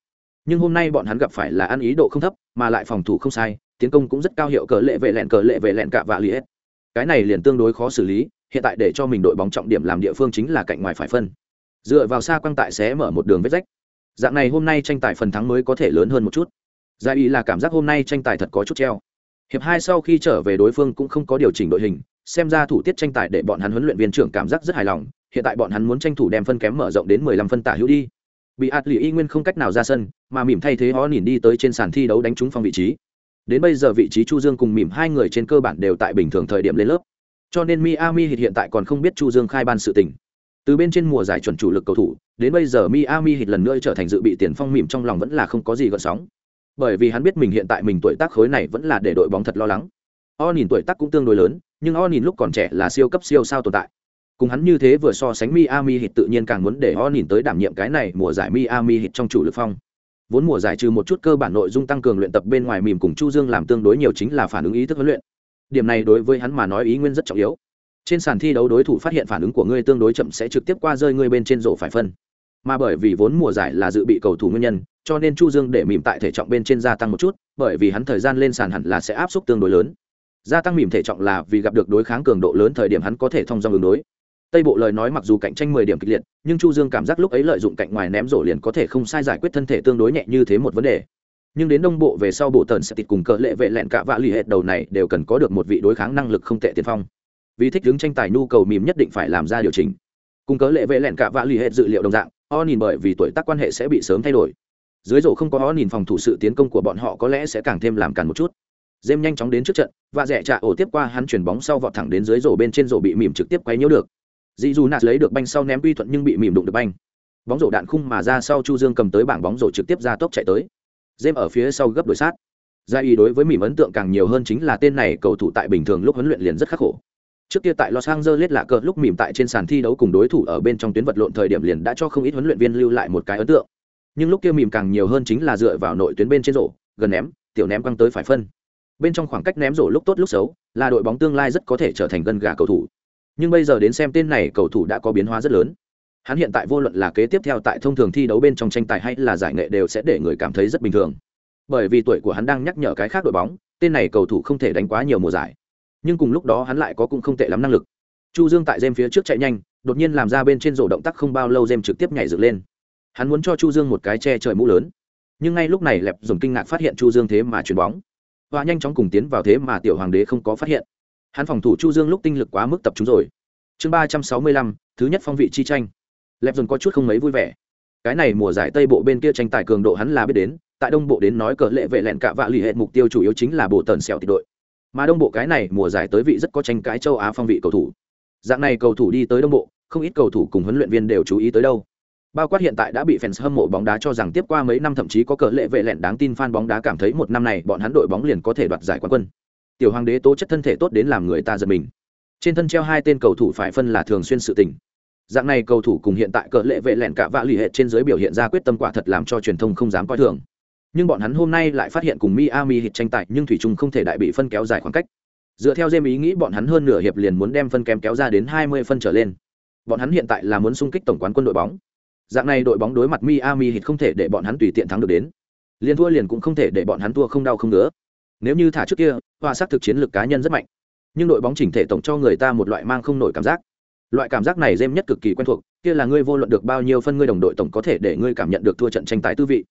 Nhưng hôm nay bọn hắn gặp phải là ăn ý độ không thấp, mà lại phòng thủ không sai, tiến công cũng rất cao hiệu cờ lệ vệ lẹn cờ lệ vệ lẹn cạ vạ li hết. Cái này liền tương đối khó xử lý, hiện tại để cho mình đội bóng trọng điểm làm địa phương chính là cạnh ngoài phải phân. Dựa vào xa quang tại sẽ mở một đường vết rách. Dạng này hôm nay tranh tài phần thắng mới có thể lớn hơn một chút. Gia ý là cảm giác hôm nay tranh tài thật có chút treo. Hiệp hai sau khi trở về đối phương cũng không có điều chỉnh đội hình, xem ra thủ tiết tranh tài để bọn hắn huấn luyện viên trưởng cảm giác rất hài lòng, hiện tại bọn hắn muốn tranh thủ đem phân kém mở rộng đến 15 phân tả hữu đi. Bị Atli y nguyên không cách nào ra sân, mà mỉm thay thế họ nhìn đi tới trên sàn thi đấu đánh trúng phong vị trí. Đến bây giờ vị trí Chu Dương cùng mỉm hai người trên cơ bản đều tại bình thường thời điểm lên lớp. Cho nên Miami hiện tại còn không biết Chu Dương khai ban sự tình. Từ bên trên mùa giải chuẩn chủ lực cầu thủ, đến bây giờ Miami hít lần nữa trở thành dự bị tiền phong mỉm trong lòng vẫn là không có gì gợn sóng bởi vì hắn biết mình hiện tại mình tuổi tác khối này vẫn là để đội bóng thật lo lắng. O nhìn tuổi tác cũng tương đối lớn, nhưng o nhìn lúc còn trẻ là siêu cấp siêu sao tồn tại. Cùng hắn như thế vừa so sánh miami hit tự nhiên càng muốn để o nhìn tới đảm nhiệm cái này mùa giải miami hit trong chủ lực phong. Vốn mùa giải trừ một chút cơ bản nội dung tăng cường luyện tập bên ngoài mìm cùng chu dương làm tương đối nhiều chính là phản ứng ý thức huấn luyện. Điểm này đối với hắn mà nói ý nguyên rất trọng yếu. Trên sàn thi đấu đối thủ phát hiện phản ứng của ngươi tương đối chậm sẽ trực tiếp qua rơi ngươi bên trên rổ phải phân mà bởi vì vốn mùa giải là dự bị cầu thủ nguyên nhân, cho nên chu dương để mỉm tại thể trọng bên trên gia tăng một chút, bởi vì hắn thời gian lên sàn hẳn là sẽ áp suất tương đối lớn. Gia tăng mỉm thể trọng là vì gặp được đối kháng cường độ lớn thời điểm hắn có thể thông dong ứng đối. Tây bộ lời nói mặc dù cạnh tranh 10 điểm kịch liệt, nhưng chu dương cảm giác lúc ấy lợi dụng cạnh ngoài ném rổ liền có thể không sai giải quyết thân thể tương đối nhẹ như thế một vấn đề. Nhưng đến đông bộ về sau bộ tần sẽ tịt cùng cỡ lệ vệ lẹn cả vạ lì hệt đầu này đều cần có được một vị đối kháng năng lực không tệ tiên phong. Vì thích ứng tranh tài nhu cầu mìm nhất định phải làm ra điều chỉnh. Cùng cỡ lệ vệ lẹn cả vạ lì hệt dự liệu đồng dạng o nhìn bởi vì tuổi tác quan hệ sẽ bị sớm thay đổi. Dưới rổ không có o nhìn phòng thủ sự tiến công của bọn họ có lẽ sẽ càng thêm làm càn một chút. Dêm nhanh chóng đến trước trận, và rẻ trạ ổ tiếp qua, hắn chuyển bóng sau vọt thẳng đến dưới rổ bên trên rổ bị mìm trực tiếp quấy nhiễu được. Dị dù nạt lấy được banh sau ném uy thuận nhưng bị mìm đụng được banh. Bóng rổ đạn khung mà ra sau chu dương cầm tới bảng bóng rổ trực tiếp ra tốc chạy tới. Dêm ở phía sau gấp đổi sát. Gia y đối với mìm ấn tượng càng nhiều hơn chính là tên này cầu thủ tại bình thường lúc huấn luyện liền rất khắc khổ. Trước kia tại Los Angeles lạ cờ lúc mỉm tại trên sàn thi đấu cùng đối thủ ở bên trong tuyến vật lộn thời điểm liền đã cho không ít huấn luyện viên lưu lại một cái ấn tượng. Nhưng lúc kia mỉm càng nhiều hơn chính là dựa vào nội tuyến bên trên rổ, gần ném, tiểu ném quăng tới phải phân. Bên trong khoảng cách ném rổ lúc tốt lúc xấu, là đội bóng tương lai rất có thể trở thành gân gà cầu thủ. Nhưng bây giờ đến xem tên này cầu thủ đã có biến hóa rất lớn. Hắn hiện tại vô luận là kế tiếp theo tại thông thường thi đấu bên trong tranh tài hay là giải nghệ đều sẽ để người cảm thấy rất bình thường. Bởi vì tuổi của hắn đang nhắc nhở cái khác đội bóng, tên này cầu thủ không thể đánh quá nhiều mùa giải nhưng cùng lúc đó hắn lại có cũng không tệ lắm năng lực. Chu dương tại dêm phía trước chạy nhanh, đột nhiên làm ra bên trên rổ động tác không bao lâu dêm trực tiếp nhảy dựng lên. Hắn muốn cho chu dương một cái che trời mũ lớn. Nhưng ngay lúc này lẹp dùng kinh ngạc phát hiện chu dương thế mà chuyền bóng. Và nhanh chóng cùng tiến vào thế mà tiểu hoàng đế không có phát hiện. Hắn phòng thủ chu dương lúc tinh lực quá mức tập trung rồi. Chương ba trăm sáu mươi lăm, thứ nhất phong vị chi tranh. Lẹp dùng có chút không mấy vui vẻ. Cái này mùa giải tây bộ bên kia tranh tài cường độ hắn là biết đến, tại đông bộ đến nói cờ lệ vệ lẹn cả vạ lì hệ mục tiêu chủ yếu chính là bộ tần xẻo tịch đội mà đông bộ cái này mùa giải tới vị rất có tranh cãi châu á phong vị cầu thủ. Dạng này cầu thủ đi tới đông bộ, không ít cầu thủ cùng huấn luyện viên đều chú ý tới đâu. Bao quát hiện tại đã bị fans hâm mộ bóng đá cho rằng tiếp qua mấy năm thậm chí có cờ lệ vệ lẹn đáng tin fan bóng đá cảm thấy một năm này bọn hắn đội bóng liền có thể đoạt giải quán quân. Tiểu hoàng đế tố chất thân thể tốt đến làm người ta giật mình. Trên thân treo hai tên cầu thủ phải phân là thường xuyên sự tình. Dạng này cầu thủ cùng hiện tại cờ lệ vệ lẹn cả vạ lì hệ trên dưới biểu hiện ra quyết tâm quả thật làm cho truyền thông không dám coi thường nhưng bọn hắn hôm nay lại phát hiện cùng Miami hit tranh tài, nhưng thủy chung không thể đại bị phân kéo dài khoảng cách. Dựa theo James ý nghĩ, bọn hắn hơn nửa hiệp liền muốn đem phân kém kéo ra đến 20 phân trở lên. Bọn hắn hiện tại là muốn xung kích tổng quán quân đội bóng. Dạng này đội bóng đối mặt Miami hit không thể để bọn hắn tùy tiện thắng được đến. Liên thua liền cũng không thể để bọn hắn thua không đau không nữa. nếu như thả trước kia, hòa sát thực chiến lực cá nhân rất mạnh. Nhưng đội bóng chỉnh thể tổng cho người ta một loại mang không nổi cảm giác. Loại cảm giác này dêm nhất cực kỳ quen thuộc, kia là ngươi vô luận được bao nhiêu phân ngươi đồng đội tổng có thể để ngươi cảm nhận được thua trận tranh tài tư vị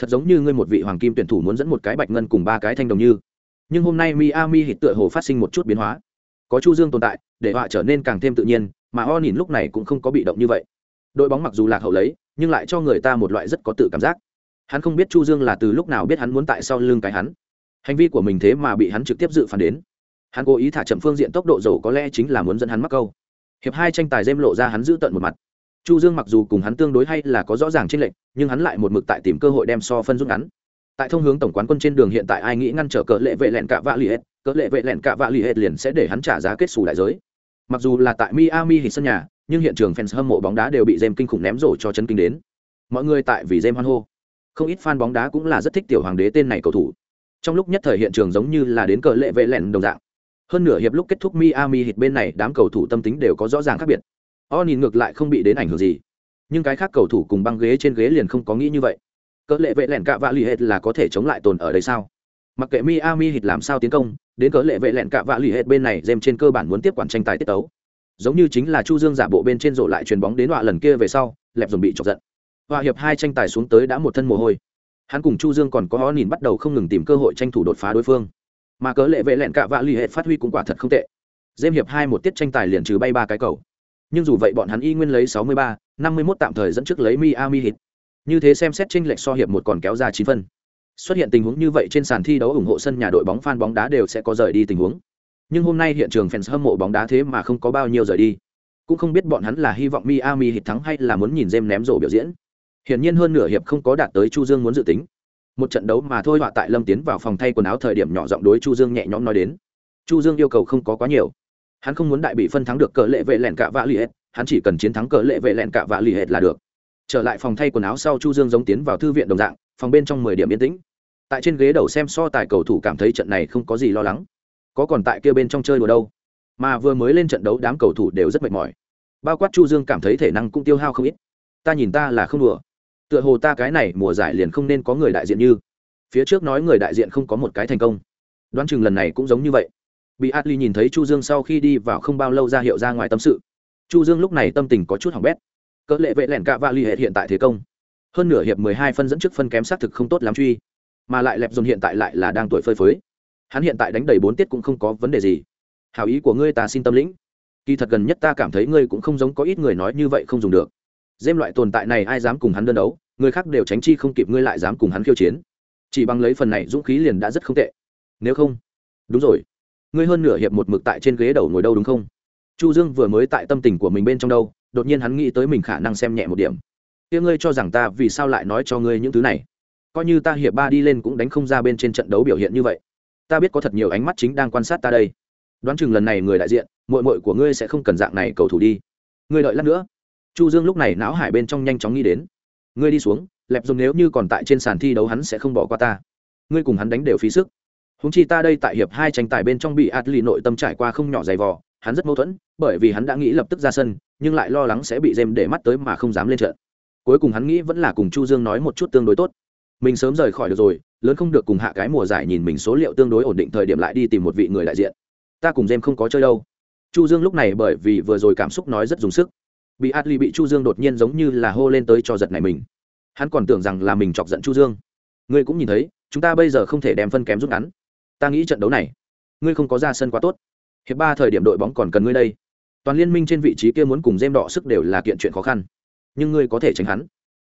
thật giống như ngươi một vị hoàng kim tuyển thủ muốn dẫn một cái bạch ngân cùng ba cái thanh đồng như. Nhưng hôm nay miami hít tựa hồ phát sinh một chút biến hóa. Có chu dương tồn tại, để họa trở nên càng thêm tự nhiên, mà o nhìn lúc này cũng không có bị động như vậy. Đội bóng mặc dù lạc hậu lấy, nhưng lại cho người ta một loại rất có tự cảm giác. Hắn không biết chu dương là từ lúc nào biết hắn muốn tại sau lưng cái hắn. Hành vi của mình thế mà bị hắn trực tiếp dự phản đến. Hắn cố ý thả chậm phương diện tốc độ dầu có lẽ chính là muốn dẫn hắn mắc câu. Hiệp hai tranh tài dêm lộ ra hắn giữ tận một mặt chu dương mặc dù cùng hắn tương đối hay là có rõ ràng trên lệnh, nhưng hắn lại một mực tại tìm cơ hội đem so phân rút ngắn. Tại thông hướng tổng quán quân trên đường hiện tại ai nghĩ ngăn trở cỡ lệ vệ lẹn cạ vạ lì hết cỡ lệ vệ lẹn cạ vạ lì hết liền sẽ để hắn trả giá kết xù đại giới. Mặc dù là tại miami hít sân nhà nhưng hiện trường fans hâm mộ bóng đá đều bị dêm kinh khủng ném rổ cho chân kinh đến. Mọi người tại vì dêm hoan hô. Không ít fan bóng đá cũng là rất thích tiểu hoàng đế tên này cầu thủ. Trong lúc nhất thời hiện trường giống như là đến cờ lệ vệ lẹn đồng dạng. Hơn nửa hiệp lúc kết thúc miami hít bên này đám cầu thủ tâm tính đều có rõ ràng khác biệt o nhìn ngược lại không bị đến ảnh hưởng gì. Nhưng cái khác cầu thủ cùng băng ghế trên ghế liền không có nghĩ như vậy. Cỡ lệ vệ lẹn cạ vạ lì hệt hết là có thể chống lại tồn ở đây sao? Mặc kệ miami hít làm sao tiến công, đến cỡ lệ vệ lẹn cạ vạ lì hệt hết bên này dêm trên cơ bản muốn tiếp quản tranh tài tiết tấu. Giống như chính là chu dương giả bộ bên trên rổ lại chuyền bóng đến họa lần kia về sau, lẹp dùng bị chọc giận. Họa hiệp hai tranh tài xuống tới đã một thân mồ hôi. Hắn cùng chu dương còn có o nhìn bắt đầu không ngừng tìm cơ hội tranh thủ đột phá đối phương. Mà cỡ lệ vệ lẹn cạ vạ l ì hết phát huy cũng quả thật không tệ. Dêm hiệp hai một tiết tranh tài liền trừ bay ba cái cầu nhưng dù vậy bọn hắn y nguyên lấy 63, 51 tạm thời dẫn trước lấy Miami Heat. Như thế xem xét chênh lệch so hiệp một còn kéo ra 9 phân. Xuất hiện tình huống như vậy trên sàn thi đấu ủng hộ sân nhà đội bóng fan bóng đá đều sẽ có rời đi tình huống. Nhưng hôm nay hiện trường fans hâm mộ bóng đá thế mà không có bao nhiêu rời đi. Cũng không biết bọn hắn là hy vọng Miami Heat thắng hay là muốn nhìn James ném rổ biểu diễn. Hiển nhiên hơn nửa hiệp không có đạt tới Chu Dương muốn dự tính. Một trận đấu mà thôi họa tại Lâm tiến vào phòng thay quần áo thời điểm nhỏ giọng đối Chu Dương nhẹ nhõm nói đến. Chu Dương yêu cầu không có quá nhiều. Hắn không muốn đại bị phân thắng được cờ lệ vệ lẻn cả vạ liệt, hắn chỉ cần chiến thắng cờ lệ vệ lẹn cả vạ lì hệt là được. Trở lại phòng thay quần áo sau chu dương giống tiến vào thư viện đồng dạng phòng bên trong mười điểm yên tĩnh. Tại trên ghế đầu xem so tài cầu thủ cảm thấy trận này không có gì lo lắng. Có còn tại kia bên trong chơi đùa đâu? Mà vừa mới lên trận đấu đám cầu thủ đều rất mệt mỏi. Bao quát chu dương cảm thấy thể năng cũng tiêu hao không ít. Ta nhìn ta là không đùa. Tựa hồ ta cái này mùa giải liền không nên có người đại diện như. Phía trước nói người đại diện không có một cái thành công. Đoán chừng lần này cũng giống như vậy bị atli nhìn thấy chu dương sau khi đi vào không bao lâu ra hiệu ra ngoài tâm sự. Chu dương lúc này tâm tình có chút hỏng bét. Cỡ lệ vệ lẻn cạ và l hệ hiện tại thế công. Hơn nửa hiệp mười hai phân dẫn trước phân kém xác thực không tốt lắm truy. Mà lại lẹp dồn hiện tại lại là đang tuổi phơi phới. Hắn hiện tại đánh đầy bốn tiết cũng không có vấn đề gì. Hảo ý của ngươi ta xin tâm lĩnh. Kỳ thật gần nhất ta cảm thấy ngươi cũng không giống có ít người nói như vậy không dùng được. Dêm loại tồn tại này ai dám cùng hắn đơn đấu, người khác đều tránh chi không kịp ngươi lại dám cùng hắn khiêu chiến. Chỉ bằng lấy phần này dũng khí liền đã rất không tệ. Nếu không, đúng rồi ngươi hơn nửa hiệp một mực tại trên ghế đầu ngồi đâu đúng không? Chu dương vừa mới tại tâm tình của mình bên trong đâu, đột nhiên hắn nghĩ tới mình khả năng xem nhẹ một điểm. Kia ngươi cho rằng ta vì sao lại nói cho ngươi những thứ này? Coi như ta hiệp ba đi lên cũng đánh không ra bên trên trận đấu biểu hiện như vậy. Ta biết có thật nhiều ánh mắt chính đang quan sát ta đây. Đoán chừng lần này người đại diện, muội muội của ngươi sẽ không cần dạng này cầu thủ đi. Ngươi đợi lát nữa. Chu dương lúc này não hải bên trong nhanh chóng nghĩ đến. Ngươi đi xuống, lẹp dùng nếu như còn tại trên sàn thi đấu hắn sẽ không bỏ qua ta. Ngươi cùng hắn đánh đều phí sức húng chi ta đây tại hiệp hai tranh tài bên trong bị atli nội tâm trải qua không nhỏ dày vò, hắn rất mâu thuẫn, bởi vì hắn đã nghĩ lập tức ra sân, nhưng lại lo lắng sẽ bị dêm để mắt tới mà không dám lên trận. Cuối cùng hắn nghĩ vẫn là cùng chu dương nói một chút tương đối tốt. Mình sớm rời khỏi được rồi, lớn không được cùng hạ cái mùa giải nhìn mình số liệu tương đối ổn định thời điểm lại đi tìm một vị người đại diện. Ta cùng dêm không có chơi đâu. Chu dương lúc này bởi vì vừa rồi cảm xúc nói rất dùng sức. Bị atli bị chu dương đột nhiên giống như là hô lên tới cho giật này mình. Hắn còn tưởng rằng là mình chọc giận chu dương. Ngươi cũng nhìn thấy, chúng ta bây giờ không thể đem phân kém rút ngắn ta nghĩ trận đấu này, ngươi không có ra sân quá tốt. Hiệp ba thời điểm đội bóng còn cần ngươi đây. Toàn liên minh trên vị trí kia muốn cùng dêm đỏ sức đều là kiện chuyện khó khăn. Nhưng ngươi có thể tránh hắn.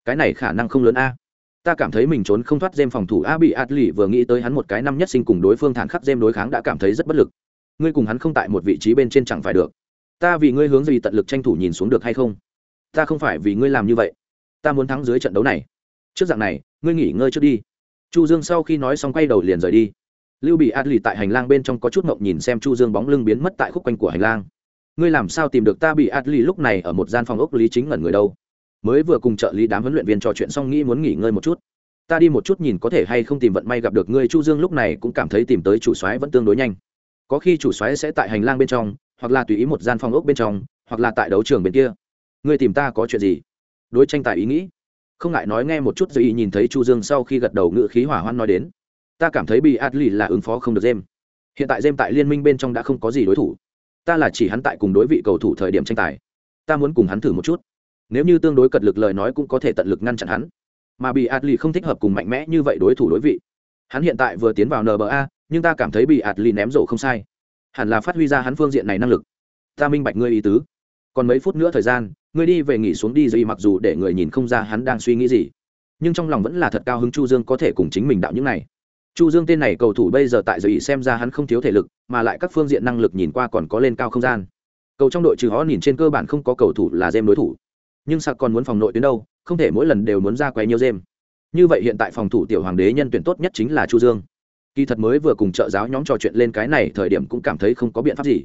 Cái này khả năng không lớn a. Ta cảm thấy mình trốn không thoát dêm phòng thủ a bị ạt lì vừa nghĩ tới hắn một cái năm nhất sinh cùng đối phương thản khắc dêm đối kháng đã cảm thấy rất bất lực. Ngươi cùng hắn không tại một vị trí bên trên chẳng phải được. Ta vì ngươi hướng gì tận lực tranh thủ nhìn xuống được hay không? Ta không phải vì ngươi làm như vậy. Ta muốn thắng dưới trận đấu này. Trước dạng này, ngươi nghỉ ngơi trước đi. Chu dương sau khi nói xong quay đầu liền rời đi lưu bị át lì tại hành lang bên trong có chút ngộng nhìn xem chu dương bóng lưng biến mất tại khúc quanh của hành lang. Ngươi làm sao tìm được ta bị át lì lúc này ở một gian phòng ốc lý chính ngẩn người đâu? Mới vừa cùng trợ lý đám huấn luyện viên trò chuyện xong nghĩ muốn nghỉ ngơi một chút. Ta đi một chút nhìn có thể hay không tìm vận may gặp được ngươi. Chu dương lúc này cũng cảm thấy tìm tới chủ soái vẫn tương đối nhanh. Có khi chủ soái sẽ tại hành lang bên trong, hoặc là tùy ý một gian phòng ốc bên trong, hoặc là tại đấu trường bên kia. Ngươi tìm ta có chuyện gì? Đối tranh tài ý nghĩ. Không ngại nói nghe một chút rồi ý nhìn thấy chu dương sau khi gật đầu ngự khí hỏa hoan nói đến ta cảm thấy bị adli là ứng phó không được Gem. hiện tại Gem tại liên minh bên trong đã không có gì đối thủ. Ta là chỉ hắn tại cùng đối vị cầu thủ thời điểm tranh tài. Ta muốn cùng hắn thử một chút. Nếu như tương đối cật lực lời nói cũng có thể tận lực ngăn chặn hắn. Mà bị adli không thích hợp cùng mạnh mẽ như vậy đối thủ đối vị. Hắn hiện tại vừa tiến vào nba nhưng ta cảm thấy bị adli ném rổ không sai. Hẳn là phát huy ra hắn phương diện này năng lực. Ta minh bạch ngươi ý tứ. Còn mấy phút nữa thời gian, ngươi đi về nghỉ xuống đi Dù mặc dù để người nhìn không ra hắn đang suy nghĩ gì. Nhưng trong lòng vẫn là thật cao hứng chu dương có thể cùng chính mình đạo những này chu dương tên này cầu thủ bây giờ tại giới xem ra hắn không thiếu thể lực, mà lại các phương diện năng lực nhìn qua còn có lên cao không gian. Cầu trong đội trừ họ nhìn trên cơ bản không có cầu thủ là dêm đối thủ. Nhưng sạc còn muốn phòng nội tuyến đâu, không thể mỗi lần đều muốn ra quay nhiều dêm như vậy hiện tại phòng thủ tiểu hoàng đế nhân tuyển tốt nhất chính là chu dương. Kỳ thật mới vừa cùng trợ giáo nhóm trò chuyện lên cái này thời điểm cũng cảm thấy không có biện pháp gì.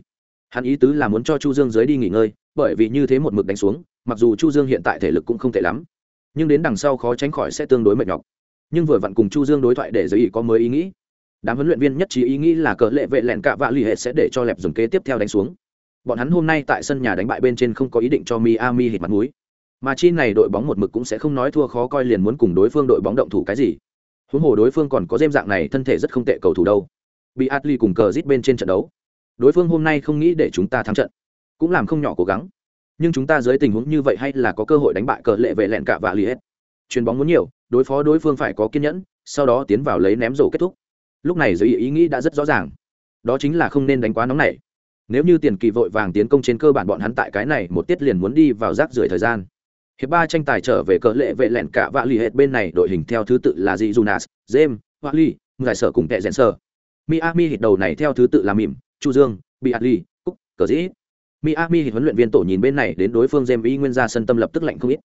Hắn ý tứ là muốn cho chu dương dưới đi nghỉ ngơi, bởi vì như thế một mực đánh xuống, mặc dù chu dương hiện tại thể lực cũng không tệ lắm. Nhưng đến đằng sau khó tránh khỏi sẽ tương đối mệt nhọc nhưng vừa vặn cùng chu dương đối thoại để giới ý có mới ý nghĩ. Đám huấn luyện viên nhất trí ý nghĩ là cờ lệ vệ lẹn cạ vạ l ì hệ sẽ để cho lẹp dùng kế tiếp theo đánh xuống. Bọn hắn hôm nay tại sân nhà đánh bại bên trên không có ý định cho miami hít mặt mũi. Mà chi này đội bóng một mực cũng sẽ không nói thua khó coi liền muốn cùng đối phương đội bóng động thủ cái gì. Huống hồ đối phương còn có dêm dạng này, thân thể rất không tệ cầu thủ đâu. Bị atli cùng cờ rít bên trên trận đấu. Đối phương hôm nay không nghĩ để chúng ta thắng trận. Cũng làm không nhỏ cố gắng. Nhưng chúng ta dưới tình huống như vậy hay là có cơ hội đánh bại cờ lệ vệ lẹn cả vạ li hết chuyền bóng muốn nhiều đối phó đối phương phải có kiên nhẫn, sau đó tiến vào lấy ném rổ kết thúc. Lúc này giới ý nghĩ đã rất rõ ràng. Đó chính là không nên đánh quá nóng này. Nếu như tiền kỳ vội vàng tiến công trên cơ bản bọn hắn tại cái này một tiết liền muốn đi vào rác rưởi thời gian. Hiệp ba tranh tài trở về cờ lệ vệ lẹn cả vạ lì hệt bên này, đội hình theo thứ tự là dị junas james, vạ ly giải sở cùng tệ rèn sơ miami hít đầu này theo thứ tự là mỉm chu dương bị adli cúc, cờ dĩ. Miami hít huấn luyện viên tổ nhìn bên này đến đối phương james y nguyên ra sân tâm lập tức lạnh không ít.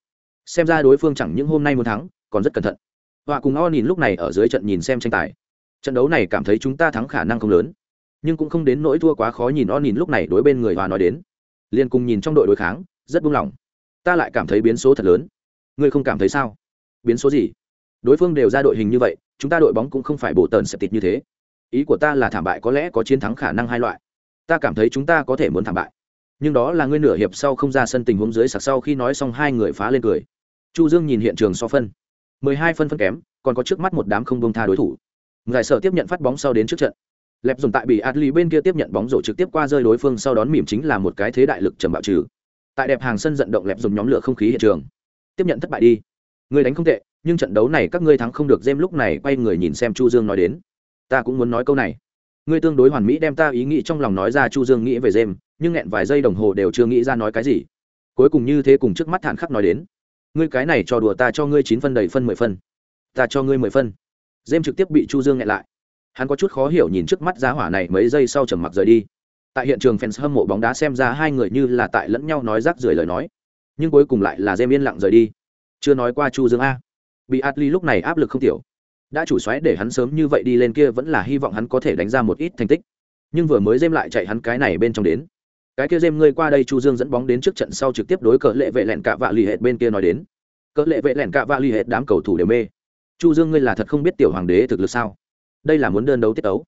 Xem ra đối phương chẳng những hôm nay muốn thắng còn rất cẩn thận. Họa cùng o nhìn lúc này ở dưới trận nhìn xem tranh tài. Trận đấu này cảm thấy chúng ta thắng khả năng không lớn. Nhưng cũng không đến nỗi thua quá khó nhìn o nhìn lúc này đối bên người hòa nói đến. Liên cùng nhìn trong đội đối kháng, rất buông lỏng. Ta lại cảm thấy biến số thật lớn. Ngươi không cảm thấy sao? Biến số gì? Đối phương đều ra đội hình như vậy, chúng ta đội bóng cũng không phải bổ tần sẹp tịt như thế. Ý của ta là thảm bại có lẽ có chiến thắng khả năng hai loại. Ta cảm thấy chúng ta có thể muốn thảm bại. Nhưng đó là ngươi nửa hiệp sau không ra sân tình huống dưới sạc sau khi nói xong hai người phá lên cười. Chu dương nhìn hiện trường so phân mười hai phân phân kém, còn có trước mắt một đám không buông tha đối thủ. Giải sở tiếp nhận phát bóng sau đến trước trận. Lẹp dùng tại bị adli bên kia tiếp nhận bóng rổ trực tiếp qua rơi đối phương sau đón mỉm chính là một cái thế đại lực trầm bạo trừ. Tại đẹp hàng sân vận động lẹp dùng nhóm lửa không khí hiện trường. Tiếp nhận thất bại đi. Người đánh không tệ, nhưng trận đấu này các ngươi thắng không được jem lúc này quay người nhìn xem chu dương nói đến. Ta cũng muốn nói câu này. Ngươi tương đối hoàn mỹ đem ta ý nghĩ trong lòng nói ra, chu dương nghĩ về jem nhưng nghẹn vài giây đồng hồ đều chưa nghĩ ra nói cái gì. Cuối cùng như thế cùng trước mắt thản khắc nói đến ngươi cái này cho đùa ta cho ngươi chín phân đầy phân mười phân. Ta cho ngươi mười phân. Jem trực tiếp bị chu dương nghẹn lại. Hắn có chút khó hiểu nhìn trước mắt giá hỏa này mấy giây sau trầm mặc rời đi. Tại hiện trường fans hâm mộ bóng đá xem ra hai người như là tại lẫn nhau nói rác rưởi lời nói. Nhưng cuối cùng lại là jem yên lặng rời đi. Chưa nói qua chu dương a. Bị atli lúc này áp lực không tiểu. Đã chủ xoáy để hắn sớm như vậy đi lên kia vẫn là hy vọng hắn có thể đánh ra một ít thành tích. Nhưng vừa mới dêm lại chạy hắn cái này bên trong đến cái kia dêm ngươi qua đây chu dương dẫn bóng đến trước trận sau trực tiếp đối cỡ lệ vệ lẹn cạ vạ lì hệt bên kia nói đến. Cỡ lệ vệ lẹn cạ vạ lì hệt đám cầu thủ đều mê. Chu dương ngươi là thật không biết tiểu hoàng đế thực lực sao? Đây là muốn đơn đấu tiết đấu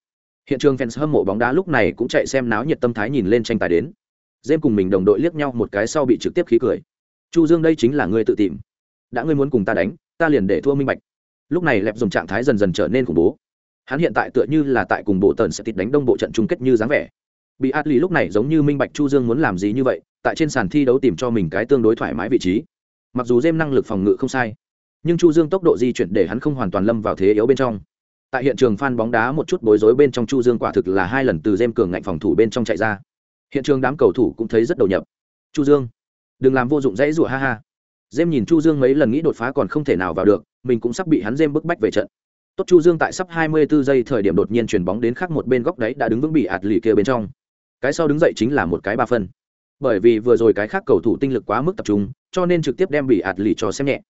hiện trường fans hâm mộ bóng đá lúc này cũng chạy xem náo nhiệt tâm thái nhìn lên tranh tài đến. Dêm cùng mình đồng đội liếc nhau một cái sau bị trực tiếp khí cười. Chu dương đây chính là ngươi tự tìm. Đã ngươi muốn cùng ta đánh, ta liền để thua minh bạch. Lúc này lẹp dùng trạng thái dần dần trở nên khủng bố. Hắn hiện tại tựa như là tại cùng bộ tần sẽ tịt đánh đông bộ trận chung kết như dáng vẻ bị át lì lúc này giống như minh bạch chu dương muốn làm gì như vậy tại trên sàn thi đấu tìm cho mình cái tương đối thoải mái vị trí. Mặc dù dêm năng lực phòng ngự không sai nhưng chu dương tốc độ di chuyển để hắn không hoàn toàn lâm vào thế yếu bên trong. Tại hiện trường phan bóng đá một chút bối rối bên trong chu dương quả thực là hai lần từ dêm cường ngạnh phòng thủ bên trong chạy ra. Hiện trường đám cầu thủ cũng thấy rất đầu nhập. Chu dương đừng làm vô dụng dãy rủa ha ha. Dêm nhìn Chu Dương mấy lần nghĩ đột phá còn không thể nào vào được, mình cũng sắp bị hắn Dêm bức bách về trận. Tốt Chu Dương tại sắp 24 giây thời điểm đột nhiên chuyển bóng đến khác một bên góc đấy đã đứng vững bị ạt lì kia bên trong. Cái sau đứng dậy chính là một cái ba phân. Bởi vì vừa rồi cái khác cầu thủ tinh lực quá mức tập trung, cho nên trực tiếp đem bị ạt lì cho xem nhẹ.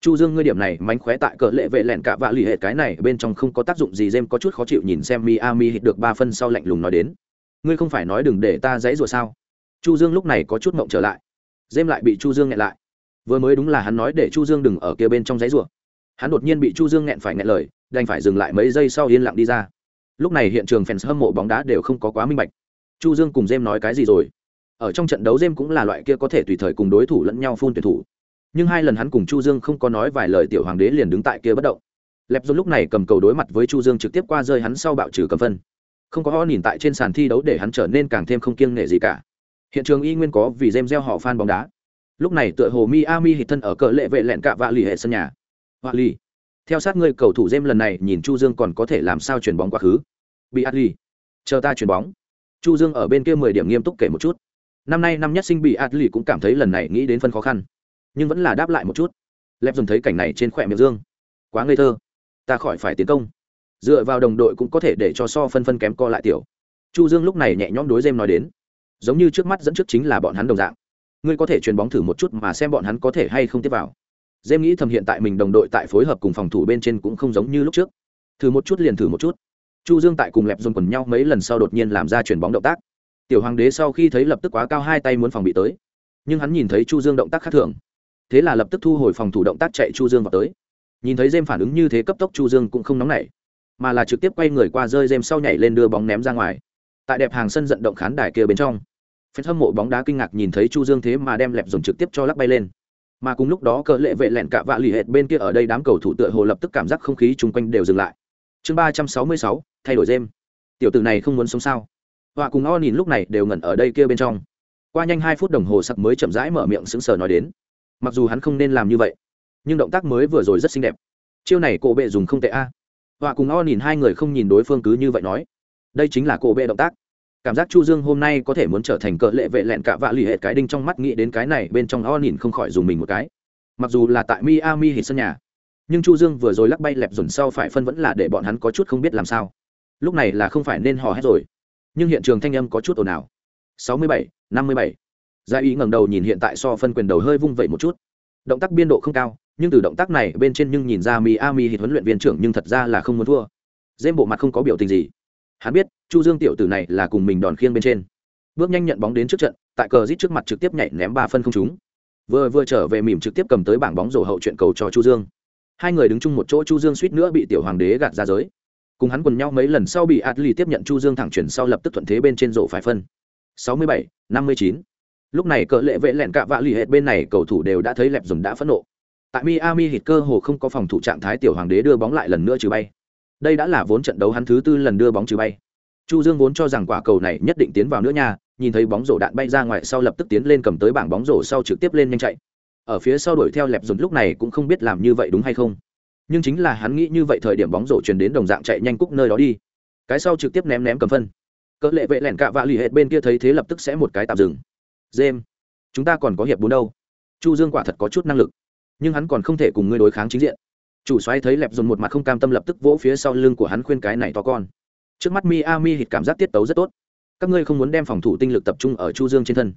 Chu Dương ngươi điểm này mánh khóe tại cờ lệ vệ lẹn cả vạ lì hệ cái này bên trong không có tác dụng gì jem có chút khó chịu nhìn xem Miami hit được ba phân sau lạnh lùng nói đến. Ngươi không phải nói đừng để ta dãy rủa sao? Chu Dương lúc này có chút mộng trở lại. jem lại bị Chu Dương nghẹn lại vừa mới đúng là hắn nói để chu dương đừng ở kia bên trong dãy rùa hắn đột nhiên bị chu dương nghẹn phải nghẹn lời đành phải dừng lại mấy giây sau yên lặng đi ra lúc này hiện trường fans hâm mộ bóng đá đều không có quá minh bạch chu dương cùng jem nói cái gì rồi? Ở trong trận đấu jem cũng là loại kia có thể tùy thời cùng đối thủ lẫn nhau phun tuyển thủ. Nhưng hai lần hắn cùng chu dương không có nói vài lời tiểu hoàng đế liền đứng tại kia bất động. Lẹp dôn lúc này cầm cầu đối mặt với chu dương trực tiếp qua rơi hắn sau bạo trừ cầm phân. Không có ho nhìn tại trên sàn thi đấu để hắn trở nên càng thêm không kiêng nể gì cả. Hiện trường y nguyên có vì jem gieo họ fan bóng đá. Lúc này tựa hồ miami hít thân ở cờ lệ vệ lẹn cạ vạ lì hệ sân nhà. Vạ lì. Theo sát người cầu thủ jem lần này, nhìn chu dương còn có thể làm sao chuyển bóng quá khứ? Bị adli chờ ta chuyển bóng chu dương ở bên kia mười điểm nghiêm túc kể một chút. Năm nay năm nhất sinh bị Atli cũng cảm thấy lần này nghĩ đến phân khó khăn, nhưng vẫn là đáp lại một chút. Lẹp dùng thấy cảnh này trên khỏe miệng dương. Quá ngây thơ. Ta khỏi phải tiến công. Dựa vào đồng đội cũng có thể để cho so phân phân kém co lại tiểu. Chu dương lúc này nhẹ nhõm đối jem nói đến. Giống như trước mắt dẫn trước chính là bọn hắn đồng dạng. Ngươi có thể chuyền bóng thử một chút mà xem bọn hắn có thể hay không tiếp vào. Dêm nghĩ thầm hiện tại mình đồng đội tại phối hợp cùng phòng thủ bên trên cũng không giống như lúc trước. Thử một chút liền thử một chút. Chu Dương tại cùng lẹp dồn quần nhau mấy lần sau đột nhiên làm ra chuyển bóng động tác. Tiểu Hoàng đế sau khi thấy lập tức quá cao hai tay muốn phòng bị tới, nhưng hắn nhìn thấy Chu Dương động tác khác thường, thế là lập tức thu hồi phòng thủ động tác chạy Chu Dương vào tới. Nhìn thấy Dêm phản ứng như thế cấp tốc Chu Dương cũng không nóng nảy, mà là trực tiếp quay người qua rơi Dêm sau nhảy lên đưa bóng ném ra ngoài. Tại đẹp hàng sân vận động khán đài kia bên trong, phen hâm mộ bóng đá kinh ngạc nhìn thấy Chu Dương thế mà đem lẹp dồn trực tiếp cho lắc bay lên. Mà cùng lúc đó cờ lệ vệ lẹn cả vạ lì hệt bên kia ở đây đám cầu thủ tựa hồ lập tức cảm giác không khí chung quanh đều dừng lại. Chương ba trăm sáu mươi sáu thay đổi dêm Tiểu tử này không muốn sống sao? Họa cùng O nhìn lúc này đều ngẩn ở đây kia bên trong. Qua nhanh hai phút đồng hồ sặc mới chậm rãi mở miệng sững sờ nói đến. Mặc dù hắn không nên làm như vậy, nhưng động tác mới vừa rồi rất xinh đẹp. Chiêu này cổ bệ dùng không tệ a. Họa cùng O nhìn hai người không nhìn đối phương cứ như vậy nói. Đây chính là cổ bệ động tác cảm giác chu dương hôm nay có thể muốn trở thành cỡ lệ vệ lẹn cả vạ lì hệ cái đinh trong mắt nghĩ đến cái này bên trong o nhìn không khỏi dùng mình một cái mặc dù là tại miami hít sân nhà nhưng chu dương vừa rồi lắc bay lẹp dồn sau phải phân vẫn là để bọn hắn có chút không biết làm sao. Lúc này là không phải nên hò hét rồi nhưng hiện trường thanh âm có chút ồn ào. 67, 57. gia ý ngẩng đầu nhìn hiện tại so phân quyền đầu hơi vung vậy một chút. Động tác biên độ không cao nhưng từ động tác này bên trên nhưng nhìn ra miami hít huấn luyện viên trưởng nhưng thật ra là không muốn thua. Dêm bộ mặt không có biểu tình gì. Hắn biết chu dương tiểu tử này là cùng mình đòn khiêng bên trên. Bước nhanh nhận bóng đến trước trận tại cờ rít trước mặt trực tiếp nhảy ném ba phân không trúng. Vừa vừa trở về mỉm trực tiếp cầm tới bảng bóng rổ hậu chuyện cầu cho chu dương hai người đứng chung một chỗ chu dương suýt nữa bị tiểu hoàng đế gạt ra giới. Cùng hắn quần nhau mấy lần sau bị Atli tiếp nhận chu dương thẳng chuyển sau lập tức thuận thế bên trên rổ phải phân. 67, 59. lúc này cờ lệ vệ lẹn cạ vạ lì hệt bên này cầu thủ đều đã thấy lẹp dùng đã phẫn nộ. Tại miami hít cơ hồ không có phòng thủ trạng thái tiểu hoàng đế đưa bóng lại lần nữa trừ bay. Đây đã là vốn trận đấu hắn thứ tư lần đưa bóng trừ bay. Chu dương vốn cho rằng quả cầu này nhất định tiến vào nữa nha nhìn thấy bóng rổ đạn bay ra ngoài sau lập tức tiến lên cầm tới bảng bóng rổ sau trực tiếp lên nhanh chạy ở phía sau đuổi theo lẹp dồn lúc này cũng không biết làm như vậy đúng hay không. Nhưng chính là hắn nghĩ như vậy thời điểm bóng rổ truyền đến đồng dạng chạy nhanh cúc nơi đó đi. Cái sau trực tiếp ném ném cầm phân. Cỡ lệ vệ lẻn cạ vạ lì hệt bên kia thấy thế lập tức sẽ một cái tạm dừng. Dêm chúng ta còn có hiệp bốn đâu? Chu dương quả thật có chút năng lực. Nhưng hắn còn không thể cùng ngươi đối kháng chính diện. Chủ xoáy thấy lẹp dồn một mặt không cam tâm lập tức vỗ phía sau lưng của hắn khuyên cái này to con. Trước mắt miami hít cảm giác tiết tấu rất tốt. Các ngươi không muốn đem phòng thủ tinh lực tập trung ở chu dương trên thân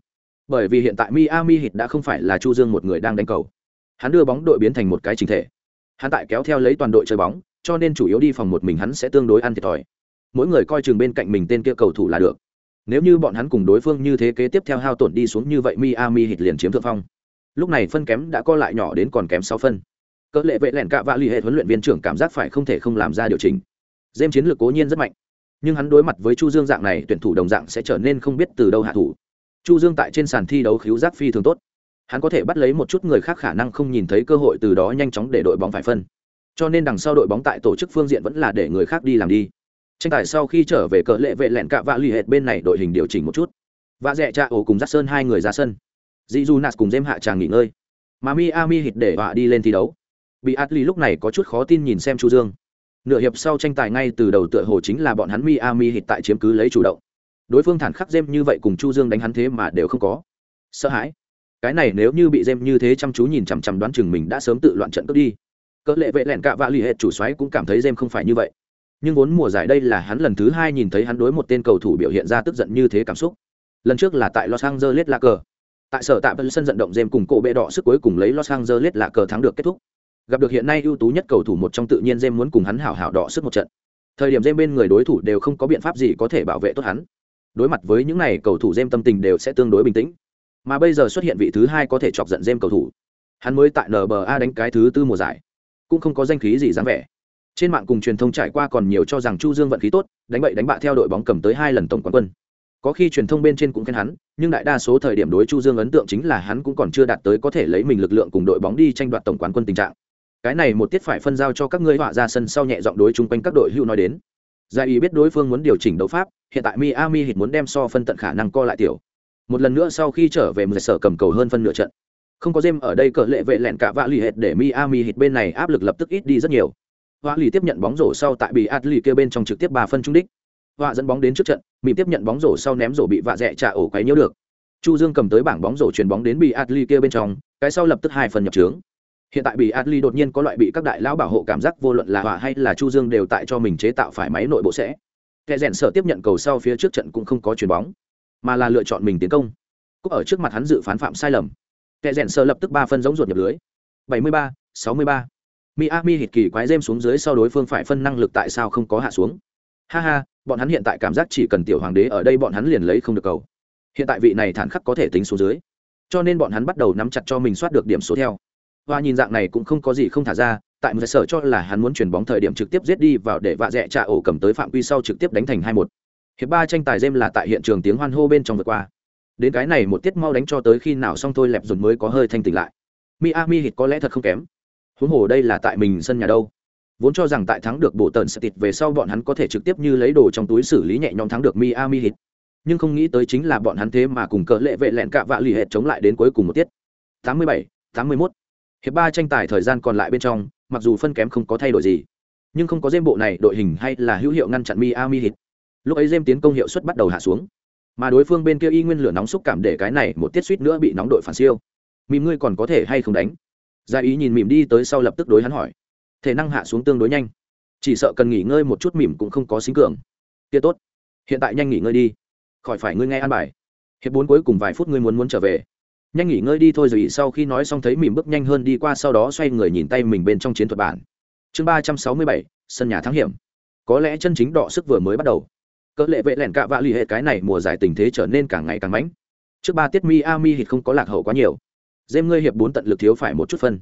bởi vì hiện tại miami Heat đã không phải là chu dương một người đang đánh cầu. Hắn đưa bóng đội biến thành một cái chỉnh thể. Hắn tại kéo theo lấy toàn đội chơi bóng, cho nên chủ yếu đi phòng một mình hắn sẽ tương đối ăn thiệt thòi. Mỗi người coi chừng bên cạnh mình tên kia cầu thủ là được. Nếu như bọn hắn cùng đối phương như thế kế tiếp theo hao tổn đi xuống như vậy miami Heat liền chiếm thượng phong. Lúc này phân kém đã co lại nhỏ đến còn kém sáu phân. Cỡ lệ vệ lẻn cạ vạ lì hệ huấn luyện viên trưởng cảm giác phải không thể không làm ra điều chỉnh. Dêm chiến lược cố nhiên rất mạnh, nhưng hắn đối mặt với chu dương dạng này, tuyển thủ đồng dạng sẽ trở nên không biết từ đâu hạ thủ chu dương tại trên sàn thi đấu khiếu giác phi thường tốt. Hắn có thể bắt lấy một chút người khác khả năng không nhìn thấy cơ hội từ đó nhanh chóng để đội bóng phải phân. Cho nên đằng sau đội bóng tại tổ chức phương diện vẫn là để người khác đi làm đi. Tranh tài sau khi trở về cỡ lệ vệ lẹn cạ vạ l ì hệt bên này đội hình điều chỉnh một chút. Và rẽ cha ổ cùng dắt sơn hai người ra sân. Dì du nạt cùng dêm hạ tràng nghỉ ngơi. Mà mi a mi hít để vạ đi lên thi đấu. Bị atli lúc này có chút khó tin nhìn xem chu dương. Nửa hiệp sau tranh tài ngay từ đầu tựa hồ chính là bọn hắn miami hít tại chiếm cứ lấy chủ động đối phương thản khắc dêm như vậy cùng chu dương đánh hắn thế mà đều không có. Sợ hãi. Cái này nếu như bị dêm như thế chăm chú nhìn chằm chằm đoán chừng mình đã sớm tự loạn trận cướp đi. Cỡ lệ vệ lẹn cạ vạ l ì hệ chủ xoáy cũng cảm thấy dêm không phải như vậy. Nhưng vốn mùa giải đây là hắn lần thứ hai nhìn thấy hắn đối một tên cầu thủ biểu hiện ra tức giận như thế cảm xúc. Lần trước là tại los angeles là cờ tại sở tạm sân vận động dêm cùng cổ bệ đỏ sức cuối cùng lấy los angeles là cờ thắng được kết thúc. Gặp được hiện nay ưu tú nhất cầu thủ một trong tự nhiên dêm muốn cùng hắn hảo hảo đỏ sức một trận. Thời điểm dêm bên người đối thủ đều không có biện pháp gì có thể bảo vệ tốt hắn đối mặt với những này cầu thủ dêm tâm tình đều sẽ tương đối bình tĩnh. Mà bây giờ xuất hiện vị thứ hai có thể chọc giận dêm cầu thủ. Hắn mới tại nba đánh cái thứ tư mùa giải. Cũng không có danh khí gì dáng vẻ. Trên mạng cùng truyền thông trải qua còn nhiều cho rằng chu dương vận khí tốt, đánh bậy đánh bạ theo đội bóng cầm tới hai lần tổng quán quân. Có khi truyền thông bên trên cũng khen hắn, nhưng đại đa số thời điểm đối chu dương ấn tượng chính là hắn cũng còn chưa đạt tới có thể lấy mình lực lượng cùng đội bóng đi tranh đoạt tổng quán quân tình trạng. Cái này một tiết phải phân giao cho các ngươi họa ra sân sau nhẹ giọng đối chung quanh các đội hưu nói đến. Gia ý biết đối phương muốn điều chỉnh đấu pháp hiện tại miami Heat muốn đem so phân tận khả năng co lại tiểu. Một lần nữa sau khi trở về một sở cầm cầu hơn phân nửa trận. Không có jem ở đây, cờ lệ vệ lẹn cả vạ lì hệt để miami Heat bên này áp lực lập tức ít đi rất nhiều. Vạ lì tiếp nhận bóng rổ sau tại bị atli kêu bên trong trực tiếp 3 phân trung đích. Vạ dẫn bóng đến trước trận mỉm tiếp nhận bóng rổ sau ném rổ bị vạ dẹ trả ổ quấy nhiễu được. Chu dương cầm tới bảng bóng rổ chuyền bóng đến bị atli kêu bên trong, cái sau lập tức hai phần nhập trướng hiện tại bị Atli đột nhiên có loại bị các đại lão bảo hộ cảm giác vô luận là họa hay là chu dương đều tại cho mình chế tạo phải máy nội bộ sẽ kẻ rèn sở tiếp nhận cầu sau phía trước trận cũng không có chuyền bóng mà là lựa chọn mình tiến công. Cúc ở trước mặt hắn dự phán phạm sai lầm. Kẻ rèn sở lập tức ba phân giống ruột nhập lưới. 73, 63. Miami hịt kỳ quái dêm xuống dưới sau đối phương phải phân năng lực tại sao không có hạ xuống. Ha ha bọn hắn hiện tại cảm giác chỉ cần tiểu hoàng đế ở đây bọn hắn liền lấy không được cầu. Hiện tại vị này thản khắc có thể tính số dưới. Cho nên bọn hắn bắt đầu nắm chặt cho mình soát được điểm số theo. Và nhìn dạng này cũng không có gì không thả ra tại một sở cho là hắn muốn chuyển bóng thời điểm trực tiếp giết đi vào để vạ dẹ trà ổ cầm tới phạm quy sau trực tiếp đánh thành hai một. Hiệp ba tranh tài dêm là tại hiện trường tiếng hoan hô bên trong vượt qua. Đến cái này một tiết mau đánh cho tới khi nào xong thôi lẹp dồn mới có hơi thanh tỉnh lại. Miami hít có lẽ thật không kém. Huống hồ đây là tại mình sân nhà đâu. Vốn cho rằng tại thắng được bộ tần sẽ tịt về sau bọn hắn có thể trực tiếp như lấy đồ trong túi xử lý nhẹ nhõm thắng được miami hít nhưng không nghĩ tới chính là bọn hắn thế mà cùng cỡ lệ vệ lẹn cạ vạ lì hệt chống lại đến cuối cùng một tiết. 87, 81 hiệp ba tranh tài thời gian còn lại bên trong mặc dù phân kém không có thay đổi gì, nhưng không có dêm bộ này đội hình hay là hữu hiệu ngăn chặn miami hit. Lúc ấy dêm tiến công hiệu suất bắt đầu hạ xuống, mà đối phương bên kia y nguyên lửa nóng xúc cảm để cái này một tiết suýt nữa bị nóng đội phản siêu. Mìm ngươi còn có thể hay không đánh? Gia ý nhìn mìm đi tới sau lập tức đối hắn hỏi. Thể năng hạ xuống tương đối nhanh, chỉ sợ cần nghỉ ngơi một chút mìm cũng không có xính cường. Kia tốt, hiện tại nhanh nghỉ ngơi đi, khỏi phải ngươi nghe an bài. Hiệp bốn cuối cùng vài phút ngươi muốn muốn trở về nhanh nghỉ ngơi đi thôi rồi sau khi nói xong thấy mỉm bước nhanh hơn đi qua sau đó xoay người nhìn tay mình bên trong chiến thuật bản. Chương ba trăm sáu mươi bảy, sân nhà thắng hiểm. Có lẽ chân chính đọ sức vừa mới bắt đầu. Cỡ lệ vệ lẻn cạ vạ l ì hệ cái này mùa giải tình thế trở nên càng ngày càng mãnh. Trước ba tiết mi ami hít không có lạc hậu quá nhiều. Dêm ngươi hiệp bốn tận lực thiếu phải một chút phân.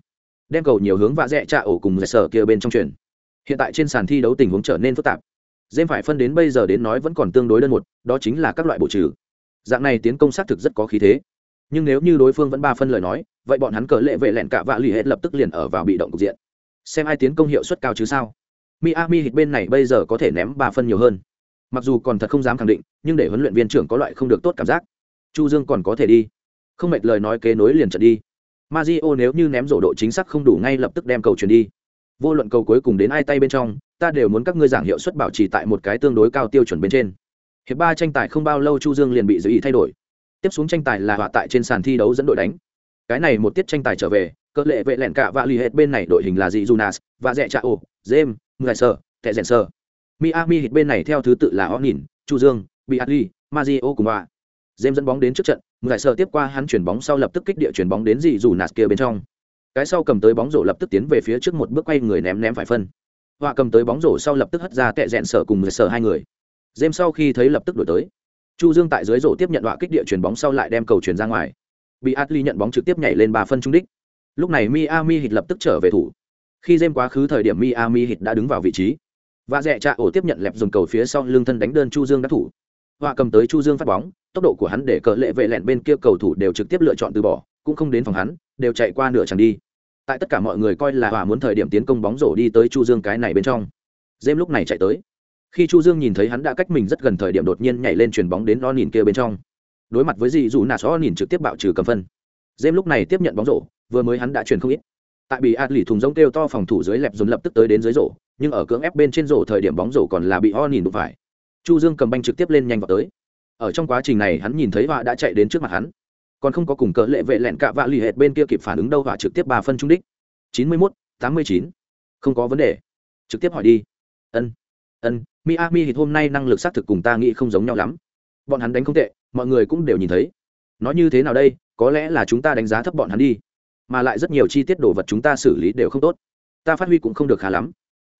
Đem cầu nhiều hướng vạ dẹ trạ ổ cùng giải sở kia bên trong truyền hiện tại trên sàn thi đấu tình huống trở nên phức tạp. Dêm phải phân đến bây giờ đến nói vẫn còn tương đối đơn một, đó chính là các loại bộ trừ. Dạng này tiến công xác thực rất có khí thế nhưng nếu như đối phương vẫn ba phân lời nói, vậy bọn hắn cờ lệ vệ lẹn cả vạ lì hết lập tức liền ở vào bị động cục diện. Xem ai tiến công hiệu suất cao chứ sao? Miami hít bên này bây giờ có thể ném ba phân nhiều hơn. Mặc dù còn thật không dám khẳng định, nhưng để huấn luyện viên trưởng có loại không được tốt cảm giác. Chu dương còn có thể đi. Không mệt lời nói kế nối liền trận đi. Mazio nếu như ném rổ độ chính xác không đủ ngay lập tức đem cầu chuyển đi. Vô luận cầu cuối cùng đến ai tay bên trong, ta đều muốn các ngươi giảng hiệu suất bảo trì tại một cái tương đối cao tiêu chuẩn bên trên. Hiệp ba tranh tài không bao lâu chu dương liền bị giữ ý thay đổi tiếp xuống tranh tài là họa tại trên sàn thi đấu dẫn đội đánh. Cái này một tiết tranh tài trở về, cỡ lệ vệ lẹn cả và lì hết bên này đội hình là dị Jonas và rẽ trạ ổ, James người sơ kẻ rèn sơ. Miami hit bên này theo thứ tự là Onin, Chu Dương, Biatli Mazio cùng họa James dẫn bóng đến trước trận người sơ tiếp qua hắn chuyển bóng sau lập tức kích địa chuyển bóng đến dị Jonas kia bên trong. Cái sau cầm tới bóng rổ lập tức tiến về phía trước một bước quay người ném ném phải phân. Họa cầm tới bóng rổ sau lập tức hất ra tệ rèn sở cùng người sơ hai người. James sau khi thấy lập tức đổi tới chu dương tại dưới rổ tiếp nhận đoạn kích địa chuyền bóng sau lại đem cầu chuyền ra ngoài. Bị atli nhận bóng trực tiếp nhảy lên ba phân trung đích. Lúc này miami hit lập tức trở về thủ. Khi game quá khứ thời điểm miami hit đã đứng vào vị trí. Và rẻ trạ ổ tiếp nhận lẹp dồn cầu phía sau lưng thân đánh đơn chu dương đã thủ. Họa cầm tới chu dương phát bóng, tốc độ của hắn để cờ lệ vệ lẹn bên kia cầu thủ đều trực tiếp lựa chọn từ bỏ, cũng không đến phòng hắn, đều chạy qua nửa chẳng đi. Tại tất cả mọi người coi là họa muốn thời điểm tiến công bóng rổ đi tới chu dương cái này bên trong. Dêm lúc này chạy tới khi chu dương nhìn thấy hắn đã cách mình rất gần thời điểm đột nhiên nhảy lên chuyền bóng đến o nhìn kia bên trong đối mặt với dì dù nà so nhìn trực tiếp bạo trừ cầm phân dêm lúc này tiếp nhận bóng rổ, vừa mới hắn đã chuyển không ít. Tại bị ạt lì thùng rông kêu to phòng thủ dưới lẹp dồn lập tức tới đến dưới rổ, nhưng ở cưỡng ép bên trên rổ thời điểm bóng rổ còn là bị o nhìn đụng phải. Chu dương cầm banh trực tiếp lên nhanh vào tới. Ở trong quá trình này hắn nhìn thấy họa đã chạy đến trước mặt hắn. Còn không có cùng cỡ lệ vệ lẹn cạ vạ lì hệt bên kia kịp phản ứng đâu và trực tiếp ba phân trung đích. Chín mươi mốt, tám mươi chín. Không có vấn đề. Trực tiếp hỏi đi. Ân ân, miami hít hôm nay năng lực xác thực cùng ta nghĩ không giống nhau lắm. Bọn hắn đánh không tệ, mọi người cũng đều nhìn thấy. Nói như thế nào đây, có lẽ là chúng ta đánh giá thấp bọn hắn đi. Mà lại rất nhiều chi tiết đồ vật chúng ta xử lý đều không tốt. Ta phát huy cũng không được khá lắm.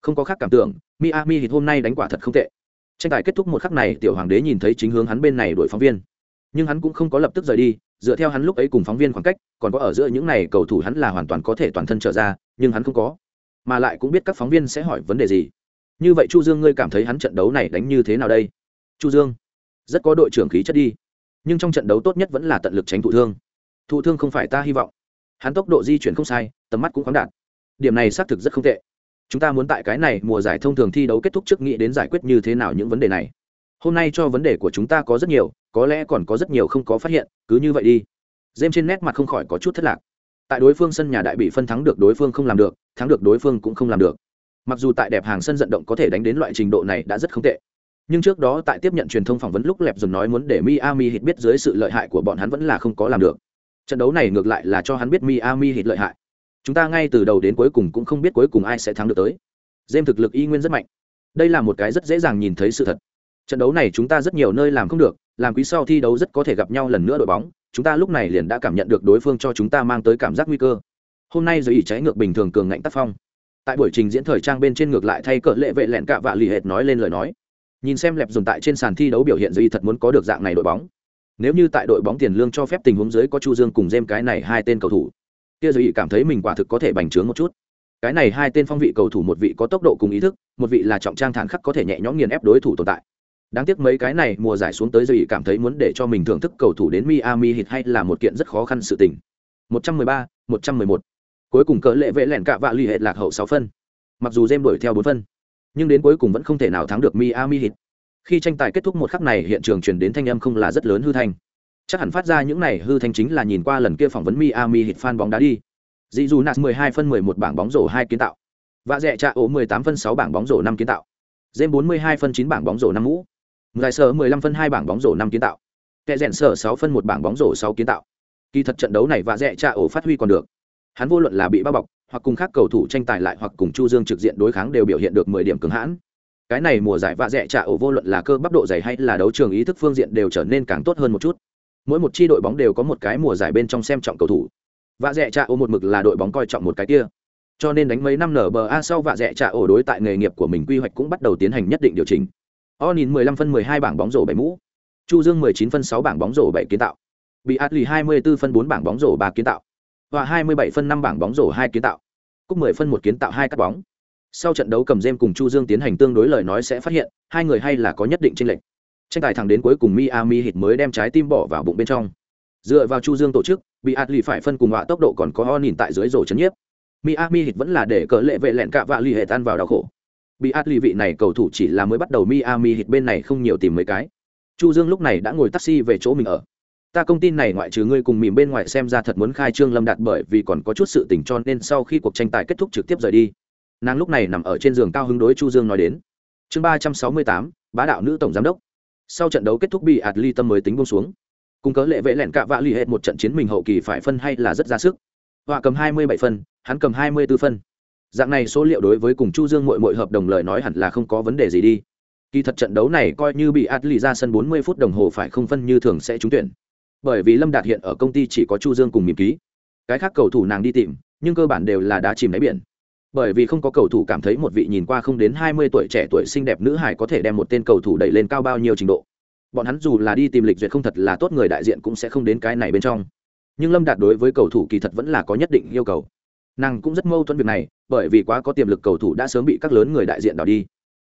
Không có khác cảm tưởng, miami hít hôm nay đánh quả thật không tệ. Tranh tài kết thúc một khắc này, tiểu hoàng đế nhìn thấy chính hướng hắn bên này đuổi phóng viên. Nhưng hắn cũng không có lập tức rời đi, dựa theo hắn lúc ấy cùng phóng viên khoảng cách, còn có ở giữa những này cầu thủ hắn là hoàn toàn có thể toàn thân trở ra, nhưng hắn không có. Mà lại cũng biết các phóng viên sẽ hỏi vấn đề gì như vậy chu dương, ngươi cảm thấy hắn trận đấu này đánh như thế nào đây? Chu dương, rất có đội trưởng khí chất đi, nhưng trong trận đấu tốt nhất vẫn là tận lực tránh thụ thương. Thụ thương không phải ta hy vọng. Hắn tốc độ di chuyển không sai, tầm mắt cũng khoáng đạt. Điểm này xác thực rất không tệ. Chúng ta muốn tại cái này mùa giải thông thường thi đấu kết thúc trước nghĩ đến giải quyết như thế nào những vấn đề này. Hôm nay cho vấn đề của chúng ta có rất nhiều, có lẽ còn có rất nhiều không có phát hiện, cứ như vậy đi. Dêm trên nét mặt không khỏi có chút thất lạc. Tại đối phương sân nhà đại bị phân thắng được đối phương không làm được, thắng được đối phương cũng không làm được mặc dù tại đẹp hàng sân vận động có thể đánh đến loại trình độ này đã rất không tệ. Nhưng trước đó tại tiếp nhận truyền thông phỏng vấn lúc lẹp dồn nói muốn để miami hit biết dưới sự lợi hại của bọn hắn vẫn là không có làm được. Trận đấu này ngược lại là cho hắn biết miami hit lợi hại. Chúng ta ngay từ đầu đến cuối cùng cũng không biết cuối cùng ai sẽ thắng được tới. James thực lực y nguyên rất mạnh. Đây là một cái rất dễ dàng nhìn thấy sự thật. Trận đấu này chúng ta rất nhiều nơi làm không được, làm quý sau thi đấu rất có thể gặp nhau lần nữa đội bóng. Chúng ta lúc này liền đã cảm nhận được đối phương cho chúng ta mang tới cảm giác nguy cơ. Hôm nay giới ý cháy ngược bình thường cường ngạnh tác phong tại buổi trình diễn thời trang bên trên ngược lại thay cỡ lệ vệ lẹn cạ vạ lì hệt nói lên lời nói. Nhìn xem lẹp dùng tại trên sàn thi đấu biểu hiện gì thật muốn có được dạng này đội bóng. Nếu như tại đội bóng tiền lương cho phép tình huống dưới có chu dương cùng dêm cái này hai tên cầu thủ. Kia giới cảm thấy mình quả thực có thể bành trướng một chút. Cái này hai tên phong vị cầu thủ một vị có tốc độ cùng ý thức một vị là trọng trang thản khắc có thể nhẹ nhõm nghiền ép đối thủ tồn tại. Đáng tiếc mấy cái này mùa giải xuống tới giới cảm thấy muốn để cho mình thưởng thức cầu thủ đến miami hit hay là một kiện rất khó khăn sự tình. 113, 111 cuối cùng cỡ lệ vệ lẻn cạ vạ l ì hệ lạc hậu sáu phân. Mặc dù jem đuổi theo bốn phân, nhưng đến cuối cùng vẫn không thể nào thắng được miami hit khi tranh tài kết thúc một khắc này, hiện trường chuyển đến thanh âm không là rất lớn hư thanh. Chắc hẳn phát ra những này hư thanh chính là nhìn qua lần kia phỏng vấn miami hit fan bóng đá đi. Dị dù nạt 12 phân 11 bảng bóng rổ hai kiến tạo. Và rẻ trạ ổ 18 phân 6 bảng bóng rổ năm kiến tạo. Jem 42 phân 9 bảng bóng rổ năm mũ. Giải sở 15 phân 2 bảng bóng rổ năm kiến tạo. Kẻ rèn sở 6 phân 1 bảng bóng rổ 6 kiến tạo. Kỳ thật trận đấu này và rẻ trạ ổ phát huy còn được hắn vô luận là bị bao bọc, hoặc cùng khác cầu thủ tranh tài lại hoặc cùng chu dương trực diện đối kháng đều biểu hiện được 10 điểm cứng hãn. Cái này mùa giải vạ dẹ trả ổ vô luận là cơ bắp độ dày hay là đấu trường ý thức phương diện đều trở nên càng tốt hơn một chút. Mỗi một chi đội bóng đều có một cái mùa giải bên trong xem trọng cầu thủ. Vạ dẹ trả ổ một mực là đội bóng coi trọng một cái kia. Cho nên đánh mấy năm nở bờ a sau vạ dẹ trả ổ đối tại nghề nghiệp của mình quy hoạch cũng bắt đầu tiến hành nhất định điều chỉnh. Onin 15 phân 12 bảng bóng rổ bảy mũ. Chu dương 19 phân 6 bảng bóng rổ bảy kiến tạo. Bị Atli 24 phân 4 bảng bóng rổ ba kiến tạo và 27 phân 5 bảng bóng rổ hai kiến tạo. Cúp 10 phân 1 kiến tạo hai cắt bóng. Sau trận đấu cầm Gem cùng chu dương tiến hành tương đối lời nói sẽ phát hiện, hai người hay là có nhất định chênh lệch. Tranh tài thẳng đến cuối cùng miami hit mới đem trái tim bỏ vào bụng bên trong. Dựa vào chu dương tổ chức, bị atli phải phân cùng họa tốc độ còn có ho nhìn tại dưới rổ chấn nhiếp. Miami hit vẫn là để cỡ lệ vệ lẹn cạ và lì hệ tan vào đau khổ. Bị atli vị này cầu thủ chỉ là mới bắt đầu miami hit bên này không nhiều tìm mấy cái. Chu dương lúc này đã ngồi taxi về chỗ mình ở ta công tin này ngoại trừ ngươi cùng mìm bên ngoài xem ra thật muốn khai trương lâm đạt bởi vì còn có chút sự tình cho nên sau khi cuộc tranh tài kết thúc trực tiếp rời đi. Nàng lúc này nằm ở trên giường cao hứng đối chu dương nói đến. Chương ba trăm sáu mươi tám, bá đạo nữ tổng giám đốc. Sau trận đấu kết thúc bị ạt ly tâm mới tính bông xuống. Cùng cớ lệ vệ lẹn cạ vạ l ì một trận chiến mình hậu kỳ phải phân hay là rất ra sức. Họa cầm hai mươi bảy phân, hắn cầm hai mươi b ố phân. Dạng này số liệu đối với cùng chu dương mội mội hợp đồng lời nói hẳn là không có vấn đề gì đi. Kỳ thật trận đấu này coi như bị ạt ly ra sân bốn mươi phút đồng hồ phải không phân như thường sẽ trúng tuyển bởi vì lâm đạt hiện ở công ty chỉ có chu dương cùng mìm ký. Cái khác cầu thủ nàng đi tìm, nhưng cơ bản đều là đá chìm đáy biển. Bởi vì không có cầu thủ cảm thấy một vị nhìn qua không đến hai mươi tuổi trẻ tuổi xinh đẹp nữ hải có thể đem một tên cầu thủ đẩy lên cao bao nhiêu trình độ. Bọn hắn dù là đi tìm lịch duyệt không thật là tốt người đại diện cũng sẽ không đến cái này bên trong. Nhưng lâm đạt đối với cầu thủ kỳ thật vẫn là có nhất định yêu cầu. Nàng cũng rất mâu thuẫn việc này, bởi vì quá có tiềm lực cầu thủ đã sớm bị các lớn người đại diện đào đi.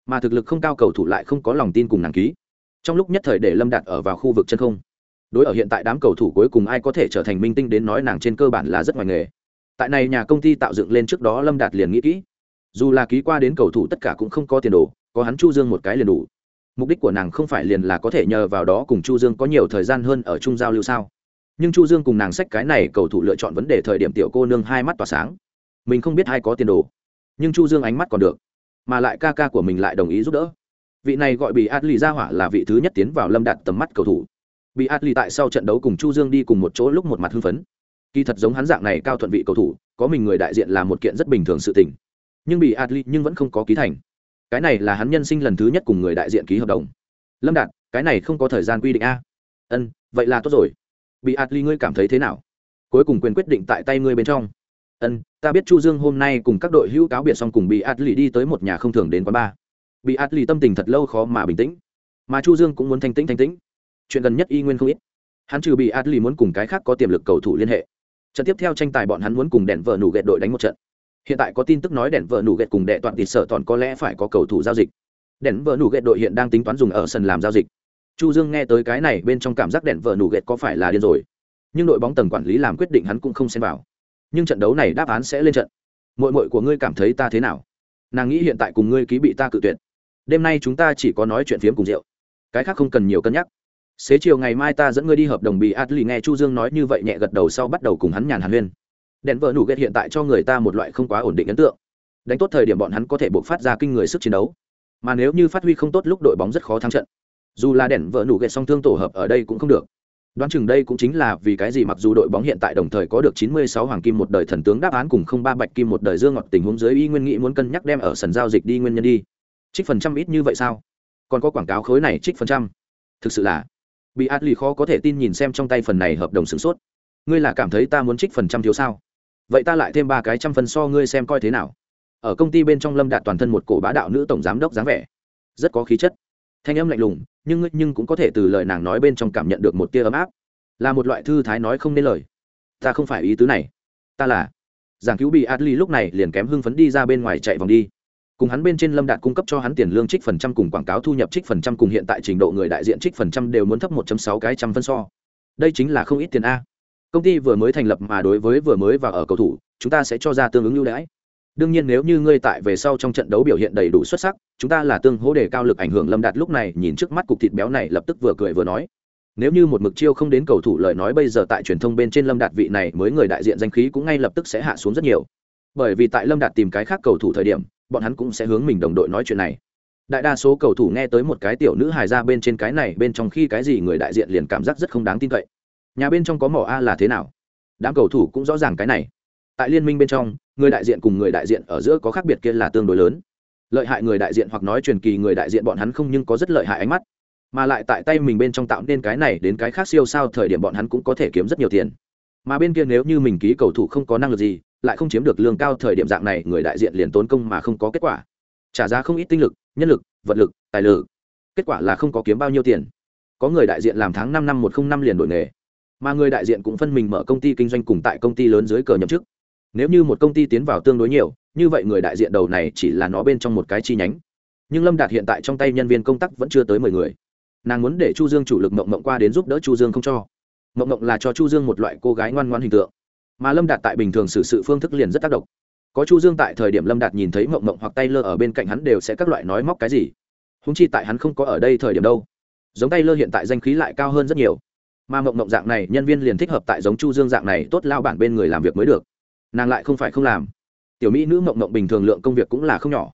Mà thực lực không cao cầu thủ lại không có lòng tin cùng nàng ký. Trong lúc nhất thời để lâm đạt ở vào khu vực chân không đối ở hiện tại đám cầu thủ cuối cùng ai có thể trở thành minh tinh đến nói nàng trên cơ bản là rất ngoài nghề. Tại này nhà công ty tạo dựng lên trước đó lâm đạt liền nghĩ kỹ. Dù là ký qua đến cầu thủ tất cả cũng không có tiền đồ, có hắn chu dương một cái liền đủ. Mục đích của nàng không phải liền là có thể nhờ vào đó cùng chu dương có nhiều thời gian hơn ở chung giao lưu sao? Nhưng chu dương cùng nàng sách cái này cầu thủ lựa chọn vấn đề thời điểm tiểu cô nương hai mắt tỏa sáng. Mình không biết ai có tiền đồ, nhưng chu dương ánh mắt còn được, mà lại ca ca của mình lại đồng ý giúp đỡ. Vị này gọi bị át lì ra hỏa là vị thứ nhất tiến vào lâm đạt tầm mắt cầu thủ bị atli tại sau trận đấu cùng chu dương đi cùng một chỗ lúc một mặt hưng phấn. Kỳ thật giống hắn dạng này cao thuận vị cầu thủ, có mình người đại diện là một kiện rất bình thường sự tình. Nhưng bị atli nhưng vẫn không có ký thành. Cái này là hắn nhân sinh lần thứ nhất cùng người đại diện ký hợp đồng. Lâm đạt, cái này không có thời gian quy định a. Ân, vậy là tốt rồi. Bị atli ngươi cảm thấy thế nào? Cuối cùng quyền quyết định tại tay ngươi bên trong. Ân, ta biết chu dương hôm nay cùng các đội hữu cáo biệt xong cùng bị atli đi tới một nhà không thường đến quán bar. Bị atli tâm tình thật lâu khó mà bình tĩnh. Mà chu dương cũng muốn thanh tĩnh thanh tĩnh chuyện gần nhất y nguyên không ít. Hắn trừ bị adli muốn cùng cái khác có tiềm lực cầu thủ liên hệ. Trận tiếp theo tranh tài bọn hắn muốn cùng đèn vợ nủ ghẹt đội đánh một trận. Hiện tại có tin tức nói đèn vợ nủ ghẹt cùng đệ toàn tịt sở toàn có lẽ phải có cầu thủ giao dịch. Đèn vợ nủ ghẹt đội hiện đang tính toán dùng ở sân làm giao dịch. Chu dương nghe tới cái này, bên trong cảm giác đèn vợ nủ ghẹt có phải là điên rồi. Nhưng đội bóng tầng quản lý làm quyết định hắn cũng không xem vào. Nhưng trận đấu này đáp án sẽ lên trận. Mội mội của ngươi cảm thấy ta thế nào? Nàng nghĩ hiện tại cùng ngươi ký bị ta cự tuyệt. Đêm nay chúng ta chỉ có nói chuyện phiếm cùng rượu. Cái khác không cần nhiều cân nhắc xế chiều ngày mai ta dẫn ngươi đi hợp đồng bị adli nghe chu dương nói như vậy nhẹ gật đầu sau bắt đầu cùng hắn nhàn hàn huyên. Đèn vợ nụ ghét hiện tại cho người ta một loại không quá ổn định ấn tượng. Đánh tốt thời điểm bọn hắn có thể buộc phát ra kinh người sức chiến đấu. Mà nếu như phát huy không tốt lúc đội bóng rất khó thắng trận. Dù là đèn vợ nụ ghét song thương tổ hợp ở đây cũng không được. Đoán chừng đây cũng chính là vì cái gì mặc dù đội bóng hiện tại đồng thời có được 96 hoàng kim một đời thần tướng đáp án cùng không ba bạch kim một đời dương ngọt tình huống dưới y nguyên nghị muốn cân nhắc đem ở sân giao dịch đi nguyên nhân đi. Trích phần trăm ít như vậy sao? Còn có quảng cáo khối này trích phần trăm. Thực sự là bị át lì khó có thể tin nhìn xem trong tay phần này hợp đồng sửng sốt. Ngươi là cảm thấy ta muốn trích phần trăm thiếu sao? Vậy ta lại thêm ba cái trăm phần so ngươi xem coi thế nào. Ở công ty bên trong lâm đạt toàn thân một cổ bá đạo nữ tổng giám đốc dáng vẻ. Rất có khí chất. Thanh âm lạnh lùng, nhưng ngươi nhưng cũng có thể từ lời nàng nói bên trong cảm nhận được một tia ấm áp. Là một loại thư thái nói không nên lời. Ta không phải ý tứ này. Ta là. Giảng cứu bị adli lúc này liền kém hưng phấn đi ra bên ngoài chạy vòng đi cùng hắn bên trên lâm đạt cung cấp cho hắn tiền lương trích phần trăm cùng quảng cáo thu nhập trích phần trăm cùng hiện tại trình độ người đại diện trích phần trăm đều muốn thấp một sáu cái trăm phân so. Đây chính là không ít tiền a. Công ty vừa mới thành lập mà đối với vừa mới và ở cầu thủ, chúng ta sẽ cho ra tương ứng ưu đãi. Đương nhiên nếu như ngươi tại về sau trong trận đấu biểu hiện đầy đủ xuất sắc, chúng ta là tương hỗ đề cao lực ảnh hưởng lâm đạt lúc này nhìn trước mắt cục thịt béo này lập tức vừa cười vừa nói. Nếu như một mực chiêu không đến cầu thủ lời nói bây giờ tại truyền thông bên trên lâm đạt vị này mới người đại diện danh khí cũng ngay lập tức sẽ hạ xuống rất nhiều. Bởi vì tại lâm đạt tìm cái khác cầu thủ thời điểm bọn hắn cũng sẽ hướng mình đồng đội nói chuyện này. Đại đa số cầu thủ nghe tới một cái tiểu nữ hài ra bên trên cái này, bên trong khi cái gì người đại diện liền cảm giác rất không đáng tin cậy. Nhà bên trong có mỏ a là thế nào? Đám cầu thủ cũng rõ ràng cái này. Tại liên minh bên trong, người đại diện cùng người đại diện ở giữa có khác biệt kia là tương đối lớn. Lợi hại người đại diện hoặc nói truyền kỳ người đại diện bọn hắn không nhưng có rất lợi hại ánh mắt. Mà lại tại tay mình bên trong tạo nên cái này đến cái khác siêu sao thời điểm bọn hắn cũng có thể kiếm rất nhiều tiền. Mà bên kia nếu như mình ký cầu thủ không có năng lực gì lại không chiếm được lương cao thời điểm dạng này, người đại diện liền tốn công mà không có kết quả. Trả giá không ít tinh lực, nhân lực, vật lực, tài lực. Kết quả là không có kiếm bao nhiêu tiền. Có người đại diện làm tháng năm năm một không năm liền đổi nghề. Mà người đại diện cũng phân mình mở công ty kinh doanh cùng tại công ty lớn dưới cờ nhậm chức. Nếu như một công ty tiến vào tương đối nhiều, như vậy người đại diện đầu này chỉ là nó bên trong một cái chi nhánh. Nhưng lâm đạt hiện tại trong tay nhân viên công tác vẫn chưa tới mười người. Nàng muốn để chu dương chủ lực mộng mộng qua đến giúp đỡ chu dương không cho. Mộng mộng là cho chu dương một loại cô gái ngoan ngoan hình tượng mà lâm đạt tại bình thường xử sự phương thức liền rất tác động. Có chu dương tại thời điểm lâm đạt nhìn thấy mộng mộng hoặc tay lơ ở bên cạnh hắn đều sẽ các loại nói móc cái gì. Húng chi tại hắn không có ở đây thời điểm đâu. Giống tay lơ hiện tại danh khí lại cao hơn rất nhiều. Mà mộng mộng dạng này, nhân viên liền thích hợp tại giống chu dương dạng này tốt lao bản bên người làm việc mới được. Nàng lại không phải không làm. Tiểu mỹ nữ mộng mộng bình thường lượng công việc cũng là không nhỏ.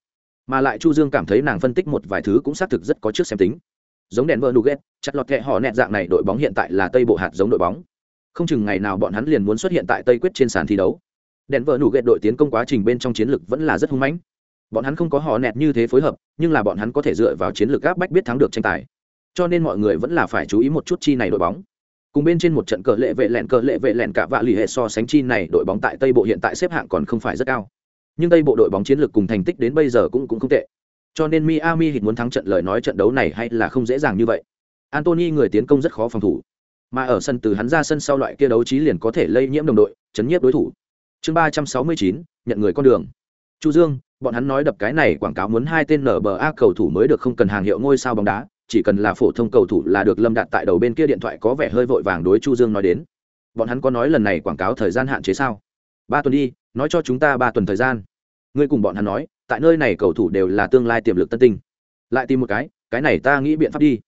Mà lại chu dương cảm thấy nàng phân tích một vài thứ cũng xác thực rất có trước xem tính. Giống đèn vợ nuget chặt lọt kẹ họ nẹt dạng này đội bóng hiện tại là tây bộ hạt giống đội bóng không chừng ngày nào bọn hắn liền muốn xuất hiện tại tây quyết trên sàn thi đấu. Đèn vợ nụ ghét đội tiến công quá trình bên trong chiến lược vẫn là rất hung mãnh. Bọn hắn không có họ nẹt như thế phối hợp, nhưng là bọn hắn có thể dựa vào chiến lược gáp bách biết thắng được tranh tài. Cho nên mọi người vẫn là phải chú ý một chút chi này đội bóng. Cùng bên trên một trận cờ lệ vệ lẹn cờ lệ vệ lẹn cả vạ lì hệ so sánh chi này đội bóng tại tây bộ hiện tại xếp hạng còn không phải rất cao. Nhưng tây bộ đội bóng chiến lược cùng thành tích đến bây giờ cũng cũng không tệ. Cho nên miami hít muốn thắng trận lời nói trận đấu này hay là không dễ dàng như vậy. Antony người tiến công rất khó phòng thủ mà ở sân từ hắn ra sân sau loại kia đấu trí liền có thể lây nhiễm đồng đội, chấn nhiếp đối thủ. Chương ba trăm sáu mươi chín, nhận người con đường. Chu dương, bọn hắn nói đập cái này quảng cáo muốn hai tên nở bờ a cầu thủ mới được không cần hàng hiệu ngôi sao bóng đá, chỉ cần là phổ thông cầu thủ là được lâm đạt tại đầu bên kia điện thoại có vẻ hơi vội vàng đối chu dương nói đến. Bọn hắn có nói lần này quảng cáo thời gian hạn chế sao? Ba tuần đi, nói cho chúng ta ba tuần thời gian. Ngươi cùng bọn hắn nói, tại nơi này cầu thủ đều là tương lai tiềm lực tân tinh. Lại tìm một cái cái này ta nghĩ biện pháp đi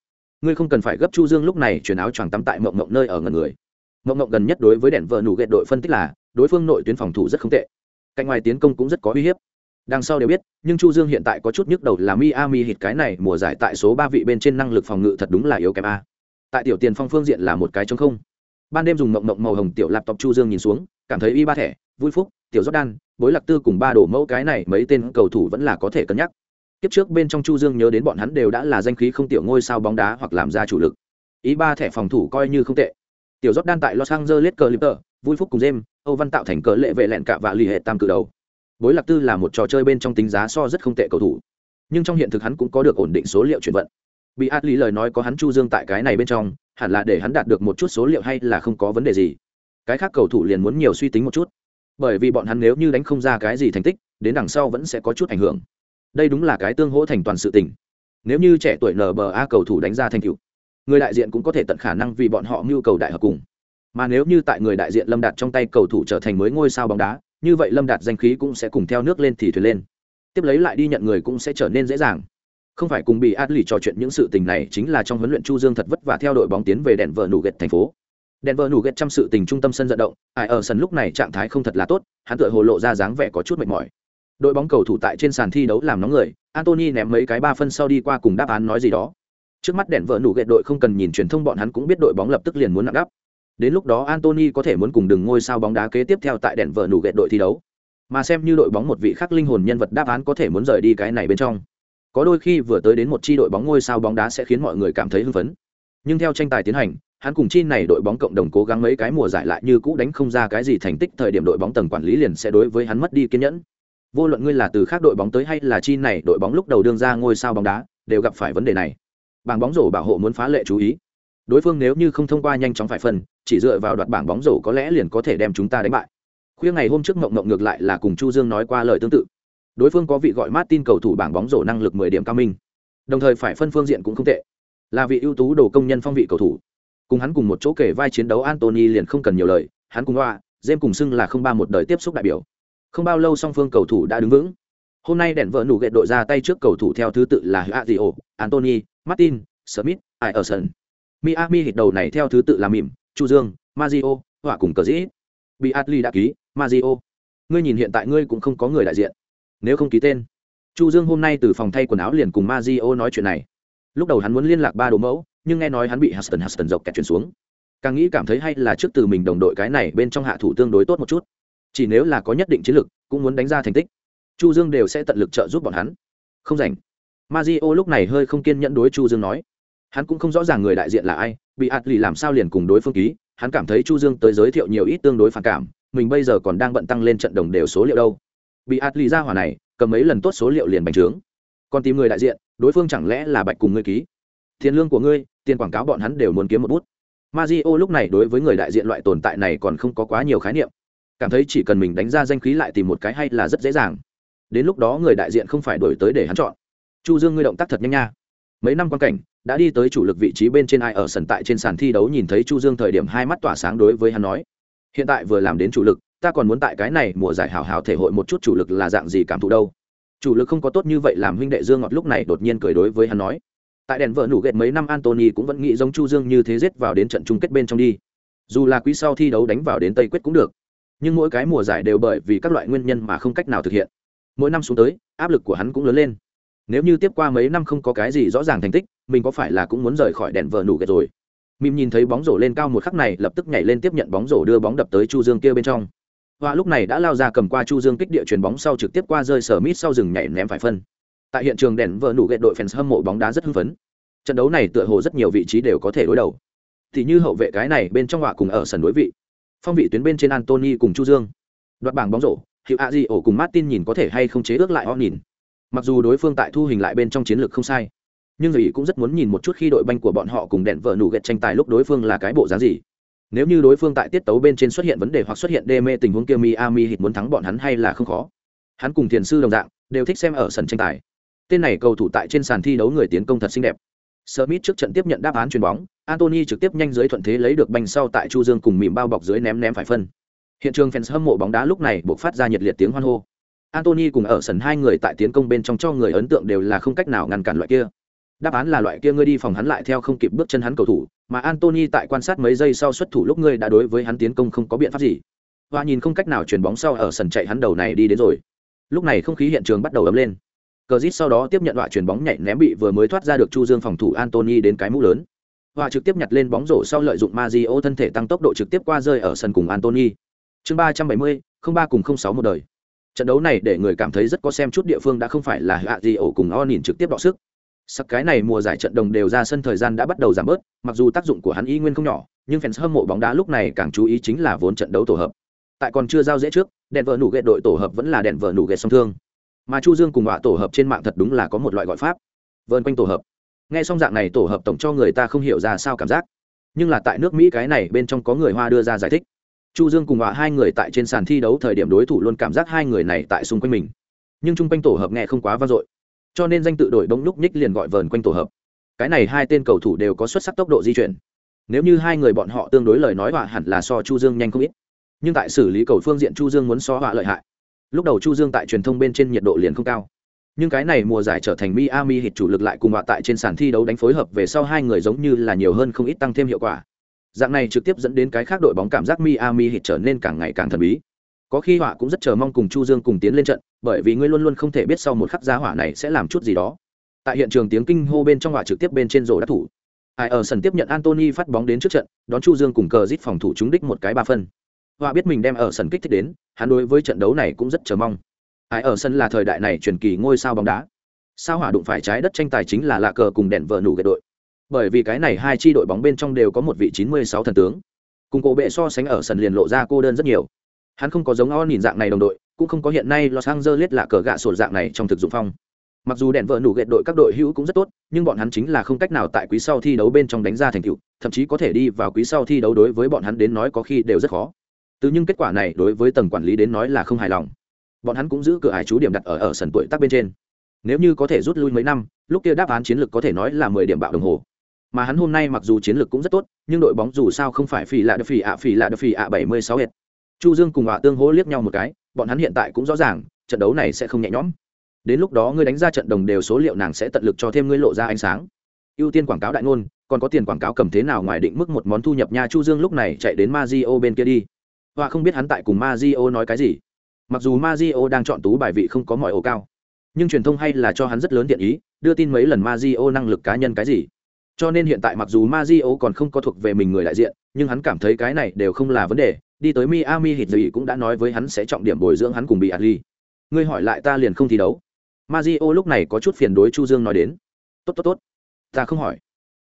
ngươi không cần phải gấp chu dương lúc này chuyển áo choàng tắm tại mộng mộng nơi ở ngần người. Mộng mộng gần nhất đối với đèn vợ nụ ghẹt đội phân tích là, đối phương nội tuyến phòng thủ rất không tệ. Cạnh ngoài tiến công cũng rất có uy hiếp. Đằng sau đều biết, nhưng chu dương hiện tại có chút nhức đầu là miami hít cái này mùa giải tại số ba vị bên trên năng lực phòng ngự thật đúng là yếu kém a. Tại tiểu tiền phong phương diện là một cái chống không. Ban đêm dùng mộng mộng màu hồng tiểu laptop chu dương nhìn xuống, cảm thấy y ba thẻ, vui phúc, tiểu jordan, bối lạc tư cùng ba đổ mẫu cái này mấy tên cầu thủ vẫn là có thể cân nhắc kiếp trước bên trong chu dương nhớ đến bọn hắn đều đã là danh khí không tiểu ngôi sao bóng đá hoặc làm ra chủ lực. Ý ba thẻ phòng thủ coi như không tệ. Tiểu jordan tại los angeles clipper vui phúc cùng jem âu văn tạo thành cờ lệ vệ lẹn cả và lì hệ tam cử đầu. Bối lạc tư là một trò chơi bên trong tính giá so rất không tệ cầu thủ. Nhưng trong hiện thực hắn cũng có được ổn định số liệu chuyển vận. Bị át lý lời nói có hắn chu dương tại cái này bên trong, hẳn là để hắn đạt được một chút số liệu hay là không có vấn đề gì. Cái khác cầu thủ liền muốn nhiều suy tính một chút. Bởi vì bọn hắn nếu như đánh không ra cái gì thành tích, đến đằng sau vẫn sẽ có chút ảnh hưởng đây đúng là cái tương hỗ thành toàn sự tình. Nếu như trẻ tuổi nba cầu thủ đánh ra thành tựu, người đại diện cũng có thể tận khả năng vì bọn họ mưu cầu đại hợp cùng. Mà nếu như tại người đại diện lâm đạt trong tay cầu thủ trở thành mới ngôi sao bóng đá, như vậy lâm đạt danh khí cũng sẽ cùng theo nước lên thì thuyền lên. Tiếp lấy lại đi nhận người cũng sẽ trở nên dễ dàng. Không phải cùng bị át trò chuyện những sự tình này chính là trong huấn luyện chu dương thật vất vả theo đội bóng tiến về đèn vợ nụ ghét thành phố. Đèn vợ nụ ghét trong sự tình trung tâm sân vận động, ai ở sân lúc này trạng thái không thật là tốt, hắn tựa hồ lộ ra dáng vẻ có chút mệt mỏi đội bóng cầu thủ tại trên sàn thi đấu làm nóng người antony ném mấy cái ba phân sau đi qua cùng đáp án nói gì đó. Trước mắt đèn vợ nụ ghét đội không cần nhìn truyền thông bọn hắn cũng biết đội bóng lập tức liền muốn nặng đắp. Đến lúc đó antony có thể muốn cùng đừng ngôi sao bóng đá kế tiếp theo tại đèn vợ nụ ghét đội thi đấu. Mà xem như đội bóng một vị khắc linh hồn nhân vật đáp án có thể muốn rời đi cái này bên trong. Có đôi khi vừa tới đến một chi đội bóng ngôi sao bóng đá sẽ khiến mọi người cảm thấy hưng phấn. Nhưng theo tranh tài tiến hành, hắn cùng chi này đội bóng cộng đồng cố gắng mấy cái mùa giải lại như cũ đánh không ra cái gì thành tích, thời điểm đội bóng tầng quản lý liền sẽ đối với hắn mất đi kiên nhẫn vô luận ngươi là từ khác đội bóng tới hay là chi này, đội bóng lúc đầu đương ra ngôi sao bóng đá, đều gặp phải vấn đề này. Bảng bóng rổ bảo hộ muốn phá lệ chú ý. Đối phương nếu như không thông qua nhanh chóng phải phân, chỉ dựa vào đoạt bảng bóng rổ có lẽ liền có thể đem chúng ta đánh bại. Khuya ngày hôm trước mộng mộng ngược lại là cùng chu dương nói qua lời tương tự. Đối phương có vị gọi martin cầu thủ bảng bóng rổ năng lực 10 điểm cao minh. Đồng thời phải phân phương diện cũng không tệ. Là vị ưu tú đồ công nhân phong vị cầu thủ. Cùng hắn cùng một chỗ kể vai chiến đấu antony liền không cần nhiều lời. Hắn cùng hoa dêm cùng xưng là không ba một đời tiếp xúc đại biểu không bao lâu song phương cầu thủ đã đứng vững hôm nay đèn vợ nụ ghệ đội ra tay trước cầu thủ theo thứ tự là Hazio, Anthony, Martin, Smith, Ierson. Miami hit đầu này theo thứ tự là Mỉm, Chu Dương, Mario, họa cùng cờ dĩ. Bị Atli đã ký, Mario. Ngươi nhìn hiện tại ngươi cũng không có người đại diện. Nếu không ký tên. Chu Dương hôm nay từ phòng thay quần áo liền cùng Mario nói chuyện này. Lúc đầu hắn muốn liên lạc ba đồ mẫu, nhưng nghe nói hắn bị Huston Huston dọc kẹt chuyển xuống. Càng nghĩ cảm thấy hay là trước từ mình đồng đội cái này bên trong hạ thủ tương đối tốt một chút. Chỉ nếu là có nhất định chiến lược, cũng muốn đánh ra thành tích. Chu Dương đều sẽ tận lực trợ giúp bọn hắn. Không rảnh. Mario lúc này hơi không kiên nhẫn đối Chu Dương nói. Hắn cũng không rõ ràng người đại diện là ai, bị Atli làm sao liền cùng đối phương ký, hắn cảm thấy Chu Dương tới giới thiệu nhiều ít tương đối phản cảm, mình bây giờ còn đang bận tăng lên trận đồng đều số liệu đâu. Bị Atli ra hỏa này, cầm mấy lần tốt số liệu liền bành trướng. Còn tìm người đại diện, đối phương chẳng lẽ là bạch cùng ngươi ký? Tiền lương của ngươi, tiền quảng cáo bọn hắn đều muốn kiếm một bút. Mario lúc này đối với người đại diện loại tồn tại này còn không có quá nhiều khái niệm. Cảm thấy chỉ cần mình đánh ra danh khí lại tìm một cái hay là rất dễ dàng. Đến lúc đó người đại diện không phải đổi tới để hắn chọn. Chu Dương ngươi động tác thật nhanh nha. Mấy năm quan cảnh, đã đi tới chủ lực vị trí bên trên ai ở sân tại trên sàn thi đấu nhìn thấy Chu Dương thời điểm hai mắt tỏa sáng đối với hắn nói: "Hiện tại vừa làm đến chủ lực, ta còn muốn tại cái này mùa giải hào hào thể hội một chút chủ lực là dạng gì cảm thụ đâu." Chủ lực không có tốt như vậy làm huynh đệ Dương ngọt lúc này đột nhiên cười đối với hắn nói: tại đèn vợ nủ ghẹt mấy năm antony cũng vẫn nghĩ giống chu dương như thế giết vào đến trận chung kết bên trong đi dù là quý sau thi đấu đánh vào đến tây quyết cũng được nhưng mỗi cái mùa giải đều bởi vì các loại nguyên nhân mà không cách nào thực hiện. Mỗi năm xuống tới, áp lực của hắn cũng lớn lên. Nếu như tiếp qua mấy năm không có cái gì rõ ràng thành tích, mình có phải là cũng muốn rời khỏi đèn vờ nủ ghét rồi? Mìm nhìn thấy bóng rổ lên cao một khắc này, lập tức nhảy lên tiếp nhận bóng rổ đưa bóng đập tới chu dương kia bên trong. Và lúc này đã lao ra cầm qua chu dương kích địa chuyền bóng sau trực tiếp qua rơi sở mít sau rừng nhảy ném phải phân. Tại hiện trường đèn vờ nụ ghệ đội fans hâm mộ bóng đá rất hưng phấn. Trận đấu này tựa hồ rất nhiều vị trí đều có thể đối đầu. Thì như hậu vệ cái này, bên trong họa cùng ở sân đối vị phong vị tuyến bên trên antony cùng chu dương. Đoạt bảng bóng rổ hiệu a di ổ cùng martin nhìn có thể hay không chế ước lại họ nhìn. Mặc dù đối phương tại thu hình lại bên trong chiến lược không sai nhưng người cũng rất muốn nhìn một chút khi đội banh của bọn họ cùng đèn vợ nụ ghẹt tranh tài lúc đối phương là cái bộ dáng gì. Nếu như đối phương tại tiết tấu bên trên xuất hiện vấn đề hoặc xuất hiện đê mê tình huống kia miami hít muốn thắng bọn hắn hay là không khó. Hắn cùng thiền sư đồng dạng đều thích xem ở sân tranh tài. Tên này cầu thủ tại trên sàn thi đấu người tiến công thật xinh đẹp. Smith trước trận tiếp nhận đáp án chuyền bóng, Anthony trực tiếp nhanh dưới thuận thế lấy được banh sau tại Chu Dương cùng mỉm bao bọc dưới ném ném phải phân. Hiện trường fans hâm mộ bóng đá lúc này buộc phát ra nhiệt liệt tiếng hoan hô. Anthony cùng ở sân hai người tại tiến công bên trong cho người ấn tượng đều là không cách nào ngăn cản loại kia. Đáp án là loại kia ngươi đi phòng hắn lại theo không kịp bước chân hắn cầu thủ, mà Anthony tại quan sát mấy giây sau xuất thủ lúc ngươi đã đối với hắn tiến công không có biện pháp gì. Và nhìn không cách nào chuyển bóng sau ở sân chạy hắn đầu này đi đến rồi. Lúc này không khí hiện trường bắt đầu ấm lên cờ sau đó tiếp nhận đoạn chuyển bóng nhảy ném bị vừa mới thoát ra được chu dương phòng thủ antony đến cái mũ lớn Họa trực tiếp nhặt lên bóng rổ sau lợi dụng Mario thân thể tăng tốc độ trực tiếp qua rơi ở sân cùng Anthony. Chương ba trăm bảy mươi, không ba cùng không sáu một đời. Trận đấu này để người cảm thấy rất có xem chút địa phương đã không phải là Hazio cùng Onin trực tiếp đọ sức. Sắc cái này mùa giải trận đồng đều ra sân thời gian đã bắt đầu giảm bớt, mặc dù tác dụng của hắn y nguyên không nhỏ, nhưng fans hâm mộ bóng đá lúc này càng chú ý chính là vốn trận đấu tổ hợp. Tại còn chưa giao dễ trước, đèn vợ nủ ghệ đội tổ hợp vẫn là đèn vợ nủ ghệ song thương. Mà Chu Dương cùng họa tổ hợp trên mạng thật đúng là có một loại gọi pháp. Vơn quanh tổ hợp. Nghe xong dạng này tổ hợp tổng cho người ta không hiểu ra sao cảm giác. Nhưng là tại nước Mỹ cái này bên trong có người Hoa đưa ra giải thích. Chu Dương cùng họa hai người tại trên sàn thi đấu thời điểm đối thủ luôn cảm giác hai người này tại xung quanh mình. Nhưng trung quanh tổ hợp nghe không quá vang dội cho nên danh tự đổi bóng lúc nhích liền gọi vờn quanh tổ hợp cái này hai tên cầu thủ đều có xuất sắc tốc độ di chuyển nếu như hai người bọn họ tương đối lời nói họa hẳn là so chu dương nhanh không ít nhưng tại xử lý cầu phương diện chu dương muốn so họa lợi hại lúc đầu chu dương tại truyền thông bên trên nhiệt độ liền không cao nhưng cái này mùa giải trở thành Miami hit chủ lực lại cùng họa tại trên sàn thi đấu đánh phối hợp về sau hai người giống như là nhiều hơn không ít tăng thêm hiệu quả. Dạng này trực tiếp dẫn đến cái khác đội bóng cảm giác Miami hit trở nên càng ngày càng thần bí. Có khi họa cũng rất chờ mong cùng chu dương cùng tiến lên trận, bởi vì ngươi luôn luôn không thể biết sau một khắc giá hỏa này sẽ làm chút gì đó. Tại hiện trường tiếng kinh hô bên trong họa trực tiếp bên trên rổ đắc thủ. Ai ở sân tiếp nhận antony phát bóng đến trước trận, đón chu dương cùng cờ giết phòng thủ trúng đích một cái ba phân. Họa biết mình đem ở sân kích thích đến, hắn đối với trận đấu này cũng rất chờ mong ai ở sân là thời đại này truyền kỳ ngôi sao bóng đá. Sao hỏa đụng phải trái đất tranh tài chính là lạ cờ cùng đèn vợ nủ gậy đội. Bởi vì cái này hai chi đội bóng bên trong đều có một vị 96 thần tướng. Cùng cổ bệ so sánh ở sân liền lộ ra cô đơn rất nhiều. Hắn không có giống o nhìn dạng này đồng đội, cũng không có hiện nay los angeles là cờ gạ sổ dạng này trong thực dụng phong. Mặc dù đèn vợ nủ gậy đội các đội hữu cũng rất tốt, nhưng bọn hắn chính là không cách nào tại quý sau thi đấu bên trong đánh ra thành tựu, thậm chí có thể đi vào quý sau thi đấu đối với bọn hắn đến nói có khi đều rất khó. Từ những kết quả này đối với tầng quản lý đến nói là không hài lòng bọn hắn cũng giữ cửa hải chú điểm đặt ở ở sân tuổi tác bên trên. Nếu như có thể rút lui mấy năm, lúc kia đáp án chiến lược có thể nói là mười điểm bạo đồng hồ. Mà hắn hôm nay mặc dù chiến lược cũng rất tốt, nhưng đội bóng dù sao không phải phì lạ đập phì ạ phì lạ đập phì ạ bảy mươi sáu hệt chu dương cùng họa tương hỗ liếc nhau một cái, bọn hắn hiện tại cũng rõ ràng, trận đấu này sẽ không nhẹ nhõm. Đến lúc đó ngươi đánh ra trận đồng đều số liệu nàng sẽ tận lực cho thêm ngươi lộ ra ánh sáng. Ưu tiên quảng cáo đại ngôn, còn có tiền quảng cáo cầm thế nào ngoài định mức một món thu nhập nha chu dương lúc này chạy đến Mazio bên kia đi. Họa không biết hắn tại cùng Mazio nói cái gì mặc dù Mazio đang chọn tú bài vị không có mọi ổ cao nhưng truyền thông hay là cho hắn rất lớn tiện ý đưa tin mấy lần Mazio năng lực cá nhân cái gì cho nên hiện tại mặc dù Mazio còn không có thuộc về mình người đại diện nhưng hắn cảm thấy cái này đều không là vấn đề đi tới Miami Heat gì cũng đã nói với hắn sẽ trọng điểm bồi dưỡng hắn cùng bị Adli. Ngươi hỏi lại ta liền không thi đấu. Mario lúc này có chút phiền đối Chu Dương nói đến. Tốt tốt tốt, ta không hỏi.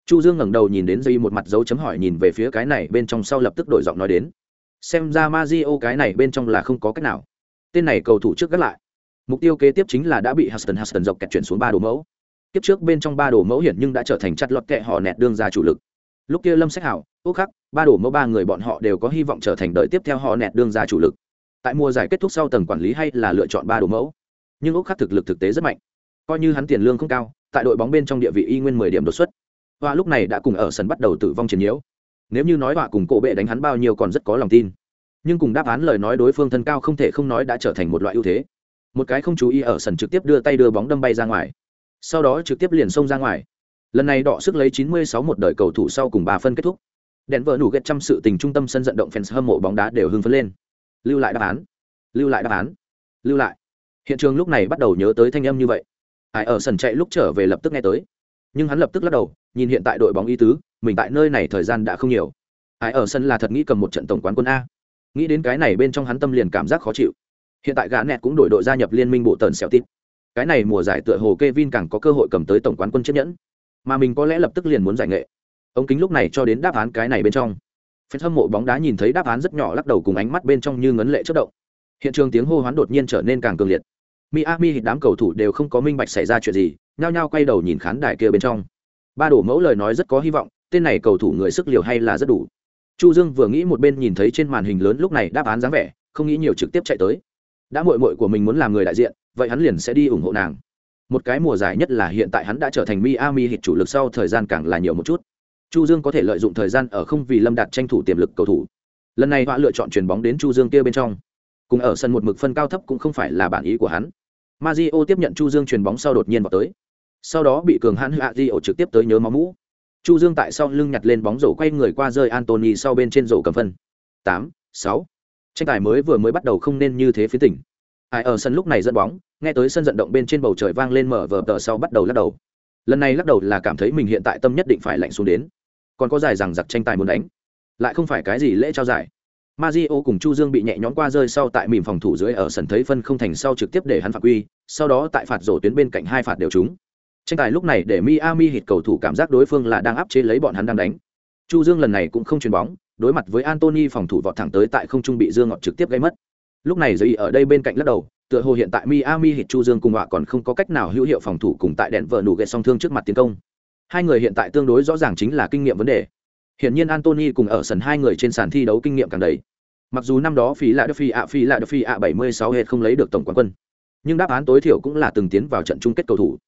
Chu Dương ngẩng đầu nhìn đến dây một mặt dấu chấm hỏi nhìn về phía cái này bên trong sau lập tức đổi giọng nói đến. Xem ra Mario cái này bên trong là không có cách nào. Tên này cầu thủ trước gắt lại. Mục tiêu kế tiếp chính là đã bị Huston Huston dọc kẹt chuyển xuống ba đồ mẫu. Tiếp trước bên trong ba đồ mẫu hiển nhưng đã trở thành chặt lọt kẹ họ nẹt đương ra chủ lực. Lúc kia Lâm Sách Hảo, úc khắc ba đồ mẫu ba người bọn họ đều có hy vọng trở thành đợi tiếp theo họ nẹt đương ra chủ lực tại mùa giải kết thúc sau tầng quản lý hay là lựa chọn ba đồ mẫu nhưng úc khắc thực lực thực tế rất mạnh coi như hắn tiền lương không cao tại đội bóng bên trong địa vị y nguyên mười điểm đột xuất và lúc này đã cùng ở sân bắt đầu tử vong chiến nhiễu nếu như nói họa cùng cổ bệ đánh hắn bao nhiêu còn rất có lòng tin nhưng cùng đáp án lời nói đối phương thân cao không thể không nói đã trở thành một loại ưu thế. Một cái không chú ý ở sân trực tiếp đưa tay đưa bóng đâm bay ra ngoài. Sau đó trực tiếp liền xông ra ngoài. Lần này đọ sức lấy 96 một đời cầu thủ sau cùng ba phân kết thúc. Đèn vợ nủ ghét trăm sự tình trung tâm sân vận động fans hâm mộ bóng đá đều hưng phấn lên. Lưu lại đáp án. Lưu lại đáp án. Lưu lại. Hiện trường lúc này bắt đầu nhớ tới thanh âm như vậy. Ai ở sân chạy lúc trở về lập tức nghe tới. Nhưng hắn lập tức lắc đầu, nhìn hiện tại đội bóng y tứ, mình tại nơi này thời gian đã không nhiều. Ai ở sân là thật nghĩ cầm một trận tổng quán quân a nghĩ đến cái này bên trong hắn tâm liền cảm giác khó chịu. Hiện tại gã nẹt cũng đổi đội gia nhập liên minh bộ tần xẻo tít. Cái này mùa giải tựa hồ Kevin càng có cơ hội cầm tới tổng quán quân chiếc nhẫn. Mà mình có lẽ lập tức liền muốn giải nghệ. Ống kính lúc này cho đến đáp án cái này bên trong. Phen hâm mộ bóng đá nhìn thấy đáp án rất nhỏ lắc đầu cùng ánh mắt bên trong như ngấn lệ chất động. Hiện trường tiếng hô hoán đột nhiên trở nên càng cường liệt. Miami hít đám cầu thủ đều không có minh bạch xảy ra chuyện gì, nhao nhao quay đầu nhìn khán đài kia bên trong. Ba đổ mẫu lời nói rất có hy vọng, tên này cầu thủ người sức liều hay là rất đủ chu dương vừa nghĩ một bên nhìn thấy trên màn hình lớn lúc này đáp án dáng vẻ, không nghĩ nhiều trực tiếp chạy tới. Đã mội mội của mình muốn làm người đại diện, vậy hắn liền sẽ đi ủng hộ nàng. Một cái mùa giải nhất là hiện tại hắn đã trở thành miami hit chủ lực sau thời gian càng là nhiều một chút. Chu dương có thể lợi dụng thời gian ở không vì lâm đạt tranh thủ tiềm lực cầu thủ. Lần này họa lựa chọn chuyền bóng đến chu dương kia bên trong. Cùng ở sân một mực phân cao thấp cũng không phải là bản ý của hắn. Mazio tiếp nhận chu dương chuyền bóng sau đột nhiên vào tới. Sau đó bị cường hãn hạ di ổ trực tiếp tới nhớ máu mũ chu dương tại sau lưng nhặt lên bóng rổ quay người qua rơi antony sau bên trên rổ cầm phân. Tám sáu. Tranh tài mới vừa mới bắt đầu không nên như thế phía tỉnh. Ai ở sân lúc này dẫn bóng nghe tới sân vận động bên trên bầu trời vang lên mở vờ tờ sau bắt đầu lắc đầu. Lần này lắc đầu là cảm thấy mình hiện tại tâm nhất định phải lạnh xuống đến. Còn có dài rằng giặc tranh tài muốn đánh. Lại không phải cái gì lễ trao giải. Mario cùng Chu Dương bị nhẹ nhõm qua rơi sau tại mỉm phòng thủ dưới ở sân thấy phân không thành sau trực tiếp để hắn phạt quy, sau đó tại phạt rổ tuyến bên cạnh hai phạt đều trúng. Tranh tài lúc này để Miami hit cầu thủ cảm giác đối phương là đang áp chế lấy bọn hắn đang đánh. Chu Dương lần này cũng không chuyền bóng, đối mặt với Anthony phòng thủ vọt thẳng tới tại không trung bị Dương ngọt trực tiếp gây mất. Lúc này giấy ở đây bên cạnh lắc đầu, tựa hồ hiện tại Miami hit Chu Dương cùng họa còn không có cách nào hữu hiệu phòng thủ cùng tại đèn vợ nụ ghét song thương trước mặt tiến công. Hai người hiện tại tương đối rõ ràng chính là kinh nghiệm vấn đề. Hiện nhiên Anthony cùng ở sân hai người trên sàn thi đấu kinh nghiệm càng đầy. Mặc dù năm đó phí là Duffy ạ phí là Duffy ạ 76 hết không lấy được tổng quán quân, nhưng đáp án tối thiểu cũng là từng tiến vào trận chung kết cầu thủ.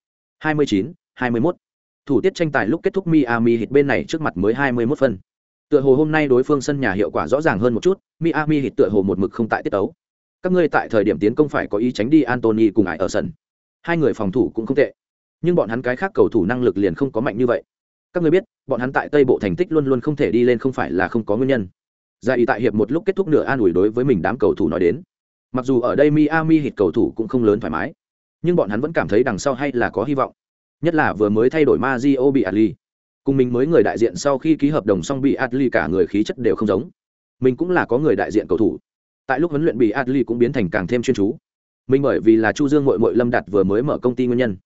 29, 21. Thủ tiết tranh tài lúc kết thúc Miami Heat bên này trước mặt mới 21 phân. Tựa hồ hôm nay đối phương sân nhà hiệu quả rõ ràng hơn một chút, Miami Heat tựa hồ một mực không tại tiết tấu. Các ngươi tại thời điểm tiến công phải có ý tránh đi Anthony cùng ai ở sân. Hai người phòng thủ cũng không tệ, nhưng bọn hắn cái khác cầu thủ năng lực liền không có mạnh như vậy. Các ngươi biết, bọn hắn tại Tây Bộ thành tích luôn luôn không thể đi lên không phải là không có nguyên nhân. Gia ý tại hiệp một lúc kết thúc nửa an ủi đối với mình đám cầu thủ nói đến. Mặc dù ở đây Miami Heat cầu thủ cũng không lớn thoải mái, nhưng bọn hắn vẫn cảm thấy đằng sau hay là có hy vọng nhất là vừa mới thay đổi Mario bị Atli. Cùng mình mới người đại diện sau khi ký hợp đồng xong bị Atli cả người khí chất đều không giống. Mình cũng là có người đại diện cầu thủ. Tại lúc huấn luyện bị Atli cũng biến thành càng thêm chuyên chú. Mình bởi vì là Chu Dương Mội Mội Lâm Đạt vừa mới mở công ty nguyên nhân,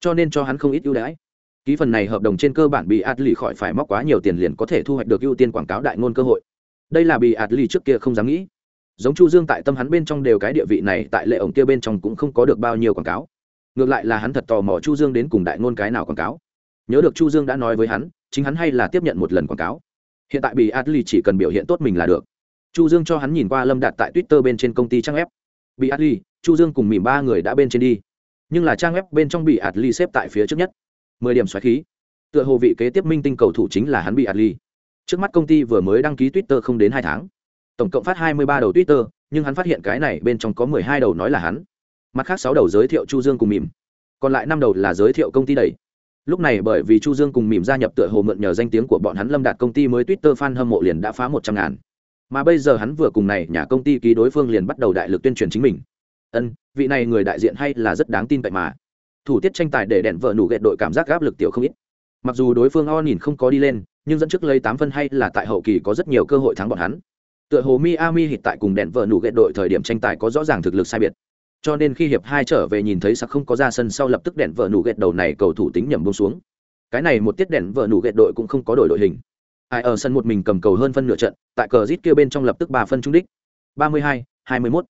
cho nên cho hắn không ít ưu đãi. Ký phần này hợp đồng trên cơ bản bị Atli khỏi phải móc quá nhiều tiền liền có thể thu hoạch được ưu tiên quảng cáo đại ngôn cơ hội. Đây là bị Atli trước kia không dám nghĩ. Giống Chu Dương tại tâm hắn bên trong đều cái địa vị này, tại lệ ổng kia bên trong cũng không có được bao nhiêu quảng cáo. Ngược lại là hắn thật tò mò chu dương đến cùng đại ngôn cái nào quảng cáo. Nhớ được chu dương đã nói với hắn, chính hắn hay là tiếp nhận một lần quảng cáo. Hiện tại bị adli chỉ cần biểu hiện tốt mình là được. Chu dương cho hắn nhìn qua lâm đạt tại twitter bên trên công ty trang web. Bị adli chu dương cùng mỉm ba người đã bên trên đi. Nhưng là trang web bên trong bị adli xếp tại phía trước nhất. Mười điểm xoáy khí. Tựa hồ vị kế tiếp minh tinh cầu thủ chính là hắn bị adli trước mắt công ty vừa mới đăng ký twitter không đến hai tháng tổng cộng phát hai mươi ba đầu twitter, nhưng hắn phát hiện cái này bên trong có mười hai đầu nói là hắn. Mặt khác sáu đầu giới thiệu chu dương cùng mỉm. Còn lại năm đầu là giới thiệu công ty đẩy lúc này bởi vì chu dương cùng mỉm gia nhập tựa hồ mượn nhờ danh tiếng của bọn hắn lâm đạt công ty mới twitter fan hâm mộ liền đã phá một trăm ngàn. Mà bây giờ hắn vừa cùng này nhà công ty ký đối phương liền bắt đầu đại lực tuyên truyền chính mình. Ân, vị này người đại diện hay là rất đáng tin cậy mà. Thủ tiết tranh tài để đèn vợ nủ gẹt đội cảm giác áp lực tiểu không ít. Mặc dù đối phương o nhìn không có đi lên, nhưng dẫn trước lấy tám phân hay là tại hậu kỳ có rất nhiều cơ hội thắng bọn hắn tựa hồ miami hiện tại cùng đèn vợ nụ ghẹt đội thời điểm tranh tài có rõ ràng thực lực sai biệt. Cho nên khi hiệp hai trở về nhìn thấy sặc không có ra sân sau lập tức đèn vợ nụ ghẹt đầu này cầu thủ tính nhầm buông xuống. Cái này một tiết đèn vợ nụ ghẹt đội cũng không có đổi đội hình. Ai ở sân một mình cầm cầu hơn phân nửa trận, tại cờ rít kia bên trong lập tức 3 phân trung đích. Ba mươi hai hai mươi mốt.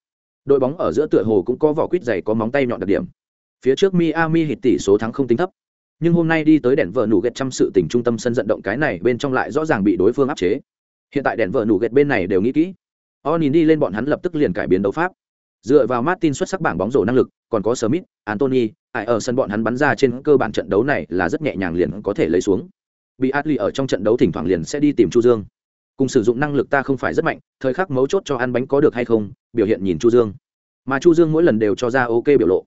Đội bóng ở giữa tựa hồ cũng có vỏ quýt dày có móng tay nhọn đặc điểm. Phía trước miami hit tỷ số thắng không tính thấp. Nhưng hôm nay đi tới đèn vợ nụ ghẹt trăm sự tình trung tâm sân vận động cái này bên trong lại rõ ràng bị đối phương áp chế hiện tại đèn vợ nủ ghẹt bên này đều nghĩ kỹ o nhìn đi lên bọn hắn lập tức liền cải biến đấu pháp Dựa vào Martin xuất sắc bảng bóng rổ năng lực, còn có Smith, Anthony, ai ở sân bọn hắn bắn ra trên cơ bản trận đấu này là rất nhẹ nhàng liền có thể lấy xuống. Bị Atli ở trong trận đấu thỉnh thoảng liền sẽ đi tìm Chu Dương. Cùng sử dụng năng lực ta không phải rất mạnh, thời khắc mấu chốt cho ăn bánh có được hay không, biểu hiện nhìn Chu Dương. Mà Chu Dương mỗi lần đều cho ra ok biểu lộ.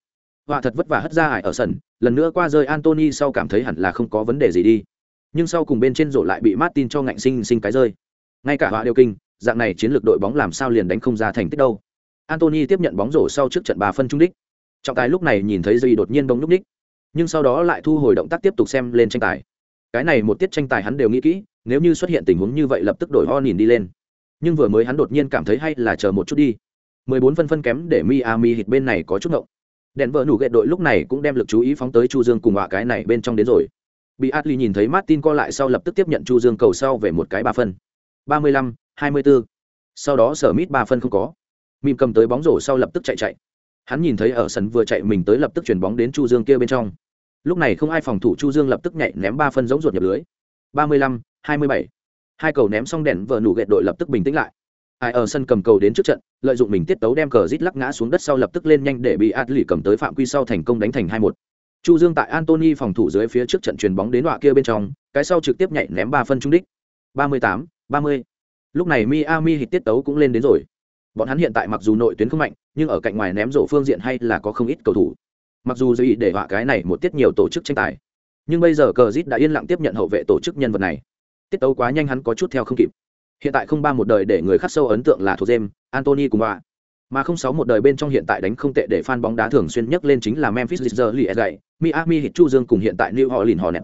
Họa thật vất vả hất ra hải ở sân, lần nữa qua rơi Anthony sau cảm thấy hẳn là không có vấn đề gì đi. Nhưng sau cùng bên trên rổ lại bị Martin cho ngạnh sinh sinh cái rơi. Ngay cả họa đều kinh, dạng này chiến lược đội bóng làm sao liền đánh không ra thành tích đâu Anthony tiếp nhận bóng rổ sau trước trận bà phân trung đích. Trọng tài lúc này nhìn thấy dây đột nhiên bóng lúc đích, nhưng sau đó lại thu hồi động tác tiếp tục xem lên tranh tài. Cái này một tiết tranh tài hắn đều nghĩ kỹ, nếu như xuất hiện tình huống như vậy lập tức đổi ho nhìn đi lên. Nhưng vừa mới hắn đột nhiên cảm thấy hay là chờ một chút đi. 14 phân phân kém để Miami hit bên này có chút ngộng. Đèn vợ nủ gậy đội lúc này cũng đem lực chú ý phóng tới Chu Dương cùng họa cái này bên trong đến rồi. Bị Atli nhìn thấy Martin co lại sau lập tức tiếp nhận Chu Dương cầu sau về một cái ba phân. 35, 24. Sau đó sở mít ba phân không có. Mìm cầm tới bóng rổ sau lập tức chạy chạy. Hắn nhìn thấy ở sân vừa chạy mình tới lập tức chuyển bóng đến chu dương kia bên trong. Lúc này không ai phòng thủ chu dương lập tức nhảy ném ba phân giống ruột nhập lưới. Ba mươi lăm hai mươi bảy. Hai cầu ném xong đèn vợ nụ ghẹt đội lập tức bình tĩnh lại. Ai ở sân cầm cầu đến trước trận lợi dụng mình tiết tấu đem cờ rít lắc ngã xuống đất sau lập tức lên nhanh để bị adli cầm tới phạm quy sau thành công đánh thành hai một. Chu dương tại antony phòng thủ dưới phía trước trận chuyền bóng đến đoạn kia bên trong cái sau trực tiếp nhảy ném ba phân trung đích. Ba mươi tám ba mươi. Lúc này miami hit tiết tấu cũng lên đến rồi. Bọn hắn hiện tại mặc dù nội tuyến không mạnh, nhưng ở cạnh ngoài ném rổ phương diện hay là có không ít cầu thủ. Mặc dù dư để họa cái này một tiết nhiều tổ chức tranh tài, nhưng bây giờ cờ đã yên lặng tiếp nhận hậu vệ tổ chức nhân vật này. Tiết tấu quá nhanh hắn có chút theo không kịp. Hiện tại không ba một đời để người khắc sâu ấn tượng là thuộc jem Anthony cùng họa mà không sáu một đời bên trong hiện tại đánh không tệ để fan bóng đá thường xuyên nhắc lên chính là memphis Grizzlies gậy miami hit chu dương cùng hiện tại new họ lìn họ nẹt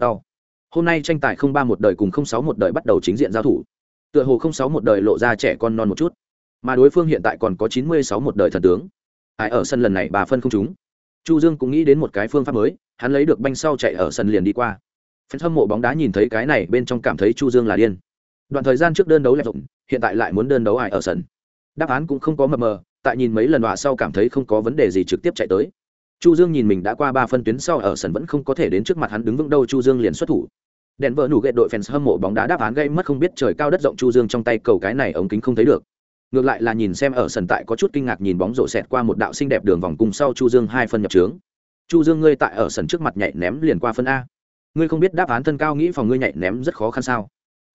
hôm nay tranh tài không ba một đời cùng không sáu một đời bắt đầu chính diện giao thủ tựa hồ không sáu một đời lộ ra trẻ con non một chút. Mà đối phương hiện tại còn có chín mươi sáu một đời thần tướng. Ai, ở sân lần này bà phân không chúng chu dương cũng nghĩ đến một cái phương pháp mới, hắn lấy được banh sau chạy ở sân liền đi qua. Phần hâm mộ bóng đá nhìn thấy cái này bên trong cảm thấy chu dương là điên. Đoạn thời gian trước đơn đấu lẹp rộng, hiện tại lại muốn đơn đấu ai ở sân. Đáp án cũng không có mờ mờ, tại nhìn mấy lần đọa sau cảm thấy không có vấn đề gì trực tiếp chạy tới. Chu dương nhìn mình đã qua ba phân tuyến sau ở sân vẫn không có thể đến trước mặt hắn đứng vững đâu, chu dương liền xuất thủ đèn vợ nủ ghệ đội fans hâm mộ bóng đá đáp án gây mất không biết trời cao đất rộng chu dương trong tay cầu cái này ống kính không thấy được. Ngược lại là nhìn xem ở sân tại có chút kinh ngạc nhìn bóng rổ xẹt qua một đạo xinh đẹp đường vòng cùng sau chu dương hai phân nhập trướng. Chu dương ngươi tại ở sân trước mặt nhảy ném liền qua phân a. Ngươi không biết đáp án thân cao nghĩ phòng ngươi nhảy ném rất khó khăn sao?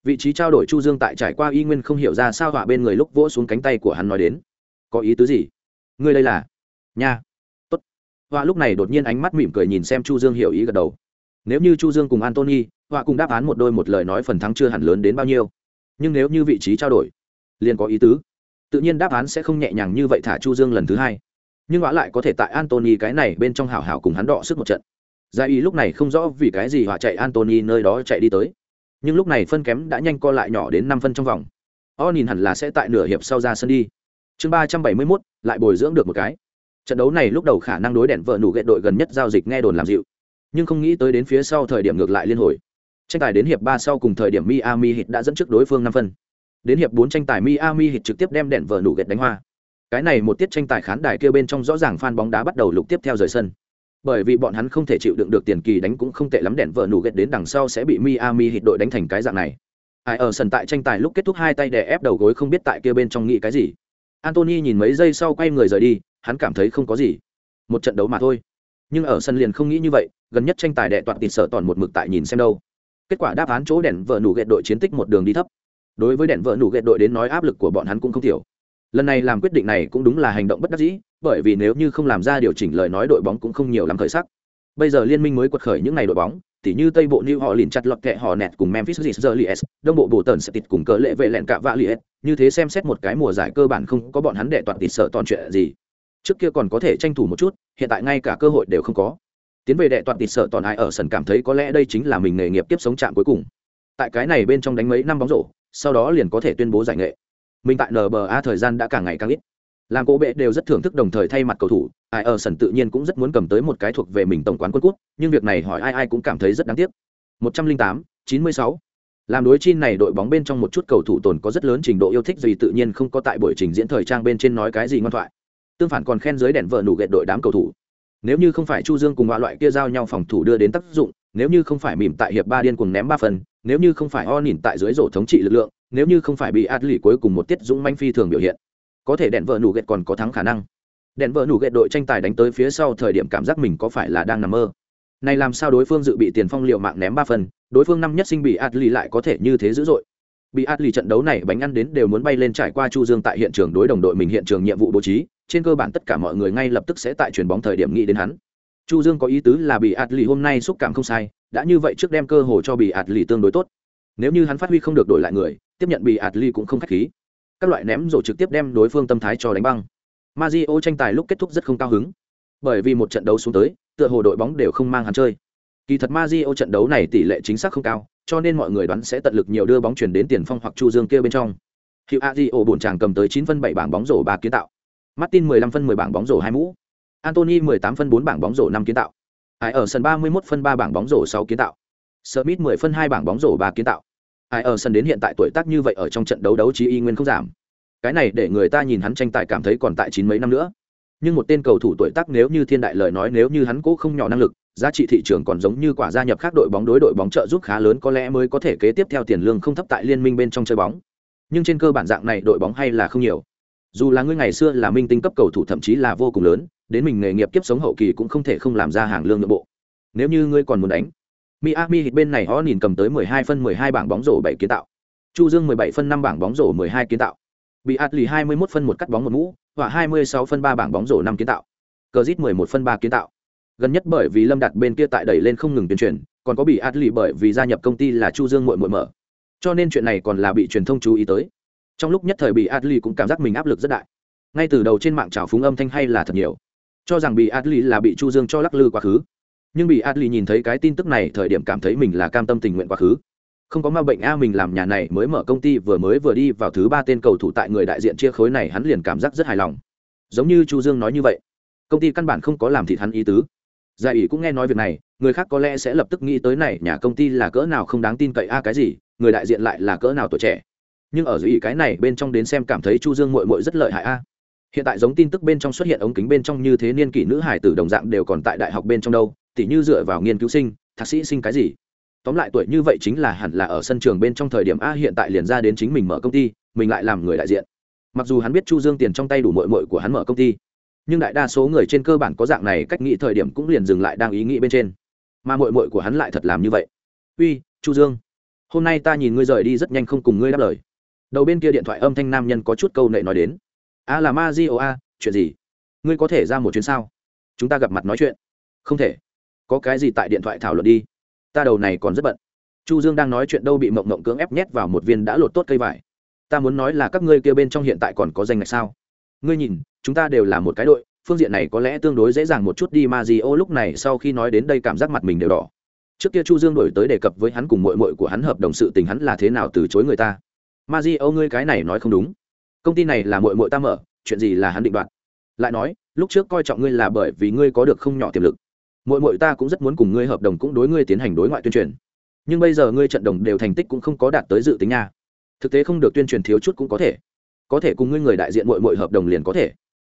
Vị trí trao đổi chu dương tại trải qua y nguyên không hiểu ra sao họa bên người lúc vỗ xuống cánh tay của hắn nói đến. Có ý tứ gì? Ngươi đây là? Nha. Tốt. Họa lúc này đột nhiên ánh mắt mỉm cười nhìn xem chu dương hiểu ý gật đầu. Nếu như chu dương cùng antony họa cùng đáp án một đôi một lời nói phần thắng chưa hẳn lớn đến bao nhiêu. Nhưng nếu như vị trí trao đổi, liền có ý tứ. Tự nhiên đáp án sẽ không nhẹ nhàng như vậy thả chu dương lần thứ hai. Nhưng họa lại có thể tại antony cái này bên trong hảo hảo cùng hắn đọ sức một trận. Gia y lúc này không rõ vì cái gì họa chạy antony nơi đó chạy đi tới. Nhưng lúc này phân kém đã nhanh co lại nhỏ đến năm phân trong vòng. O nhìn hẳn là sẽ tại nửa hiệp sau ra sân đi. Chương ba trăm bảy mươi mốt, lại bồi dưỡng được một cái. Trận đấu này lúc đầu khả năng đối đèn vợ nủ gậy đội gần nhất giao dịch nghe đồn làm dịu. Nhưng không nghĩ tới đến phía sau thời điểm ngược lại liên hồi tranh tài đến hiệp ba sau cùng thời điểm miami hit đã dẫn trước đối phương năm phân đến hiệp bốn tranh tài miami hit trực tiếp đem đèn vở nụ gậy đánh hoa cái này một tiết tranh tài khán đài kêu bên trong rõ ràng fan bóng đá bắt đầu lục tiếp theo rời sân bởi vì bọn hắn không thể chịu đựng được tiền kỳ đánh cũng không tệ lắm đèn vở nụ ghét đến đằng sau sẽ bị Miami hit đội đánh thành cái dạng này. Ai ở sân tại tranh tài lúc kết thúc hai tay đè ép đầu gối không biết tại kia bên trong nghĩ cái gì. Anthony nhìn mấy giây sau quay người rời đi, hắn cảm thấy không có gì. Một trận đấu mà thôi. Nhưng ở sân liền không nghĩ như vậy, gần nhất tranh tài đệ toàn tịt sở toàn một mực tại nhìn xem đâu. Kết quả đáp án chỗ đèn vợ nủ ghẹt đội chiến tích một đường đi thấp. Đối với đèn vợ nủ ghẹt đội đến nói áp lực của bọn hắn cũng không thiểu. Lần này làm quyết định này cũng đúng là hành động bất đắc dĩ, bởi vì nếu như không làm ra điều chỉnh lời nói đội bóng cũng không nhiều lắm khởi sắc. Bây giờ liên minh mới quật khởi những ngày đội bóng, tỉ như Tây Bộ New họ liền chặt lọt kẹ họ nẹt cùng Memphis Grizzlies, Đông Bộ Bộ Tần sẽ tịt cùng cỡ lệ vệ lẹn cả vạ liệt, như thế xem xét một cái mùa giải cơ bản không có bọn hắn đệ toàn tịt sợ toàn chuyện gì. Trước kia còn có thể tranh thủ một chút, hiện tại ngay cả cơ hội đều không có. Tiến về đệ toàn tịt sợ toàn ai ở sân cảm thấy có lẽ đây chính là mình nghề nghiệp tiếp sống chạm cuối cùng. Tại cái này bên trong đánh mấy năm bóng rổ, sau đó liền có thể tuyên bố giải nghệ. Mình tại NBA thời gian đã càng ngày càng ít làm cố bệ đều rất thưởng thức đồng thời thay mặt cầu thủ ai ở sân tự nhiên cũng rất muốn cầm tới một cái thuộc về mình tổng quán quân quốc nhưng việc này hỏi ai ai cũng cảm thấy rất đáng tiếc 108, 96. làm đối chi này đội bóng bên trong một chút cầu thủ tồn có rất lớn trình độ yêu thích gì tự nhiên không có tại buổi trình diễn thời trang bên trên nói cái gì ngoan thoại tương phản còn khen dưới đèn vợ nụ ghẹt đội đám cầu thủ nếu như không phải chu dương cùng loại kia giao nhau phòng thủ đưa đến tác dụng, nếu như không phải mỉm tại hiệp ba điên cùng ném ba phần, nếu như không phải o nhìn tại dưới rổ thống trị lực lượng, nếu như không phải bị át lì cuối cùng một tiết dũng manh phi thường biểu hiện, có thể đèn vợ nủ ghẹt còn có thắng khả năng. Đèn vợ nủ ghẹt đội tranh tài đánh tới phía sau thời điểm cảm giác mình có phải là đang nằm mơ. Này làm sao đối phương dự bị tiền phong liệu mạng ném ba phần, đối phương năm nhất sinh bị Atli lại có thể như thế dữ dội. Bị Atli trận đấu này bánh ăn đến đều muốn bay lên trải qua chu dương tại hiện trường đối đồng đội mình hiện trường nhiệm vụ bố trí trên cơ bản tất cả mọi người ngay lập tức sẽ tại chuyền bóng thời điểm nghĩ đến hắn chu dương có ý tứ là bị Atli hôm nay xúc cảm không sai đã như vậy trước đem cơ hội cho bị Atli tương đối tốt nếu như hắn phát huy không được đổi lại người tiếp nhận bị Atli cũng không khách khí các loại ném rổ trực tiếp đem đối phương tâm thái cho đánh băng. Mario tranh tài lúc kết thúc rất không cao hứng, bởi vì một trận đấu xuống tới, tựa hồ đội bóng đều không mang hắn chơi. Kỳ thật Mario trận đấu này tỷ lệ chính xác không cao, cho nên mọi người đoán sẽ tận lực nhiều đưa bóng chuyển đến tiền phong hoặc Chu Dương kia bên trong. Hiệu Adio bổn chàng cầm tới 9 phân 7 bảng bóng rổ 3 kiến tạo. Martin 15 phân 10 bảng bóng rổ 2 mũ. Anthony 18 phân 4 bảng bóng rổ 5 kiến tạo. Ai ở sân 31 phân 3 bảng bóng rổ 6 kiến tạo. Smith 10 phân 2 bảng bóng rổ 3 kiến tạo ai ở sân đến hiện tại tuổi tác như vậy ở trong trận đấu đấu trí y nguyên không giảm cái này để người ta nhìn hắn tranh tài cảm thấy còn tại chín mấy năm nữa nhưng một tên cầu thủ tuổi tác nếu như thiên đại lời nói nếu như hắn cố không nhỏ năng lực, giá trị thị trường còn giống như quả gia nhập khác đội bóng đối đội bóng trợ giúp khá lớn có lẽ mới có thể kế tiếp theo tiền lương không thấp tại liên minh bên trong chơi bóng nhưng trên cơ bản dạng này đội bóng hay là không nhiều dù là ngươi ngày xưa là minh tinh cấp cầu thủ thậm chí là vô cùng lớn đến mình nghề nghiệp kiếp sống hậu kỳ cũng không thể không làm ra hàng lương nội bộ nếu như ngươi còn muốn đánh Miami hit bên này họ nhìn cầm tới 12 phân 12 bảng bóng rổ 7 kiến tạo. Chu Dương 17 phân 5 bảng bóng rổ 12 kiến tạo. Bị Atli 21 phân một cắt bóng một mũ, và 26 phân 3 bảng bóng rổ 5 kiến tạo. Cờ 11 phân 3 kiến tạo. Gần nhất bởi vì Lâm đặt bên kia tại đẩy lên không ngừng tuyên truyền, còn có bị Atli bởi vì gia nhập công ty là Chu Dương muội muội mở. Cho nên chuyện này còn là bị truyền thông chú ý tới. Trong lúc nhất thời bị adli cũng cảm giác mình áp lực rất đại. Ngay từ đầu trên mạng trào phúng âm thanh hay là thật nhiều. Cho rằng bị adli là bị Chu Dương cho lắc lư quá khứ, nhưng bị adli nhìn thấy cái tin tức này thời điểm cảm thấy mình là cam tâm tình nguyện quá khứ. Không có ma bệnh a mình làm nhà này mới mở công ty vừa mới vừa đi vào thứ ba tên cầu thủ tại người đại diện chia khối này hắn liền cảm giác rất hài lòng. Giống như chu dương nói như vậy công ty căn bản không có làm thịt hắn ý tứ. Giải ủy cũng nghe nói việc này người khác có lẽ sẽ lập tức nghĩ tới này nhà công ty là cỡ nào không đáng tin cậy a cái gì người đại diện lại là cỡ nào tuổi trẻ nhưng ở dưới ý cái này bên trong đến xem cảm thấy chu dương mội mội rất lợi hại a. Hiện tại giống tin tức bên trong xuất hiện ống kính bên trong như thế niên kỷ nữ hải tử đồng dạng đều còn tại đại học bên trong đâu, tỉ như dựa vào nghiên cứu sinh, thạc sĩ sinh cái gì. Tóm lại tuổi như vậy chính là hẳn là ở sân trường bên trong thời điểm a hiện tại liền ra đến chính mình mở công ty, mình lại làm người đại diện. Mặc dù hắn biết chu dương tiền trong tay đủ mội mội của hắn mở công ty, nhưng đại đa số người trên cơ bản có dạng này cách nghĩ thời điểm cũng liền dừng lại đang ý nghĩ bên trên. Mà mội mội của hắn lại thật làm như vậy. Uy, chu dương, hôm nay ta nhìn ngươi rời đi rất nhanh không cùng ngươi đáp lời đầu bên kia điện thoại âm thanh nam nhân có chút câu nệ nói đến. A là ma di ô a, chuyện gì? Ngươi có thể ra một chuyến sao? Chúng ta gặp mặt nói chuyện. Không thể. Có cái gì tại điện thoại thảo luận đi? Ta đầu này còn rất bận. Chu dương đang nói chuyện đâu bị mộng mộng cưỡng ép nhét vào một viên đã lột tốt cây vải. Ta muốn nói là các ngươi kia bên trong hiện tại còn có danh ngạch sao? Ngươi nhìn, chúng ta đều là một cái đội, phương diện này có lẽ tương đối dễ dàng một chút đi, ma di ô lúc này sau khi nói đến đây cảm giác mặt mình đều đỏ. Trước kia chu dương đổi tới đề cập với hắn cùng mội mội của hắn hợp đồng sự tình hắn là thế nào từ chối người ta? Ma di âu ngươi cái này nói không đúng. Công ty này là mội mội ta mở chuyện gì là hắn định đoạt? Lại nói lúc trước coi trọng ngươi là bởi vì ngươi có được không nhỏ tiềm lực. Mội mội ta cũng rất muốn cùng ngươi hợp đồng cũng đối ngươi tiến hành đối ngoại tuyên truyền. Nhưng bây giờ ngươi trận đồng đều thành tích cũng không có đạt tới dự tính nha. Thực tế không được tuyên truyền thiếu chút cũng có thể. Có thể cùng ngươi người đại diện mội mội hợp đồng liền có thể.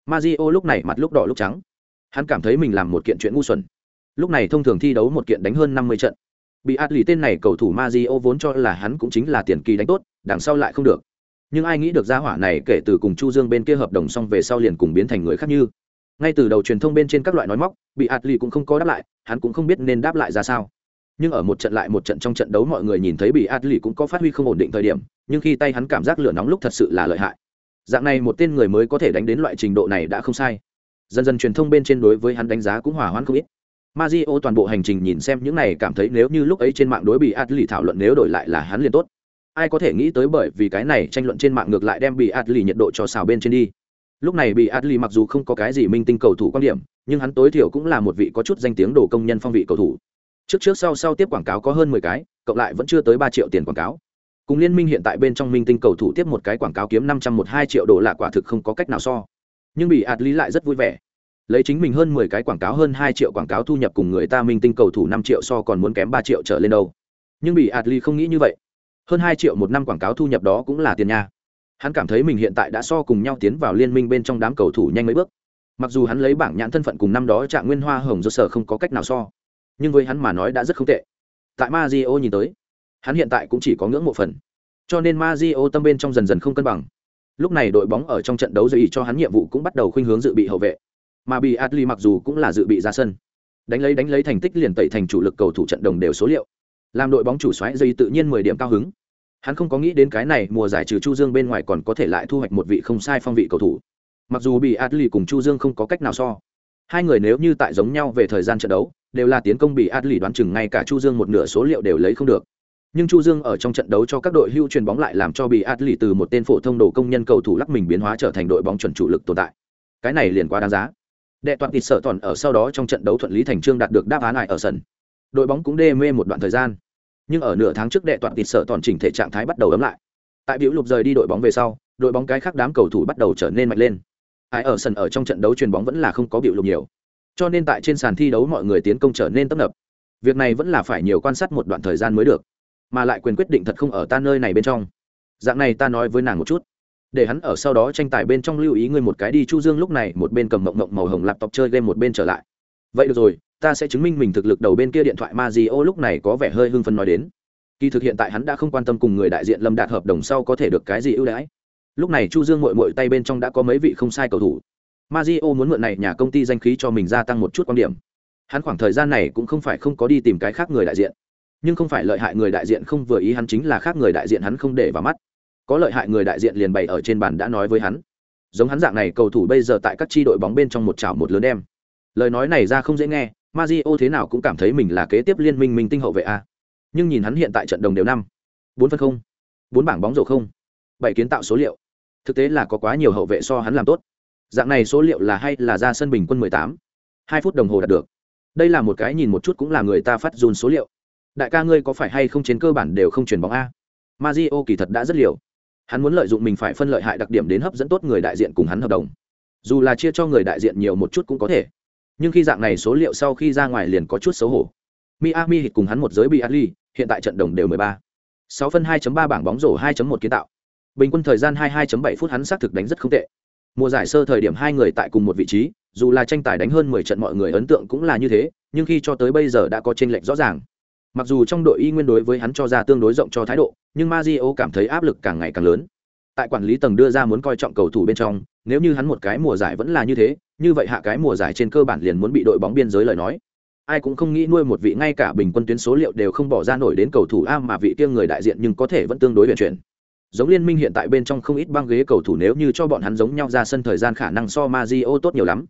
Mazio lúc này mặt lúc đỏ lúc trắng. Hắn cảm thấy mình làm một kiện chuyện ngu xuẩn. Lúc này thông thường thi đấu một kiện đánh hơn năm mươi trận. Bị Atli tên này cầu thủ Mazio vốn cho là hắn cũng chính là tiền kỳ đánh tốt, đằng sau lại không được. Nhưng ai nghĩ được gia hỏa này kể từ cùng Chu Dương bên kia hợp đồng xong về sau liền cùng biến thành người khác như. Ngay từ đầu truyền thông bên trên các loại nói móc, bị Atli cũng không có đáp lại, hắn cũng không biết nên đáp lại ra sao. Nhưng ở một trận lại một trận trong trận đấu mọi người nhìn thấy bị Atli cũng có phát huy không ổn định thời điểm, nhưng khi tay hắn cảm giác lửa nóng lúc thật sự là lợi hại dạng này một tên người mới có thể đánh đến loại trình độ này đã không sai dần dần truyền thông bên trên đối với hắn đánh giá cũng hỏa hoãn không ít Mazio toàn bộ hành trình nhìn xem những này cảm thấy nếu như lúc ấy trên mạng đối bị Atli thảo luận nếu đổi lại là hắn liền tốt. Ai có thể nghĩ tới bởi vì cái này tranh luận trên mạng ngược lại đem bị Atli nhiệt độ cho xào bên trên đi. Lúc này bị Atli mặc dù không có cái gì minh tinh cầu thủ quan điểm, nhưng hắn tối thiểu cũng là một vị có chút danh tiếng đồ công nhân phong vị cầu thủ. Trước trước sau sau tiếp quảng cáo có hơn mười cái, cộng lại vẫn chưa tới ba triệu tiền quảng cáo. Cùng liên minh hiện tại bên trong minh tinh cầu thủ tiếp một cái quảng cáo kiếm năm trăm một hai triệu đô la quả thực không có cách nào so. Nhưng bị ạt lại rất vui vẻ. Lấy chính mình hơn mười cái quảng cáo hơn hai triệu quảng cáo thu nhập cùng người ta minh tinh cầu thủ năm triệu so còn muốn kém ba triệu trở lên đâu. Nhưng bị ạt không nghĩ như vậy hơn hai triệu một năm quảng cáo thu nhập đó cũng là tiền nha. Hắn cảm thấy mình hiện tại đã so cùng nhau tiến vào liên minh bên trong đám cầu thủ nhanh mấy bước. Mặc dù hắn lấy bảng nhãn thân phận cùng năm đó trạng nguyên hoa hồng do sở không có cách nào so, nhưng với hắn mà nói đã rất không tệ. Tại ma di o nhìn tới, hắn hiện tại cũng chỉ có ngưỡng mộ phần. Cho nên Mario tâm bên trong dần dần không cân bằng. Lúc này đội bóng ở trong trận đấu dự ý cho hắn nhiệm vụ cũng bắt đầu khuynh hướng dự bị hậu vệ. Mà bị Adli mặc dù cũng là dự bị ra sân. Đánh lấy đánh lấy thành tích liền tẩy thành chủ lực cầu thủ trận đồng đều số liệu làm đội bóng chủ xoáy dây tự nhiên mười điểm cao hứng. Hắn không có nghĩ đến cái này, mùa giải trừ chu dương bên ngoài còn có thể lại thu hoạch một vị không sai phong vị cầu thủ. Mặc dù bị Adli cùng chu dương không có cách nào so. Hai người nếu như tại giống nhau về thời gian trận đấu, đều là tiến công bị Adli đoán chừng ngay cả chu dương một nửa số liệu đều lấy không được. Nhưng chu dương ở trong trận đấu cho các đội hưu truyền bóng lại làm cho bị adli từ một tên phổ thông đồ công nhân cầu thủ lắc mình biến hóa trở thành đội bóng chuẩn chủ lực tồn tại. Cái này liền quá đáng giá. Đệ toàn tịt sợ toàn ở sau đó trong trận đấu thuận lý thành trương đạt được đáp án lại ở sân đội bóng cũng đê mê một đoạn thời gian. Nhưng ở nửa tháng trước đệ toàn tịt sợ toàn chỉnh thể trạng thái bắt đầu ấm lại. Tại biểu lục rời đi đội bóng về sau, đội bóng cái khác đám cầu thủ bắt đầu trở nên mạnh lên. Ai ở sân ở trong trận đấu truyền bóng vẫn là không có biểu lục nhiều. Cho nên tại trên sàn thi đấu mọi người tiến công trở nên tấp nập. Việc này vẫn là phải nhiều quan sát một đoạn thời gian mới được. Mà lại quyền quyết định thật không ở ta nơi này bên trong. Dạng này ta nói với nàng một chút. Để hắn ở sau đó tranh tài bên trong lưu ý ngươi một cái đi, chu dương lúc này một bên cầm mộng mộng màu hồng lạp laptop chơi game một bên trở lại. Vậy được rồi ta sẽ chứng minh mình thực lực đầu bên kia điện thoại Mazio lúc này có vẻ hơi hưng phấn nói đến. Kỳ thực hiện tại hắn đã không quan tâm cùng người đại diện lâm đạt hợp đồng sau có thể được cái gì ưu đãi. Lúc này chu dương mội mội tay bên trong đã có mấy vị không sai cầu thủ. Mazio muốn mượn này nhà công ty danh khí cho mình gia tăng một chút quan điểm. Hắn khoảng thời gian này cũng không phải không có đi tìm cái khác người đại diện. Nhưng không phải lợi hại người đại diện không vừa ý hắn chính là khác người đại diện hắn không để vào mắt. Có lợi hại người đại diện liền bày ở trên bàn đã nói với hắn. Giống hắn dạng này cầu thủ bây giờ tại các tri đội bóng bên trong một chảo một lớn đem. Lời nói này ra không dễ nghe Mazio thế nào cũng cảm thấy mình là kế tiếp liên minh minh tinh hậu vệ a. Nhưng nhìn hắn hiện tại trận đồng đều năm, bốn phân không, bốn bảng bóng rổ không, bảy kiến tạo số liệu. Thực tế là có quá nhiều hậu vệ so hắn làm tốt. Dạng này số liệu là hay là ra sân bình quân mười tám, hai phút đồng hồ đạt được. Đây là một cái nhìn một chút cũng là người ta phát run số liệu. Đại ca ngươi có phải hay không trên cơ bản đều không chuyển bóng a? Mario kỳ thật đã rất liều. Hắn muốn lợi dụng mình phải phân lợi hại đặc điểm đến hấp dẫn tốt người đại diện cùng hắn hợp đồng. Dù là chia cho người đại diện nhiều một chút cũng có thể nhưng khi dạng này số liệu sau khi ra ngoài liền có chút xấu hổ. Miami hit cùng hắn một giới bị Ali hiện tại trận đồng đều 13. 6 phân 2.3 bảng bóng rổ 2.1 kiến tạo. Bình quân thời gian 22.7 phút hắn xác thực đánh rất không tệ. Mùa giải sơ thời điểm hai người tại cùng một vị trí, dù là tranh tài đánh hơn 10 trận mọi người ấn tượng cũng là như thế, nhưng khi cho tới bây giờ đã có chênh lệch rõ ràng. Mặc dù trong đội y nguyên đối với hắn cho ra tương đối rộng cho thái độ, nhưng Mario cảm thấy áp lực càng ngày càng lớn. Tại quản lý tầng đưa ra muốn coi trọng cầu thủ bên trong nếu như hắn một cái mùa giải vẫn là như thế, như vậy hạ cái mùa giải trên cơ bản liền muốn bị đội bóng biên giới lời nói. Ai cũng không nghĩ nuôi một vị ngay cả bình quân tuyến số liệu đều không bỏ ra nổi đến cầu thủ a mà vị kia người đại diện nhưng có thể vẫn tương đối huyền chuyển. Giống liên minh hiện tại bên trong không ít băng ghế cầu thủ nếu như cho bọn hắn giống nhau ra sân thời gian khả năng so Mario tốt nhiều lắm.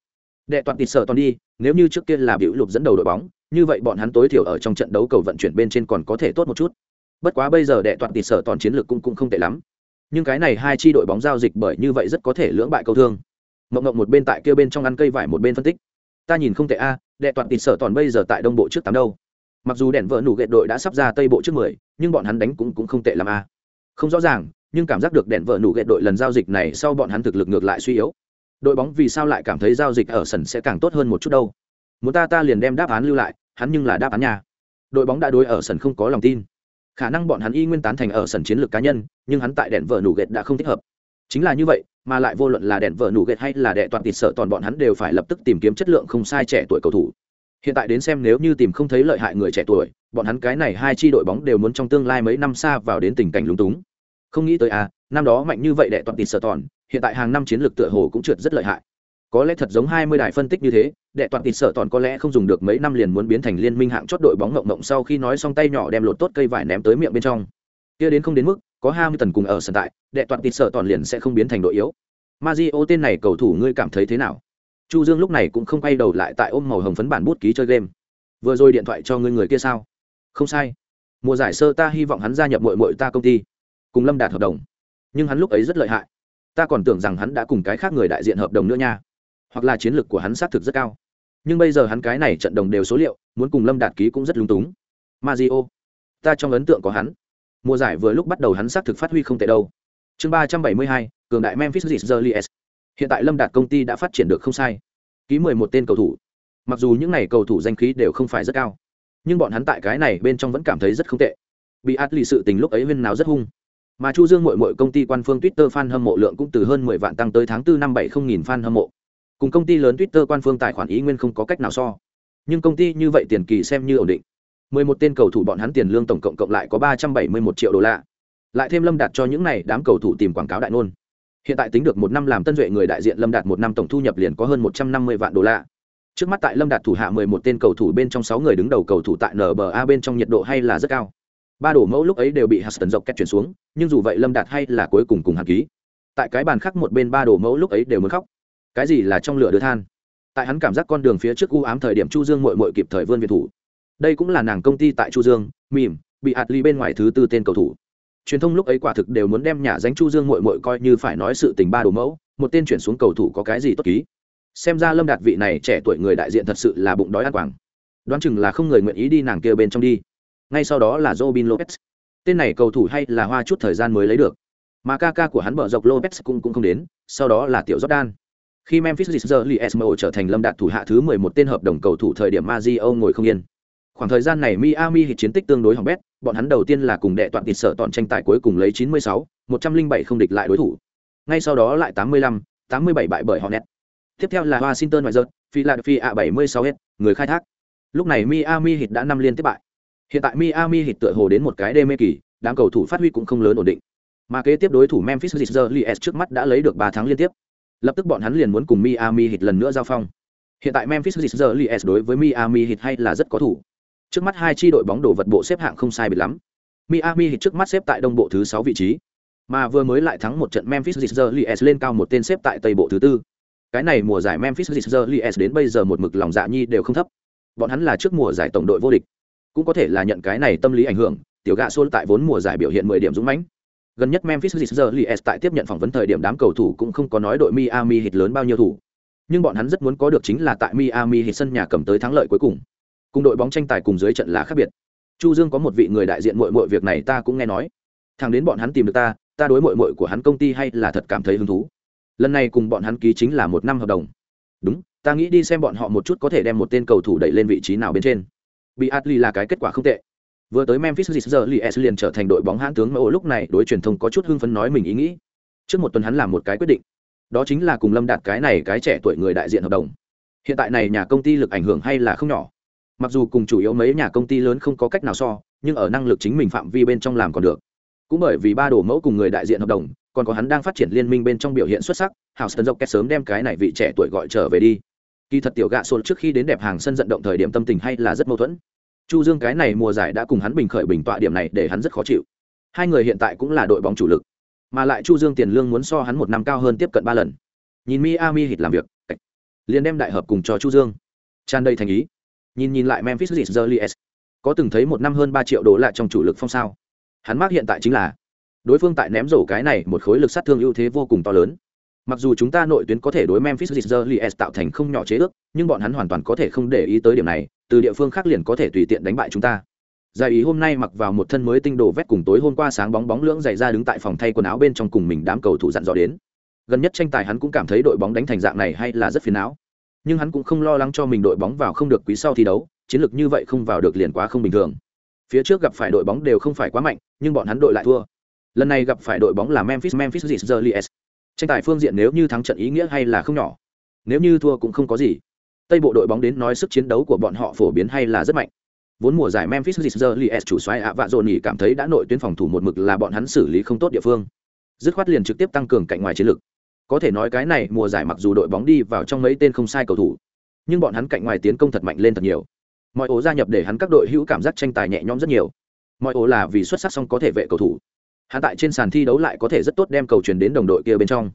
Đệ toàn tịt sợ toàn đi, nếu như trước kia là biểu lục dẫn đầu đội bóng, như vậy bọn hắn tối thiểu ở trong trận đấu cầu vận chuyển bên trên còn có thể tốt một chút. Bất quá bây giờ đệ toàn tịt sợ toàn chiến lược cũng cũng không tệ lắm nhưng cái này hai chi đội bóng giao dịch bởi như vậy rất có thể lưỡng bại câu thương. Mộng mộng một bên tại kia bên trong ăn cây vải một bên phân tích. Ta nhìn không tệ a, đệ toàn tịt sở toàn bây giờ tại đông bộ trước tám đâu. Mặc dù đèn vợ nủ ghệ đội đã sắp ra tây bộ trước mười, nhưng bọn hắn đánh cũng cũng không tệ làm a. Không rõ ràng, nhưng cảm giác được đèn vợ nủ ghệ đội lần giao dịch này sau bọn hắn thực lực ngược lại suy yếu. Đội bóng vì sao lại cảm thấy giao dịch ở sân sẽ càng tốt hơn một chút đâu? Muốn ta ta liền đem đáp án lưu lại, hắn nhưng là đáp án nhà đội bóng đã đối ở sân không có lòng tin khả năng bọn hắn y nguyên tán thành ở sân chiến lược cá nhân, nhưng hắn tại đèn vợ nủ ghệ đã không thích hợp. Chính là như vậy, mà lại vô luận là đèn vợ nủ ghệ hay là đệ toàn tịt sợ toàn bọn hắn đều phải lập tức tìm kiếm chất lượng không sai trẻ tuổi cầu thủ. Hiện tại đến xem nếu như tìm không thấy lợi hại người trẻ tuổi, bọn hắn cái này hai chi đội bóng đều muốn trong tương lai mấy năm xa vào đến tình cảnh lúng túng. Không nghĩ tới à năm đó mạnh như vậy đệ toàn tịt sợ toàn, hiện tại hàng năm chiến lược tựa hồ cũng trượt rất lợi hại có lẽ thật giống hai mươi đài phân tích như thế, đệ toàn tịt sợ toàn có lẽ không dùng được mấy năm liền muốn biến thành liên minh hạng chót đội bóng ngộng ngộng sau khi nói xong tay nhỏ đem lột tốt cây vải ném tới miệng bên trong. Kia đến không đến mức, có hai mươi tần cùng ở sân tại, đệ toàn tịt sợ toàn liền sẽ không biến thành đội yếu. Mazio tên này cầu thủ ngươi cảm thấy thế nào? Chu dương lúc này cũng không quay đầu lại tại ôm màu hồng phấn bản bút ký chơi game. Vừa rồi điện thoại cho ngươi người kia sao? Không sai. Mùa giải sơ ta hy vọng hắn gia nhập mội mội ta công ty, cùng lâm đạt hợp đồng. Nhưng hắn lúc ấy rất lợi hại. Ta còn tưởng rằng hắn đã cùng cái khác người đại diện hợp đồng nữa nha hoặc là chiến lược của hắn xác thực rất cao. Nhưng bây giờ hắn cái này trận đồng đều số liệu muốn cùng lâm đạt ký cũng rất lung túng. Mazio, ta trong ấn tượng có hắn. Mùa giải vừa lúc bắt đầu hắn xác thực phát huy không tệ đâu. Chương ba trăm bảy mươi hai cường đại memphis Zerlies. hiện tại lâm đạt công ty đã phát triển được không sai. Ký mười một tên cầu thủ. Mặc dù những n à y cầu thủ danh khí đều không phải rất cao nhưng bọn hắn tại cái này bên trong vẫn cảm thấy rất không tệ. Bị át lì sự tình lúc ấy viên nào rất hung. Mà chu dương mội mội công ty quan phương twitter fan hâm mộ lượng cũng từ hơn mười vạn tăng tới tháng tư năm bảy không nghìn fan hâm mộ cùng công ty lớn twitter quan phương tài khoản ý nguyên không có cách nào so. Nhưng công ty như vậy tiền kỳ xem như ổn định. Mười một tên cầu thủ bọn hắn tiền lương tổng cộng cộng lại có ba trăm bảy mươi một triệu đô la. Lại thêm lâm đạt cho những này đám cầu thủ tìm quảng cáo đại ngôn. Hiện tại tính được một năm làm tân duệ người đại diện lâm đạt một năm tổng thu nhập liền có hơn một trăm năm mươi vạn đô la. Trước mắt tại lâm đạt thủ hạ mười một tên cầu thủ bên trong sáu người đứng đầu cầu thủ tại nba bên trong nhiệt độ hay là rất cao. Ba đổ mẫu lúc ấy đều bị huston dọc két chuyển xuống, nhưng dù vậy lâm đạt hay là cuối cùng cùng hàn ký. Tại cái bàn khác một bên ba đổ mẫu lúc ấy đều muốn khóc cái gì là trong lửa đưa than? Tại hắn cảm giác con đường phía trước u ám thời điểm chu dương mội mội kịp thời vươn việt thủ. Đây cũng là nàng công ty tại chu dương mìm bị hạt ly bên ngoài thứ tư tên cầu thủ. Truyền thông lúc ấy quả thực đều muốn đem nhà danh chu dương mội mội coi như phải nói sự tình ba đồ mẫu, một tên chuyển xuống cầu thủ có cái gì tốt ký. Xem ra lâm đạt vị này trẻ tuổi người đại diện thật sự là bụng đói ăn quảng. Đoán chừng là không người nguyện ý đi nàng kia bên trong đi. Ngay sau đó là robin lopez. Tên này cầu thủ hay là hoa chút thời gian mới lấy được. Mà ca ca của hắn bờ dọc lopez cũng cũng không đến, sau đó là tiểu jordan khi memphis Grizzlies trở thành lâm đạt thủ hạ thứ 11 tên hợp đồng cầu thủ thời điểm Mario ngồi không yên khoảng thời gian này Miami hit chiến tích tương đối hỏng bét, bọn hắn đầu tiên là cùng đệ toàn tịt sở toàn tranh tài cuối cùng lấy 96, 107 không địch lại đối thủ. Ngay sau đó lại 85, 87 bại bởi Hornets. Tiếp theo là Washington ngoại giật, Philadelphia 76 hết, người khai thác. Lúc này Miami hit đã năm liên tiếp bại. Hiện tại Miami hit tựa hồ đến một cái đê mê kỳ, đám cầu thủ phát huy cũng không lớn ổn định. Mà kế tiếp đối thủ Memphis Grizzlies trước mắt đã lấy được 3 tháng liên tiếp. Lập tức bọn hắn liền muốn cùng Miami hit lần nữa giao phong. Hiện tại Memphis Grizzlies đối với Miami hit hay là rất có thủ Trước mắt hai chi đội bóng đổ vật bộ xếp hạng không sai biệt lắm. Miami trước mắt xếp tại đông bộ thứ sáu vị trí, mà vừa mới lại thắng một trận Memphis Grizzlies lên cao một tên xếp tại tây bộ thứ tư. Cái này mùa giải Memphis Grizzlies đến bây giờ một mực lòng dạ nhi đều không thấp. Bọn hắn là trước mùa giải tổng đội vô địch, cũng có thể là nhận cái này tâm lý ảnh hưởng, tiểu gạ xôn tại vốn mùa giải biểu hiện 10 điểm dũng mãnh. Gần nhất Memphis Grizzlies tại tiếp nhận phỏng vấn thời điểm đám cầu thủ cũng không có nói đội Miami Heat lớn bao nhiêu thủ, nhưng bọn hắn rất muốn có được chính là tại Miami Heat sân nhà cầm tới thắng lợi cuối cùng. cùng đội bóng tranh tài cùng dưới trận là khác biệt. Chu dương có một vị người đại diện muội muội việc này ta cũng nghe nói. Thằng đến bọn hắn tìm được ta ta đối muội muội của hắn công ty hay là thật cảm thấy hứng thú. Lần này cùng bọn hắn ký chính là một năm hợp đồng. Đúng ta nghĩ đi xem bọn họ một chút có thể đem một tên cầu thủ đẩy lên vị trí nào bên trên. Bị atli là cái kết quả không tệ vừa tới memphis giờ li liền trở thành đội bóng hãn tướng mẫu lúc này đối truyền thông có chút hưng phấn nói mình ý nghĩ. Trước một tuần hắn làm một cái quyết định. Đó chính là cùng lâm đạt cái này cái trẻ tuổi người đại diện hợp đồng. Hiện tại này nhà công ty lực ảnh hưởng hay là không nhỏ. Mặc dù cùng chủ yếu mấy nhà công ty lớn không có cách nào so, nhưng ở năng lực chính mình phạm vi bên trong làm còn được. Cũng bởi vì ba đồ mẫu cùng người đại diện hợp đồng, còn có hắn đang phát triển liên minh bên trong biểu hiện xuất sắc hào sơn dốc kết sớm đem cái này vị trẻ tuổi gọi trở về đi. Kỳ thật tiểu gạ xôn trước khi đến đẹp hàng sân vận động thời điểm tâm tình hay là rất mâu thuẫn chu dương cái này mùa giải đã cùng hắn bình khởi bình tọa điểm này để hắn rất khó chịu. Hai người hiện tại cũng là đội bóng chủ lực, mà lại chu dương tiền lương muốn so hắn một năm cao hơn tiếp cận ba lần. Nhìn miami hít làm việc liền đem đại hợp cùng cho chu dương. Tràn đầy thành ý. Nhìn nhìn lại memphis Grizzlies có từng thấy một năm hơn ba triệu đô la trong chủ lực phong sao? Hắn mắc hiện tại chính là, đối phương tại ném rổ cái này một khối lực sát thương ưu thế vô cùng to lớn. Mặc dù chúng ta nội tuyến có thể đối memphis Grizzlies tạo thành không nhỏ chế ước, nhưng bọn hắn hoàn toàn có thể không để ý tới điểm này từ địa phương khác liền có thể tùy tiện đánh bại chúng ta. Giải ý hôm nay mặc vào một thân mới tinh đồ vét cùng tối hôm qua sáng bóng bóng lưỡng dày ra đứng tại phòng thay quần áo bên trong cùng mình đám cầu thủ dặn dò đến. Gần nhất tranh tài hắn cũng cảm thấy đội bóng đánh thành dạng này hay là rất phiền não. Nhưng hắn cũng không lo lắng cho mình đội bóng vào không được quý sau thi đấu, chiến lược như vậy không vào được liền quá không bình thường. Phía trước gặp phải đội bóng đều không phải quá mạnh, nhưng bọn hắn đội lại thua. Lần này gặp phải đội bóng là memphis memphis Grizzlies. Tranh tài phương diện nếu như thắng trận ý nghĩa hay là không nhỏ. Nếu như thua cũng không có gì tây bộ đội bóng đến nói sức chiến đấu của bọn họ phổ biến hay là rất mạnh. Vốn mùa giải memphis Grizzlies chủ soái ạ vạ dồn cảm thấy đã nội tuyến phòng thủ một mực là bọn hắn xử lý không tốt địa phương. Dứt khoát liền trực tiếp tăng cường cạnh ngoài chiến lược có thể nói cái này, mùa giải mặc dù đội bóng đi vào trong mấy tên không sai cầu thủ, nhưng bọn hắn cạnh ngoài tiến công thật mạnh lên thật nhiều. Mọi ố gia nhập để hắn các đội hữu cảm giác tranh tài nhẹ nhõm rất nhiều. Mọi ố là vì xuất sắc xong có thể vệ cầu thủ. Hắn tại trên sàn thi đấu lại có thể rất tốt đem cầu truyền đến đồng đội kia bên trong.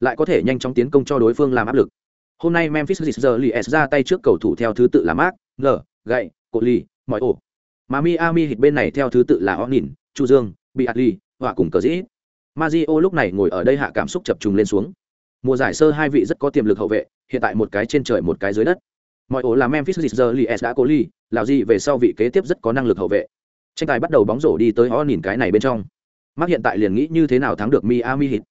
Lại có thể nhanh chóng tiến công cho đối phương làm áp lực hôm nay memphis Grizzlies ra tay trước cầu thủ theo thứ tự là mark L, gậy cột ly mọi ổ mà miami hit bên này theo thứ tự là onin chu dương Biatli, và cùng cờ dĩ Mazio lúc này ngồi ở đây hạ cảm xúc chập trùng lên xuống. Mùa giải sơ hai vị rất có tiềm lực hậu vệ, hiện tại một cái trên trời một cái dưới đất. Mọi ổ là Memphis Grizzlies đã cố ly, lão gì về sau vị kế tiếp rất có năng lực hậu vệ. Tranh tài bắt đầu bóng rổ đi tới Onin cái này bên trong. Mark hiện tại liền nghĩ như thế nào thắng được Miami Heat.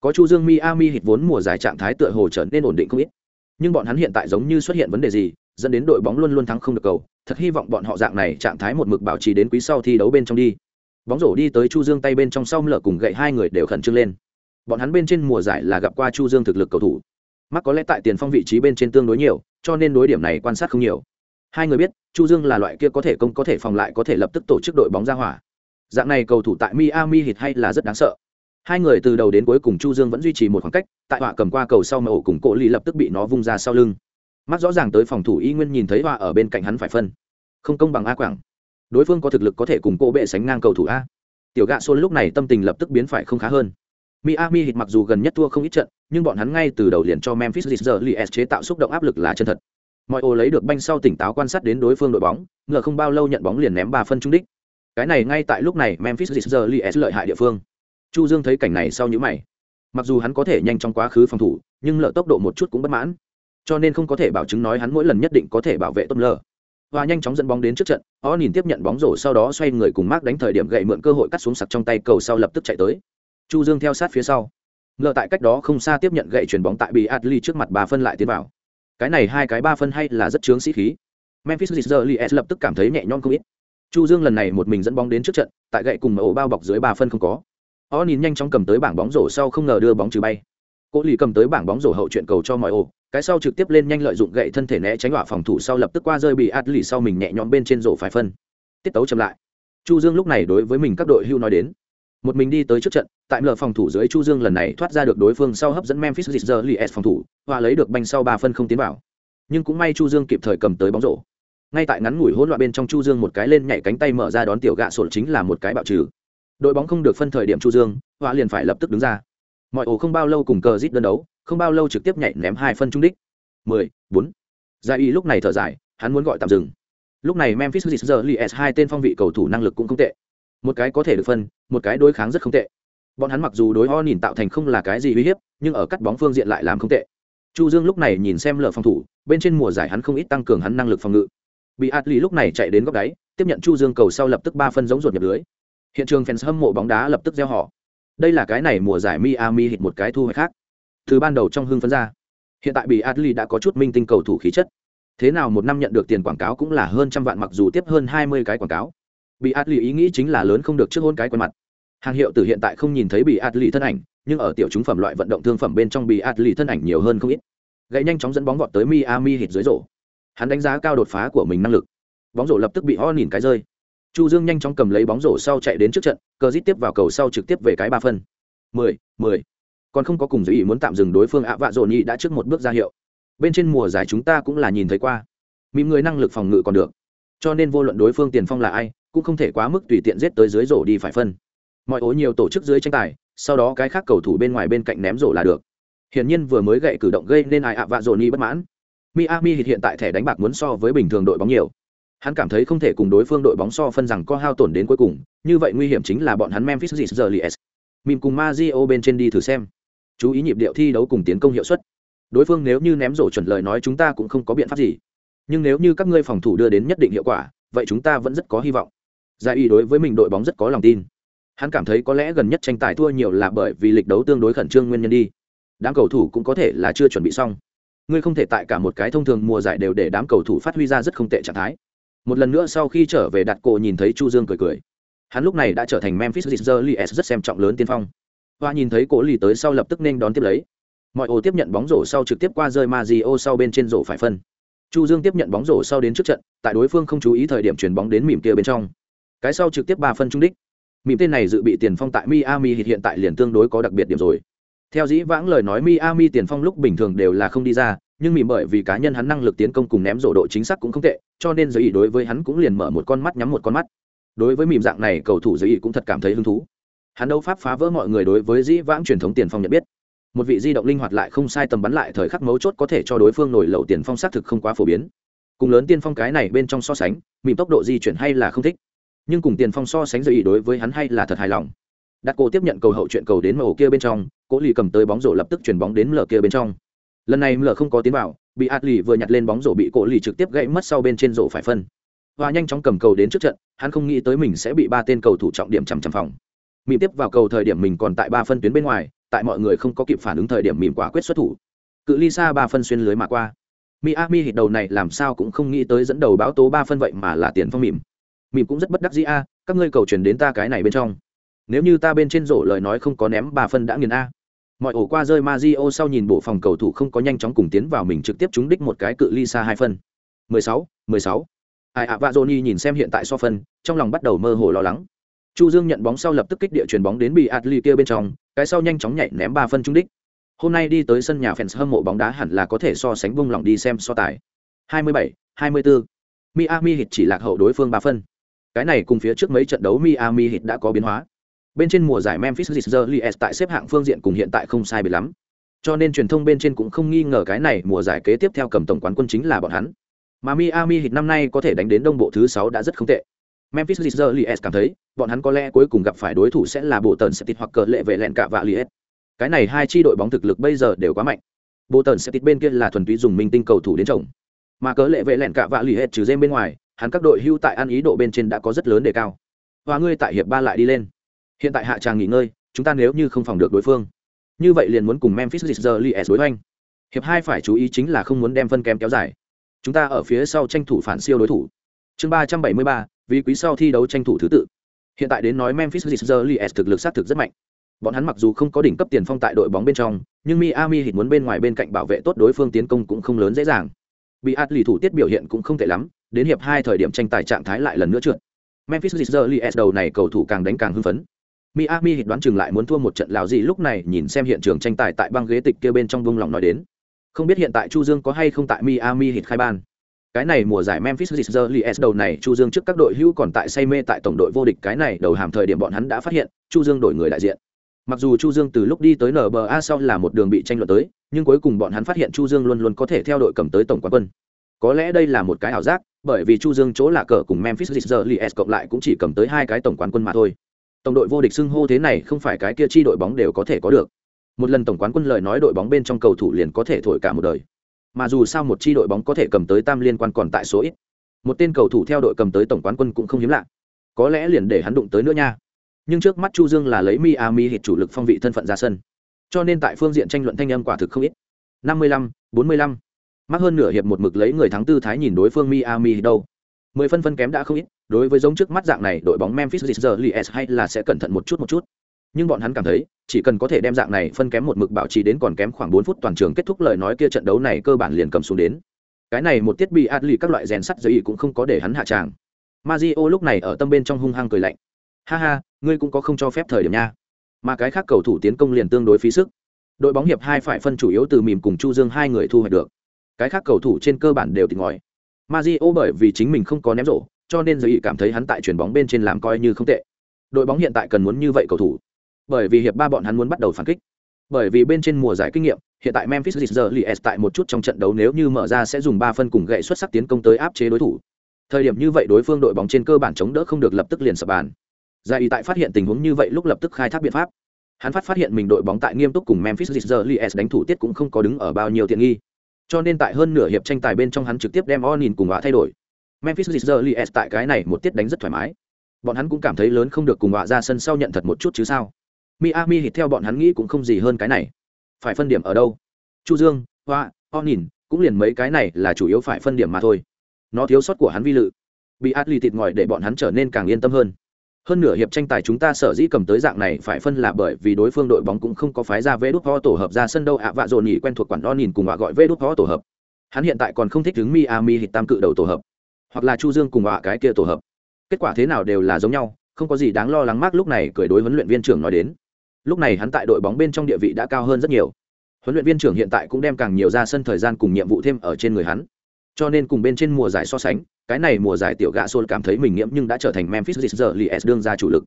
Có Chu Dương Miami Heat vốn mùa giải trạng thái tựa hồ trở nên ổn định không ít. Nhưng bọn hắn hiện tại giống như xuất hiện vấn đề gì, dẫn đến đội bóng luôn luôn thắng không được cầu. Thật hy vọng bọn họ dạng này trạng thái một mực bảo trì đến quý sau thi đấu bên trong đi. Bóng rổ đi tới chu dương tay bên trong sau lở cùng gậy hai người đều khẩn trương lên. Bọn hắn bên trên mùa giải là gặp qua chu dương thực lực cầu thủ. Mắc có lẽ tại tiền phong vị trí bên trên tương đối nhiều cho nên đối điểm này quan sát không nhiều. Hai người biết chu dương là loại kia có thể công có thể phòng lại có thể lập tức tổ chức đội bóng ra hỏa. Dạng này cầu thủ tại miami hit hay là rất đáng sợ hai người từ đầu đến cuối cùng chu dương vẫn duy trì một khoảng cách, tại họa cầm qua cầu sau mà ổ cùng cổ ly lập tức bị nó vung ra sau lưng. Mắt rõ ràng tới phòng thủ y nguyên nhìn thấy họa ở bên cạnh hắn phải phân. Không công bằng a quảng. Đối phương có thực lực có thể cùng cô bệ sánh ngang cầu thủ a. Tiểu gạ xôn lúc này tâm tình lập tức biến phải không khá hơn. Miami hit mặc dù gần nhất thua không ít trận, nhưng bọn hắn ngay từ đầu liền cho memphis Grizzlies chế tạo xúc động áp lực là chân thật. Mọi ô lấy được banh sau tỉnh táo quan sát đến đối phương đội bóng, ngờ không bao lâu nhận bóng liền ném ba phân trung đích. Cái này ngay tại lúc này memphis Grizzlies lợi hại địa phương chu dương thấy cảnh này sau những mày. Mặc dù hắn có thể nhanh trong quá khứ phòng thủ, nhưng lỡ tốc độ một chút cũng bất mãn. Cho nên không có thể bảo chứng nói hắn mỗi lần nhất định có thể bảo vệ tốt lờ và nhanh chóng dẫn bóng đến trước trận o nhìn tiếp nhận bóng rổ sau đó xoay người cùng mark đánh thời điểm gậy mượn cơ hội cắt xuống sặc trong tay, cầu sau lập tức chạy tới. Chu dương theo sát phía sau. Ngờ tại cách đó không xa tiếp nhận gậy chuyền bóng tại bị adli trước mặt bà phân lại tiến vào. Cái này hai cái ba phân hay là rất chướng sĩ khí. Memphis Grizzlies lập tức cảm thấy nhẹ nhõm không ít. Chu dương lần này một mình dẫn bóng đến trước trận, tại gậy cùng ổ bao bọc dưới ba phân không có o nhìn nhanh chóng cầm tới bảng bóng rổ sau không ngờ đưa bóng trừ bay. Cố lì cầm tới bảng bóng rổ hậu chuyện cầu cho mọi ổ, cái sau trực tiếp lên nhanh lợi dụng gậy thân thể né tránh hỏa phòng thủ sau lập tức qua rơi bị át lì sau mình nhẹ nhõm bên trên rổ phải phân. Tiết tấu chậm lại. Chu dương lúc này đối với mình các đội hưu nói đến. Một mình đi tới trước trận, tại lờ phòng thủ dưới chu dương lần này thoát ra được đối phương sau hấp dẫn memphis Grizzlies phòng thủ và lấy được banh sau ba phân không tiến vào. Nhưng cũng may chu dương kịp thời cầm tới bóng rổ. Ngay tại ngắn ngủi hỗn loạn bên trong chu dương một cái lên nhảy cánh tay mở ra đón tiểu gạ sổ chính là một cái bạo trừ đội bóng không được phân thời điểm chu dương, họa liền phải lập tức đứng ra. Mọi ổ không bao lâu cùng cờ rít đơn đấu, không bao lâu trực tiếp nhảy ném hai phân trung đích. Mười, bốn. Gia y lúc này thở dài, hắn muốn gọi tạm dừng. Lúc này memphis Grizzlies hai tên phong vị cầu thủ năng lực cũng không tệ. Một cái có thể được phân, một cái đối kháng rất không tệ. Bọn hắn mặc dù đối ho nhìn tạo thành không là cái gì uy hiếp, nhưng ở cắt bóng phương diện lại làm không tệ. Chu dương lúc này nhìn xem lờ phòng thủ, bên trên mùa giải hắn không ít tăng cường hắn năng lực phòng ngự. Bị atli lúc này chạy đến góc đáy, tiếp nhận chu dương cầu sau lập tức ba phân giống ruột nhập lưới hiện trường fans hâm mộ bóng đá lập tức gieo họ. Đây là cái này mùa giải miami hit một cái thu hoạch khác. Từ ban đầu trong hưng phấn ra, hiện tại bị atli đã có chút minh tinh cầu thủ khí chất. Thế nào một năm nhận được tiền quảng cáo cũng là hơn trăm vạn mặc dù tiếp hơn hai mươi cái quảng cáo. Bị atli ý nghĩ chính là lớn không được trước hôn cái quần mặt. Hàng hiệu từ hiện tại không nhìn thấy bị atli thân ảnh, nhưng ở tiểu chúng phẩm loại vận động thương phẩm bên trong bị atli thân ảnh nhiều hơn không ít. Gậy nhanh chóng dẫn bóng vọt tới miami hit dưới rổ. Hắn đánh giá cao đột phá của mình năng lực. Bóng rổ lập tức bị ho nhìn cái rơi chu dương nhanh chóng cầm lấy bóng rổ sau chạy đến trước trận, cờ dít tiếp vào cầu sau trực tiếp về cái ba phân. Mười mười. Còn không có cùng giới ý muốn tạm dừng đối phương ạ, vạ dồn nhị đã trước một bước ra hiệu. Bên trên mùa giải chúng ta cũng là nhìn thấy qua. Mỉm người năng lực phòng ngự còn được. Cho nên vô luận đối phương tiền phong là ai, cũng không thể quá mức tùy tiện giết tới dưới rổ đi phải phân. Mọi ố nhiều tổ chức dưới tranh tài, sau đó cái khác cầu thủ bên ngoài bên cạnh ném rổ là được. Hiển nhiên vừa mới gậy cử động gây nên ai ạ, vạ dồn nhị bất mãn. Miami hiện tại thẻ đánh bạc muốn so với bình thường đội bóng nhiều hắn cảm thấy không thể cùng đối phương đội bóng so phân rằng có hao tổn đến cuối cùng, như vậy nguy hiểm chính là bọn hắn memphis Grizzlies. mìm cùng Mario bên trên đi thử xem. Chú ý nhịp điệu thi đấu cùng tiến công hiệu suất. Đối phương nếu như ném rổ chuẩn lời nói chúng ta cũng không có biện pháp gì. Nhưng nếu như các ngươi phòng thủ đưa đến nhất định hiệu quả, vậy chúng ta vẫn rất có hy vọng. Giải ý đối với mình đội bóng rất có lòng tin. Hắn cảm thấy có lẽ gần nhất tranh tài thua nhiều là bởi vì lịch đấu tương đối khẩn trương nguyên nhân đi. Đám cầu thủ cũng có thể là chưa chuẩn bị xong. Ngươi không thể tại cả một cái thông thường mùa giải đều để đám cầu thủ phát huy ra rất không tệ trạng thái một lần nữa sau khi trở về đặt cổ nhìn thấy chu dương cười cười. Hắn lúc này đã trở thành memphis Grizzlies rất xem trọng lớn tiên phong. Và nhìn thấy cổ lì tới sau lập tức nên đón tiếp lấy. Mọi ổ tiếp nhận bóng rổ sau trực tiếp qua rơi Mario sau bên trên rổ phải phân. Chu dương tiếp nhận bóng rổ sau đến trước trận, tại đối phương không chú ý thời điểm chuyển bóng đến mỉm kia bên trong. Cái sau trực tiếp ba phân trung đích. Mỉm tên này dự bị tiền phong tại miami hiện tại liền tương đối có đặc biệt điểm rồi. Theo dĩ vãng lời nói miami tiền phong lúc bình thường đều là không đi ra nhưng mỉm bởi vì cá nhân hắn năng lực tiến công cùng ném rổ độ chính xác cũng không tệ, cho nên giới ý đối với hắn cũng liền mở một con mắt nhắm một con mắt. Đối với mỉm dạng này, cầu thủ giới ý cũng thật cảm thấy hứng thú. Hắn đấu pháp phá vỡ mọi người đối với dĩ vãng truyền thống tiền phong nhận biết. Một vị di động linh hoạt lại không sai tầm bắn lại thời khắc mấu chốt có thể cho đối phương nổi lậu tiền phong xác thực không quá phổ biến. Cùng lớn tiên phong cái này bên trong so sánh, mỉm tốc độ di chuyển hay là không thích. Nhưng cùng tiền phong so sánh giới ý đối với hắn hay là thật hài lòng. Đặt cô tiếp nhận cầu hậu chuyện cầu đến màu kia bên trong, cố lì cầm tới bóng rổ lập tức chuyển bóng đến lờ kia bên trong lần này lờ không có tiến vào, bị ạt lì vừa nhặt lên bóng rổ bị cổ lì trực tiếp gãy mất sau bên trên rổ phải phân. Và nhanh chóng cầm cầu đến trước trận, hắn không nghĩ tới mình sẽ bị ba tên cầu thủ trọng điểm chằm chằm phòng. Mìm tiếp vào cầu thời điểm mình còn tại ba phân tuyến bên ngoài, tại mọi người không có kịp phản ứng thời điểm mìm quả quyết xuất thủ. Cự ly xa ba phân xuyên lưới mà qua. Miami hít đầu này làm sao cũng không nghĩ tới dẫn đầu báo tố ba phân vậy mà là tiền phong mìm mìm cũng rất bất đắc dĩ a, các ngươi cầu chuyển đến ta cái này bên trong. Nếu như ta bên trên rổ lời nói không có ném ba phân đã nghiền a mọi ổ qua rơi Mario sau nhìn bộ phòng cầu thủ không có nhanh chóng cùng tiến vào mình trực tiếp trúng đích một cái cự ly xa hai phân. 16, 16. ai ạ và Johnny nhìn xem hiện tại so phân trong lòng bắt đầu mơ hồ lo lắng. Chu dương nhận bóng sau lập tức kích địa chuyền bóng đến bị atli kia bên trong cái sau nhanh chóng nhảy ném ba phân trúng đích. Hôm nay đi tới sân nhà fans hâm mộ bóng đá hẳn là có thể so sánh vung lòng đi xem so tài. 27, 24. Miami Heat chỉ lạc hậu đối phương ba phân. Cái này cùng phía trước mấy trận đấu Miami Heat đã có biến hóa bên trên mùa giải Memphis Grizzlies tại xếp hạng phương diện cùng hiện tại không sai biệt lắm. Cho nên truyền thông bên trên cũng không nghi ngờ cái này mùa giải kế tiếp theo cầm tổng quán quân chính là bọn hắn. Mà Miami Heat năm nay có thể đánh đến đông bộ thứ 6 đã rất không tệ. Memphis Grizzlies cảm thấy, bọn hắn có lẽ cuối cùng gặp phải đối thủ sẽ là bộ tần Celtics hoặc cờ lệ vệ lẹn cả vạ Lies. Cái này hai chi đội bóng thực lực bây giờ đều quá mạnh. Bộ tần Celtics bên kia là thuần túy dùng minh tinh cầu thủ đến chồng Mà cờ lệ vệ lẹn cả vạ Lies trừ Gem bên ngoài, hắn các đội hưu tại ăn ý độ bên trên đã có rất lớn đề cao. Và ngươi tại hiệp ba lại đi lên hiện tại hạ tràng nghỉ ngơi, chúng ta nếu như không phòng được đối phương. Như vậy liền muốn cùng memphis Grizzlies đối hoành. Hiệp hai phải chú ý chính là không muốn đem phân kém kéo dài. Chúng ta ở phía sau tranh thủ phản siêu đối thủ. Chương ba trăm bảy mươi ba, vì quý sau thi đấu tranh thủ thứ tự. Hiện tại đến nói memphis Grizzlies thực lực xác thực rất mạnh. Bọn hắn mặc dù không có đỉnh cấp tiền phong tại đội bóng bên trong, nhưng miami hít muốn bên ngoài bên cạnh bảo vệ tốt đối phương tiến công cũng không lớn dễ dàng. Bị át lì thủ tiết biểu hiện cũng không tệ lắm, đến hiệp hai thời điểm tranh tài trạng thái lại lần nữa trượt. Memphis Grizzlies đầu này cầu thủ càng đánh càng hưng phấn. Miami Heat đoán chừng lại muốn thua một trận lão gì lúc này nhìn xem hiện trường tranh tài tại băng ghế tịch kia bên trong bung lòng nói đến. Không biết hiện tại Chu Dương có hay không tại Miami Heat khai ban. Cái này mùa giải Memphis Grizzlies đầu này Chu Dương trước các đội hữu còn tại say mê tại tổng đội vô địch cái này đầu hàm thời điểm bọn hắn đã phát hiện, Chu Dương đổi người đại diện. Mặc dù Chu Dương từ lúc đi tới NBA sau là một đường bị tranh luận tới, nhưng cuối cùng bọn hắn phát hiện Chu Dương luôn luôn có thể theo đội cầm tới tổng quán quân. Có lẽ đây là một cái ảo giác, bởi vì Chu Dương chỗ là cờ cùng Memphis Grizzlies cộng lại cũng chỉ cầm tới hai cái tổng quán quân mà thôi tổng đội vô địch xưng hô thế này không phải cái kia chi đội bóng đều có thể có được. Một lần tổng quán quân lời nói đội bóng bên trong cầu thủ liền có thể thổi cả một đời. Mà dù sao một chi đội bóng có thể cầm tới tam liên quan còn tại số ít. Một tên cầu thủ theo đội cầm tới tổng quán quân cũng không hiếm lạ. Có lẽ liền để hắn đụng tới nữa nha. Nhưng trước mắt chu dương là lấy miami hit chủ lực phong vị thân phận ra sân. Cho nên tại phương diện tranh luận thanh âm quả thực không ít. 55, 45. mắc hơn nửa hiệp một mực lấy người thắng tư thái nhìn đối phương miami đâu. Mười phân phân kém đã không ít đối với giống trước mắt dạng này đội bóng memphis Grizzlies hay là sẽ cẩn thận một chút một chút. Nhưng bọn hắn cảm thấy, chỉ cần có thể đem dạng này phân kém một mực bảo trì đến còn kém khoảng bốn phút toàn trường kết thúc lời nói kia trận đấu này cơ bản liền cầm xuống đến. Cái này một tiết bị adli các loại rèn sắt giấy cũng không có để hắn hạ tràng. Mazio lúc này ở tâm bên trong hung hăng cười lạnh. Ha ha, ngươi cũng có không cho phép thời điểm nha. Mà cái khác cầu thủ tiến công liền tương đối phí sức. Đội bóng hiệp hai phải phân chủ yếu từ mìm cùng chu dương hai người thu hoạch được. Cái khác cầu thủ trên cơ bản đều tỉnh ngòi Mazio bởi vì chính mình không có ném rổ cho nên giới cảm thấy hắn tại chuyền bóng bên trên làm coi như không tệ. Đội bóng hiện tại cần muốn như vậy cầu thủ. Bởi vì hiệp ba bọn hắn muốn bắt đầu phản kích. Bởi vì bên trên mùa giải kinh nghiệm, hiện tại memphis Grizzlies tại một chút trong trận đấu nếu như mở ra sẽ dùng ba phân cùng gậy xuất sắc tiến công tới áp chế đối thủ. Thời điểm như vậy đối phương đội bóng trên cơ bản chống đỡ không được lập tức liền sập bàn. Giải ý tại phát hiện tình huống như vậy lúc lập tức khai thác biện pháp. Hắn phát phát hiện mình đội bóng tại nghiêm túc cùng memphis Grizzlies đánh thủ tiết cũng không có đứng ở bao nhiêu tiện nghi. Cho nên tại hơn nửa hiệp tranh tài bên trong hắn trực tiếp đem Onin cùng họa thay đổi memphis Grizzlies tại cái này một tiết đánh rất thoải mái. Bọn hắn cũng cảm thấy lớn không được cùng họa ra sân sau nhận thật một chút chứ sao. Miami hít theo bọn hắn nghĩ cũng không gì hơn cái này. Phải phân điểm ở đâu? Chu dương, hoa, Onin, cũng liền mấy cái này là chủ yếu phải phân điểm mà thôi. Nó thiếu sót của hắn vi lự. Bị atli thịt ngòi để bọn hắn trở nên càng yên tâm hơn. Hơn nửa hiệp tranh tài chúng ta sở dĩ cầm tới dạng này phải phân là bởi vì đối phương đội bóng cũng không có phái ra vé đút ho tổ hợp ra sân đâu. Ạ vạ dồn nhỉ quen thuộc quản Onin cùng họa gọi vé đút ho tổ hợp. Hắn hiện tại còn không thích đứng miami hít tam cự đầu tổ hợp hoặc là chu dương cùng họa cái kia tổ hợp. Kết quả thế nào đều là giống nhau, không có gì đáng lo lắng mắc lúc này cười đối huấn luyện viên trưởng nói đến. Lúc này hắn tại đội bóng bên trong địa vị đã cao hơn rất nhiều. Huấn luyện viên trưởng hiện tại cũng đem càng nhiều ra sân thời gian cùng nhiệm vụ thêm ở trên người hắn. Cho nên cùng bên trên mùa giải so sánh, cái này mùa giải tiểu gạ xôn cảm thấy mình nghiễm nhưng đã trở thành memphis Grizzlies đương ra chủ lực.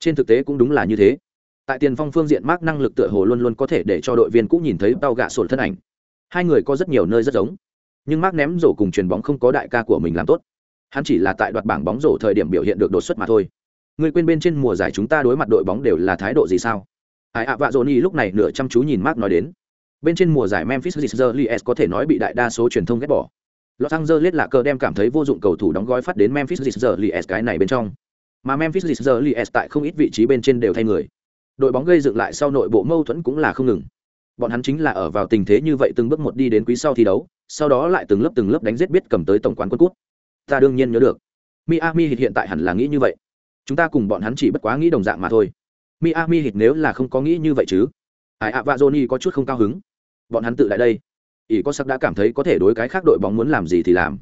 Trên thực tế cũng đúng là như thế. Tại tiền phong phương diện mark năng lực tựa hồ luôn luôn có thể để cho đội viên cũng nhìn thấy tao gạ sồn thân ảnh. Hai người có rất nhiều nơi rất giống. Nhưng mark ném rổ cùng chuyền bóng không có đại ca của mình làm tốt hắn chỉ là tại đoạt bảng bóng rổ thời điểm biểu hiện được đột xuất mà thôi người quên bên trên mùa giải chúng ta đối mặt đội bóng đều là thái độ gì sao ai ạ vạ dồn lúc này nửa chăm chú nhìn mark nói đến bên trên mùa giải memphis Grizzlies có thể nói bị đại đa số truyền thông ghét bỏ Los Angeles là cờ đem cảm thấy vô dụng cầu thủ đóng gói phát đến Memphis Grizzlies cái này bên trong. Mà Memphis Grizzlies tại không ít vị trí bên trên đều thay người. Đội bóng gây dựng lại sau nội bộ mâu thuẫn cũng là không ngừng. Bọn hắn chính là ở vào tình thế như vậy từng bước một đi đến quý sau thi đấu, sau đó lại từng lớp từng lớp đánh giết biết cầm tới tổng quán quân cút. Ta đương nhiên nhớ được. Miami Heat hiện tại hẳn là nghĩ như vậy. Chúng ta cùng bọn hắn chỉ bất quá nghĩ đồng dạng mà thôi. Miami Heat nếu là không có nghĩ như vậy chứ. Ai ạ Johnny có chút không cao hứng. Bọn hắn tự lại đây ỷ có sắc đã cảm thấy có thể đối cái khác đội bóng muốn làm gì thì làm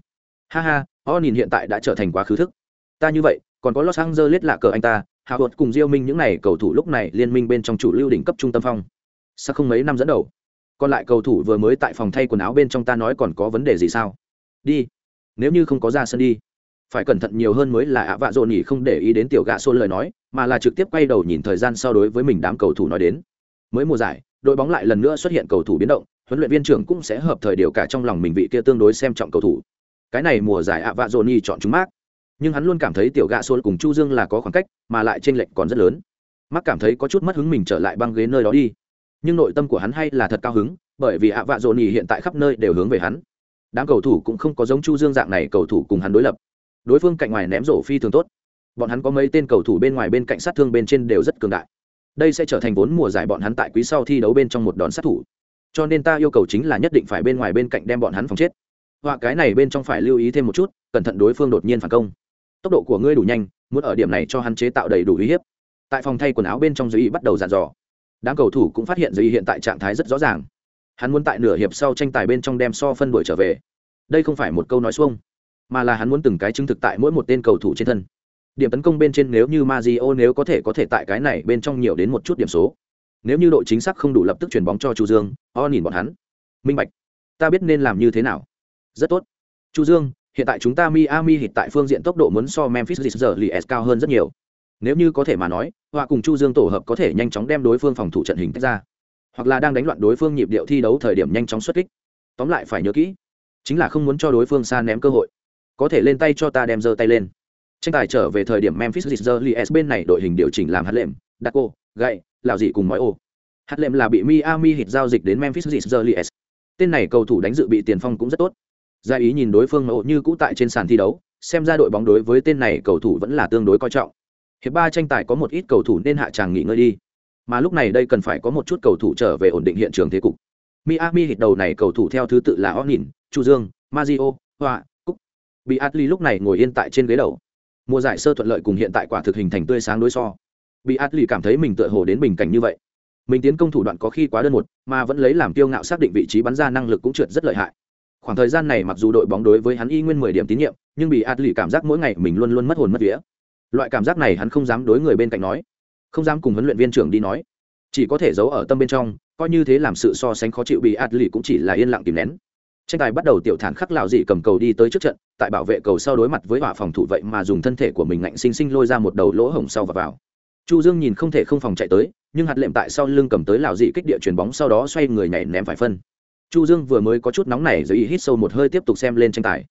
ha ha o nhìn hiện tại đã trở thành quá khứ thức ta như vậy, còn có los angeles lạ cờ anh ta hạ cùng diêu minh những n à y cầu thủ lúc này liên minh bên trong chủ lưu đỉnh cấp trung tâm phong sao không mấy năm dẫn đầu còn lại cầu thủ vừa mới tại phòng thay quần áo bên trong ta nói còn có vấn đề gì sao đi nếu như không có ra sân đi. Phải cẩn thận nhiều hơn mới là ạ vạ dồn nhỉ không để ý đến tiểu gạ xô lời nói, mà là trực tiếp quay đầu nhìn thời gian so đối với mình đám cầu thủ nói đến. Mới mùa giải, đội bóng lại lần nữa xuất hiện cầu thủ biến động, huấn luyện viên trưởng cũng sẽ hợp thời điều cả trong lòng mình vị kia tương đối xem trọng cầu thủ. Cái này mùa giải ạ vạ dồn nhỉ chọn chúng mác nhưng hắn luôn cảm thấy tiểu gạ xô cùng chu dương là có khoảng cách, mà lại trên lệnh còn rất lớn. Mắc cảm thấy có chút mất hứng mình trở lại băng ghế nơi đó đi. Nhưng nội tâm của hắn hay là thật cao hứng, bởi vì ạ vạ dồn nhỉ hiện tại khắp nơi đều hướng về hắn đám cầu thủ cũng không có giống chu dương dạng này cầu thủ cùng hắn đối lập. Đối phương cạnh ngoài ném rổ phi thường tốt. Bọn hắn có mấy tên cầu thủ bên ngoài bên cạnh sát thương bên trên đều rất cường đại. Đây sẽ trở thành vốn mùa giải bọn hắn tại quý sau thi đấu bên trong một đòn sát thủ. Cho nên ta yêu cầu chính là nhất định phải bên ngoài bên cạnh đem bọn hắn phòng chết. Họa cái này bên trong phải lưu ý thêm một chút, cẩn thận đối phương đột nhiên phản công. Tốc độ của ngươi đủ nhanh, muốn ở điểm này cho hắn chế tạo đầy đủ uy hiếp. Tại phòng thay quần áo bên trong giới ý bắt đầu dàn dò. Đám cầu thủ cũng phát hiện giới ý hiện tại trạng thái rất rõ ràng hắn muốn tại nửa hiệp sau tranh tài bên trong đem so phân đuổi trở về. Đây không phải một câu nói xuông, mà là hắn muốn từng cái chứng thực tại mỗi một tên cầu thủ trên thân. Điểm tấn công bên trên nếu như Mazio nếu có thể có thể tại cái này bên trong nhiều đến một chút điểm số. Nếu như độ chính xác không đủ lập tức chuyển bóng cho chu dương, o nhìn bọn hắn. Minh bạch, ta biết nên làm như thế nào. Rất tốt. Chu dương, hiện tại chúng ta miami hiện tại phương diện tốc độ muốn so memphis Grizzlies cao hơn rất nhiều. Nếu như có thể mà nói họa cùng chu dương tổ hợp có thể nhanh chóng đem đối phương phòng thủ trận hình tách ra hoặc là đang đánh loạn đối phương nhịp điệu thi đấu thời điểm nhanh chóng xuất kích. Tóm lại phải nhớ kỹ, chính là không muốn cho đối phương xa ném cơ hội. Có thể lên tay cho ta đem giơ tay lên. Tranh tài trở về thời điểm memphis Grizzlies bên này đội hình điều chỉnh làm hạt lệm đặc cô gậy, lạo dị cùng mọi ô hạt lệm là bị miami hit giao dịch đến memphis Grizzlies. Tên này cầu thủ đánh dự bị tiền phong cũng rất tốt. Gia ý nhìn đối phương mẫu như cũ tại trên sàn thi đấu, xem ra đội bóng đối với tên này cầu thủ vẫn là tương đối coi trọng. Hiệp ba tranh tài có một ít cầu thủ nên hạ tràng nghỉ ngơi đi mà lúc này đây cần phải có một chút cầu thủ trở về ổn định hiện trường thế cục. Miami hit đầu này cầu thủ theo thứ tự là onin, chu dương mazio hoa, cúc. Bị atli lúc này ngồi yên tại trên ghế đầu. Mùa giải sơ thuận lợi cùng hiện tại quả thực hình thành tươi sáng đối so. Bị atli cảm thấy mình tựa hồ đến bình cảnh như vậy. Mình tiến công thủ đoạn có khi quá đơn một, mà vẫn lấy làm kiêu ngạo xác định vị trí bắn ra năng lực cũng trượt rất lợi hại. Khoảng thời gian này mặc dù đội bóng đối với hắn y nguyên mười điểm tín nhiệm, nhưng bị atli cảm giác mỗi ngày mình luôn luôn mất hồn mất vía. Loại cảm giác này hắn không dám đối người bên cạnh nói không dám cùng huấn luyện viên trưởng đi nói. Chỉ có thể giấu ở tâm bên trong, coi như thế làm sự so sánh khó chịu bị atli cũng chỉ là yên lặng tìm nén. Tranh tài bắt đầu tiểu thản khắc lạo dị cầm cầu đi tới trước trận, tại bảo vệ cầu sau đối mặt với hỏa phòng thủ vậy mà dùng thân thể của mình ngạnh xinh xinh lôi ra một đầu lỗ hổng sau và vào. Chu dương nhìn không thể không phòng chạy tới, nhưng hạt lệm tại sau lưng cầm tới lạo dị kích địa chuyền bóng sau đó xoay người nhảy ném phải phân. Chu dương vừa mới có chút nóng này rồi hít sâu một hơi tiếp tục xem lên tranh tài.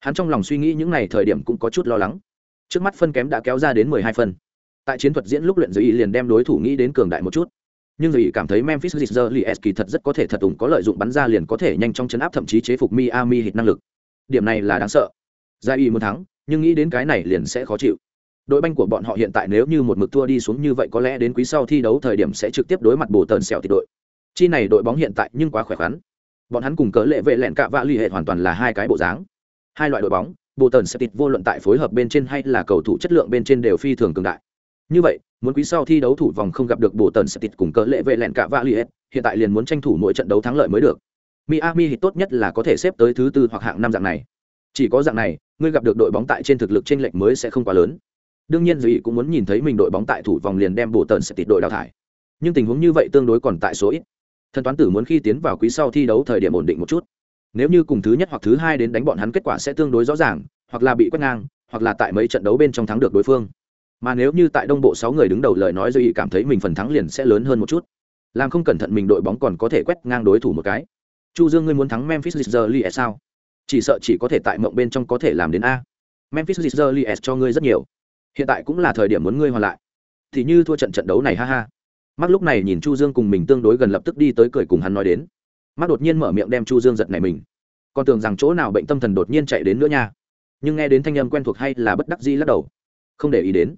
Hắn trong lòng suy nghĩ những ngày thời điểm cũng có chút lo lắng. Trước mắt phân kém đã kéo ra đến 12 phân tại chiến thuật diễn lúc luyện giới liền đem đối thủ nghĩ đến cường đại một chút nhưng rồi cảm thấy Memphis Grizzlies kỳ thật rất có thể thật ủng có lợi dụng bắn ra liền có thể nhanh chóng chấn áp thậm chí chế phục Miami Heat năng lực. Điểm này là đáng sợ. Giải y muốn thắng, nhưng nghĩ đến cái này liền sẽ khó chịu. Đội banh của bọn họ hiện tại nếu như một mực thua đi xuống như vậy có lẽ đến quý sau thi đấu thời điểm sẽ trực tiếp đối mặt bổ tần sẹo thì đội. Chi này đội bóng hiện tại nhưng quá khỏe khoắn. Bọn hắn cùng cớ lệ vệ lẹn cạ vạ ly hệ hoàn toàn là hai cái bộ dáng. Hai loại đội bóng, bồ tần xẻo thịt vô luận tại phối hợp bên trên hay là cầu thủ chất lượng bên trên đều phi thường cường đại. Như vậy, muốn quý sau thi đấu thủ vòng không gặp được bộ tần sẽ tịt cùng cỡ lệ vệ lẹn cả vạ liệt hiện tại liền muốn tranh thủ mỗi trận đấu thắng lợi mới được. Miami hit tốt nhất là có thể xếp tới thứ tư hoặc hạng năm dạng này. Chỉ có dạng này ngươi gặp được đội bóng tại trên thực lực trên lệnh mới sẽ không quá lớn. Đương nhiên dì cũng muốn nhìn thấy mình đội bóng tại thủ vòng liền đem bộ tần sẽ tịt đội đào thải. Nhưng tình huống như vậy tương đối còn tại số ít. Thần toán tử muốn khi tiến vào quý sau thi đấu thời điểm ổn định một chút. Nếu như cùng thứ nhất hoặc thứ hai đến đánh bọn hắn kết quả sẽ tương đối rõ ràng hoặc là bị quét ngang hoặc là tại mấy trận đấu bên trong thắng được đối phương mà nếu như tại đông bộ sáu người đứng đầu lời nói dư ý cảm thấy mình phần thắng liền sẽ lớn hơn một chút. Làm không cẩn thận mình đội bóng còn có thể quét ngang đối thủ một cái. Chu dương ngươi muốn thắng memphis Grizzlies sao? Chỉ sợ chỉ có thể tại mộng bên trong có thể làm đến a. Memphis Grizzlies cho ngươi rất nhiều. Hiện tại cũng là thời điểm muốn ngươi hoàn lại. Thì như thua trận trận đấu này ha ha. Mắc lúc này nhìn chu dương cùng mình tương đối gần lập tức đi tới cười cùng hắn nói đến. Mắc đột nhiên mở miệng đem chu dương giật này mình. Còn tưởng rằng chỗ nào bệnh tâm thần đột nhiên chạy đến nữa nha. Nhưng nghe đến thanh âm quen thuộc hay là bất đắc dĩ lắc đầu. Không để ý đến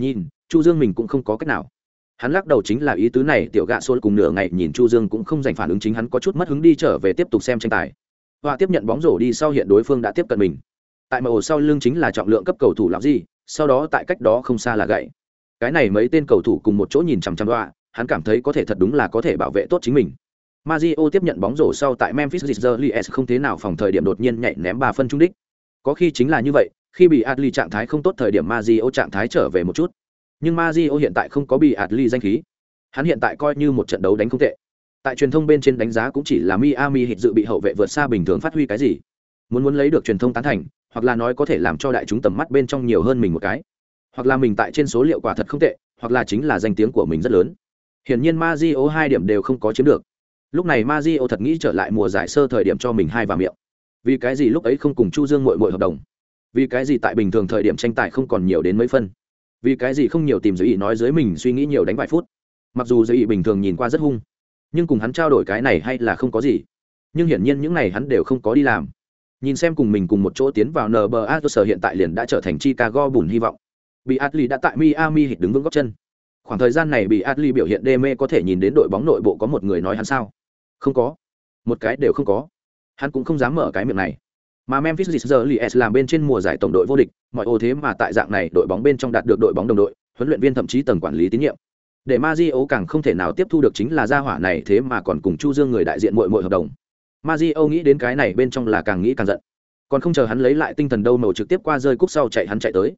nhìn chu dương mình cũng không có cách nào. Hắn lắc đầu chính là ý tứ này tiểu gạ xôn cùng nửa ngày nhìn chu dương cũng không dành phản ứng chính hắn có chút mất hứng đi trở về tiếp tục xem tranh tài. Họa tiếp nhận bóng rổ đi sau hiện đối phương đã tiếp cận mình. Tại màu sau lưng chính là trọng lượng cấp cầu thủ làm gì sau đó tại cách đó không xa là gậy. Cái này mấy tên cầu thủ cùng một chỗ nhìn chằm chằm họa hắn cảm thấy có thể thật đúng là có thể bảo vệ tốt chính mình. Mazio tiếp nhận bóng rổ sau tại Memphis Grizzlies không thế nào phòng thời điểm đột nhiên nhảy ném ba phân trung đích. Có khi chính là như vậy, khi bị Adli trạng thái không tốt thời điểm Mazio trạng thái trở về một chút. Nhưng Mazio hiện tại không có bị Adli danh khí. Hắn hiện tại coi như một trận đấu đánh không tệ. Tại truyền thông bên trên đánh giá cũng chỉ là Miami hịt dự bị hậu vệ vượt xa bình thường phát huy cái gì. Muốn muốn lấy được truyền thông tán thành, hoặc là nói có thể làm cho đại chúng tầm mắt bên trong nhiều hơn mình một cái. Hoặc là mình tại trên số liệu quả thật không tệ, hoặc là chính là danh tiếng của mình rất lớn. Hiển nhiên Mazio hai điểm đều không có chiếm được. Lúc này Mazio thật nghĩ trở lại mùa giải sơ thời điểm cho mình hai vào miệng. Vì cái gì lúc ấy không cùng Chu Dương muội muội hợp đồng? Vì cái gì tại bình thường thời điểm tranh tài không còn nhiều đến mấy phân? Vì cái gì không nhiều tìm giới ý nói dưới mình suy nghĩ nhiều đánh vài phút? Mặc dù giới ý bình thường nhìn qua rất hung, nhưng cùng hắn trao đổi cái này hay là không có gì. Nhưng hiển nhiên những này hắn đều không có đi làm. Nhìn xem cùng mình cùng một chỗ tiến vào nba cơ sở hiện tại liền đã trở thành chicago bùn hy vọng. Bị atli đã tại miami hít đứng vững góc chân. Khoảng thời gian này bị atli biểu hiện đê mê có thể nhìn đến đội bóng nội bộ có một người nói hắn sao? Không có. Một cái đều không có. Hắn cũng không dám mở cái miệng này mà Memphis Grizzlies làm bên trên mùa giải tổng đội vô địch, mọi ô thế mà tại dạng này đội bóng bên trong đạt được đội bóng đồng đội, huấn luyện viên thậm chí tầng quản lý tín nhiệm. Để Mario càng không thể nào tiếp thu được chính là gia hỏa này thế mà còn cùng Chu Dương người đại diện muội muội hợp đồng. Mario nghĩ đến cái này bên trong là càng nghĩ càng giận. Còn không chờ hắn lấy lại tinh thần đâu màu trực tiếp qua rơi cúc sau chạy hắn chạy tới.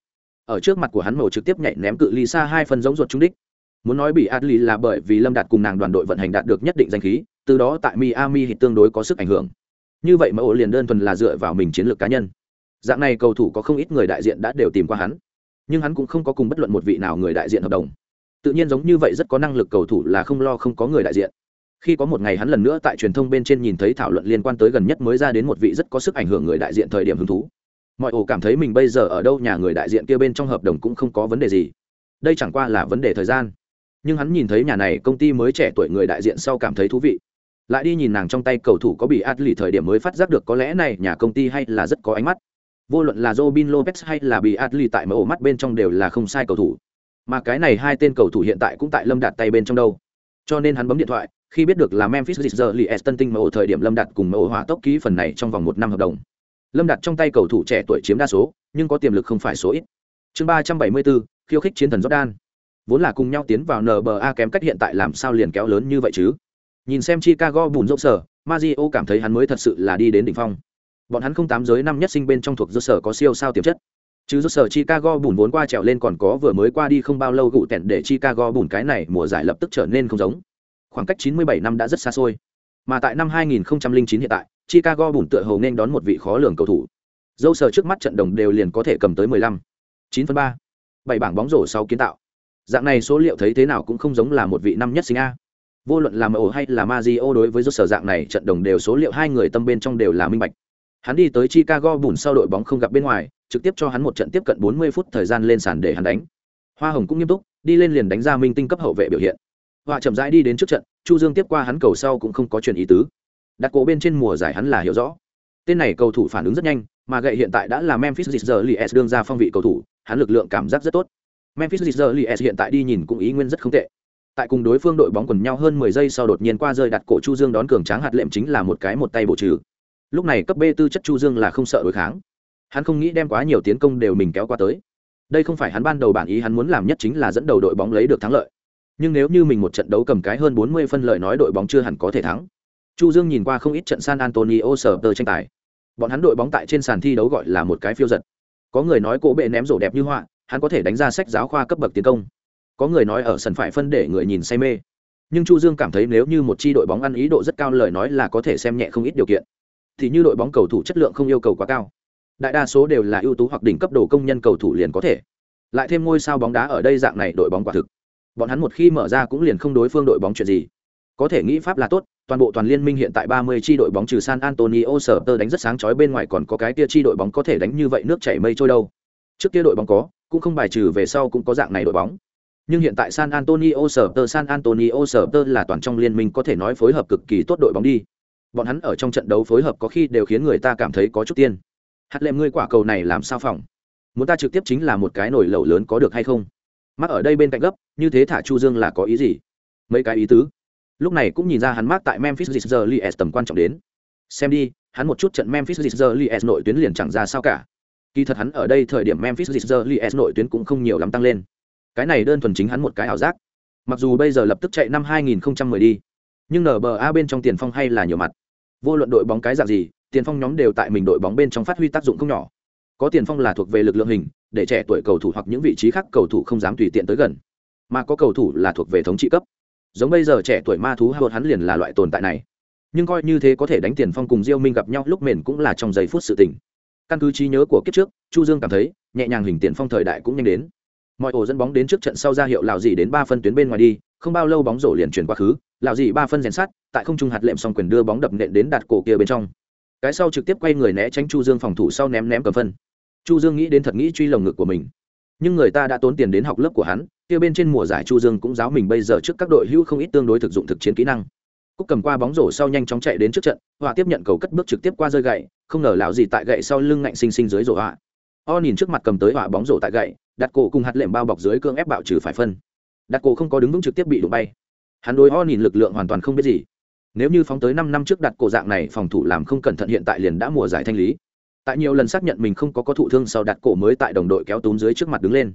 Ở trước mặt của hắn màu trực tiếp nhảy ném cự ly xa hai phần giống ruột trúng đích. Muốn nói bị Adli là bởi vì Lâm Đạt cùng nàng đoàn đội vận hành đạt được nhất định danh khí, từ đó tại Miami thì tương đối có sức ảnh hưởng như vậy mà ổ liền đơn thuần là dựa vào mình chiến lược cá nhân. Dạng này cầu thủ có không ít người đại diện đã đều tìm qua hắn, nhưng hắn cũng không có cùng bất luận một vị nào người đại diện hợp đồng. Tự nhiên giống như vậy rất có năng lực cầu thủ là không lo không có người đại diện. Khi có một ngày hắn lần nữa tại truyền thông bên trên nhìn thấy thảo luận liên quan tới gần nhất mới ra đến một vị rất có sức ảnh hưởng người đại diện thời điểm hứng thú. Mọi ổ cảm thấy mình bây giờ ở đâu nhà người đại diện kia bên trong hợp đồng cũng không có vấn đề gì. Đây chẳng qua là vấn đề thời gian. Nhưng hắn nhìn thấy nhà này công ty mới trẻ tuổi người đại diện sau cảm thấy thú vị lại đi nhìn nàng trong tay cầu thủ có bị át lì thời điểm mới phát giác được có lẽ này nhà công ty hay là rất có ánh mắt Vô luận là Robin Lopez hay là bị Atli tại mở ổ mắt bên trong đều là không sai cầu thủ. Mà cái này hai tên cầu thủ hiện tại cũng tại Lâm Đạt tay bên trong đâu. Cho nên hắn bấm điện thoại, khi biết được là Memphis Grizzlies Aston tinh mở ổ thời điểm Lâm Đạt cùng mở ổ hỏa tốc ký phần này trong vòng một năm hợp đồng. Lâm Đạt trong tay cầu thủ trẻ tuổi chiếm đa số, nhưng có tiềm lực không phải số ít. Chương ba trăm bảy mươi bốn, khiêu khích chiến thần Jordan. Vốn là cùng nhau tiến vào NBA kém cách hiện tại làm sao liền kéo lớn như vậy chứ? Nhìn xem Chicago bùn rộng sở, Mario cảm thấy hắn mới thật sự là đi đến đỉnh phong. Bọn hắn không tám giới năm nhất sinh bên trong thuộc do sở có siêu sao tiềm chất. Chứ do sở Chicago bùn vốn qua trèo lên còn có vừa mới qua đi không bao lâu gụ tẹn để Chicago bùn cái này mùa giải lập tức trở nên không giống. Khoảng cách 97 năm đã rất xa xôi. Mà tại năm 2009 hiện tại, Chicago bùn tựa hồ nên đón một vị khó lường cầu thủ. Dâu sở trước mắt trận đồng đều liền có thể cầm tới 15. 9 phần 3. 7 bảng bóng rổ sau kiến tạo. Dạng này số liệu thấy thế nào cũng không giống là một vị năm nhất sinh a vô luận là MO hay là Mario đối với sở dạng này trận đồng đều số liệu hai người tâm bên trong đều là minh bạch. Hắn đi tới Chicago bùn sau đội bóng không gặp bên ngoài, trực tiếp cho hắn một trận tiếp cận 40 phút thời gian lên sàn để hắn đánh. Hoa Hồng cũng nghiêm túc, đi lên liền đánh ra minh tinh cấp hậu vệ biểu hiện. Hoa chậm rãi đi đến trước trận, Chu Dương tiếp qua hắn cầu sau cũng không có chuyện ý tứ. Đặt cổ bên trên mùa giải hắn là hiểu rõ. Tên này cầu thủ phản ứng rất nhanh, mà gậy hiện tại đã là Memphis Grizzlies đương ra phong vị cầu thủ, hắn lực lượng cảm giác rất tốt. Memphis Grizzlies hiện tại đi nhìn cũng ý nguyên rất không tệ tại cùng đối phương đội bóng quần nhau hơn mười giây sau đột nhiên qua rơi đặt cổ chu dương đón cường tráng hạt lệm chính là một cái một tay bổ trừ. Lúc này cấp b tư chất chu dương là không sợ đối kháng. Hắn không nghĩ đem quá nhiều tiến công đều mình kéo qua tới. Đây không phải hắn ban đầu bản ý hắn muốn làm nhất chính là dẫn đầu đội bóng lấy được thắng lợi. Nhưng nếu như mình một trận đấu cầm cái hơn bốn mươi phân lợi nói đội bóng chưa hẳn có thể thắng. Chu dương nhìn qua không ít trận san antonio sở tờ tranh tài. Bọn hắn đội bóng tại trên sàn thi đấu gọi là một cái phiêu giật. Có người nói cỗ bệ ném rổ đẹp như họa, hắn có thể đánh ra sách giáo khoa cấp bậc tiến công có người nói ở sân phải phân để người nhìn say mê. Nhưng chu dương cảm thấy nếu như một chi đội bóng ăn ý độ rất cao lời nói là có thể xem nhẹ không ít điều kiện. Thì như đội bóng cầu thủ chất lượng không yêu cầu quá cao. Đại đa số đều là ưu tú hoặc đỉnh cấp đồ công nhân cầu thủ liền có thể. Lại thêm ngôi sao bóng đá ở đây dạng này đội bóng quả thực. Bọn hắn một khi mở ra cũng liền không đối phương đội bóng chuyện gì. Có thể nghĩ pháp là tốt, toàn bộ toàn liên minh hiện tại 30 chi đội bóng trừ San Antonio sở tơ đánh rất sáng chói bên ngoài còn có cái kia chi đội bóng có thể đánh như vậy nước chảy mây trôi đâu. Trước kia đội bóng có, cũng không bài trừ về sau cũng có dạng này đội bóng nhưng hiện tại San Antonio Spurs San Antonio Spurs là toàn trong liên minh có thể nói phối hợp cực kỳ tốt đội bóng đi. Bọn hắn ở trong trận đấu phối hợp có khi đều khiến người ta cảm thấy có chút tiên. Hạt lệm ngươi quả cầu này làm sao phòng? Muốn ta trực tiếp chính là một cái nổi lẩu lớn có được hay không? Mắc ở đây bên cạnh gấp, như thế thả Chu Dương là có ý gì? Mấy cái ý tứ. Lúc này cũng nhìn ra hắn mắc tại Memphis Grizzlies tầm quan trọng đến. Xem đi, hắn một chút trận Memphis Grizzlies nội tuyến liền chẳng ra sao cả. Kỳ thật hắn ở đây thời điểm Memphis Grizzlies nội tuyến cũng không nhiều lắm tăng lên cái này đơn thuần chính hắn một cái ảo giác. Mặc dù bây giờ lập tức chạy năm 2010 đi, nhưng nba bên trong tiền phong hay là nhiều mặt. Vô luận đội bóng cái dạng gì, tiền phong nhóm đều tại mình đội bóng bên trong phát huy tác dụng không nhỏ. Có tiền phong là thuộc về lực lượng hình, để trẻ tuổi cầu thủ hoặc những vị trí khác cầu thủ không dám tùy tiện tới gần. Mà có cầu thủ là thuộc về thống trị cấp. Giống bây giờ trẻ tuổi ma thú hạ hắn liền là loại tồn tại này. Nhưng coi như thế có thể đánh tiền phong cùng diêu minh gặp nhau lúc mền cũng là trong giây phút sự tình. Căn cứ trí nhớ của kiếp trước, chu dương cảm thấy, nhẹ nhàng hình tiền phong thời đại cũng nhanh đến mọi ổ dẫn bóng đến trước trận sau ra hiệu lào dì đến ba phân tuyến bên ngoài đi, không bao lâu bóng rổ liền chuyển quá khứ, lào dì ba phân rèn sát tại không trung hạt lệm xong quyền đưa bóng đập nện đến đặt cổ kia bên trong. Cái sau trực tiếp quay người né tránh chu dương phòng thủ sau ném ném cầm phân. Chu dương nghĩ đến thật nghĩ truy lồng ngực của mình. Nhưng người ta đã tốn tiền đến học lớp của hắn, kia bên trên mùa giải chu dương cũng giáo mình bây giờ trước các đội hữu không ít tương đối thực dụng thực chiến kỹ năng. Cúc cầm qua bóng rổ sau nhanh chóng chạy đến trước trận họa tiếp nhận cầu cất bước trực tiếp qua rơi gậy, không ngờ lão gì tại gậy sau lưng ngạnh sinh sinh dưới rổ họa. O nhìn trước mặt cầm tới họa bóng rổ tại gậy đặt cổ cùng hạt lệm bao bọc dưới cương ép bạo trừ phải phân. Đặt cổ không có đứng vững trực tiếp bị đụng bay. Hắn đối ho nhìn lực lượng hoàn toàn không biết gì. Nếu như phóng tới năm năm trước đặt cổ dạng này, phòng thủ làm không cẩn thận hiện tại liền đã mùa giải thanh lý. Tại nhiều lần xác nhận mình không có có thụ thương sau đặt cổ mới tại đồng đội kéo túm dưới trước mặt đứng lên.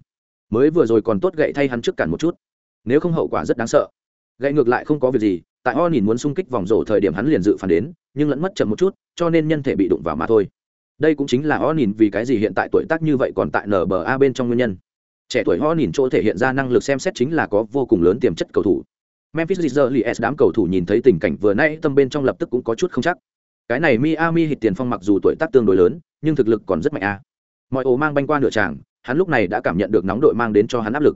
Mới vừa rồi còn tốt gậy thay hắn trước cản một chút. Nếu không hậu quả rất đáng sợ. Gậy ngược lại không có việc gì, tại ho nhìn muốn xung kích vòng rổ thời điểm hắn liền dự phản đến, nhưng lẫn mất chậm một chút, cho nên nhân thể bị đụng vào mà thôi đây cũng chính là o nhìn vì cái gì hiện tại tuổi tác như vậy còn tại nba bên trong nguyên nhân. Trẻ tuổi o nhìn chỗ thể hiện ra năng lực xem xét chính là có vô cùng lớn tiềm chất cầu thủ. Memphis Grizzlies đám cầu thủ nhìn thấy tình cảnh vừa nay tâm bên trong lập tức cũng có chút không chắc. Cái này miami hit tiền phong mặc dù tuổi tác tương đối lớn, nhưng thực lực còn rất mạnh a. Mọi ồ mang banh qua nửa tràng, hắn lúc này đã cảm nhận được nóng đội mang đến cho hắn áp lực.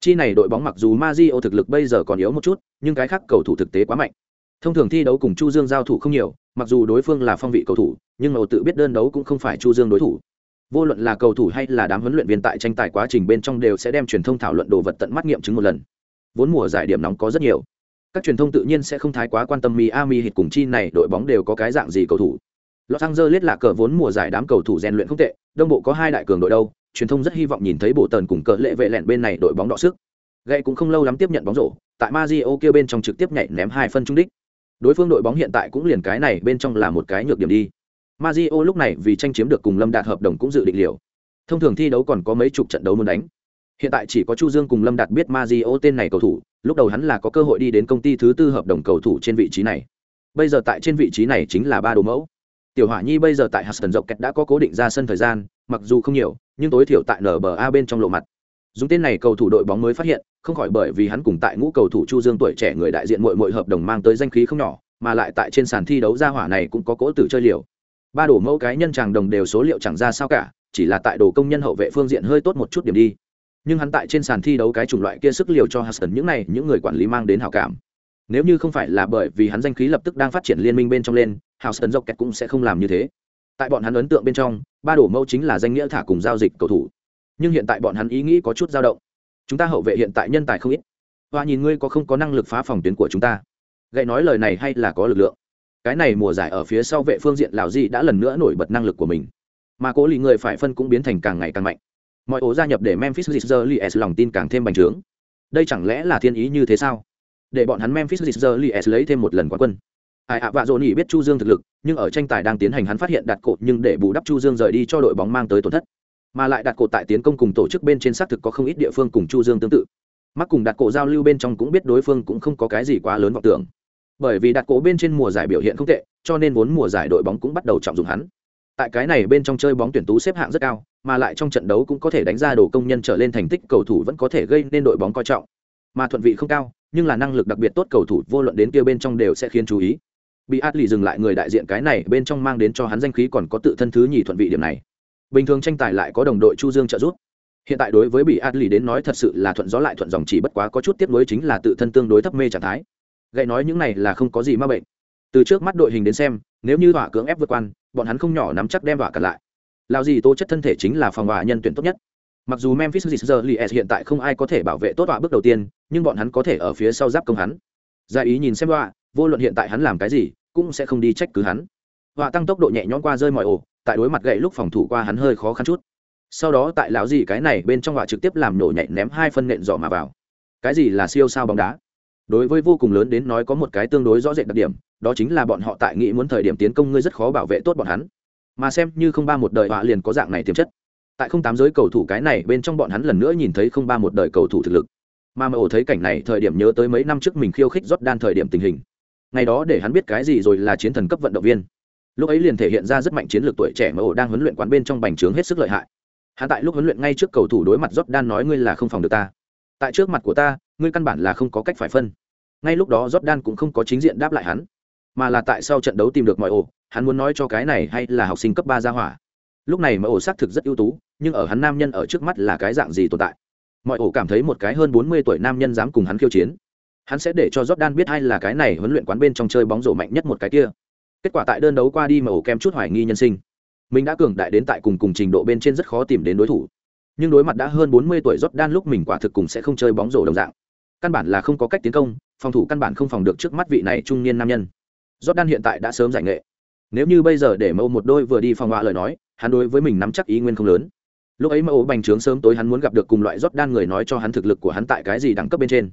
Chi này đội bóng mặc dù Mazio thực lực bây giờ còn yếu một chút, nhưng cái khác cầu thủ thực tế quá mạnh. Thông thường thi đấu cùng chu dương giao thủ không nhiều mặc dù đối phương là phong vị cầu thủ nhưng ổ tự biết đơn đấu cũng không phải chu dương đối thủ vô luận là cầu thủ hay là đám huấn luyện viên tại tranh tài quá trình bên trong đều sẽ đem truyền thông thảo luận đồ vật tận mắt nghiệm chứng một lần vốn mùa giải điểm nóng có rất nhiều các truyền thông tự nhiên sẽ không thái quá quan tâm miami hit cùng chi này đội bóng đều có cái dạng gì cầu thủ Los Angeles là cờ vốn mùa giải đám cầu thủ rèn luyện không tệ, đông bộ có hai đại cường đội đâu, truyền thông rất hy vọng nhìn thấy bộ tần cùng cờ lệ vệ lẹn bên này đội bóng đọ sức. Gậy cũng không lâu lắm tiếp nhận bóng rổ, tại Mario kia bên trong trực tiếp nhảy ném hai phân trung đích. Đối phương đội bóng hiện tại cũng liền cái này bên trong là một cái nhược điểm đi. Mario lúc này vì tranh chiếm được cùng Lâm Đạt hợp đồng cũng dự định liều. Thông thường thi đấu còn có mấy chục trận đấu muốn đánh. Hiện tại chỉ có Chu Dương cùng Lâm Đạt biết Mario tên này cầu thủ, lúc đầu hắn là có cơ hội đi đến công ty thứ tư hợp đồng cầu thủ trên vị trí này. Bây giờ tại trên vị trí này chính là ba đồ mẫu. Tiểu Hỏa Nhi bây giờ tại Huston dọc kẹt đã có cố định ra sân thời gian, mặc dù không nhiều, nhưng tối thiểu tại NBA bên trong lộ mặt. Dùng tên này cầu thủ đội bóng mới phát hiện, không khỏi bởi vì hắn cùng tại ngũ cầu thủ Chu Dương tuổi trẻ người đại diện muội muội hợp đồng mang tới danh khí không nhỏ, mà lại tại trên sàn thi đấu ra hỏa này cũng có cố tử chơi liều. Ba đổ mẫu cái nhân chàng đồng đều số liệu chẳng ra sao cả, chỉ là tại đồ công nhân hậu vệ phương diện hơi tốt một chút điểm đi. Nhưng hắn tại trên sàn thi đấu cái chủng loại kia sức liều cho Huston những này, những người quản lý mang đến hảo cảm. Nếu như không phải là bởi vì hắn danh khí lập tức đang phát triển liên minh bên trong lên, Huston kẹt cũng sẽ không làm như thế. Tại bọn hắn ấn tượng bên trong, ba đổ mẫu chính là danh nghĩa thả cùng giao dịch cầu thủ. Nhưng hiện tại bọn hắn ý nghĩ có chút dao động. Chúng ta hậu vệ hiện tại nhân tài không ít. Hoa nhìn ngươi có không có năng lực phá phòng tuyến của chúng ta. Gậy nói lời này hay là có lực lượng. Cái này mùa giải ở phía sau vệ phương diện lão di đã lần nữa nổi bật năng lực của mình. Mà cố lì người phải phân cũng biến thành càng ngày càng mạnh. Mọi ố gia nhập để Memphis Grizzlies lòng tin càng thêm bành trướng. Đây chẳng lẽ là thiên ý như thế sao? Để bọn hắn Memphis Grizzlies lấy thêm một lần quán quân ai ạ, vạ dỗ nhỉ biết chu dương thực lực, nhưng ở tranh tài đang tiến hành hắn phát hiện đặt cột nhưng để bù đắp chu dương rời đi cho đội bóng mang tới tổn thất mà lại đặt cột tại tiến công cùng tổ chức bên trên xác thực có không ít địa phương cùng chu dương tương tự. Mắc cùng đặt cổ giao lưu bên trong cũng biết đối phương cũng không có cái gì quá lớn vọng tưởng. Bởi vì đặt cổ bên trên mùa giải biểu hiện không tệ, cho nên vốn mùa giải đội bóng cũng bắt đầu trọng dụng hắn. Tại cái này bên trong chơi bóng tuyển tú xếp hạng rất cao, mà lại trong trận đấu cũng có thể đánh ra đồ công nhân trở lên thành tích cầu thủ vẫn có thể gây nên đội bóng coi trọng. Mà thuận vị không cao, nhưng là năng lực đặc biệt tốt cầu thủ vô luận đến kia bên trong đều sẽ khiến chú ý. Bị át lì dừng lại người đại diện cái này bên trong mang đến cho hắn danh khí còn có tự thân thứ nhì thuận vị điểm này bình thường tranh tài lại có đồng đội chu dương trợ giúp. Hiện tại đối với bị át lì đến nói thật sự là thuận gió lại thuận dòng chỉ bất quá có chút tiếp nối chính là tự thân tương đối thấp mê trạng thái. Gậy nói những này là không có gì ma bệnh. Từ trước mắt đội hình đến xem, nếu như hỏa cưỡng ép vượt quan bọn hắn không nhỏ nắm chắc đem hỏa cặn lại. Lao gì tố chất thân thể chính là phòng hỏa nhân tuyển tốt nhất. Mặc dù memphis Grizzlies hiện tại không ai có thể bảo vệ tốt hỏa bước đầu tiên, nhưng bọn hắn có thể ở phía sau giáp công hắn. Ra ý nhìn xem hỏa, vô luận hiện tại hắn làm cái gì, cũng sẽ không đi trách cứ hắn. Họa tăng tốc độ nhẹ nhõm qua rơi mọi ổ tại đối mặt gậy lúc phòng thủ qua hắn hơi khó khăn chút. Sau đó tại lão gì cái này bên trong họa trực tiếp làm nổ nhảy ném hai phân nện giỏ mà vào. Cái gì là siêu sao bóng đá? Đối với vô cùng lớn đến nói có một cái tương đối rõ rệt đặc điểm, đó chính là bọn họ tại nghĩ muốn thời điểm tiến công ngươi rất khó bảo vệ tốt bọn hắn. Mà xem như không ba một đời họa liền có dạng này tiềm chất. Tại không tám giới cầu thủ cái này bên trong bọn hắn lần nữa nhìn thấy không ba một đời cầu thủ thực lực. Mà mà ổ thấy cảnh này thời điểm nhớ tới mấy năm trước mình khiêu khích rót đan thời điểm tình hình. Ngày đó để hắn biết cái gì rồi là chiến thần cấp vận động viên lúc ấy liền thể hiện ra rất mạnh chiến lược tuổi trẻ mà ổ đang huấn luyện quán bên trong bành trướng hết sức lợi hại. Hắn tại lúc huấn luyện ngay trước cầu thủ đối mặt Jordan nói ngươi là không phòng được ta. Tại trước mặt của ta, ngươi căn bản là không có cách phải phân. Ngay lúc đó Jordan cũng không có chính diện đáp lại hắn, mà là tại sau trận đấu tìm được mọi ổ, hắn muốn nói cho cái này hay là học sinh cấp ba ra hỏa. Lúc này mọi ổ xác thực rất ưu tú, nhưng ở hắn nam nhân ở trước mắt là cái dạng gì tồn tại? Mọi ổ cảm thấy một cái hơn bốn mươi tuổi nam nhân dám cùng hắn khiêu chiến. Hắn sẽ để cho Jordan biết hay là cái này huấn luyện quán bên trong chơi bóng rổ mạnh nhất một cái kia. Kết quả tại đơn đấu qua đi mà ổ kem chút hoài nghi nhân sinh. Mình đã cường đại đến tại cùng cùng trình độ bên trên rất khó tìm đến đối thủ. Nhưng đối mặt đã hơn 40 tuổi Jordan lúc mình quả thực cùng sẽ không chơi bóng rổ đồng dạng. Căn bản là không có cách tiến công, phòng thủ căn bản không phòng được trước mắt vị này trung niên nam nhân. Jordan hiện tại đã sớm giải nghệ. Nếu như bây giờ để mâu một đôi vừa đi phòng họa lời nói, hắn đối với mình nắm chắc ý nguyên không lớn. Lúc ấy mẫu bành trướng sớm tối hắn muốn gặp được cùng loại Jordan người nói cho hắn thực lực của hắn tại cái gì đẳng cấp bên trên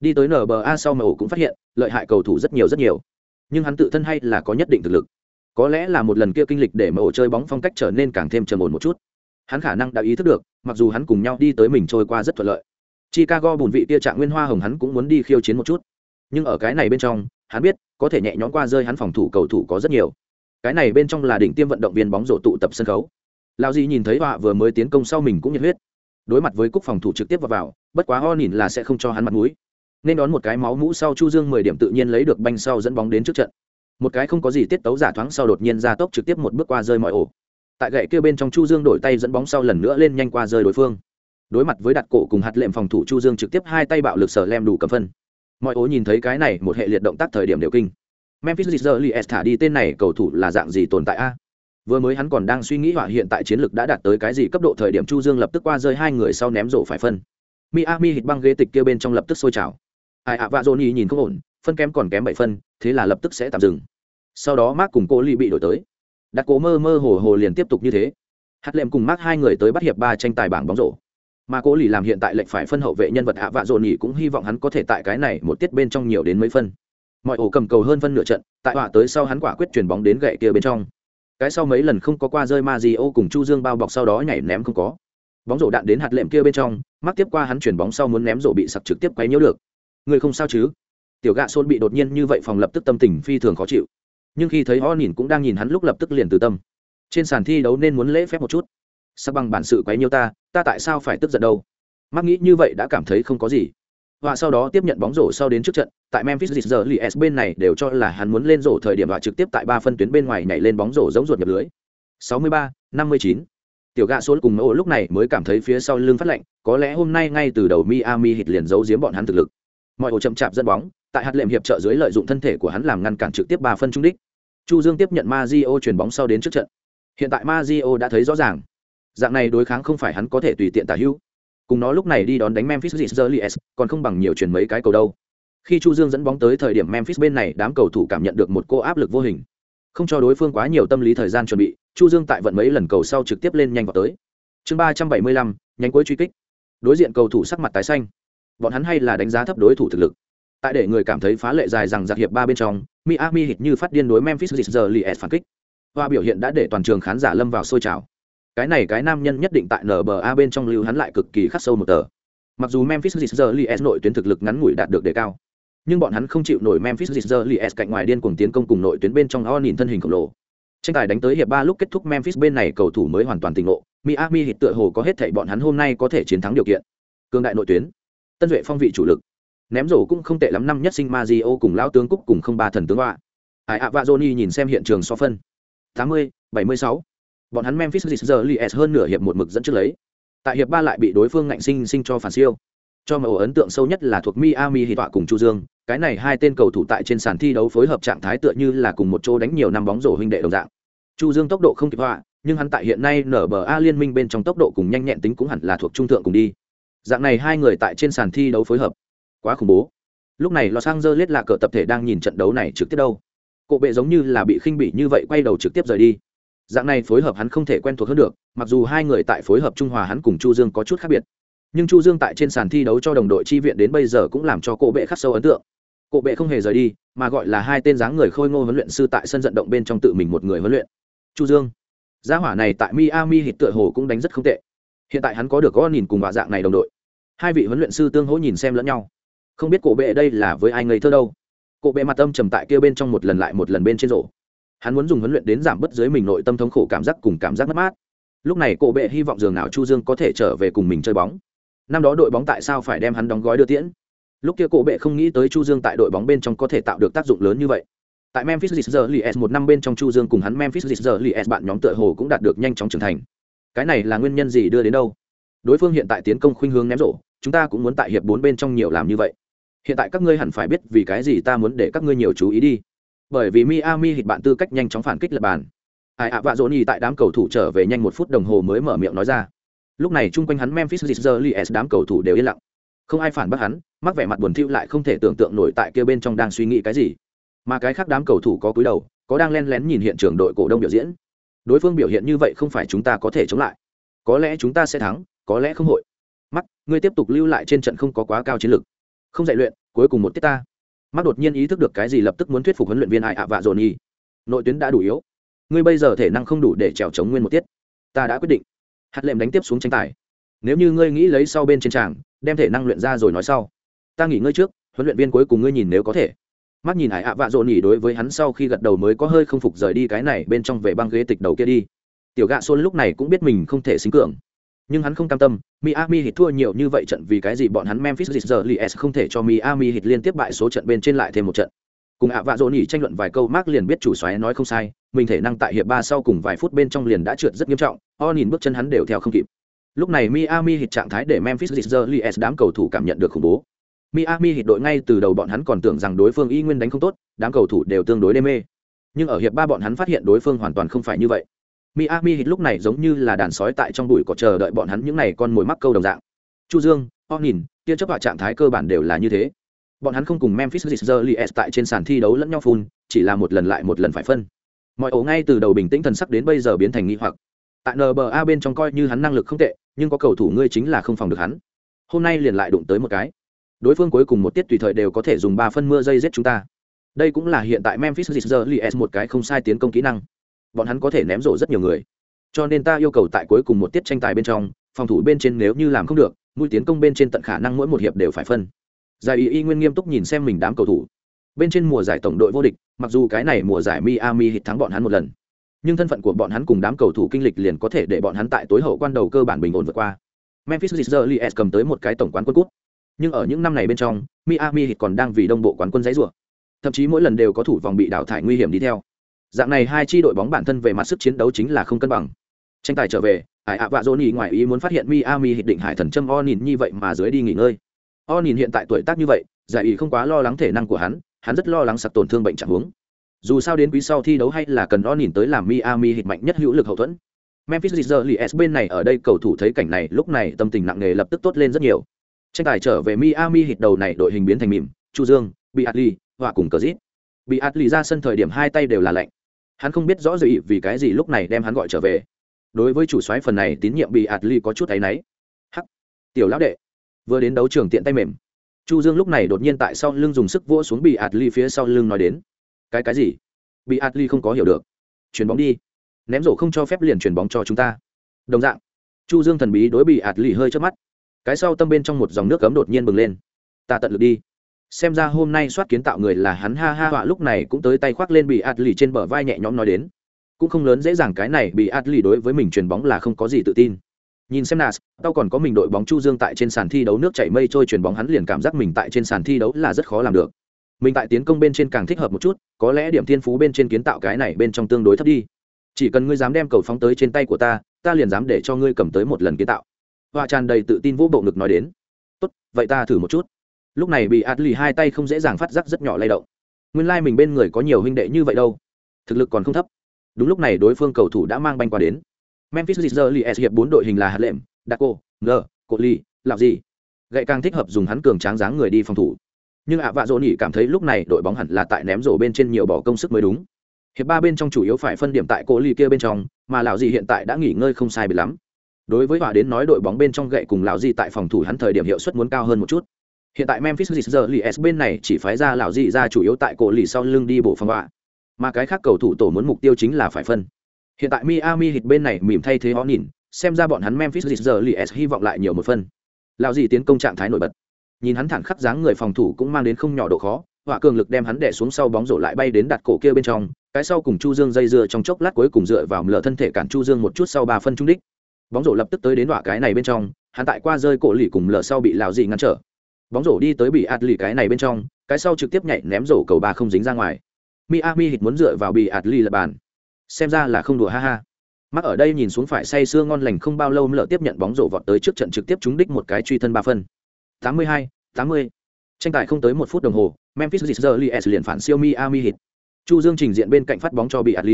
đi tới nba sau mà ổ cũng phát hiện lợi hại cầu thủ rất nhiều rất nhiều nhưng hắn tự thân hay là có nhất định thực lực. Có lẽ là một lần kia kinh lịch để mà ổ chơi bóng phong cách trở nên càng thêm trầm ổn một chút. Hắn khả năng đã ý thức được mặc dù hắn cùng nhau đi tới mình trôi qua rất thuận lợi. Chicago bùn vị tia trạng nguyên hoa hồng hắn cũng muốn đi khiêu chiến một chút. Nhưng ở cái này bên trong hắn biết có thể nhẹ nhõm qua rơi hắn phòng thủ cầu thủ có rất nhiều. Cái này bên trong là đỉnh tiêm vận động viên bóng rổ tụ tập sân khấu. Lao di nhìn thấy họa vừa mới tiến công sau mình cũng nhiệt huyết. Đối mặt với cúc phòng thủ trực tiếp vào, vào bất quá ho nhìn là sẽ không cho hắn mặt mũi nên đón một cái máu mũ sau chu dương mười điểm tự nhiên lấy được banh sau dẫn bóng đến trước trận. Một cái không có gì tiết tấu giả thoáng sau đột nhiên ra tốc trực tiếp một bước qua rơi mọi ổ. Tại gậy kia bên trong chu dương đổi tay dẫn bóng sau lần nữa lên nhanh qua rơi đối phương. Đối mặt với đặt cổ cùng hạt lệm phòng thủ chu dương trực tiếp hai tay bạo lực sở lem đủ cầm phân. Mọi ố nhìn thấy cái này, một hệ liệt động tác thời điểm đều kinh. Memphis Grizzlies thả đi tên này, cầu thủ là dạng gì tồn tại a? Vừa mới hắn còn đang suy nghĩ hỏa hiện tại chiến lược đã đạt tới cái gì cấp độ thời điểm chu dương lập tức qua rơi hai người sau ném rổ phải phân. Miami hít băng ghế tịch kia bên trong lập tức sôi trào ai ạ, vạ dồn nhìn không ổn, phân kém còn kém bảy phân, thế là lập tức sẽ tạm dừng. Sau đó mark cùng cô ly bị đổi tới. Đặt cố mơ mơ hồ hồ liền tiếp tục như thế. Hạt lệm cùng mark hai người tới bắt hiệp ba tranh tài bảng bóng rổ. Mà cố lì làm hiện tại lệnh phải phân hậu vệ nhân vật hạ vạ dồn ý cũng hy vọng hắn có thể tại cái này một tiết bên trong nhiều đến mấy phân. Mọi ổ cầm cầu hơn phân nửa trận, tại họa tới sau hắn quả quyết chuyển bóng đến gậy kia bên trong. Cái sau mấy lần không có qua rơi ma di ô cùng chu dương bao bọc sau đó nhảy ném không có. Bóng rổ đạn đến hạt lệm kia bên trong mắc tiếp qua hắn chuyển bóng sau muốn ném rổ bị sặc trực tiếp quấy nhiễu được người không sao chứ? Tiểu gạ xôn bị đột nhiên như vậy phòng lập tức tâm tình phi thường khó chịu. Nhưng khi thấy họ nhìn cũng đang nhìn hắn lúc lập tức liền từ tâm. Trên sàn thi đấu nên muốn lễ phép một chút. Sắc bằng bản sự quấy nhiêu ta ta tại sao phải tức giận đâu? Mắc nghĩ như vậy đã cảm thấy không có gì. Và sau đó tiếp nhận bóng rổ sau đến trước trận tại memphis giờ li s bên này đều cho là hắn muốn lên rổ thời điểm và trực tiếp tại ba phân tuyến bên ngoài nhảy lên bóng rổ giống ruột nhập lưới. 63, 59. tiểu gạ số cùng mẫu lúc này mới cảm thấy phía sau lưng phát lạnh có lẽ hôm nay ngay từ đầu miami hit liền giấu giếm bọn hắn thực lực mọi ổ chậm chạp dẫn bóng, tại hạt lệm hiệp trợ dưới lợi dụng thân thể của hắn làm ngăn cản trực tiếp ba phân trung đích. Chu dương tiếp nhận Mazio chuyển bóng sau đến trước trận. Hiện tại Mazio đã thấy rõ ràng, dạng này đối kháng không phải hắn có thể tùy tiện tả hữu. Cùng nó lúc này đi đón đánh memphis Grizzlies còn không bằng nhiều chuyền mấy cái cầu đâu. Khi chu dương dẫn bóng tới thời điểm memphis bên này, đám cầu thủ cảm nhận được một cô áp lực vô hình. Không cho đối phương quá nhiều tâm lý thời gian chuẩn bị, chu dương tại vận mấy lần cầu sau trực tiếp lên nhanh vào tới. Chương ba trăm bảy mươi lăm, nhánh cuối truy kích. Đối diện cầu thủ sắc mặt tái xanh bọn hắn hay là đánh giá thấp đối thủ thực lực. Tại để người cảm thấy phá lệ dài rằng giặc hiệp ba bên trong, miami hít như phát điên đối memphis Grizzlies phản kích. Hoa biểu hiện đã để toàn trường khán giả lâm vào sôi trào. Cái này cái nam nhân nhất định tại nba bên trong lưu hắn lại cực kỳ khắc sâu một tờ. Mặc dù memphis Grizzlies nội tuyến thực lực ngắn ngủi đạt được đề cao, nhưng bọn hắn không chịu nổi memphis Grizzlies cạnh ngoài điên cuồng tiến công cùng nội tuyến bên trong o nhìn thân hình khổng lồ. Tranh tài đánh tới hiệp ba lúc kết thúc memphis bên này cầu thủ mới hoàn toàn tỉnh ngộ, miami hít tựa hồ có hết thảy bọn hắn hôm nay có thể chiến thắng điều kiện. Cường đại nội tuyến tân duệ phong vị chủ lực ném rổ cũng không tệ lắm năm nhất sinh Mazio cùng lão tướng cúc cùng không ba thần tướng họa Ai ạ Johnny nhìn xem hiện trường so phân. 80, 76. Bọn hắn Memphis Grizzlies hơn nửa hiệp một mực dẫn trước lấy. Tại hiệp ba lại bị đối phương ngạnh sinh sinh cho phản siêu. Cho mà ấn tượng sâu nhất là thuộc Miami Heat tọa cùng Chu Dương, cái này hai tên cầu thủ tại trên sàn thi đấu phối hợp trạng thái tựa như là cùng một chỗ đánh nhiều năm bóng rổ huynh đệ đồng dạng. Chu Dương tốc độ không kịp họa, nhưng hắn tại hiện nay nở bờ A liên minh bên trong tốc độ cùng nhanh nhẹn tính cũng hẳn là thuộc trung thượng cùng đi. Dạng này hai người tại trên sàn thi đấu phối hợp. Quá khủng bố. Lúc này los angeles là cờ tập thể đang nhìn trận đấu này trực tiếp đâu. Cộ bệ giống như là bị khinh bỉ như vậy quay đầu trực tiếp rời đi. Dạng này phối hợp hắn không thể quen thuộc hơn được, mặc dù hai người tại phối hợp trung hòa hắn cùng chu dương có chút khác biệt. Nhưng chu dương tại trên sàn thi đấu cho đồng đội chi viện đến bây giờ cũng làm cho cộ bệ khắc sâu ấn tượng. Cộ bệ không hề rời đi, mà gọi là hai tên dáng người khôi ngô huấn luyện sư tại sân vận động bên trong tự mình một người huấn luyện. Chu dương. Gia hỏa này tại miami hít tựa hồ cũng đánh rất không tệ hiện tại hắn có được có nhìn cùng bà dạng này đồng đội. Hai vị huấn luyện sư tương hỗ nhìn xem lẫn nhau. Không biết cổ bệ đây là với ai ngây thơ đâu. Cổ bệ mặt âm trầm tại kia bên trong một lần lại một lần bên trên rổ. Hắn muốn dùng huấn luyện đến giảm bớt dưới mình nội tâm thống khổ cảm giác cùng cảm giác mất mát. Lúc này cổ bệ hy vọng dường nào chu dương có thể trở về cùng mình chơi bóng. Năm đó đội bóng tại sao phải đem hắn đóng gói đưa tiễn? Lúc kia cổ bệ không nghĩ tới chu dương tại đội bóng bên trong có thể tạo được tác dụng lớn như vậy. Tại memphis Grizzlies một năm bên trong chu dương cùng hắn memphis Grizzlies bạn nhóm tựa hồ cũng đạt được nhanh chóng trưởng thành cái này là nguyên nhân gì đưa đến đâu? Đối phương hiện tại tiến công khuynh hướng ném rổ, chúng ta cũng muốn tại hiệp bốn bên trong nhiều làm như vậy. Hiện tại các ngươi hẳn phải biết vì cái gì ta muốn để các ngươi nhiều chú ý đi. Bởi vì miami hít bạn tư cách nhanh chóng phản kích lập bàn. Ai ạ, vạ dỗ nhi tại đám cầu thủ trở về nhanh một phút đồng hồ mới mở miệng nói ra. Lúc này chung quanh hắn memphis Grizzlies đám cầu thủ đều yên lặng. Không ai phản bác hắn, mắc vẻ mặt buồn thiu lại không thể tưởng tượng nổi tại kia bên trong đang suy nghĩ cái gì. Mà cái khác đám cầu thủ có cúi đầu, có đang len lén nhìn hiện trường đội cổ đông biểu diễn đối phương biểu hiện như vậy không phải chúng ta có thể chống lại. Có lẽ chúng ta sẽ thắng, có lẽ không hội. Mắt ngươi tiếp tục lưu lại trên trận không có quá cao chiến lược. Không dạy luyện, cuối cùng một tiết ta. Mắt đột nhiên ý thức được cái gì lập tức muốn thuyết phục huấn luyện viên ai ạ vạ dồn nhi. Nội tuyến đã đủ yếu. Ngươi bây giờ thể năng không đủ để trèo chống nguyên một tiết. Ta đã quyết định. Hạt lệm đánh tiếp xuống tranh tài. Nếu như ngươi nghĩ lấy sau bên trên tràng, đem thể năng luyện ra rồi nói sau. Ta nghỉ ngơi trước, huấn luyện viên cuối cùng ngươi nhìn nếu có thể mắt nhìn hải ạ vạ dồn nhỉ đối với hắn sau khi gật đầu mới có hơi không phục rời đi cái này bên trong về băng ghế tịch đầu kia đi tiểu gạ xôn lúc này cũng biết mình không thể xính cường nhưng hắn không cam tâm Miami hit thua nhiều như vậy trận vì cái gì bọn hắn Memphis Grizzlies không thể cho Miami hit liên tiếp bại số trận bên trên lại thêm một trận. Cùng ạ vạ dỗ nhỉ tranh luận vài câu Mark liền biết chủ xoáy nói không sai, mình thể năng tại hiệp ba sau cùng vài phút bên trong liền đã trượt rất nghiêm trọng, o nhìn bước chân hắn đều theo không kịp. Lúc này Miami hit trạng thái để Memphis Grizzlies đám cầu thủ cảm nhận được khủng bố. Miami hit đội ngay từ đầu bọn hắn còn tưởng rằng đối phương y nguyên đánh không tốt, đám cầu thủ đều tương đối đê mê. Nhưng ở hiệp ba bọn hắn phát hiện đối phương hoàn toàn không phải như vậy. Miami hit lúc này giống như là đàn sói tại trong bụi cỏ chờ đợi bọn hắn những này con mồi mắc câu đồng dạng. Chu Dương, Onin, kia chấp hạ trạng thái cơ bản đều là như thế. Bọn hắn không cùng Memphis Grizzlies tại trên sàn thi đấu lẫn nhau phun, chỉ là một lần lại một lần phải phân. mọi ổ ngay từ đầu bình tĩnh thần sắc đến bây giờ biến thành nghi hoặc tại nba bên trong coi như hắn năng lực không tệ nhưng có cầu thủ ngươi chính là không phòng được hắn hôm nay liền lại đụng tới một cái đối phương cuối cùng một tiết tùy thời đều có thể dùng ba phân mưa dây giết chúng ta. Đây cũng là hiện tại memphis Grizzlies một cái không sai tiến công kỹ năng. Bọn hắn có thể ném rổ rất nhiều người. Cho nên ta yêu cầu tại cuối cùng một tiết tranh tài bên trong, phòng thủ bên trên nếu như làm không được, mũi tiến công bên trên tận khả năng mỗi một hiệp đều phải phân. Giải y y nguyên nghiêm túc nhìn xem mình đám cầu thủ. Bên trên mùa giải tổng đội vô địch, mặc dù cái này mùa giải miami hit thắng bọn hắn một lần, nhưng thân phận của bọn hắn cùng đám cầu thủ kinh lịch liền có thể để bọn hắn tại tối hậu quan đầu cơ bản bình ổn vượt qua. Memphis Grizzlies cầm tới một cái tổng quán quân cút nhưng ở những năm này bên trong, miami hit còn đang vì đông bộ quán quân giấy rủa. Thậm chí mỗi lần đều có thủ vòng bị đào thải nguy hiểm đi theo. Dạng này hai chi đội bóng bản thân về mặt sức chiến đấu chính là không cân bằng. Tranh tài trở về ải ạ vạ dỗ nhì ngoài ý muốn phát hiện miami hit định hải thần châm o nhìn như vậy mà dưới đi nghỉ ngơi. O nhìn hiện tại tuổi tác như vậy, giải ý không quá lo lắng thể năng của hắn hắn rất lo lắng sặc tổn thương bệnh trạng huống. Dù sao đến quý sau thi đấu hay là cần o nhìn tới làm miami hit mạnh nhất hữu lực hậu thuẫn. Memphis Grizzlies bên này ở đây cầu thủ thấy cảnh này, lúc này tâm tình nặng nề lập tức tốt lên rất nhiều tranh tài trở về miami hit đầu này đội hình biến thành mỉm chu dương bị atli và cùng cờ zit bị atli ra sân thời điểm hai tay đều là lạnh. Hắn không biết rõ gì vì cái gì lúc này đem hắn gọi trở về. Đối với chủ soái phần này tín nhiệm bị atli có chút áy náy. Hắc. Tiểu lão đệ. Vừa đến đấu trường tiện tay mềm. Chu dương lúc này đột nhiên tại sau lưng dùng sức vỗ xuống bị atli phía sau lưng nói đến. Cái cái gì? Bị atli không có hiểu được. Chuyền bóng đi. Ném rổ không cho phép liền chuyền bóng cho chúng ta. Đồng dạng, chu dương thần bí đối bị atli hơi chớp mắt cái sau tâm bên trong một dòng nước cấm đột nhiên bừng lên. Ta tận lực đi. Xem ra hôm nay soát kiến tạo người là hắn, ha ha, họa lúc này cũng tới tay khoác lên bị atli trên bờ vai nhẹ nhõm nói đến. Cũng không lớn dễ dàng cái này, bị atli đối với mình chuyền bóng là không có gì tự tin. Nhìn xem nas, tao còn có mình đội bóng chu dương tại trên sàn thi đấu nước chảy mây trôi chuyền bóng hắn liền cảm giác mình tại trên sàn thi đấu là rất khó làm được. Mình tại tiến công bên trên càng thích hợp một chút, có lẽ điểm thiên phú bên trên kiến tạo cái này bên trong tương đối thấp đi. Chỉ cần ngươi dám đem cầu phóng tới trên tay của ta ta liền dám để cho ngươi cầm tới một lần kiến tạo họa tràn đầy tự tin vô bộ ngực nói đến. Tốt, vậy ta thử một chút. Lúc này bị ạt lì hai tay không dễ dàng phát giác rất nhỏ lay động. Nguyên lai、like、mình bên người có nhiều huynh đệ như vậy đâu. Thực lực còn không thấp. Đúng lúc này đối phương cầu thủ đã mang banh qua đến. Memphis Grizzlies hiệp bốn đội hình là hạt lệm daco ngờ cộ ly lạo gì gậy càng thích hợp dùng hắn cường tráng dáng người đi phòng thủ. Nhưng ạ vạ dỗ nỉ cảm thấy lúc này đội bóng hẳn là tại ném rổ bên trên nhiều bỏ công sức mới đúng. Hiệp ba bên trong chủ yếu phải phân điểm tại cỗ ly kia bên trong, mà lão gì hiện tại đã nghỉ ngơi không sai bị lắm đối với họa đến nói đội bóng bên trong gậy cùng lão gì tại phòng thủ hắn thời điểm hiệu suất muốn cao hơn một chút. Hiện tại memphis giờ s bên này chỉ phái ra lão gì ra chủ yếu tại cổ lì sau lưng đi bộ phòng họa. Mà cái khác cầu thủ tổ muốn mục tiêu chính là phải phân. Hiện tại miami hit bên này mỉm thay thế họ nhìn, xem ra bọn hắn memphis giờ s hy vọng lại nhiều một phân. Lão gì tiến công trạng thái nổi bật. Nhìn hắn thẳng khắc dáng người phòng thủ cũng mang đến không nhỏ độ khó, họa cường lực đem hắn đè xuống sau bóng rổ lại bay đến đặt cổ kia bên trong, cái sau cùng chu dương dây dưa trong chốc lát cuối cùng dựa vào lờ thân thể cản chu dương một chút sau ba phân trung đích bóng rổ lập tức tới đến đọa cái này bên trong hắn tại qua rơi cổ lì cùng lờ sau bị lào dị ngăn trở. Bóng rổ đi tới bị ạt lì cái này bên trong cái sau trực tiếp nhảy ném rổ cầu ba không dính ra ngoài. Miami hít muốn dựa vào bị ạt lì lập bàn. Xem ra là không đùa ha ha. Mắc ở đây nhìn xuống phải say sưa ngon lành không bao lâu lợ tiếp nhận bóng rổ vọt tới trước trận trực tiếp trúng đích một cái truy thân ba phân. 82, 80. tranh tài không tới một phút đồng hồ memphis Grizzlies liền phản siêu miami hit chu dương trình diện bên cạnh phát bóng cho bị ạt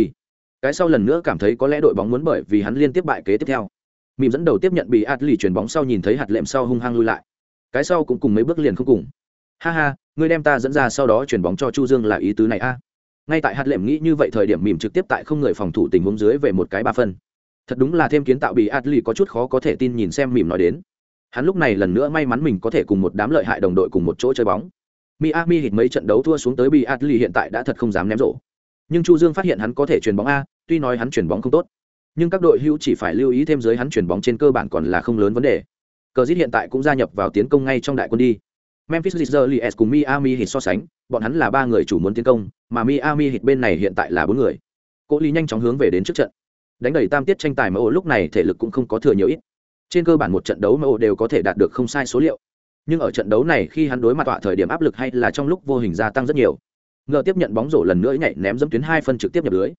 cái sau lần nữa cảm thấy có lẽ đội bóng muốn bởi vì hắn liên tiếp bại kế tiếp theo mìm dẫn đầu tiếp nhận bị ạt lì chuyển bóng sau nhìn thấy hạt lệm sau hung hăng lui lại. Cái sau cũng cùng mấy bước liền không cùng. Ha ha, ngươi đem ta dẫn ra sau đó chuyển bóng cho chu dương là ý tứ này a. Ngay tại hạt lệm nghĩ như vậy thời điểm mìm trực tiếp tại không người phòng thủ tình huống dưới về một cái ba phân. Thật đúng là thêm kiến tạo bị ạt lì có chút khó có thể tin nhìn xem mìm nói đến. Hắn lúc này lần nữa may mắn mình có thể cùng một đám lợi hại đồng đội cùng một chỗ chơi bóng. Miami hít mấy trận đấu thua xuống tới bị ạt lì hiện tại đã thật không dám ném rổ. Nhưng chu dương phát hiện hắn có thể chuyền bóng a, tuy nói hắn chuyền bóng không tốt nhưng các đội hữu chỉ phải lưu ý thêm dưới hắn chuyển bóng trên cơ bản còn là không lớn vấn đề. Cờ dít hiện tại cũng gia nhập vào tiến công ngay trong đại quân đi. Memphis Grizzlies cùng miami Heat so sánh, bọn hắn là ba người chủ muốn tiến công, mà miami Heat bên này hiện tại là bốn người. Cố lý nhanh chóng hướng về đến trước trận. Đánh đẩy tam tiết tranh tài mà ổ lúc này thể lực cũng không có thừa nhiều ít. Trên cơ bản một trận đấu mà ổ đều có thể đạt được không sai số liệu. Nhưng ở trận đấu này khi hắn đối mặt tọa thời điểm áp lực hay là trong lúc vô hình gia tăng rất nhiều. Ngờ tiếp nhận bóng rổ lần nữa nhảy ném dẫm tuyến hai phân trực tiếp nhập lưới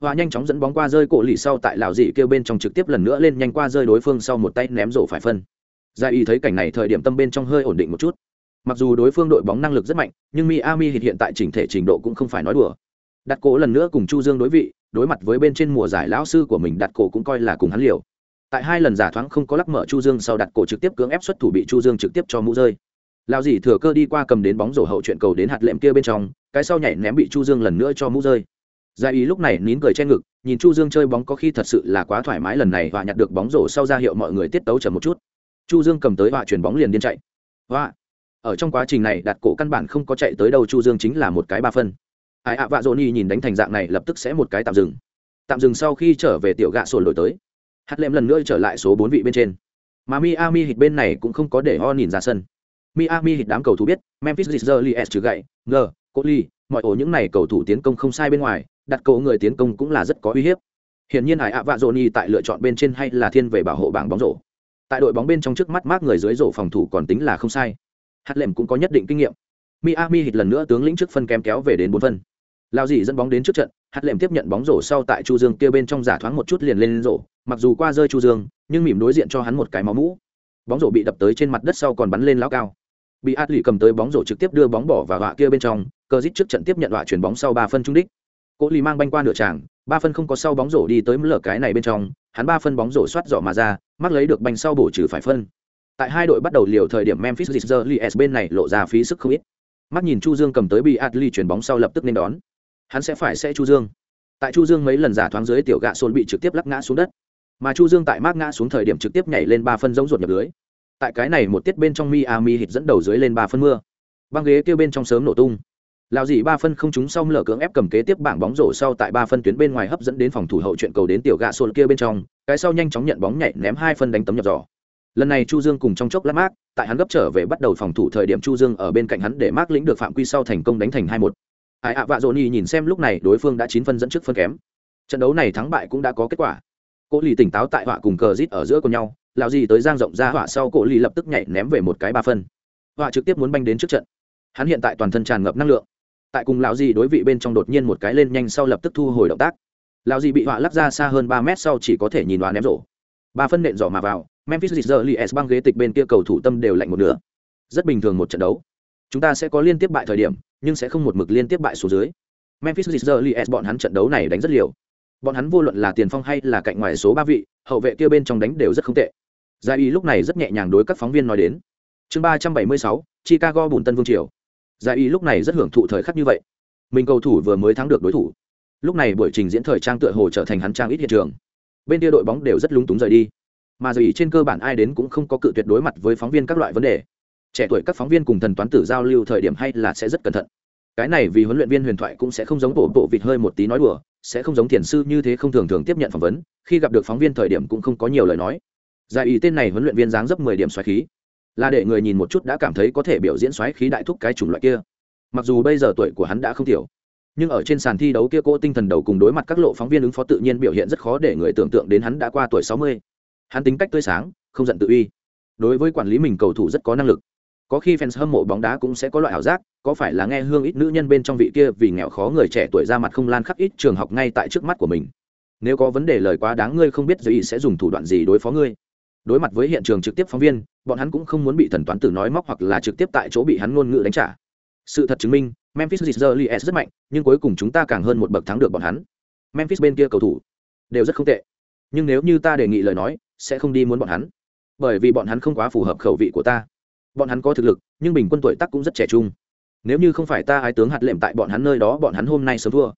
và nhanh chóng dẫn bóng qua rơi cổ lì sau tại lào dị kêu bên trong trực tiếp lần nữa lên nhanh qua rơi đối phương sau một tay ném rổ phải phân. Gia y thấy cảnh này thời điểm tâm bên trong hơi ổn định một chút. Mặc dù đối phương đội bóng năng lực rất mạnh, nhưng miami hiện tại chỉnh thể trình độ cũng không phải nói đùa. Đặt cổ lần nữa cùng chu dương đối vị, đối mặt với bên trên mùa giải lão sư của mình đặt cổ cũng coi là cùng hắn liều. Tại hai lần giả thoáng không có lắc mở chu dương sau đặt cổ trực tiếp cưỡng ép xuất thủ bị chu dương trực tiếp cho mũ rơi. Lao dì thừa cơ đi qua cầm đến bóng rổ hậu chuyện cầu đến hạt lệm kia bên trong, cái sau nhảy ném bị chu dương lần nữa cho mũ rơi. Gia ý lúc này nín cười che ngực, nhìn Chu Dương chơi bóng có khi thật sự là quá thoải mái lần này và nhặt được bóng rổ sau ra hiệu mọi người tiết tấu chậm một chút. Chu Dương cầm tới và chuyển bóng liền điên chạy. Và ở trong quá trình này đặt cổ căn bản không có chạy tới đâu Chu Dương chính là một cái ba phân. Ai ạ vạ Johnny nhìn đánh thành dạng này lập tức sẽ một cái tạm dừng. Tạm dừng sau khi trở về tiểu gạ sồn đổi tới. hát lệm lần nữa trở lại số bốn vị bên trên. Mà Miami Heat bên này cũng không có để ho nhìn ra sân. Miami Heat đám cầu thủ biết, Memphis Grizzlies trừ gậy, ngờ, cô Ly, mọi ổ những này cầu thủ tiến công không sai bên ngoài, đặt cậu người tiến công cũng là rất có uy hiếp. Hiển nhiên Hải ạ vạ Johnny tại lựa chọn bên trên hay là thiên về bảo hộ bảng bóng rổ. Tại đội bóng bên trong trước mắt mát người dưới rổ phòng thủ còn tính là không sai. Hạt lệm cũng có nhất định kinh nghiệm. Miami hít lần nữa tướng lĩnh trước phân kém kéo về đến bốn phân. Lao dì dẫn bóng đến trước trận, hạt lệm tiếp nhận bóng rổ sau tại Chu Dương kia bên trong giả thoáng một chút liền lên rổ, mặc dù qua rơi Chu Dương, nhưng mỉm đối diện cho hắn một cái máu mũ. Bóng rổ bị đập tới trên mặt đất sau còn bắn lên lão cao. Bị Atli cầm tới bóng rổ trực tiếp đưa bóng bỏ vào họa kia bên trong, Cờ Dít trước trận tiếp nhận họa chuyển bóng sau ba phân trung đích. Cố Lý mang banh qua nửa tràng, ba phân không có sau bóng rổ đi tới lở cái này bên trong, hắn ba phân bóng rổ xoát dọ mà ra, mắc lấy được banh sau bổ trừ phải phân. Tại hai đội bắt đầu liều thời điểm Memphis Grizzlies bên này lộ ra phí sức không ít. Mắt nhìn Chu Dương cầm tới bị Atli chuyển bóng sau lập tức nên đón. Hắn sẽ phải sẽ Chu Dương. Tại Chu Dương mấy lần giả thoáng dưới tiểu gạ xôn bị trực tiếp lắc ngã xuống đất. Mà Chu Dương tại mát ngã xuống thời điểm trực tiếp nhảy lên ba phân giống ruột nhập lưới. Tại cái này một tiết bên trong Miami hít dẫn đầu dưới lên ba phân mưa. Băng ghế kêu bên trong sớm nổ tung. Lão gì ba phân không trúng xong lở cưỡng ép cầm kế tiếp bảng bóng rổ sau tại ba phân tuyến bên ngoài hấp dẫn đến phòng thủ hậu chuyện cầu đến tiểu gạ xôn kia bên trong, cái sau nhanh chóng nhận bóng nhảy ném hai phân đánh tấm nhập giỏ. Lần này chu dương cùng trong chốc lát mát tại hắn gấp trở về bắt đầu phòng thủ thời điểm chu dương ở bên cạnh hắn để mác lĩnh được phạm quy sau thành công đánh thành hai một. Ai ạ vạ dỗ nhi nhìn xem lúc này đối phương đã chín phân dẫn trước phân kém. Trận đấu này thắng bại cũng đã có kết quả. Cố lì tỉnh táo tại họa cùng cờ rít ở giữa của nhau lão gì tới giang rộng ra họa sau Cố lì lập tức nhảy ném về một cái ba phân. Họa trực tiếp muốn banh đến trước trận. Hắn hiện tại toàn thân tràn ngập năng lượng tại cùng lão dì đối vị bên trong đột nhiên một cái lên nhanh sau lập tức thu hồi động tác lão dì bị họa lắc ra xa hơn ba mét sau chỉ có thể nhìn họa ném rổ ba phân nện giỏ mà vào Memphis Grizzlies băng ghế tịch bên kia cầu thủ tâm đều lạnh một nửa. Rất bình thường một trận đấu. Chúng ta sẽ có liên tiếp bại thời điểm, nhưng sẽ không một mực liên tiếp bại số dưới. Memphis Grizzlies bọn hắn trận đấu này đánh rất liều. Bọn hắn vô luận là tiền phong hay là cạnh ngoài số ba vị, hậu vệ kia bên trong đánh đều rất không tệ. gia y lúc này rất nhẹ nhàng đối các phóng viên nói đến. Chương ba trăm bảy mươi sáu, Chicago bùn tân vương triều. Giải y lúc này rất hưởng thụ thời khắc như vậy. Mình cầu thủ vừa mới thắng được đối thủ. Lúc này buổi trình diễn thời trang tựa hồ trở thành hắn trang ít hiện trường. Bên kia đội bóng đều rất lúng túng rời đi mà dù trên cơ bản ai đến cũng không có cự tuyệt đối mặt với phóng viên các loại vấn đề trẻ tuổi các phóng viên cùng thần toán tử giao lưu thời điểm hay là sẽ rất cẩn thận cái này vì huấn luyện viên huyền thoại cũng sẽ không giống bộ bộ vịt hơi một tí nói đùa, sẽ không giống thiền sư như thế không thường thường tiếp nhận phỏng vấn, khi gặp được phóng viên thời điểm cũng không có nhiều lời nói giải ý tên này huấn luyện viên dáng dấp mười điểm xoáy khí là để người nhìn một chút đã cảm thấy có thể biểu diễn xoáy khí đại thúc cái chủng loại kia. Mặc dù bây giờ tuổi của hắn đã không thiểu nhưng ở trên sàn thi đấu kia cô tinh thần đầu cùng đối mặt các lộ phóng viên ứng phó tự nhiên biểu hiện rất khó để người tưởng tượng đến hắn đã qua tuổi sáu mươi. Hắn tính cách tươi sáng, không giận tự uy. Đối với quản lý mình cầu thủ rất có năng lực. Có khi fans hâm mộ bóng đá cũng sẽ có loại ảo giác, có phải là nghe hương ít nữ nhân bên trong vị kia vì nghèo khó người trẻ tuổi ra mặt không lan khắc ít trường học ngay tại trước mắt của mình. Nếu có vấn đề lời quá đáng ngươi không biết gì sẽ dùng thủ đoạn gì đối phó ngươi đối mặt với hiện trường trực tiếp phóng viên, bọn hắn cũng không muốn bị thần toán tử nói móc hoặc là trực tiếp tại chỗ bị hắn ngôn ngữ đánh trả. Sự thật chứng minh, memphis Grizzlies rất mạnh, nhưng cuối cùng chúng ta càng hơn một bậc thắng được bọn hắn. Memphis bên kia cầu thủ đều rất không tệ. Nhưng nếu như ta đề nghị lời nói, sẽ không đi muốn bọn hắn. Bởi vì bọn hắn không quá phù hợp khẩu vị của ta. Bọn hắn có thực lực, nhưng bình quân tuổi tác cũng rất trẻ trung. Nếu như không phải ta ái tướng hạt lệm tại bọn hắn nơi đó, bọn hắn hôm nay sớm thua.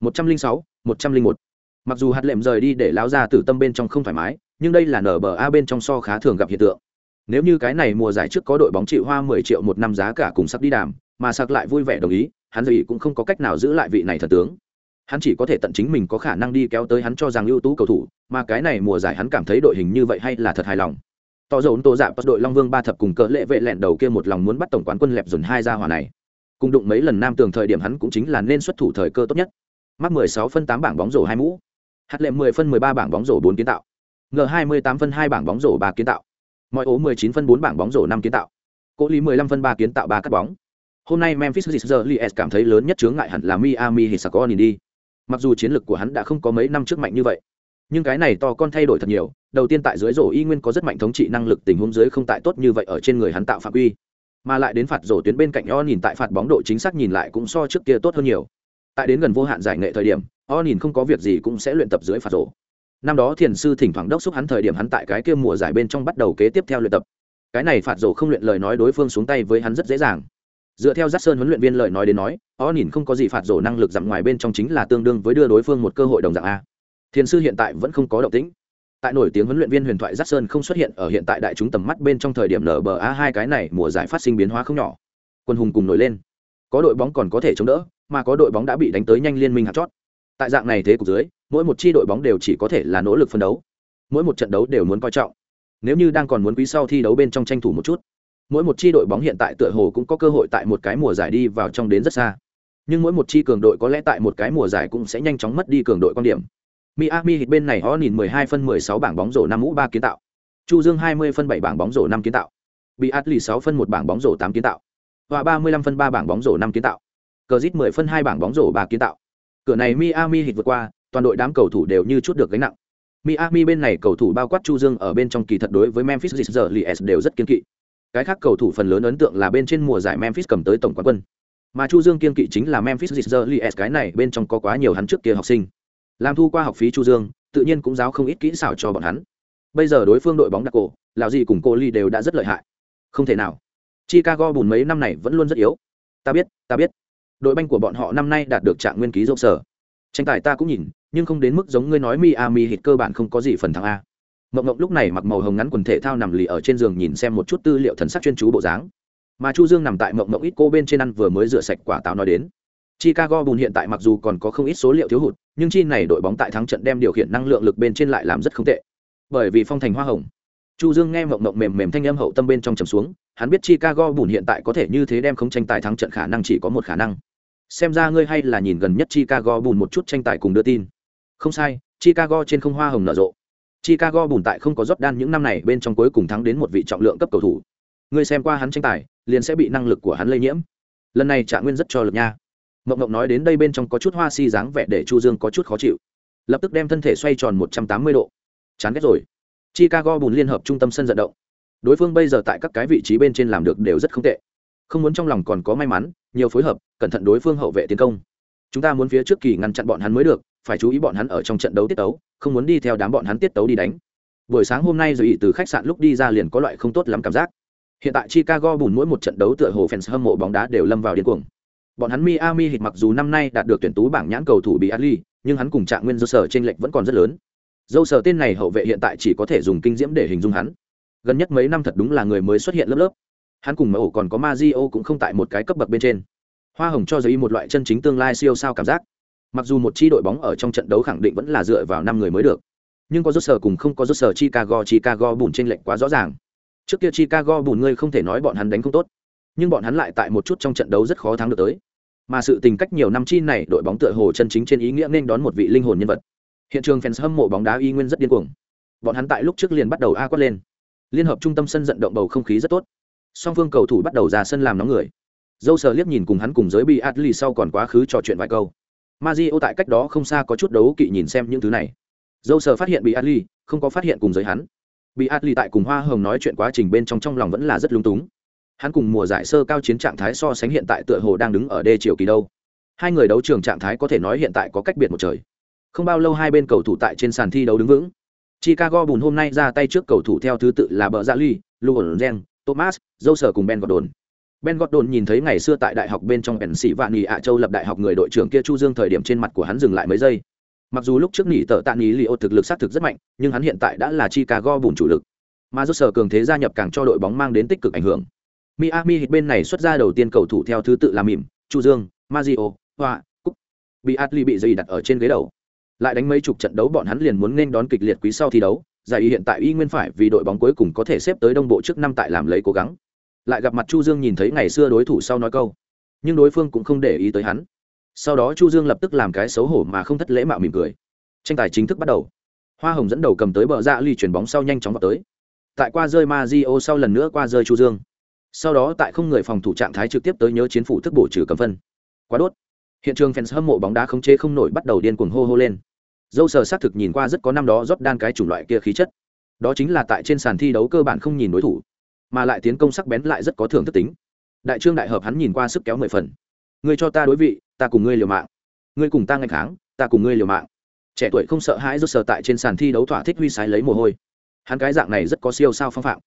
Một trăm linh sáu, một trăm linh một. Mặc dù hạt lệm rời đi để láo ra từ tâm bên trong không thoải mái nhưng đây là nở bờ a bên trong so khá thường gặp hiện tượng. Nếu như cái này mùa giải trước có đội bóng chịu hoa mười triệu một năm giá cả cùng sắp đi đàm, mà sạc lại vui vẻ đồng ý, hắn gì cũng không có cách nào giữ lại vị này thần tướng. Hắn chỉ có thể tận chính mình có khả năng đi kéo tới hắn cho rằng ưu tú cầu thủ, mà cái này mùa giải hắn cảm thấy đội hình như vậy hay là thật hài lòng. Tỏ dầu tô dạp bắt đội long vương ba thập cùng cỡ lệ vệ lẹn đầu kia một lòng muốn bắt tổng quán quân lẹp dồn hai ra hòa này. Cùng đụng mấy lần nam tường thời điểm hắn cũng chính là nên xuất thủ thời cơ tốt nhất. Mắc mười sáu phân tám bảng bóng rổ hai mũ. Hạt lệm mười phân mười ba bảng bóng rổ bốn kiến tạo ngờ hai mươi tám phân hai bảng bóng rổ ba kiến tạo. Mọi ố mười chín phân bốn bảng bóng rổ năm kiến tạo. Cố lý mười lăm phân ba kiến tạo ba cắt bóng. Hôm nay memphis Grizzlies cảm thấy lớn nhất chướng ngại hẳn là miami hisacon đi. Mặc dù chiến lược của hắn đã không có mấy năm trước mạnh như vậy, nhưng cái này to con thay đổi thật nhiều. Đầu tiên tại dưới rổ y nguyên có rất mạnh thống trị năng lực, tình huống dưới không tại tốt như vậy ở trên người hắn tạo phạm quy. Mà lại đến phạt rổ tuyến bên cạnh o nhìn tại phạt bóng độ chính xác nhìn lại cũng so trước kia tốt hơn nhiều. Tại đến gần vô hạn giải nghệ thời điểm o nhìn không có việc gì cũng sẽ luyện tập dưới phạt rổ năm đó thiền sư thỉnh thoảng đốc xúc hắn thời điểm hắn tại cái kia mùa giải bên trong bắt đầu kế tiếp theo luyện tập. Cái này phạt rổ không luyện lời nói đối phương xuống tay với hắn rất dễ dàng. Dựa theo giác sơn huấn luyện viên lời nói đến nói o nhìn không có gì phạt rổ năng lực dặm ngoài bên trong chính là tương đương với đưa đối phương một cơ hội đồng dạng a. Thiền sư hiện tại vẫn không có động tĩnh. Tại nổi tiếng huấn luyện viên huyền thoại giác sơn không xuất hiện ở hiện tại đại chúng tầm mắt bên trong thời điểm nở bờ a hai cái này mùa giải phát sinh biến hóa không nhỏ. Quân hùng cùng nổi lên. Có đội bóng còn có thể chống đỡ, mà có đội bóng đã bị đánh tới nhanh liên minh hạt chót. Tại dạng này thế cục dưới mỗi một chi đội bóng đều chỉ có thể là nỗ lực phân đấu. Mỗi một trận đấu đều muốn coi trọng. Nếu như đang còn muốn quý sau thi đấu bên trong tranh thủ một chút, mỗi một chi đội bóng hiện tại tựa hồ cũng có cơ hội tại một cái mùa giải đi vào trong đến rất xa. Nhưng mỗi một chi cường đội có lẽ tại một cái mùa giải cũng sẽ nhanh chóng mất đi cường đội quan điểm. Miami Heat bên này họ nhìn 12 phân 16 bảng bóng rổ năm mũ ba kiến tạo. Chu dương 20 phân 7 bảng bóng rổ năm kiến tạo. Bị atli 6 phân một bảng bóng rổ 8 kiến tạo. Và 35 phân 3 bảng bóng rổ năm kiến tạo. Cờ 10 phân 2 bảng bóng rổ ba kiến tạo. Cửa này miami Heat vượt qua toàn đội đám cầu thủ đều như chút được gánh nặng. Miami bên này cầu thủ bao quát chu dương ở bên trong kỳ thật đối với memphis Grizzlies đều rất kiên kỵ. Cái khác cầu thủ phần lớn ấn tượng là bên trên mùa giải memphis cầm tới tổng quán quân. Mà chu dương kiên kỵ chính là memphis Grizzlies cái này bên trong có quá nhiều hắn trước kia học sinh. Làm thu qua học phí chu dương, tự nhiên cũng giáo không ít kỹ xảo cho bọn hắn. Bây giờ đối phương đội bóng đặc cổ, lão gì cùng cô Lee đều đã rất lợi hại. Không thể nào. Chicago bùn mấy năm này vẫn luôn rất yếu. Ta biết ta biết. Đội banh của bọn họ năm nay đạt được trạng nguyên ký rộng sở tranh tài ta cũng nhìn, nhưng không đến mức giống ngươi nói miami hit cơ bản không có gì phần thắng a. Mộng mộng lúc này mặc màu hồng ngắn quần thể thao nằm lì ở trên giường nhìn xem một chút tư liệu thần sắc chuyên chú bộ dáng. Mà chu dương nằm tại mộng mộng ít cô bên trên ăn vừa mới rửa sạch quả táo nói đến. Chicago bùn hiện tại mặc dù còn có không ít số liệu thiếu hụt, nhưng chi này đội bóng tại thắng trận đem điều khiển năng lượng lực bên trên lại làm rất không tệ. Bởi vì phong thành hoa hồng. Chu dương nghe mộng mộng mềm mềm thanh âm hậu tâm bên trong trầm xuống, hắn biết chicago bùn hiện tại có thể như thế đem không tranh tài thắng trận khả năng chỉ có một khả năng xem ra ngươi hay là nhìn gần nhất chicago bùn một chút tranh tài cùng đưa tin. Không sai, chicago trên không hoa hồng nở rộ. Chicago bùn tại không có jordan những năm này bên trong cuối cùng thắng đến một vị trọng lượng cấp cầu thủ. Ngươi xem qua hắn tranh tài, liền sẽ bị năng lực của hắn lây nhiễm. Lần này trạng nguyên rất cho lực nha. Mộng mộng nói đến đây bên trong có chút hoa si dáng vẻ để chu dương có chút khó chịu. Lập tức đem thân thể xoay tròn một trăm tám mươi độ. Chán ghét rồi. Chicago bùn liên hợp trung tâm sân vận động. Đối phương bây giờ tại các cái vị trí bên trên làm được đều rất không tệ không muốn trong lòng còn có may mắn nhiều phối hợp cẩn thận đối phương hậu vệ tiến công. Chúng ta muốn phía trước kỳ ngăn chặn bọn hắn mới được phải chú ý bọn hắn ở trong trận đấu tiết tấu không muốn đi theo đám bọn hắn tiết tấu đi đánh. Buổi sáng hôm nay rồi ý từ khách sạn lúc đi ra liền có loại không tốt lắm cảm giác. Hiện tại chicago bùn mỗi một trận đấu tựa hồ fans hâm mộ bóng đá đều lâm vào điên cuồng. Bọn hắn miami hít mặc dù năm nay đạt được tuyển tú bảng nhãn cầu thủ bị Ali, nhưng hắn cùng trạng nguyên dâu sở trên lệch vẫn còn rất lớn. Dâu sở tên này hậu vệ hiện tại chỉ có thể dùng kinh diễm để hình dung hắn. Gần nhất mấy năm thật đúng là người mới xuất hiện lớp lớp hắn cùng mẫu còn có Mazio cũng không tại một cái cấp bậc bên trên. Hoa hồng cho giấy một loại chân chính tương lai siêu sao cảm giác. Mặc dù một chi đội bóng ở trong trận đấu khẳng định vẫn là dựa vào năm người mới được, nhưng có rốt sở cùng không có rốt sở chicago chicago bùn trên lệnh quá rõ ràng. Trước kia chicago bùn ngươi không thể nói bọn hắn đánh không tốt, nhưng bọn hắn lại tại một chút trong trận đấu rất khó thắng được tới. Mà sự tình cách nhiều năm chi này, đội bóng tựa hồ chân chính trên ý nghĩa nên đón một vị linh hồn nhân vật. Hiện trường fans hâm mộ bóng đá y nguyên rất điên cuồng. Bọn hắn tại lúc trước liền bắt đầu a quát lên. Liên hợp trung tâm sân vận động bầu không khí rất tốt song phương cầu thủ bắt đầu ra sân làm nóng người. Dâu sờ liếc nhìn cùng hắn cùng giới bị atli sau còn quá khứ trò chuyện vài câu. Mazio tại cách đó không xa có chút đấu kỵ nhìn xem những thứ này. Dâu sờ phát hiện bị atli không có phát hiện cùng giới hắn. Bị atli tại cùng hoa hồng nói chuyện quá trình bên trong trong lòng vẫn là rất lung túng. Hắn cùng mùa giải sơ cao chiến trạng thái so sánh hiện tại tựa hồ đang đứng ở đê chiều kỳ đâu. Hai người đấu trường trạng thái có thể nói hiện tại có cách biệt một trời. Không bao lâu hai bên cầu thủ tại trên sàn thi đấu đứng vững. Chicago bùn hôm nay ra tay trước cầu thủ theo thứ tự là bờ gia ly lugon gen thomas dâu sở cùng ben gordon. Ben gordon nhìn thấy ngày xưa tại đại học bên trong bèn sĩ vạn nghị ạ châu lập đại học người đội trưởng kia chu dương thời điểm trên mặt của hắn dừng lại mấy giây. Mặc dù lúc trước nghỉ tờ tạ nghỉ li ô thực lực xác thực rất mạnh nhưng hắn hiện tại đã là chicago bùn chủ lực. Mà dâu sở cường thế gia nhập càng cho đội bóng mang đến tích cực ảnh hưởng. Miami Heat bên này xuất ra đầu tiên cầu thủ theo thứ tự là Mỉm, Chu Dương, Mazio, Hoa, Cúc. Bị Atli bị dày đặt ở trên ghế đầu. Lại đánh mấy chục trận đấu bọn hắn liền muốn nên đón kịch liệt quý sau thi đấu, giải y hiện tại y nguyên phải vì đội bóng cuối cùng có thể xếp tới đông bộ trước năm tại làm lấy cố gắng. Lại gặp mặt Chu Dương nhìn thấy ngày xưa đối thủ sau nói câu, nhưng đối phương cũng không để ý tới hắn. Sau đó Chu Dương lập tức làm cái xấu hổ mà không thất lễ mạo mỉm cười. Tranh tài chính thức bắt đầu. Hoa Hồng dẫn đầu cầm tới bờ dạ ly chuyển bóng sau nhanh chóng vào tới. Tại qua rơi Mazio sau lần nữa qua rơi Chu Dương sau đó tại không người phòng thủ trạng thái trực tiếp tới nhớ chiến phủ thức bổ trừ cầm phân quá đốt hiện trường fans hâm mộ bóng đá không chế không nổi bắt đầu điên cuồng hô hô lên dâu sờ xác thực nhìn qua rất có năm đó rót đan cái chủng loại kia khí chất. Đó chính là tại trên sàn thi đấu cơ bản không nhìn đối thủ, mà lại tiến công sắc bén lại rất có thưởng thức tính. Đại trương đại hợp hắn nhìn qua sức kéo mười phần. Ngươi cho ta đối vị, ta cùng ngươi liều mạng. Ngươi cùng ta ngày kháng, ta cùng ngươi liều mạng. Trẻ tuổi không sợ hãi rốt sờ tại trên sàn thi đấu thỏa thích huy sái lấy mồ hôi. Hắn cái dạng này rất có siêu sao phong phạm.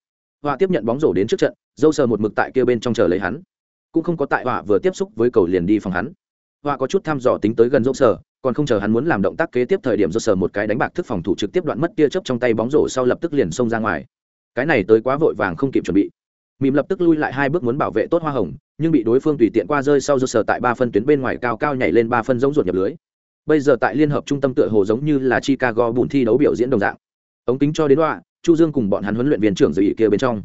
Họa tiếp nhận bóng rổ đến trước trận, dâu sờ một mực tại kia bên trong chờ lấy hắn. Cũng không có tại họa vừa tiếp xúc với cầu liền đi phòng hắn. Họa có chút thăm dò tính tới gần dâu sờ còn không chờ hắn muốn làm động tác kế tiếp thời điểm do sờ một cái đánh bạc thức phòng thủ trực tiếp đoạn mất tia chớp trong tay bóng rổ sau lập tức liền xông ra ngoài. Cái này tới quá vội vàng không kịp chuẩn bị. Mìm lập tức lui lại hai bước muốn bảo vệ tốt hoa hồng, nhưng bị đối phương tùy tiện qua rơi sau do sờ tại ba phân tuyến bên ngoài cao cao nhảy lên ba phân giống ruột nhập lưới. Bây giờ tại liên hợp trung tâm tựa hồ giống như là chicago bùn thi đấu biểu diễn đồng dạng. Ống kính cho đến đoạn, chu dương cùng bọn hắn huấn luyện viên trưởng dự ý kia bên trong.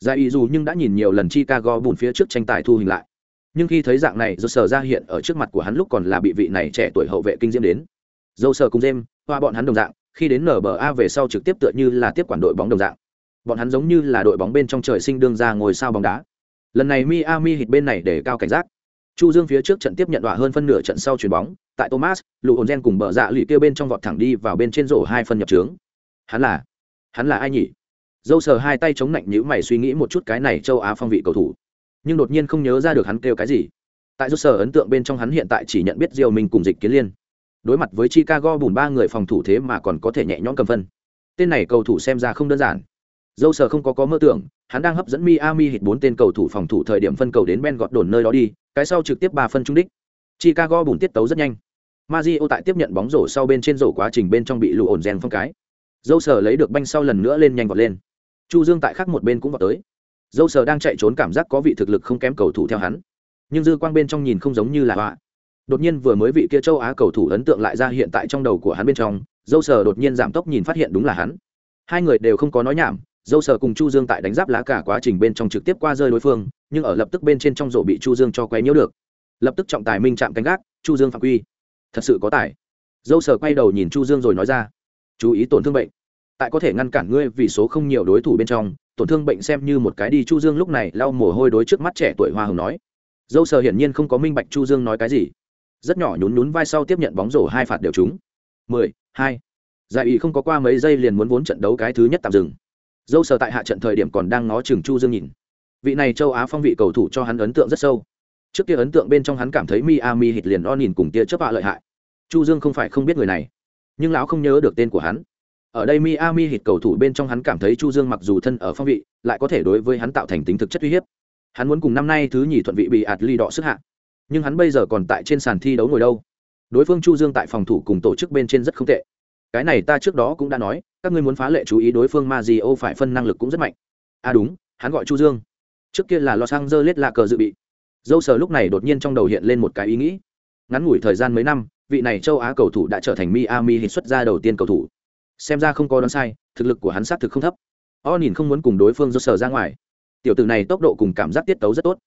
Giải ý dù nhưng đã nhìn nhiều lần chicago bùn phía trước tranh tài thu hình lại nhưng khi thấy dạng này dâu sờ ra hiện ở trước mặt của hắn lúc còn là bị vị này trẻ tuổi hậu vệ kinh diễm đến. Dâu sờ cùng jem hoa bọn hắn đồng dạng, khi đến nba về sau trực tiếp tựa như là tiếp quản đội bóng đồng dạng. Bọn hắn giống như là đội bóng bên trong trời sinh đương ra ngồi sao bóng đá. Lần này miami hit bên này để cao cảnh giác. Chu dương phía trước trận tiếp nhận đọa hơn phân nửa trận sau chuyền bóng, tại thomas lụ hồn gen cùng bờ dạ lụy kêu bên trong vọt thẳng đi vào bên trên rổ hai phân nhập trướng. Hắn là hắn là ai nhỉ? Dâu sờ hai tay chống lạnh nhữ mày suy nghĩ một chút cái này châu á phong vị cầu thủ nhưng đột nhiên không nhớ ra được hắn kêu cái gì. Tại dâu sờ ấn tượng bên trong hắn hiện tại chỉ nhận biết diều mình cùng dịch kiến liên. Đối mặt với chicago bùn ba người phòng thủ thế mà còn có thể nhẹ nhõm cầm phân. Tên này cầu thủ xem ra không đơn giản. Dâu sờ không có có mơ tưởng, hắn đang hấp dẫn miami hit bốn tên cầu thủ phòng thủ thời điểm phân cầu đến ben gọt đồn nơi đó đi, cái sau trực tiếp ba phân trung đích. Chicago bùn tiết tấu rất nhanh. Mario tại tiếp nhận bóng rổ sau bên trên rổ quá trình bên trong bị lụ ổn rèn phong cái. Dâu sờ lấy được banh sau lần nữa lên nhanh vọt lên. Chu dương tại khác một bên cũng vọt tới dâu sờ đang chạy trốn cảm giác có vị thực lực không kém cầu thủ theo hắn. Nhưng dư quang bên trong nhìn không giống như là họa. Đột nhiên vừa mới vị kia châu á cầu thủ ấn tượng lại ra hiện tại trong đầu của hắn bên trong, dâu sờ đột nhiên giảm tốc nhìn phát hiện đúng là hắn. Hai người đều không có nói nhảm, dâu sờ cùng chu dương tại đánh giáp lá cả quá trình bên trong trực tiếp qua rơi đối phương, nhưng ở lập tức bên trên trong rổ bị chu dương cho quấy nhiễu được. Lập tức trọng tài minh chạm canh gác, chu dương phạm quy. Thật sự có tài. Dâu sờ quay đầu nhìn chu dương rồi nói ra, chú ý tổn thương bệnh. Tại có thể ngăn cản ngươi vì số không nhiều đối thủ bên trong tổn thương bệnh xem như một cái đi chu dương lúc này lau mồ hôi đối trước mắt trẻ tuổi hoa hồng nói. Dâu sờ hiển nhiên không có minh bạch chu dương nói cái gì. Rất nhỏ nhún nhún vai sau tiếp nhận bóng rổ hai phạt đều trúng. Mười, hai. Giải ủy không có qua mấy giây liền muốn vốn trận đấu cái thứ nhất tạm dừng. Dâu sờ tại hạ trận thời điểm còn đang ngó chừng chu dương nhìn. Vị này châu á phong vị cầu thủ cho hắn ấn tượng rất sâu. Trước kia ấn tượng bên trong hắn cảm thấy miami hít liền o nhìn cùng tia chấp hạ lợi hại. Chu dương không phải không biết người này, nhưng lão không nhớ được tên của hắn ở đây miami Hit cầu thủ bên trong hắn cảm thấy chu dương mặc dù thân ở phong vị, lại có thể đối với hắn tạo thành tính thực chất uy hiếp. Hắn muốn cùng năm nay thứ nhì thuận vị bị Atli đọ sức hạ. Nhưng hắn bây giờ còn tại trên sàn thi đấu ngồi đâu? Đối phương chu dương tại phòng thủ cùng tổ chức bên trên rất không tệ. Cái này ta trước đó cũng đã nói, các ngươi muốn phá lệ chú ý đối phương Mazio phải phân năng lực cũng rất mạnh. À đúng, hắn gọi chu dương. Trước kia là los angeles là cờ dự bị. Dâu sờ lúc này đột nhiên trong đầu hiện lên một cái ý nghĩ. Ngắn ngủi thời gian mấy năm, vị này châu á cầu thủ đã trở thành miami hit xuất ra đầu tiên cầu thủ xem ra không có đoán sai, thực lực của hắn xác thực không thấp. O nhìn không muốn cùng đối phương do sở ra ngoài. Tiểu tử này tốc độ cùng cảm giác tiết tấu rất tốt.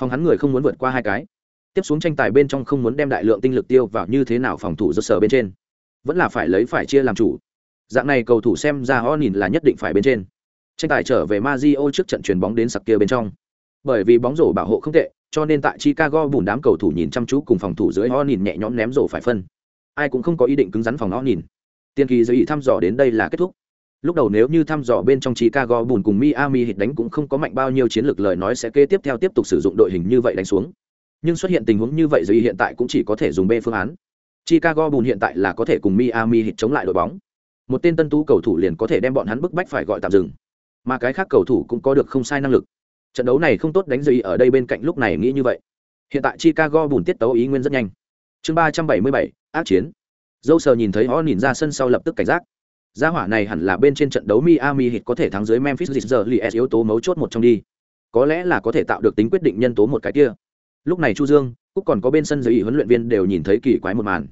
Phòng hắn người không muốn vượt qua hai cái. Tiếp xuống tranh tài bên trong không muốn đem đại lượng tinh lực tiêu vào như thế nào phòng thủ do sở bên trên. Vẫn là phải lấy phải chia làm chủ. Dạng này cầu thủ xem ra o nhìn là nhất định phải bên trên. Tranh tài trở về Mazio trước trận chuyền bóng đến sặc kia bên trong. Bởi vì bóng rổ bảo hộ không tệ, cho nên tại chicago bùn đám cầu thủ nhìn chăm chú cùng phòng thủ dưới o nhìn nhẹ nhõm ném rổ phải phân. Ai cũng không có ý định cứng rắn phòng o nhìn tiên kỳ giới ý thăm dò đến đây là kết thúc. Lúc đầu nếu như thăm dò bên trong chicago bùn cùng miami hit đánh cũng không có mạnh bao nhiêu chiến lược lời nói sẽ kế tiếp theo tiếp tục sử dụng đội hình như vậy đánh xuống. Nhưng xuất hiện tình huống như vậy giới hiện tại cũng chỉ có thể dùng b phương án. Chicago bùn hiện tại là có thể cùng miami hit chống lại đội bóng. Một tên tân tú cầu thủ liền có thể đem bọn hắn bức bách phải gọi tạm dừng. Mà cái khác cầu thủ cũng có được không sai năng lực. Trận đấu này không tốt đánh gì ở đây bên cạnh lúc này nghĩ như vậy. Hiện tại chicago bùn tiết tấu ý nguyên rất nhanh. Chương ba trăm bảy mươi bảy, ác chiến dâu sờ nhìn thấy họ nhìn ra sân sau lập tức cảnh giác. Gia hỏa này hẳn là bên trên trận đấu miami hit có thể thắng dưới memphis giờ li yếu tố mấu chốt một trong đi. Có lẽ là có thể tạo được tính quyết định nhân tố một cái kia. Lúc này chu dương, cũng còn có bên sân giới ý huấn luyện viên đều nhìn thấy kỳ quái một màn.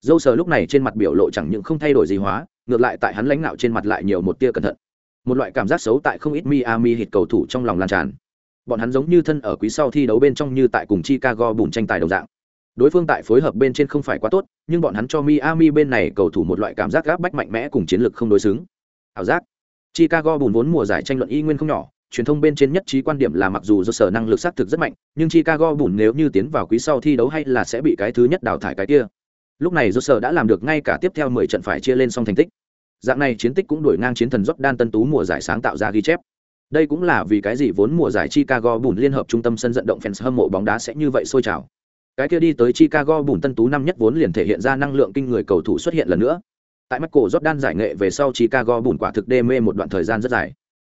Dâu sờ lúc này trên mặt biểu lộ chẳng những không thay đổi gì hóa, ngược lại tại hắn lãnh nạo trên mặt lại nhiều một tia cẩn thận. Một loại cảm giác xấu tại không ít miami hit cầu thủ trong lòng lan tràn. Bọn hắn giống như thân ở quý sau thi đấu bên trong như tại cùng chicago bùn tranh tài đồng dạng đối phương tại phối hợp bên trên không phải quá tốt, nhưng bọn hắn cho miami bên này cầu thủ một loại cảm giác gáp bách mạnh mẽ cùng chiến lược không đối xứng ảo giác chicago bùn vốn mùa giải tranh luận y nguyên không nhỏ, truyền thông bên trên nhất trí quan điểm là mặc dù do sở năng lực xác thực rất mạnh, nhưng chicago bùn nếu như tiến vào quý sau thi đấu hay là sẽ bị cái thứ nhất đào thải cái kia lúc này do sở đã làm được ngay cả tiếp theo mười trận phải chia lên xong thành tích dạng này chiến tích cũng đuổi ngang chiến thần Jordan Tân Tú mùa giải sáng tạo ra ghi chép. Đây cũng là vì cái gì vốn mùa giải Chicago Bulls liên hợp trung tâm sân vận động fans hâm mộ bóng đá sẽ như vậy sôi trào. Cái kia đi tới Chicago Bùn Tân Tú năm nhất vốn liền thể hiện ra năng lượng kinh người cầu thủ xuất hiện lần nữa. Tại mắt cổ Jordan giải nghệ về sau Chicago Bùn quả thực đê mê một đoạn thời gian rất dài.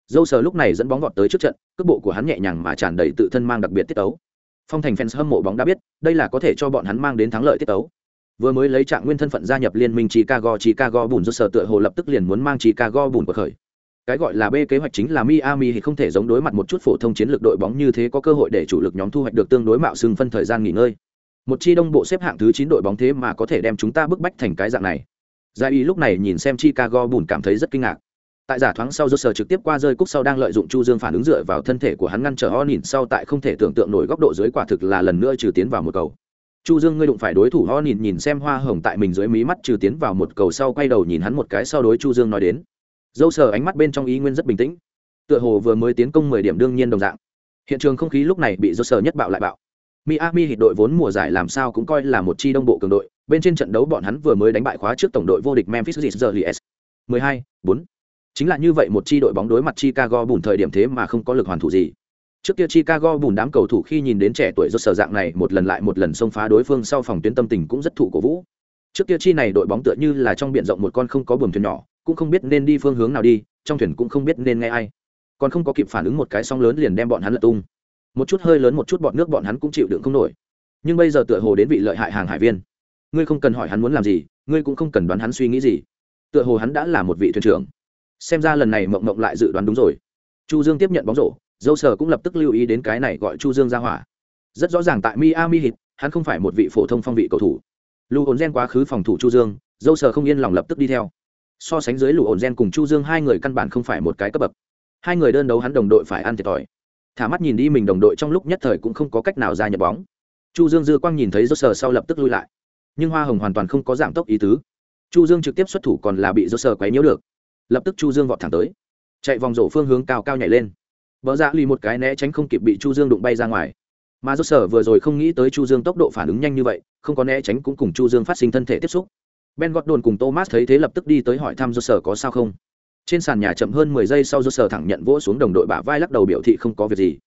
Dâu sờ lúc này dẫn bóng vọt tới trước trận, cước bộ của hắn nhẹ nhàng mà tràn đầy tự thân mang đặc biệt tiết tấu. phong thành fans hâm mộ bóng đã biết đây là có thể cho bọn hắn mang đến thắng lợi tiết tấu vừa mới lấy trạng nguyên thân phận gia nhập liên minh chicago chicago bùn Dâu tựa hồ lập tức liền muốn mang chicago bùn của khởi cái gọi là b kế hoạch chính là miami thì không thể giống đối mặt một chút phổ thông chiến lược đội bóng như thế có cơ hội để chủ lực nhóm thu hoạch được tương đối mạo xưng phân thời gian nghỉ ngơi một chi đông bộ xếp hạng thứ chín đội bóng thế mà có thể đem chúng ta bức bách thành cái dạng này. Giải y lúc này nhìn xem chicago bùn cảm thấy rất kinh ngạc. Tại giả thoáng sau do trực tiếp qua rơi cúc sau đang lợi dụng chu dương phản ứng dựa vào thân thể của hắn ngăn trở ho nhìn sau tại không thể tưởng tượng nổi góc độ dưới quả thực là lần nữa trừ tiến vào một cầu. Chu dương ngươi đụng phải đối thủ ho nhìn nhìn xem hoa hồng tại mình dưới mí mắt trừ tiến vào một cầu sau quay đầu nhìn hắn một cái sau đối chu dương nói đến. Dâu sờ ánh mắt bên trong ý nguyên rất bình tĩnh. Tựa hồ vừa mới tiến công mười điểm đương nhiên đồng dạng. Hiện trường không khí lúc này bị dâu sờ nhất bạo lại bạo miami hit đội vốn mùa giải làm sao cũng coi là một chi đông bộ cường đội, bên trên trận đấu bọn hắn vừa mới đánh bại khóa trước tổng đội vô địch memphis Grizzlies. 12 4 chính là như vậy một chi đội bóng đối mặt chicago bùn thời điểm thế mà không có lực hoàn thủ gì. Trước kia chicago bùn đám cầu thủ khi nhìn đến trẻ tuổi rốt sở dạng này, một lần lại một lần xông phá đối phương sau phòng tuyến tâm tình cũng rất thụ cổ vũ. Trước kia chi này đội bóng tựa như là trong biển rộng một con không có buồm thuyền nhỏ, cũng không biết nên đi phương hướng nào đi, trong thuyền cũng không biết nên nghe ai. Còn không có kịp phản ứng một cái sóng lớn liền đem bọn hắn lật tung một chút hơi lớn một chút bọn nước bọn hắn cũng chịu đựng không nổi. Nhưng bây giờ tựa hồ đến vị lợi hại hàng hải viên. Ngươi không cần hỏi hắn muốn làm gì, ngươi cũng không cần đoán hắn suy nghĩ gì. Tựa hồ hắn đã là một vị thuyền trưởng. Xem ra lần này mộng mộng lại dự đoán đúng rồi. Chu dương tiếp nhận bóng rổ, dâu sở cũng lập tức lưu ý đến cái này gọi chu dương ra hỏa. Rất rõ ràng tại miami hit hắn không phải một vị phổ thông phong vị cầu thủ. Lưu hồn gen quá khứ phòng thủ chu dương, dâu sở không yên lòng lập tức đi theo. So sánh dưới lũ ổn gen cùng chu dương hai người căn bản không phải một cái cấp bậc. Hai người đơn đấu hắn đồng đội phải ăn thiệt thòi thả mắt nhìn đi mình đồng đội trong lúc nhất thời cũng không có cách nào ra nhập bóng. Chu dương dư quang nhìn thấy rốt sờ sau lập tức lui lại. Nhưng hoa hồng hoàn toàn không có giảm tốc ý tứ. Chu dương trực tiếp xuất thủ còn là bị rốt sờ quấy nhiễu được. Lập tức chu dương vọt thẳng tới. Chạy vòng rổ phương hướng cao cao nhảy lên. Vỡ ra lì một cái né tránh không kịp bị chu dương đụng bay ra ngoài. Mà rốt sở vừa rồi không nghĩ tới chu dương tốc độ phản ứng nhanh như vậy, không có né tránh cũng cùng chu dương phát sinh thân thể tiếp xúc. Ben gọt đồn cùng thomas thấy thế lập tức đi tới hỏi thăm rốt sở có sao không trên sàn nhà chậm hơn mười giây sau do sở thẳng nhận vỗ xuống đồng đội bả vai lắc đầu biểu thị không có việc gì.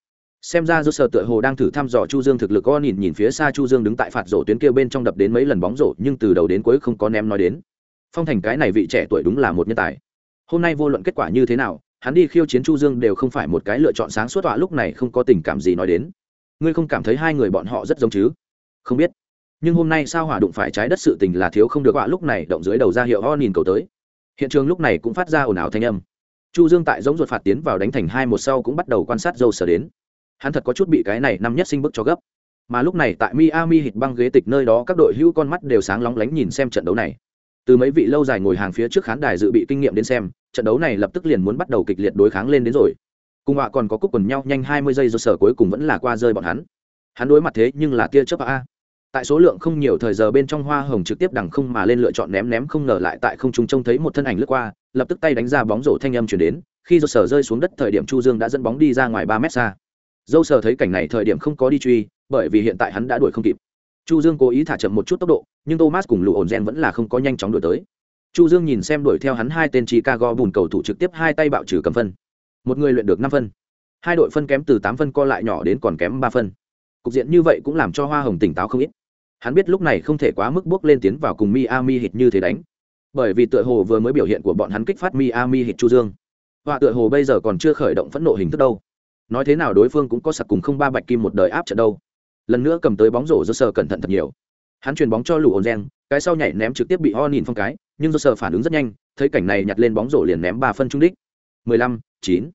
Xem ra do sở tựa hồ đang thử thăm dò chu dương thực lực o nhìn nhìn phía xa chu dương đứng tại phạt rổ tuyến kia bên trong đập đến mấy lần bóng rổ, nhưng từ đầu đến cuối không có ném nói đến. Phong thành cái này vị trẻ tuổi đúng là một nhân tài. Hôm nay vô luận kết quả như thế nào, hắn đi khiêu chiến chu dương đều không phải một cái lựa chọn sáng suốt tọa lúc này không có tình cảm gì nói đến. Ngươi không cảm thấy hai người bọn họ rất giống chứ? Không biết. Nhưng hôm nay sao hỏa đụng phải trái đất sự tình là thiếu không được họa lúc này, động dưới đầu ra hiệu ho nhìn cầu tới hiện trường lúc này cũng phát ra ồn ào thanh âm. Chu dương tại giống ruột phạt tiến vào đánh thành hai một sau cũng bắt đầu quan sát dâu sở đến. Hắn thật có chút bị cái này năm nhất sinh bức cho gấp. Mà lúc này tại miami hịt băng ghế tịch nơi đó, các đội hữu con mắt đều sáng lóng lánh nhìn xem trận đấu này. Từ mấy vị lâu dài ngồi hàng phía trước khán đài dự bị kinh nghiệm đến xem, trận đấu này lập tức liền muốn bắt đầu kịch liệt đối kháng lên đến rồi. Cùng họa còn có cúc quần nhau nhanh hai mươi giây do sở cuối cùng vẫn là qua rơi bọn hắn. Hắn đối mặt thế nhưng là tia chớp a tại số lượng không nhiều thời giờ bên trong hoa hồng trực tiếp đằng không mà lên lựa chọn ném ném không ngờ lại tại không trung trông thấy một thân ảnh lướt qua, lập tức tay đánh ra bóng rổ thanh âm chuyển đến, khi do sở rơi xuống đất thời điểm chu dương đã dẫn bóng đi ra ngoài ba mét xa. Dâu sở thấy cảnh này thời điểm không có đi truy, bởi vì hiện tại hắn đã đuổi không kịp. Chu dương cố ý thả chậm một chút tốc độ, nhưng thomas cùng lụ ổn rèn vẫn là không có nhanh chóng đuổi tới. Chu dương nhìn xem đuổi theo hắn hai tên chicago bùn cầu thủ trực tiếp hai tay bạo trừ cầm phân. Một người luyện được năm phân. Hai đội phân kém từ tám phân co lại nhỏ đến còn kém ba phân. Cục diện như vậy cũng làm cho hoa hồng tỉnh táo không ít hắn biết lúc này không thể quá mức bước lên tiến vào cùng miami hit như thế đánh. Bởi vì tựa hồ vừa mới biểu hiện của bọn hắn kích phát miami hit chu dương. Và tựa hồ bây giờ còn chưa khởi động phẫn nộ hình thức đâu. Nói thế nào đối phương cũng có sặc cùng không ba bạch kim một đời áp trận đâu. Lần nữa cầm tới bóng rổ do sờ cẩn thận thật nhiều. Hắn truyền bóng cho lũ ồn cái sau nhảy ném trực tiếp bị ho nhìn phong cái, nhưng do sờ phản ứng rất nhanh, thấy cảnh này nhặt lên bóng rổ liền ném ba phân trung đích. Mười lăm, chín.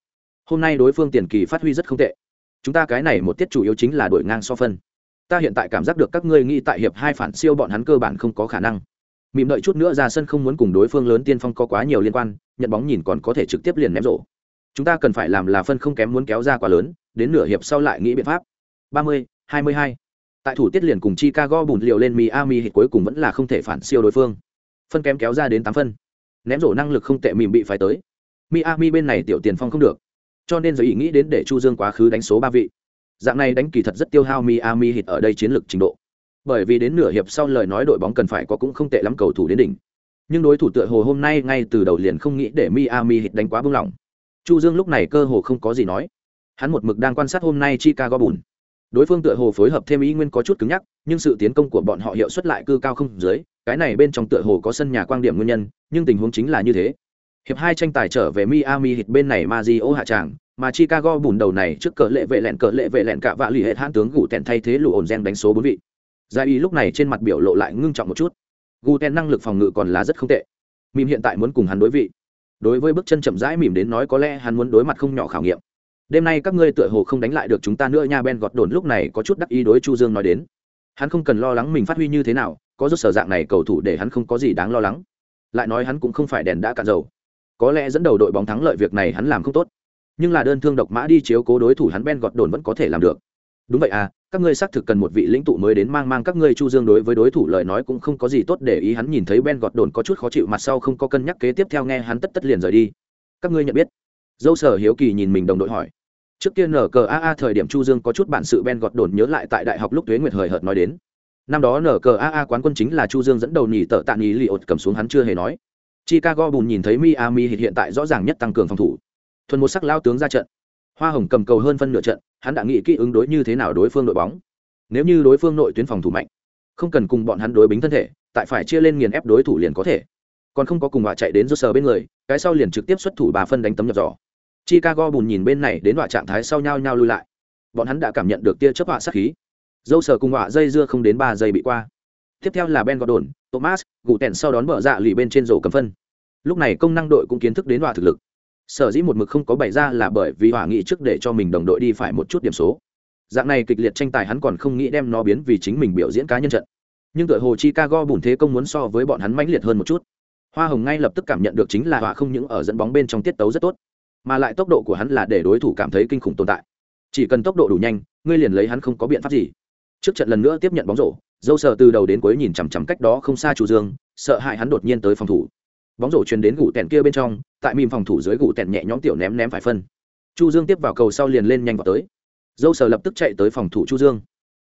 Hôm nay đối phương tiền kỳ phát huy rất không tệ. Chúng ta cái này một tiết chủ yếu chính là đổi ngang so phân ta hiện tại cảm giác được các ngươi nghĩ tại hiệp hai phản siêu bọn hắn cơ bản không có khả năng. Mịm đợi chút nữa ra sân không muốn cùng đối phương lớn tiên phong có quá nhiều liên quan, nhận bóng nhìn còn có thể trực tiếp liền ném rổ. Chúng ta cần phải làm là phân không kém muốn kéo ra quá lớn, đến nửa hiệp sau lại nghĩ biện pháp. Ba mươi, hai mươi hai. Tại thủ tiết liền cùng chicago bùn liều lên miami hit cuối cùng vẫn là không thể phản siêu đối phương. Phân kém kéo ra đến tám phân. Ném rổ năng lực không tệ mìm bị phải tới. Miami bên này tiểu tiền phong không được. Cho nên giờ ý nghĩ đến để chu dương quá khứ đánh số ba vị dạng này đánh kỳ thật rất tiêu hao miami Heat ở đây chiến lược trình độ. Bởi vì đến nửa hiệp sau lời nói đội bóng cần phải có cũng không tệ lắm cầu thủ đến đỉnh. Nhưng đối thủ tựa hồ hôm nay ngay từ đầu liền không nghĩ để miami Heat đánh quá bưng lỏng. Chu dương lúc này cơ hồ không có gì nói. Hắn một mực đang quan sát hôm nay chicago Bulls đối phương tựa hồ phối hợp thêm ý nguyên có chút cứng nhắc, nhưng sự tiến công của bọn họ hiệu suất lại cư cao không dưới, cái này bên trong tựa hồ có sân nhà quang điểm nguyên nhân, nhưng tình huống chính là như thế. Hiệp hai tranh tài trở về miami Heat bên này mazio hạ tràng mà chicago bùn đầu này trước cờ lệ vệ lẹn cờ lệ vệ lẹn cả vạ lì hệ hãn tướng gù tèn thay thế lù ổn gen đánh số bốn vị. Giải y lúc này trên mặt biểu lộ lại ngưng trọng một chút. Gù tèn năng lực phòng ngự còn là rất không tệ. Mìm hiện tại muốn cùng hắn đối vị. Đối với bước chân chậm rãi mỉm đến nói có lẽ hắn muốn đối mặt không nhỏ khảo nghiệm. Đêm nay các ngươi tựa hồ không đánh lại được chúng ta nữa nha ben gọt đồn lúc này có chút đắc ý đối chu dương nói đến. Hắn không cần lo lắng mình phát huy như thế nào, có rốt sở dạng này cầu thủ để hắn không có gì đáng lo lắng. Lại nói hắn cũng không phải đèn đã cạn dầu. Có lẽ dẫn đầu đội bóng thắng lợi việc này hắn làm không tốt nhưng là đơn thương độc mã đi chiếu cố đối thủ hắn ben gọt đồn vẫn có thể làm được. Đúng vậy à các ngươi xác thực cần một vị lĩnh tụ mới đến mang mang các ngươi chu dương đối với đối thủ lời nói cũng không có gì tốt để ý, hắn nhìn thấy ben gọt đồn có chút khó chịu, mặt sau không có cân nhắc kế tiếp theo nghe hắn tất tất liền rời đi. Các ngươi nhận biết? Dâu sở hiếu kỳ nhìn mình đồng đội hỏi. Trước kia nở cờ aa thời điểm chu dương có chút bản sự ben gọt đồn nhớ lại tại đại học lúc tuế nguyệt hời hợt nói đến. Năm đó nở cờ aa quán quân chính là chu dương dẫn đầu nhì tợ tạ nhì li ột cầm xuống hắn chưa hề nói. Chicago bùn nhìn thấy miami hiện tại rõ ràng nhất tăng cường phòng thủ thuần một sắc lao tướng ra trận. Hoa hồng cầm cầu hơn phân nửa trận, hắn đã nghĩ kỹ ứng đối như thế nào đối phương đội bóng. Nếu như đối phương nội tuyến phòng thủ mạnh, không cần cùng bọn hắn đối bính thân thể, tại phải chia lên nghiền ép đối thủ liền có thể. Còn không có cùng họa chạy đến rút sờ bên người, cái sau liền trực tiếp xuất thủ bà phân đánh tấm nhập giỏ. Chicago bùn nhìn bên này đến họa trạng thái sau nhau nhau lui lại. Bọn hắn đã cảm nhận được tia chớp họa sát khí. Dâu sờ cùng họa dây dưa không đến ba giây bị qua. Tiếp theo là ben gordon, thomas gù tèn sau đón mở dạ lì bên trên rổ cầm phân. Lúc này công năng đội cũng kiến thức đến họa thực lực sở dĩ một mực không có bày ra là bởi vì hỏa nghị trước để cho mình đồng đội đi phải một chút điểm số. Dạng này kịch liệt tranh tài hắn còn không nghĩ đem nó biến vì chính mình biểu diễn cá nhân trận. Nhưng đội hồ chicago bùn thế công muốn so với bọn hắn mãnh liệt hơn một chút. Hoa hồng ngay lập tức cảm nhận được chính là hỏa không những ở dẫn bóng bên trong tiết tấu rất tốt, mà lại tốc độ của hắn là để đối thủ cảm thấy kinh khủng tồn tại. Chỉ cần tốc độ đủ nhanh, ngươi liền lấy hắn không có biện pháp gì. Trước trận lần nữa tiếp nhận bóng rổ, dâu sờ từ đầu đến cuối nhìn chằm chằm cách đó không xa chủ dương, sợ hãi hắn đột nhiên tới phòng thủ. Bóng rổ truyền đến gủ tèn kia bên trong tại mìm phòng thủ dưới gụ tẹn nhẹ nhõm tiểu ném ném phải phân. Chu dương tiếp vào cầu sau liền lên nhanh vào tới. Dâu sờ lập tức chạy tới phòng thủ chu dương.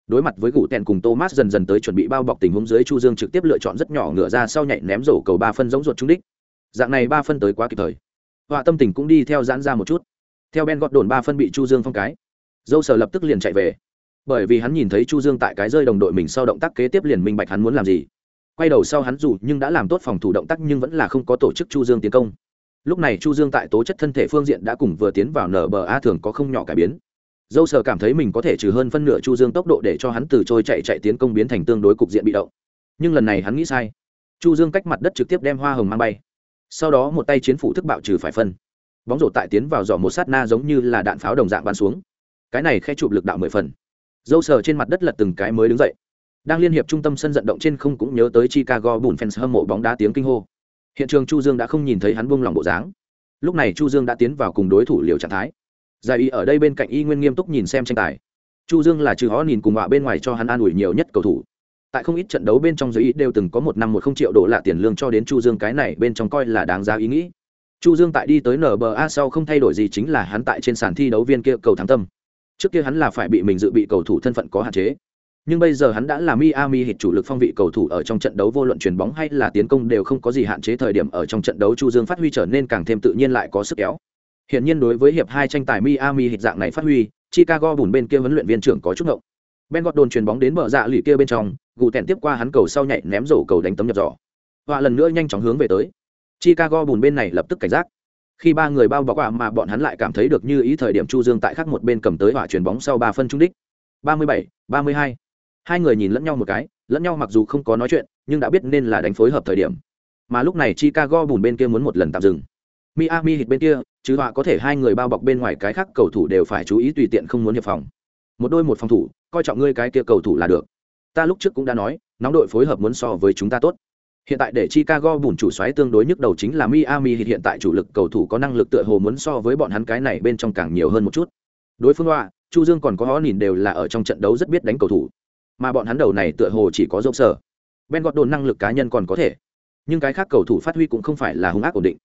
Đối mặt với gụ tẹn cùng thomas dần dần tới chuẩn bị bao bọc tình huống dưới, chu dương trực tiếp lựa chọn rất nhỏ ngửa ra sau nhảy ném rổ cầu ba phân giống ruột trúng đích. Dạng này ba phân tới quá kịp thời. Họa tâm tình cũng đi theo giãn ra một chút. Theo ben gọt đồn ba phân bị chu dương phong cái, dâu sờ lập tức liền chạy về. Bởi vì hắn nhìn thấy chu dương tại cái rơi đồng đội mình sau động tác kế tiếp liền minh bạch hắn muốn làm gì. Quay đầu sau hắn dù nhưng đã làm tốt phòng thủ động tác nhưng vẫn là không có tổ chức chu dương tiến công lúc này chu dương tại tố chất thân thể phương diện đã cùng vừa tiến vào nở bờ a thường có không nhỏ cải biến. Dâu sờ cảm thấy mình có thể trừ hơn phân nửa chu dương tốc độ để cho hắn từ trôi chạy chạy tiến công biến thành tương đối cục diện bị động. Nhưng lần này hắn nghĩ sai. Chu dương cách mặt đất trực tiếp đem hoa hồng mang bay. Sau đó một tay chiến phủ thức bạo trừ phải phân. Bóng rổ tại tiến vào giỏ một sát na giống như là đạn pháo đồng dạng bắn xuống. Cái này khe chụp lực đạo mười phần. Dâu sờ trên mặt đất lật từng cái mới đứng dậy. Đang liên hiệp trung tâm sân vận động trên không cũng nhớ tới chicago bùn fans hâm mộ bóng đá tiếng kinh hô hiện trường chu dương đã không nhìn thấy hắn buông lòng bộ dáng. Lúc này chu dương đã tiến vào cùng đối thủ liều trạng thái. Giải y ở đây bên cạnh y nguyên nghiêm túc nhìn xem tranh tài. Chu dương là trừ họ nhìn cùng họa bên ngoài cho hắn an ủi nhiều nhất cầu thủ. Tại không ít trận đấu bên trong giới Y đều từng có một năm một không triệu đô la tiền lương cho đến chu dương cái này bên trong coi là đáng giá ý nghĩ. Chu dương tại đi tới nba sau không thay đổi gì chính là hắn tại trên sàn thi đấu viên kia cầu thắng tâm. Trước kia hắn là phải bị mình dự bị cầu thủ thân phận có hạn chế nhưng bây giờ hắn đã là Miami hit chủ lực phong vị cầu thủ ở trong trận đấu vô luận chuyển bóng hay là tiến công đều không có gì hạn chế thời điểm ở trong trận đấu Chu Dương phát huy trở nên càng thêm tự nhiên lại có sức kéo. Hiện nhiên đối với hiệp hai tranh tài Miami hit dạng này phát huy, Chicago bùn bên kia huấn luyện viên trưởng có chút ngộng. Ben Gordon chuyền bóng đến bờ dạ lì kia bên trong, gù tèn tiếp qua hắn cầu sau nhảy ném rổ cầu đánh tấm nhập giỏ. Họa lần nữa nhanh chóng hướng về tới. Chicago bùn bên này lập tức cảnh giác. Khi ba người bao bọc quả mà bọn hắn lại cảm thấy được như ý thời điểm Chu Dương tại khác một bên cầm tới họa chuyền bóng sau ba phân trung đích. 37, 32 hai người nhìn lẫn nhau một cái, lẫn nhau mặc dù không có nói chuyện, nhưng đã biết nên là đánh phối hợp thời điểm. Mà lúc này chicago bùn bên kia muốn một lần tạm dừng. Miami hít bên kia, chứ họa có thể hai người bao bọc bên ngoài cái khác cầu thủ đều phải chú ý tùy tiện không muốn hiệp phòng. Một đôi một phòng thủ, coi trọng ngươi cái kia cầu thủ là được. Ta lúc trước cũng đã nói, nóng đội phối hợp muốn so với chúng ta tốt. Hiện tại để chicago bùn chủ xoáy tương đối nhức đầu chính là miami hít hiện tại chủ lực cầu thủ có năng lực tựa hồ muốn so với bọn hắn cái này bên trong càng nhiều hơn một chút. Đối phương họa, chu dương còn có họ nhìn đều là ở trong trận đấu rất biết đánh cầu thủ mà bọn hắn đầu này tựa hồ chỉ có rộng sở. Ben gọt đồn năng lực cá nhân còn có thể, nhưng cái khác cầu thủ phát huy cũng không phải là hung ác ổn định.